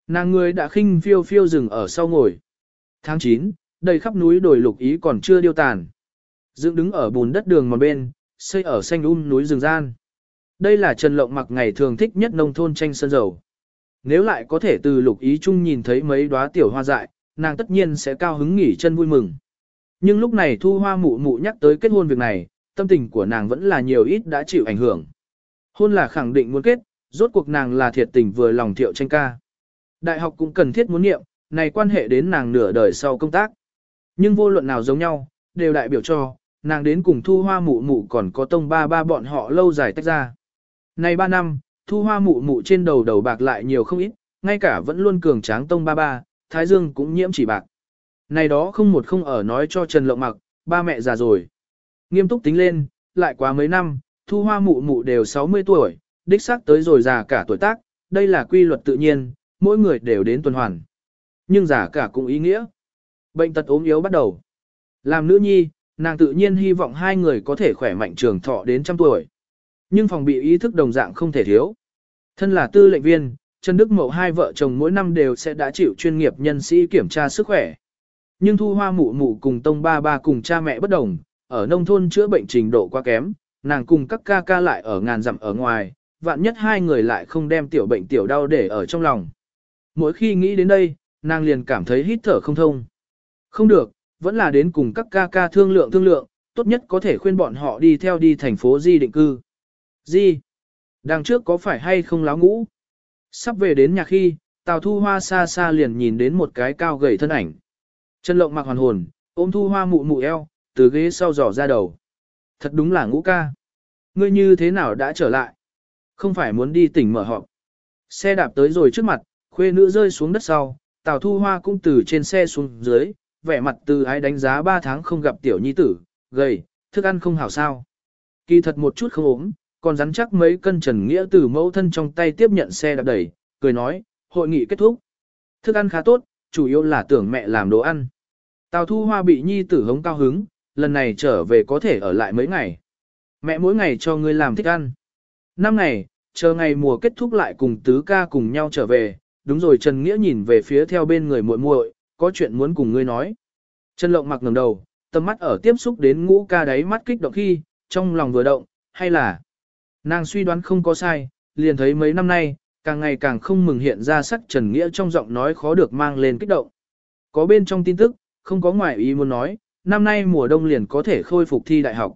Nàng người đã khinh phiêu phiêu dừng ở sau ngồi. Tháng 9, đầy khắp núi đồi lục ý còn chưa điêu tàn. Dựng đứng ở bùn đất đường một bên, xây ở xanh um núi rừng gian. Đây là Trần Lộng mặc ngày thường thích nhất nông thôn tranh sơn dầu. Nếu lại có thể từ lục ý chung nhìn thấy mấy đóa tiểu hoa dại, nàng tất nhiên sẽ cao hứng nghỉ chân vui mừng. Nhưng lúc này thu hoa mụ mụ nhắc tới kết hôn việc này, tâm tình của nàng vẫn là nhiều ít đã chịu ảnh hưởng. Hôn là khẳng định muốn kết, rốt cuộc nàng là thiệt tình vừa lòng thiệu tranh ca. Đại học cũng cần thiết muốn nghiệm, này quan hệ đến nàng nửa đời sau công tác. Nhưng vô luận nào giống nhau, đều đại biểu cho, nàng đến cùng thu hoa mụ mụ còn có tông ba ba bọn họ lâu dài tách ra. Này ba năm, thu hoa mụ mụ trên đầu đầu bạc lại nhiều không ít, ngay cả vẫn luôn cường tráng tông ba ba, thái dương cũng nhiễm chỉ bạc. Này đó không một không ở nói cho Trần Lộng mặc, ba mẹ già rồi. Nghiêm túc tính lên, lại quá mấy năm, thu hoa mụ mụ đều 60 tuổi, đích xác tới rồi già cả tuổi tác, đây là quy luật tự nhiên, mỗi người đều đến tuần hoàn. Nhưng giả cả cũng ý nghĩa. Bệnh tật ốm yếu bắt đầu. Làm nữ nhi, nàng tự nhiên hy vọng hai người có thể khỏe mạnh trường thọ đến trăm tuổi. Nhưng phòng bị ý thức đồng dạng không thể thiếu. Thân là tư lệnh viên, Trần Đức Mậu hai vợ chồng mỗi năm đều sẽ đã chịu chuyên nghiệp nhân sĩ kiểm tra sức khỏe. Nhưng thu hoa mụ mụ cùng tông ba ba cùng cha mẹ bất đồng, ở nông thôn chữa bệnh trình độ quá kém, nàng cùng các ca ca lại ở ngàn dặm ở ngoài, vạn nhất hai người lại không đem tiểu bệnh tiểu đau để ở trong lòng. Mỗi khi nghĩ đến đây, nàng liền cảm thấy hít thở không thông. Không được, vẫn là đến cùng các ca ca thương lượng thương lượng, tốt nhất có thể khuyên bọn họ đi theo đi thành phố Di định cư. Di, đằng trước có phải hay không láo ngũ? Sắp về đến nhà khi, Tào Thu Hoa xa xa liền nhìn đến một cái cao gầy thân ảnh. Chân lộng mặc hoàn hồn, ôm Thu Hoa mụ mụ eo, từ ghế sau dò ra đầu. Thật đúng là ngũ ca. Ngươi như thế nào đã trở lại? Không phải muốn đi tỉnh mở họp. Xe đạp tới rồi trước mặt, khuê nữ rơi xuống đất sau, Tào Thu Hoa cũng từ trên xe xuống dưới, vẻ mặt từ ái đánh giá 3 tháng không gặp tiểu nhi tử, gầy, thức ăn không hảo sao. Kỳ thật một chút không ốm, còn rắn chắc mấy cân Trần Nghĩa từ mẫu thân trong tay tiếp nhận xe đạp đẩy, cười nói, hội nghị kết thúc. Thức ăn khá tốt, chủ yếu là tưởng mẹ làm đồ ăn. Tào Thu Hoa bị nhi tử hống cao hứng, lần này trở về có thể ở lại mấy ngày. Mẹ mỗi ngày cho ngươi làm thích ăn. Năm ngày, chờ ngày mùa kết thúc lại cùng tứ ca cùng nhau trở về, đúng rồi Trần Nghĩa nhìn về phía theo bên người muội muội, có chuyện muốn cùng ngươi nói. Trần Lộng mặc ngẩng đầu, tầm mắt ở tiếp xúc đến ngũ ca đáy mắt kích động khi, trong lòng vừa động, hay là nàng suy đoán không có sai, liền thấy mấy năm nay, càng ngày càng không mừng hiện ra sắc Trần Nghĩa trong giọng nói khó được mang lên kích động. Có bên trong tin tức, không có ngoại ý muốn nói, năm nay mùa đông liền có thể khôi phục thi đại học.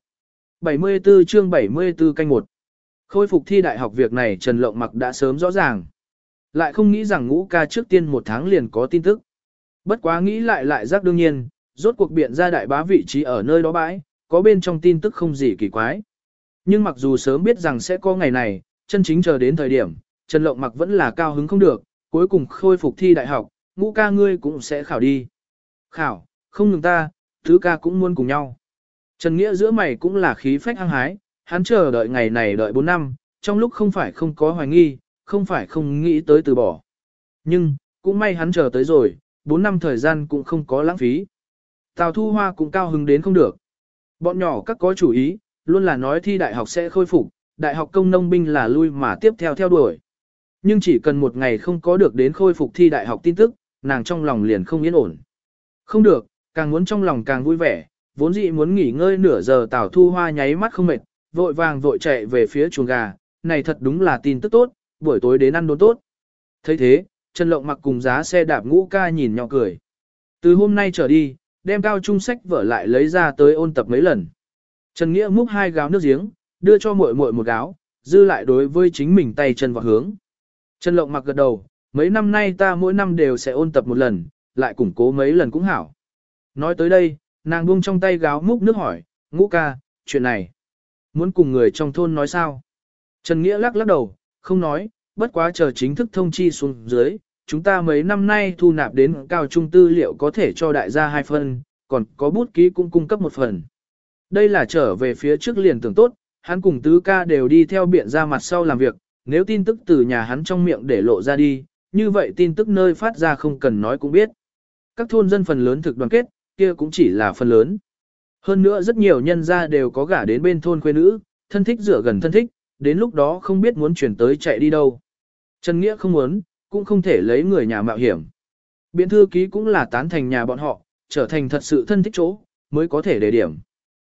74 chương 74 canh 1 Khôi phục thi đại học việc này Trần Lộng Mặc đã sớm rõ ràng. Lại không nghĩ rằng ngũ ca trước tiên một tháng liền có tin tức. Bất quá nghĩ lại lại giác đương nhiên, rốt cuộc biện ra đại bá vị trí ở nơi đó bãi, có bên trong tin tức không gì kỳ quái. Nhưng mặc dù sớm biết rằng sẽ có ngày này, chân chính chờ đến thời điểm, Trần Lộng Mặc vẫn là cao hứng không được, cuối cùng khôi phục thi đại học, ngũ ca ngươi cũng sẽ khảo đi. Khảo, không ngừng ta, thứ ca cũng muốn cùng nhau. Trần Nghĩa giữa mày cũng là khí phách hăng hái, hắn chờ đợi ngày này đợi 4 năm, trong lúc không phải không có hoài nghi, không phải không nghĩ tới từ bỏ. Nhưng, cũng may hắn chờ tới rồi, 4 năm thời gian cũng không có lãng phí. Tào Thu Hoa cũng cao hứng đến không được. Bọn nhỏ các có chủ ý, luôn là nói thi đại học sẽ khôi phục, đại học công nông binh là lui mà tiếp theo theo đuổi. Nhưng chỉ cần một ngày không có được đến khôi phục thi đại học tin tức, nàng trong lòng liền không yên ổn. Không được, càng muốn trong lòng càng vui vẻ, vốn dĩ muốn nghỉ ngơi nửa giờ Tào Thu Hoa nháy mắt không mệt, vội vàng vội chạy về phía chuồng gà, này thật đúng là tin tức tốt, buổi tối đến ăn đốn tốt. thấy thế, Trần Lộng mặc cùng giá xe đạp ngũ ca nhìn nhỏ cười. Từ hôm nay trở đi, đem cao trung sách vở lại lấy ra tới ôn tập mấy lần. Trần Nghĩa múc hai gáo nước giếng, đưa cho muội muội một gáo, dư lại đối với chính mình tay chân vào hướng. Trần Lộng mặc gật đầu, mấy năm nay ta mỗi năm đều sẽ ôn tập một lần, lại củng cố mấy lần cũng hảo. Nói tới đây, nàng buông trong tay gáo múc nước hỏi, ngũ ca, chuyện này. Muốn cùng người trong thôn nói sao? Trần Nghĩa lắc lắc đầu, không nói, bất quá chờ chính thức thông chi xuống dưới, chúng ta mấy năm nay thu nạp đến cao trung tư liệu có thể cho đại gia hai phần, còn có bút ký cũng cung cấp một phần. Đây là trở về phía trước liền tưởng tốt, hắn cùng tứ ca đều đi theo biện ra mặt sau làm việc, nếu tin tức từ nhà hắn trong miệng để lộ ra đi, như vậy tin tức nơi phát ra không cần nói cũng biết. Các thôn dân phần lớn thực đoàn kết, kia cũng chỉ là phần lớn. Hơn nữa rất nhiều nhân gia đều có gả đến bên thôn quê nữ, thân thích rửa gần thân thích, đến lúc đó không biết muốn chuyển tới chạy đi đâu. Trần Nghĩa không muốn, cũng không thể lấy người nhà mạo hiểm. Biện thư ký cũng là tán thành nhà bọn họ, trở thành thật sự thân thích chỗ, mới có thể đề điểm.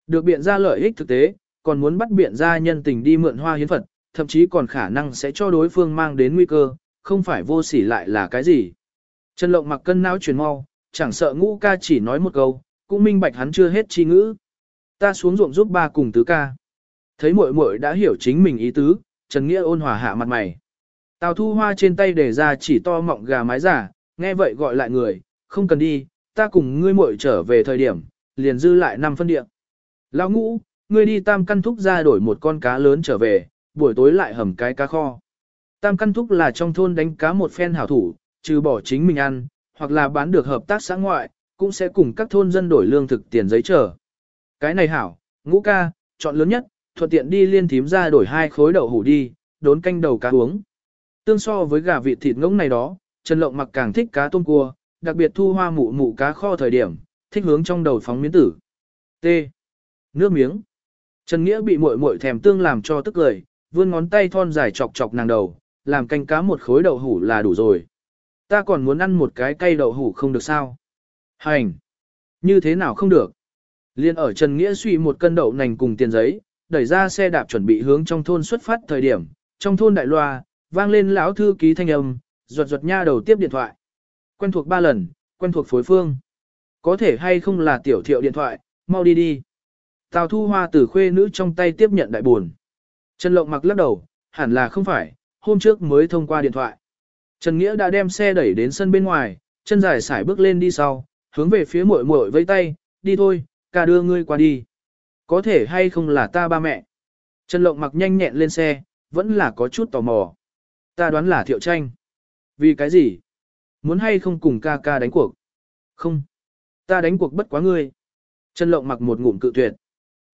Được biện ra lợi ích thực tế, còn muốn bắt biện ra nhân tình đi mượn hoa hiến Phật, thậm chí còn khả năng sẽ cho đối phương mang đến nguy cơ, không phải vô sỉ lại là cái gì. Trần Lộng mặc cân não chuyển mau, chẳng sợ ngũ ca chỉ nói một câu, cũng minh bạch hắn chưa hết chi ngữ. Ta xuống ruộng giúp ba cùng tứ ca. Thấy muội muội đã hiểu chính mình ý tứ, Trần Nghĩa ôn hòa hạ mặt mày. Tào thu hoa trên tay để ra chỉ to mọng gà mái giả, nghe vậy gọi lại người, không cần đi, ta cùng ngươi muội trở về thời điểm, liền dư lại năm phân địa. Lão ngũ, ngươi đi tam căn thúc ra đổi một con cá lớn trở về, buổi tối lại hầm cái cá kho. Tam căn thúc là trong thôn đánh cá một phen hảo thủ, trừ bỏ chính mình ăn, hoặc là bán được hợp tác xã ngoại, cũng sẽ cùng các thôn dân đổi lương thực tiền giấy trở. Cái này hảo, ngũ ca, chọn lớn nhất, thuận tiện đi liên thím ra đổi hai khối đậu hủ đi, đốn canh đầu cá uống. Tương so với gà vịt thịt ngỗng này đó, Trần Lộng mặc càng thích cá tôm cua, đặc biệt thu hoa mụ mụ cá kho thời điểm, thích hướng trong đầu phóng miếng tử. T. Nước miếng. Trần Nghĩa bị muội muội thèm tương làm cho tức cười, vươn ngón tay thon dài chọc chọc nàng đầu, làm canh cá một khối đậu hủ là đủ rồi. Ta còn muốn ăn một cái cây đậu hủ không được sao? Hành! Như thế nào không được? Liên ở Trần Nghĩa suy một cân đậu nành cùng tiền giấy, đẩy ra xe đạp chuẩn bị hướng trong thôn xuất phát thời điểm, trong thôn đại loa, vang lên lão thư ký thanh âm, ruột ruột nha đầu tiếp điện thoại. Quen thuộc ba lần, quen thuộc phối phương. Có thể hay không là tiểu thiệu điện thoại, mau đi đi. Tào thu hoa từ khuê nữ trong tay tiếp nhận đại buồn. Trần Lộng mặc lắc đầu, hẳn là không phải, hôm trước mới thông qua điện thoại. Trần Nghĩa đã đem xe đẩy đến sân bên ngoài, chân dài sải bước lên đi sau, hướng về phía muội muội vẫy tay, đi thôi, ca đưa ngươi qua đi. Có thể hay không là ta ba mẹ. Trần Lộng mặc nhanh nhẹn lên xe, vẫn là có chút tò mò. Ta đoán là thiệu tranh. Vì cái gì? Muốn hay không cùng ca ca đánh cuộc? Không. Ta đánh cuộc bất quá ngươi. Trần Lộng mặc một ngụm cự tuyệt.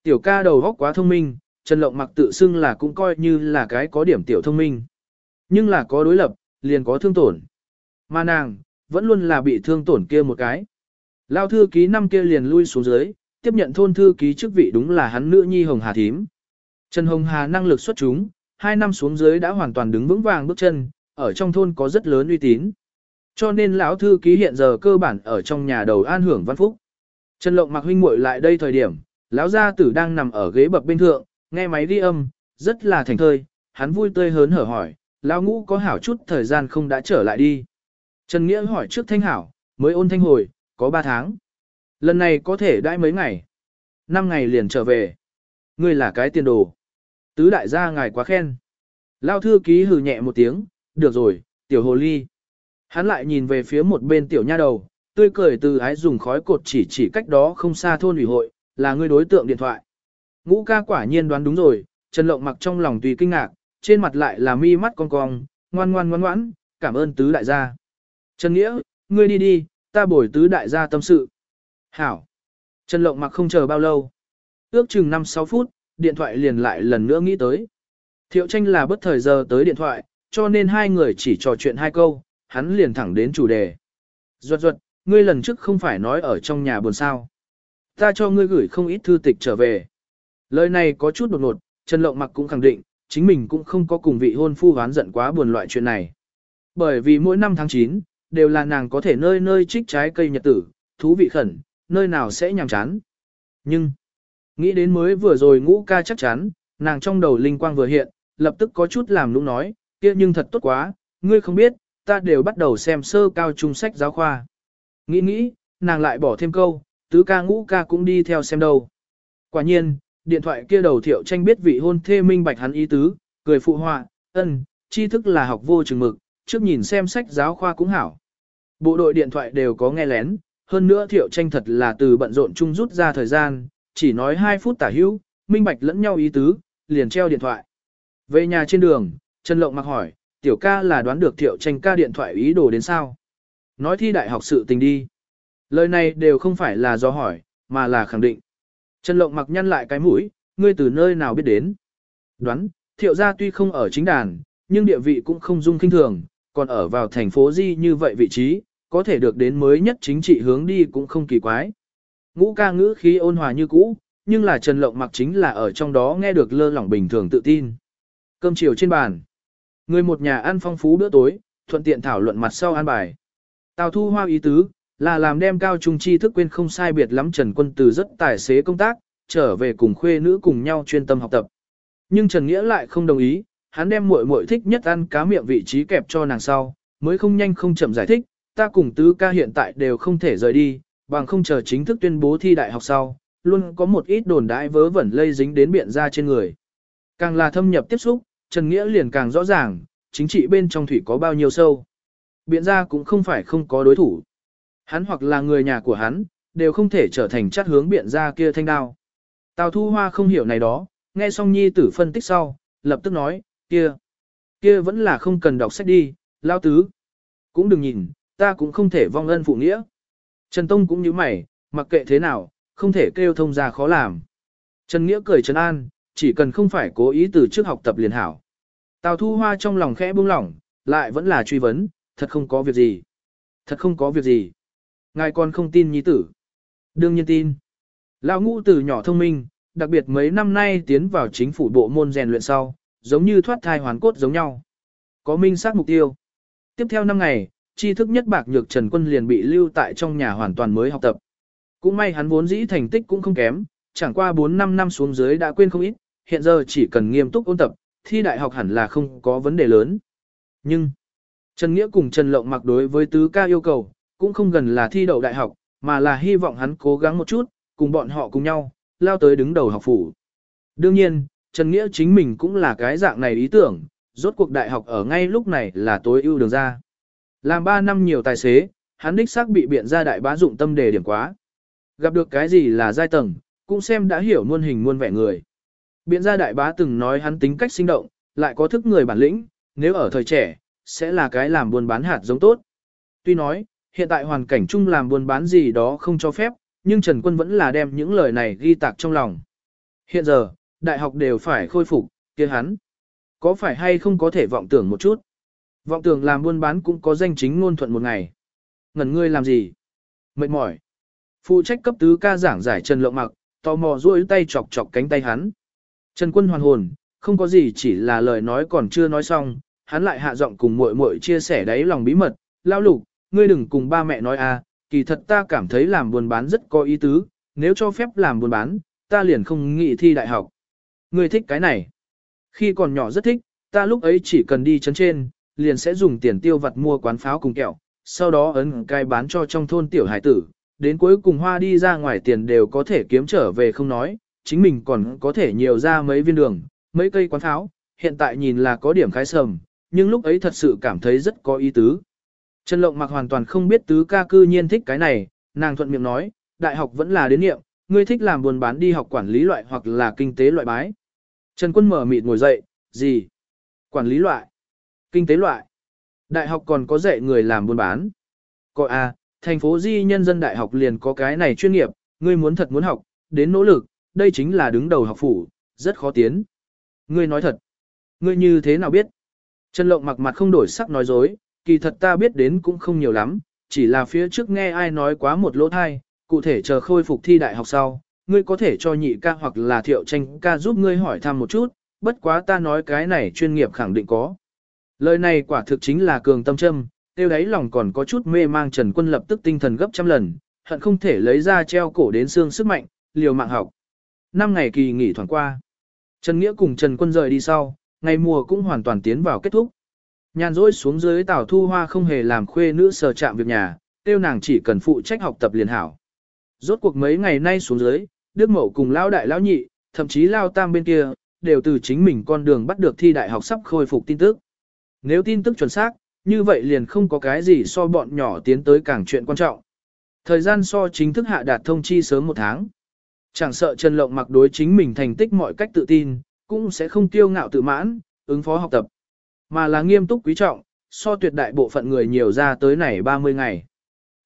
Tiểu ca đầu góc quá thông minh, Trần Lộng mặc tự xưng là cũng coi như là cái có điểm tiểu thông minh. Nhưng là có đối lập, liền có thương tổn. Mà nàng, vẫn luôn là bị thương tổn kia một cái. Lao thư ký năm kia liền lui xuống dưới, tiếp nhận thôn thư ký chức vị đúng là hắn nữ nhi Hồng Hà Thím. Trần Hồng Hà năng lực xuất chúng, hai năm xuống dưới đã hoàn toàn đứng vững vàng bước chân, ở trong thôn có rất lớn uy tín. Cho nên lão thư ký hiện giờ cơ bản ở trong nhà đầu an hưởng văn phúc. Trần Lộng mặc huynh muội lại đây thời điểm, lão gia tử đang nằm ở ghế bập bên thượng, nghe máy ghi âm, rất là thành thơi, hắn vui tươi hớn hở hỏi, lão ngũ có hảo chút thời gian không đã trở lại đi. Trần Nghĩa hỏi trước thanh hảo, mới ôn thanh hồi, có ba tháng. Lần này có thể đãi mấy ngày. Năm ngày liền trở về. Ngươi là cái tiền đồ. Tứ đại gia ngài quá khen. Lao thư ký hừ nhẹ một tiếng, được rồi, tiểu hồ ly. Hắn lại nhìn về phía một bên tiểu nha đầu, tươi cười từ ái dùng khói cột chỉ chỉ cách đó không xa thôn ủy hội, là người đối tượng điện thoại. Ngũ ca quả nhiên đoán đúng rồi, Trần Lộng mặc trong lòng tùy kinh ngạc, trên mặt lại là mi mắt cong cong, ngoan ngoan ngoan ngoãn, cảm ơn tứ đại gia. Trần Nghĩa, ngươi đi đi, ta bồi tứ đại gia tâm sự. Hảo. Trần Lộng mặc không chờ bao lâu. Ước chừng 5-6 phút, điện thoại liền lại lần nữa nghĩ tới. Thiệu tranh là bất thời giờ tới điện thoại, cho nên hai người chỉ trò chuyện hai câu, hắn liền thẳng đến chủ đề. Ruột ruột, ngươi lần trước không phải nói ở trong nhà buồn sao. Ta cho ngươi gửi không ít thư tịch trở về. Lời này có chút đột ngột, Trần Lộng Mặc cũng khẳng định, chính mình cũng không có cùng vị hôn phu ván giận quá buồn loại chuyện này. Bởi vì mỗi năm tháng 9, đều là nàng có thể nơi nơi trích trái cây nhật tử, thú vị khẩn, nơi nào sẽ nhàm chán. Nhưng, nghĩ đến mới vừa rồi ngũ ca chắc chắn, nàng trong đầu linh quang vừa hiện, lập tức có chút làm nũng nói, kia nhưng thật tốt quá, ngươi không biết, ta đều bắt đầu xem sơ cao trung sách giáo khoa. Nghĩ nghĩ, nàng lại bỏ thêm câu, tứ ca ngũ ca cũng đi theo xem đâu. Quả nhiên, điện thoại kia đầu thiệu tranh biết vị hôn thê minh bạch hắn ý tứ, cười phụ họa, ân, tri thức là học vô chừng mực, trước nhìn xem sách giáo khoa cũng hảo. Bộ đội điện thoại đều có nghe lén, hơn nữa thiệu tranh thật là từ bận rộn chung rút ra thời gian, chỉ nói 2 phút tả hữu, minh bạch lẫn nhau ý tứ, liền treo điện thoại. Về nhà trên đường, Trần Lộng mặc hỏi, tiểu ca là đoán được thiệu tranh ca điện thoại ý đồ đến sao? Nói thi đại học sự tình đi. Lời này đều không phải là do hỏi, mà là khẳng định. Trần Lộng mặc nhăn lại cái mũi, ngươi từ nơi nào biết đến. Đoán, thiệu gia tuy không ở chính đàn, nhưng địa vị cũng không dung kinh thường, còn ở vào thành phố Di như vậy vị trí, có thể được đến mới nhất chính trị hướng đi cũng không kỳ quái. Ngũ ca ngữ khí ôn hòa như cũ, nhưng là Trần Lộng mặc chính là ở trong đó nghe được lơ lỏng bình thường tự tin. Cơm chiều trên bàn. Người một nhà ăn phong phú bữa tối, thuận tiện thảo luận mặt sau ăn bài. Tào thu hoa ý tứ, là làm đem cao trung tri thức quên không sai biệt lắm Trần Quân từ rất tài xế công tác, trở về cùng khuê nữ cùng nhau chuyên tâm học tập. Nhưng Trần Nghĩa lại không đồng ý, hắn đem muội muội thích nhất ăn cá miệng vị trí kẹp cho nàng sau, mới không nhanh không chậm giải thích, ta cùng tứ ca hiện tại đều không thể rời đi, bằng không chờ chính thức tuyên bố thi đại học sau, luôn có một ít đồn đại vớ vẩn lây dính đến biện ra trên người. Càng là thâm nhập tiếp xúc, Trần Nghĩa liền càng rõ ràng, chính trị bên trong thủy có bao nhiêu sâu. Biện ra cũng không phải không có đối thủ. Hắn hoặc là người nhà của hắn, đều không thể trở thành chắt hướng biện ra kia thanh đao. Tào Thu Hoa không hiểu này đó, nghe xong nhi tử phân tích sau, lập tức nói, kia, kia vẫn là không cần đọc sách đi, lao tứ. Cũng đừng nhìn, ta cũng không thể vong ân phụ nghĩa. Trần Tông cũng như mày, mặc kệ thế nào, không thể kêu thông ra khó làm. Trần Nghĩa cười Trần An, chỉ cần không phải cố ý từ trước học tập liền hảo. Tào Thu Hoa trong lòng khẽ buông lỏng, lại vẫn là truy vấn, thật không có việc gì. Thật không có việc gì. Ngài còn không tin nhi tử. Đương nhiên tin. Lão ngũ từ nhỏ thông minh, đặc biệt mấy năm nay tiến vào chính phủ bộ môn rèn luyện sau, giống như thoát thai hoàn cốt giống nhau. Có minh xác mục tiêu. Tiếp theo năm ngày, tri thức nhất bạc nhược Trần Quân liền bị lưu tại trong nhà hoàn toàn mới học tập. Cũng may hắn vốn dĩ thành tích cũng không kém, chẳng qua 4-5 năm xuống dưới đã quên không ít, hiện giờ chỉ cần nghiêm túc ôn tập, thi đại học hẳn là không có vấn đề lớn. Nhưng, Trần Nghĩa cùng Trần Lộng mặc đối với tứ ca yêu cầu, cũng không gần là thi đậu đại học, mà là hy vọng hắn cố gắng một chút, cùng bọn họ cùng nhau, lao tới đứng đầu học phủ. Đương nhiên, Trần Nghĩa chính mình cũng là cái dạng này ý tưởng, rốt cuộc đại học ở ngay lúc này là tối ưu đường ra. Làm 3 năm nhiều tài xế, hắn đích xác bị biện ra đại bá dụng tâm đề điểm quá. Gặp được cái gì là giai tầng, cũng xem đã hiểu muôn hình muôn vẻ người. Biện gia đại bá từng nói hắn tính cách sinh động, lại có thức người bản lĩnh, nếu ở thời trẻ, sẽ là cái làm buôn bán hạt giống tốt. Tuy nói, hiện tại hoàn cảnh chung làm buôn bán gì đó không cho phép, nhưng Trần Quân vẫn là đem những lời này ghi tạc trong lòng. Hiện giờ, đại học đều phải khôi phục, kia hắn. Có phải hay không có thể vọng tưởng một chút? Vọng tưởng làm buôn bán cũng có danh chính ngôn thuận một ngày. Ngẩn ngươi làm gì? Mệt mỏi. Phụ trách cấp tứ ca giảng giải Trần Lộng Mặc, tò mò duỗi tay chọc chọc cánh tay hắn. Trần Quân hoàn hồn, không có gì chỉ là lời nói còn chưa nói xong, hắn lại hạ giọng cùng muội muội chia sẻ đáy lòng bí mật, Lão lục, ngươi đừng cùng ba mẹ nói à, kỳ thật ta cảm thấy làm buôn bán rất có ý tứ, nếu cho phép làm buôn bán, ta liền không nghĩ thi đại học. Ngươi thích cái này. Khi còn nhỏ rất thích, ta lúc ấy chỉ cần đi chấn trên, liền sẽ dùng tiền tiêu vặt mua quán pháo cùng kẹo, sau đó ấn cai bán cho trong thôn tiểu hải tử, đến cuối cùng hoa đi ra ngoài tiền đều có thể kiếm trở về không nói, chính mình còn có thể nhiều ra mấy viên đường, mấy cây quán pháo, hiện tại nhìn là có điểm khái sầm, nhưng lúc ấy thật sự cảm thấy rất có ý tứ. Trần Lộng mặc hoàn toàn không biết tứ ca cư nhiên thích cái này, nàng thuận miệng nói, đại học vẫn là đến nghiệm, ngươi thích làm buôn bán đi học quản lý loại hoặc là kinh tế loại bái. Trần Quân mở mịt ngồi dậy, gì? Quản lý loại? Kinh tế loại? Đại học còn có dạy người làm buôn bán. Có à, thành phố Di nhân dân đại học liền có cái này chuyên nghiệp, ngươi muốn thật muốn học, đến nỗ lực, đây chính là đứng đầu học phủ, rất khó tiến. Ngươi nói thật. Ngươi như thế nào biết? Trần Lộng mặc mặt không đổi sắc nói dối, kỳ thật ta biết đến cũng không nhiều lắm, chỉ là phía trước nghe ai nói quá một lỗ thai, cụ thể chờ khôi phục thi đại học sau, ngươi có thể cho nhị ca hoặc là thiệu tranh ca giúp ngươi hỏi thăm một chút, bất quá ta nói cái này chuyên nghiệp khẳng định có. Lời này quả thực chính là cường tâm châm, tiêu đáy lòng còn có chút mê mang Trần Quân lập tức tinh thần gấp trăm lần, hận không thể lấy ra treo cổ đến xương sức mạnh, liều mạng học. Năm ngày kỳ nghỉ thoảng qua. Trần Nghĩa cùng Trần Quân rời đi sau, ngày mùa cũng hoàn toàn tiến vào kết thúc. Nhàn rỗi xuống dưới tảo thu hoa không hề làm khuê nữ sờ chạm việc nhà, tiêu nàng chỉ cần phụ trách học tập liền hảo. Rốt cuộc mấy ngày nay xuống dưới, Đức Mậu cùng Lao Đại Lão Nhị, thậm chí Lao Tam bên kia, đều từ chính mình con đường bắt được thi đại học sắp khôi phục tin tức. Nếu tin tức chuẩn xác, như vậy liền không có cái gì so bọn nhỏ tiến tới càng chuyện quan trọng. Thời gian so chính thức hạ đạt thông chi sớm một tháng. Chẳng sợ Trần Lộng mặc đối chính mình thành tích mọi cách tự tin, cũng sẽ không tiêu ngạo tự mãn, ứng phó học tập, mà là nghiêm túc quý trọng, so tuyệt đại bộ phận người nhiều ra tới này 30 ngày.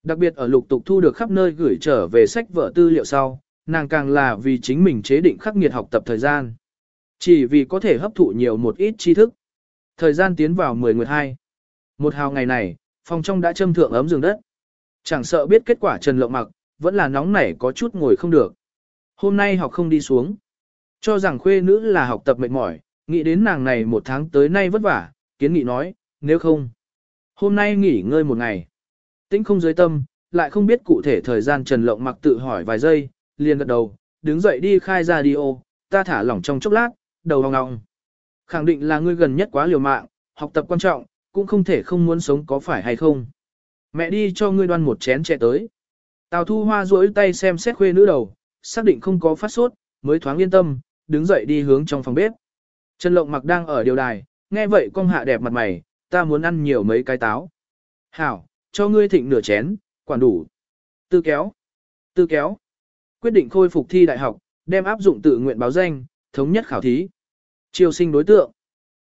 Đặc biệt ở lục tục thu được khắp nơi gửi trở về sách vở tư liệu sau, nàng càng là vì chính mình chế định khắc nghiệt học tập thời gian. Chỉ vì có thể hấp thụ nhiều một ít tri thức. Thời gian tiến vào 10 nguyệt 2. Một hào ngày này, phòng trong đã châm thượng ấm giường đất. Chẳng sợ biết kết quả Trần Lộng mặc, vẫn là nóng nảy có chút ngồi không được. Hôm nay học không đi xuống. Cho rằng khuê nữ là học tập mệt mỏi, nghĩ đến nàng này một tháng tới nay vất vả, kiến nghị nói, nếu không. Hôm nay nghỉ ngơi một ngày. Tĩnh không dưới tâm, lại không biết cụ thể thời gian Trần Lộng mặc tự hỏi vài giây, liền gật đầu, đứng dậy đi khai ra đi ô, ta thả lỏng trong chốc lát, đầu hong ngọng. Khẳng định là ngươi gần nhất quá liều mạng, học tập quan trọng, cũng không thể không muốn sống có phải hay không. Mẹ đi cho ngươi đoan một chén trẻ tới. Tào thu hoa duỗi tay xem xét khuê nữ đầu, xác định không có phát sốt, mới thoáng yên tâm, đứng dậy đi hướng trong phòng bếp. Trần Lộng mặc đang ở điều đài, nghe vậy con hạ đẹp mặt mày, ta muốn ăn nhiều mấy cái táo. Hảo, cho ngươi thịnh nửa chén, quản đủ. Tư kéo. Tư kéo. Quyết định khôi phục thi đại học, đem áp dụng tự nguyện báo danh, thống nhất khảo thí. Triều sinh đối tượng.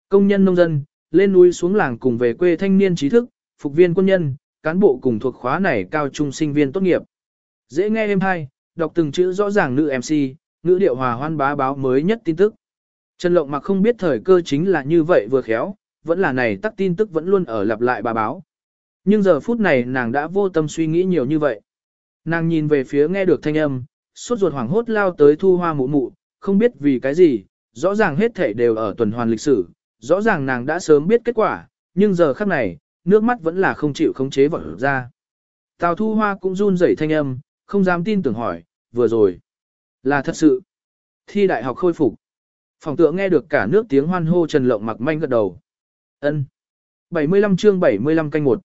Công nhân nông dân, lên núi xuống làng cùng về quê thanh niên trí thức, phục viên quân nhân, cán bộ cùng thuộc khóa này cao trung sinh viên tốt nghiệp. Dễ nghe em hay, đọc từng chữ rõ ràng nữ MC, ngữ điệu hòa hoan bá báo mới nhất tin tức. Trần Lộng mặc không biết thời cơ chính là như vậy vừa khéo, vẫn là này tắc tin tức vẫn luôn ở lặp lại bà báo. Nhưng giờ phút này nàng đã vô tâm suy nghĩ nhiều như vậy. Nàng nhìn về phía nghe được thanh âm, suốt ruột hoảng hốt lao tới thu hoa mụ mụ, không biết vì cái gì, rõ ràng hết thể đều ở tuần hoàn lịch sử, rõ ràng nàng đã sớm biết kết quả, nhưng giờ khắc này, nước mắt vẫn là không chịu khống chế vọt ra. Tào thu hoa cũng run rẩy thanh âm, không dám tin tưởng hỏi, vừa rồi. Là thật sự. Thi đại học khôi phục. Phòng tượng nghe được cả nước tiếng hoan hô Trần Lộng mặc manh gật đầu. ân 75 chương 75 canh một.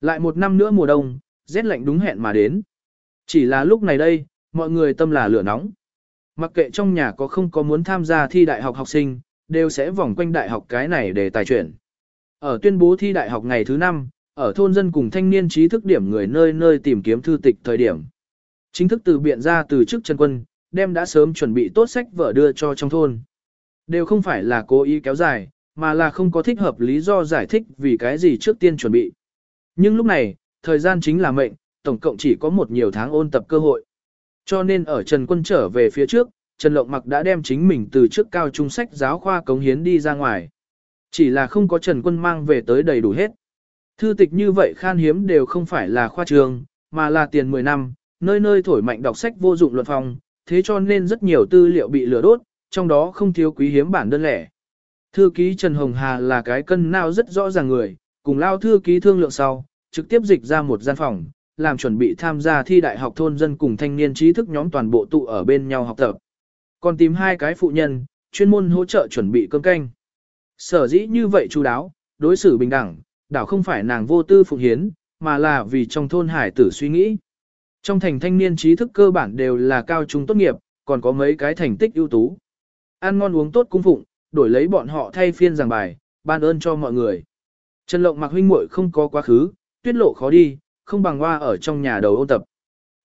Lại một năm nữa mùa đông, rét lạnh đúng hẹn mà đến. Chỉ là lúc này đây, mọi người tâm là lửa nóng. Mặc kệ trong nhà có không có muốn tham gia thi đại học học sinh, đều sẽ vòng quanh đại học cái này để tài chuyển. Ở tuyên bố thi đại học ngày thứ 5, ở thôn dân cùng thanh niên trí thức điểm người nơi nơi tìm kiếm thư tịch thời điểm. Chính thức từ biện ra từ chức chân quân, đem đã sớm chuẩn bị tốt sách vở đưa cho trong thôn. Đều không phải là cố ý kéo dài, mà là không có thích hợp lý do giải thích vì cái gì trước tiên chuẩn bị. Nhưng lúc này, thời gian chính là mệnh, tổng cộng chỉ có một nhiều tháng ôn tập cơ hội. Cho nên ở Trần Quân trở về phía trước, Trần Lộng Mặc đã đem chính mình từ trước cao trung sách giáo khoa cống hiến đi ra ngoài. Chỉ là không có Trần Quân mang về tới đầy đủ hết. Thư tịch như vậy khan hiếm đều không phải là khoa trường, mà là tiền 10 năm, nơi nơi thổi mạnh đọc sách vô dụng luận phòng, thế cho nên rất nhiều tư liệu bị lửa đốt, trong đó không thiếu quý hiếm bản đơn lẻ. Thư ký Trần Hồng Hà là cái cân nào rất rõ ràng người, cùng lao thư ký thương lượng sau, trực tiếp dịch ra một gian phòng, làm chuẩn bị tham gia thi đại học thôn dân cùng thanh niên trí thức nhóm toàn bộ tụ ở bên nhau học tập. Còn tìm hai cái phụ nhân, chuyên môn hỗ trợ chuẩn bị cơm canh. Sở dĩ như vậy chú đáo, đối xử bình đẳng, đảo không phải nàng vô tư phụng hiến, mà là vì trong thôn hải tử suy nghĩ. Trong thành thanh niên trí thức cơ bản đều là cao trung tốt nghiệp, còn có mấy cái thành tích ưu tú. Ăn ngon uống tốt cung phụng, đổi lấy bọn họ thay phiên giảng bài, ban ơn cho mọi người. Trần Lộng mặc huynh muội không có quá khứ, tuyết lộ khó đi, không bằng hoa ở trong nhà đầu ôn tập.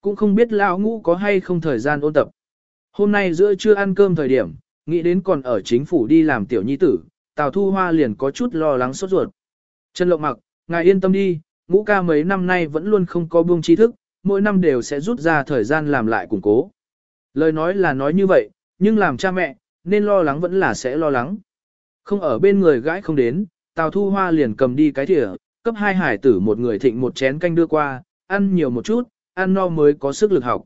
Cũng không biết lão ngũ có hay không thời gian ôn tập. Hôm nay giữa trưa ăn cơm thời điểm, nghĩ đến còn ở chính phủ đi làm tiểu nhi tử, Tào Thu Hoa liền có chút lo lắng sốt ruột. Trần Lộng mặc, ngài yên tâm đi, ngũ ca mấy năm nay vẫn luôn không có buông tri thức, mỗi năm đều sẽ rút ra thời gian làm lại củng cố. Lời nói là nói như vậy, nhưng làm cha mẹ, nên lo lắng vẫn là sẽ lo lắng. Không ở bên người gãi không đến, Tào Thu Hoa liền cầm đi cái thìa, cấp hai hải tử một người thịnh một chén canh đưa qua, ăn nhiều một chút, ăn no mới có sức lực học.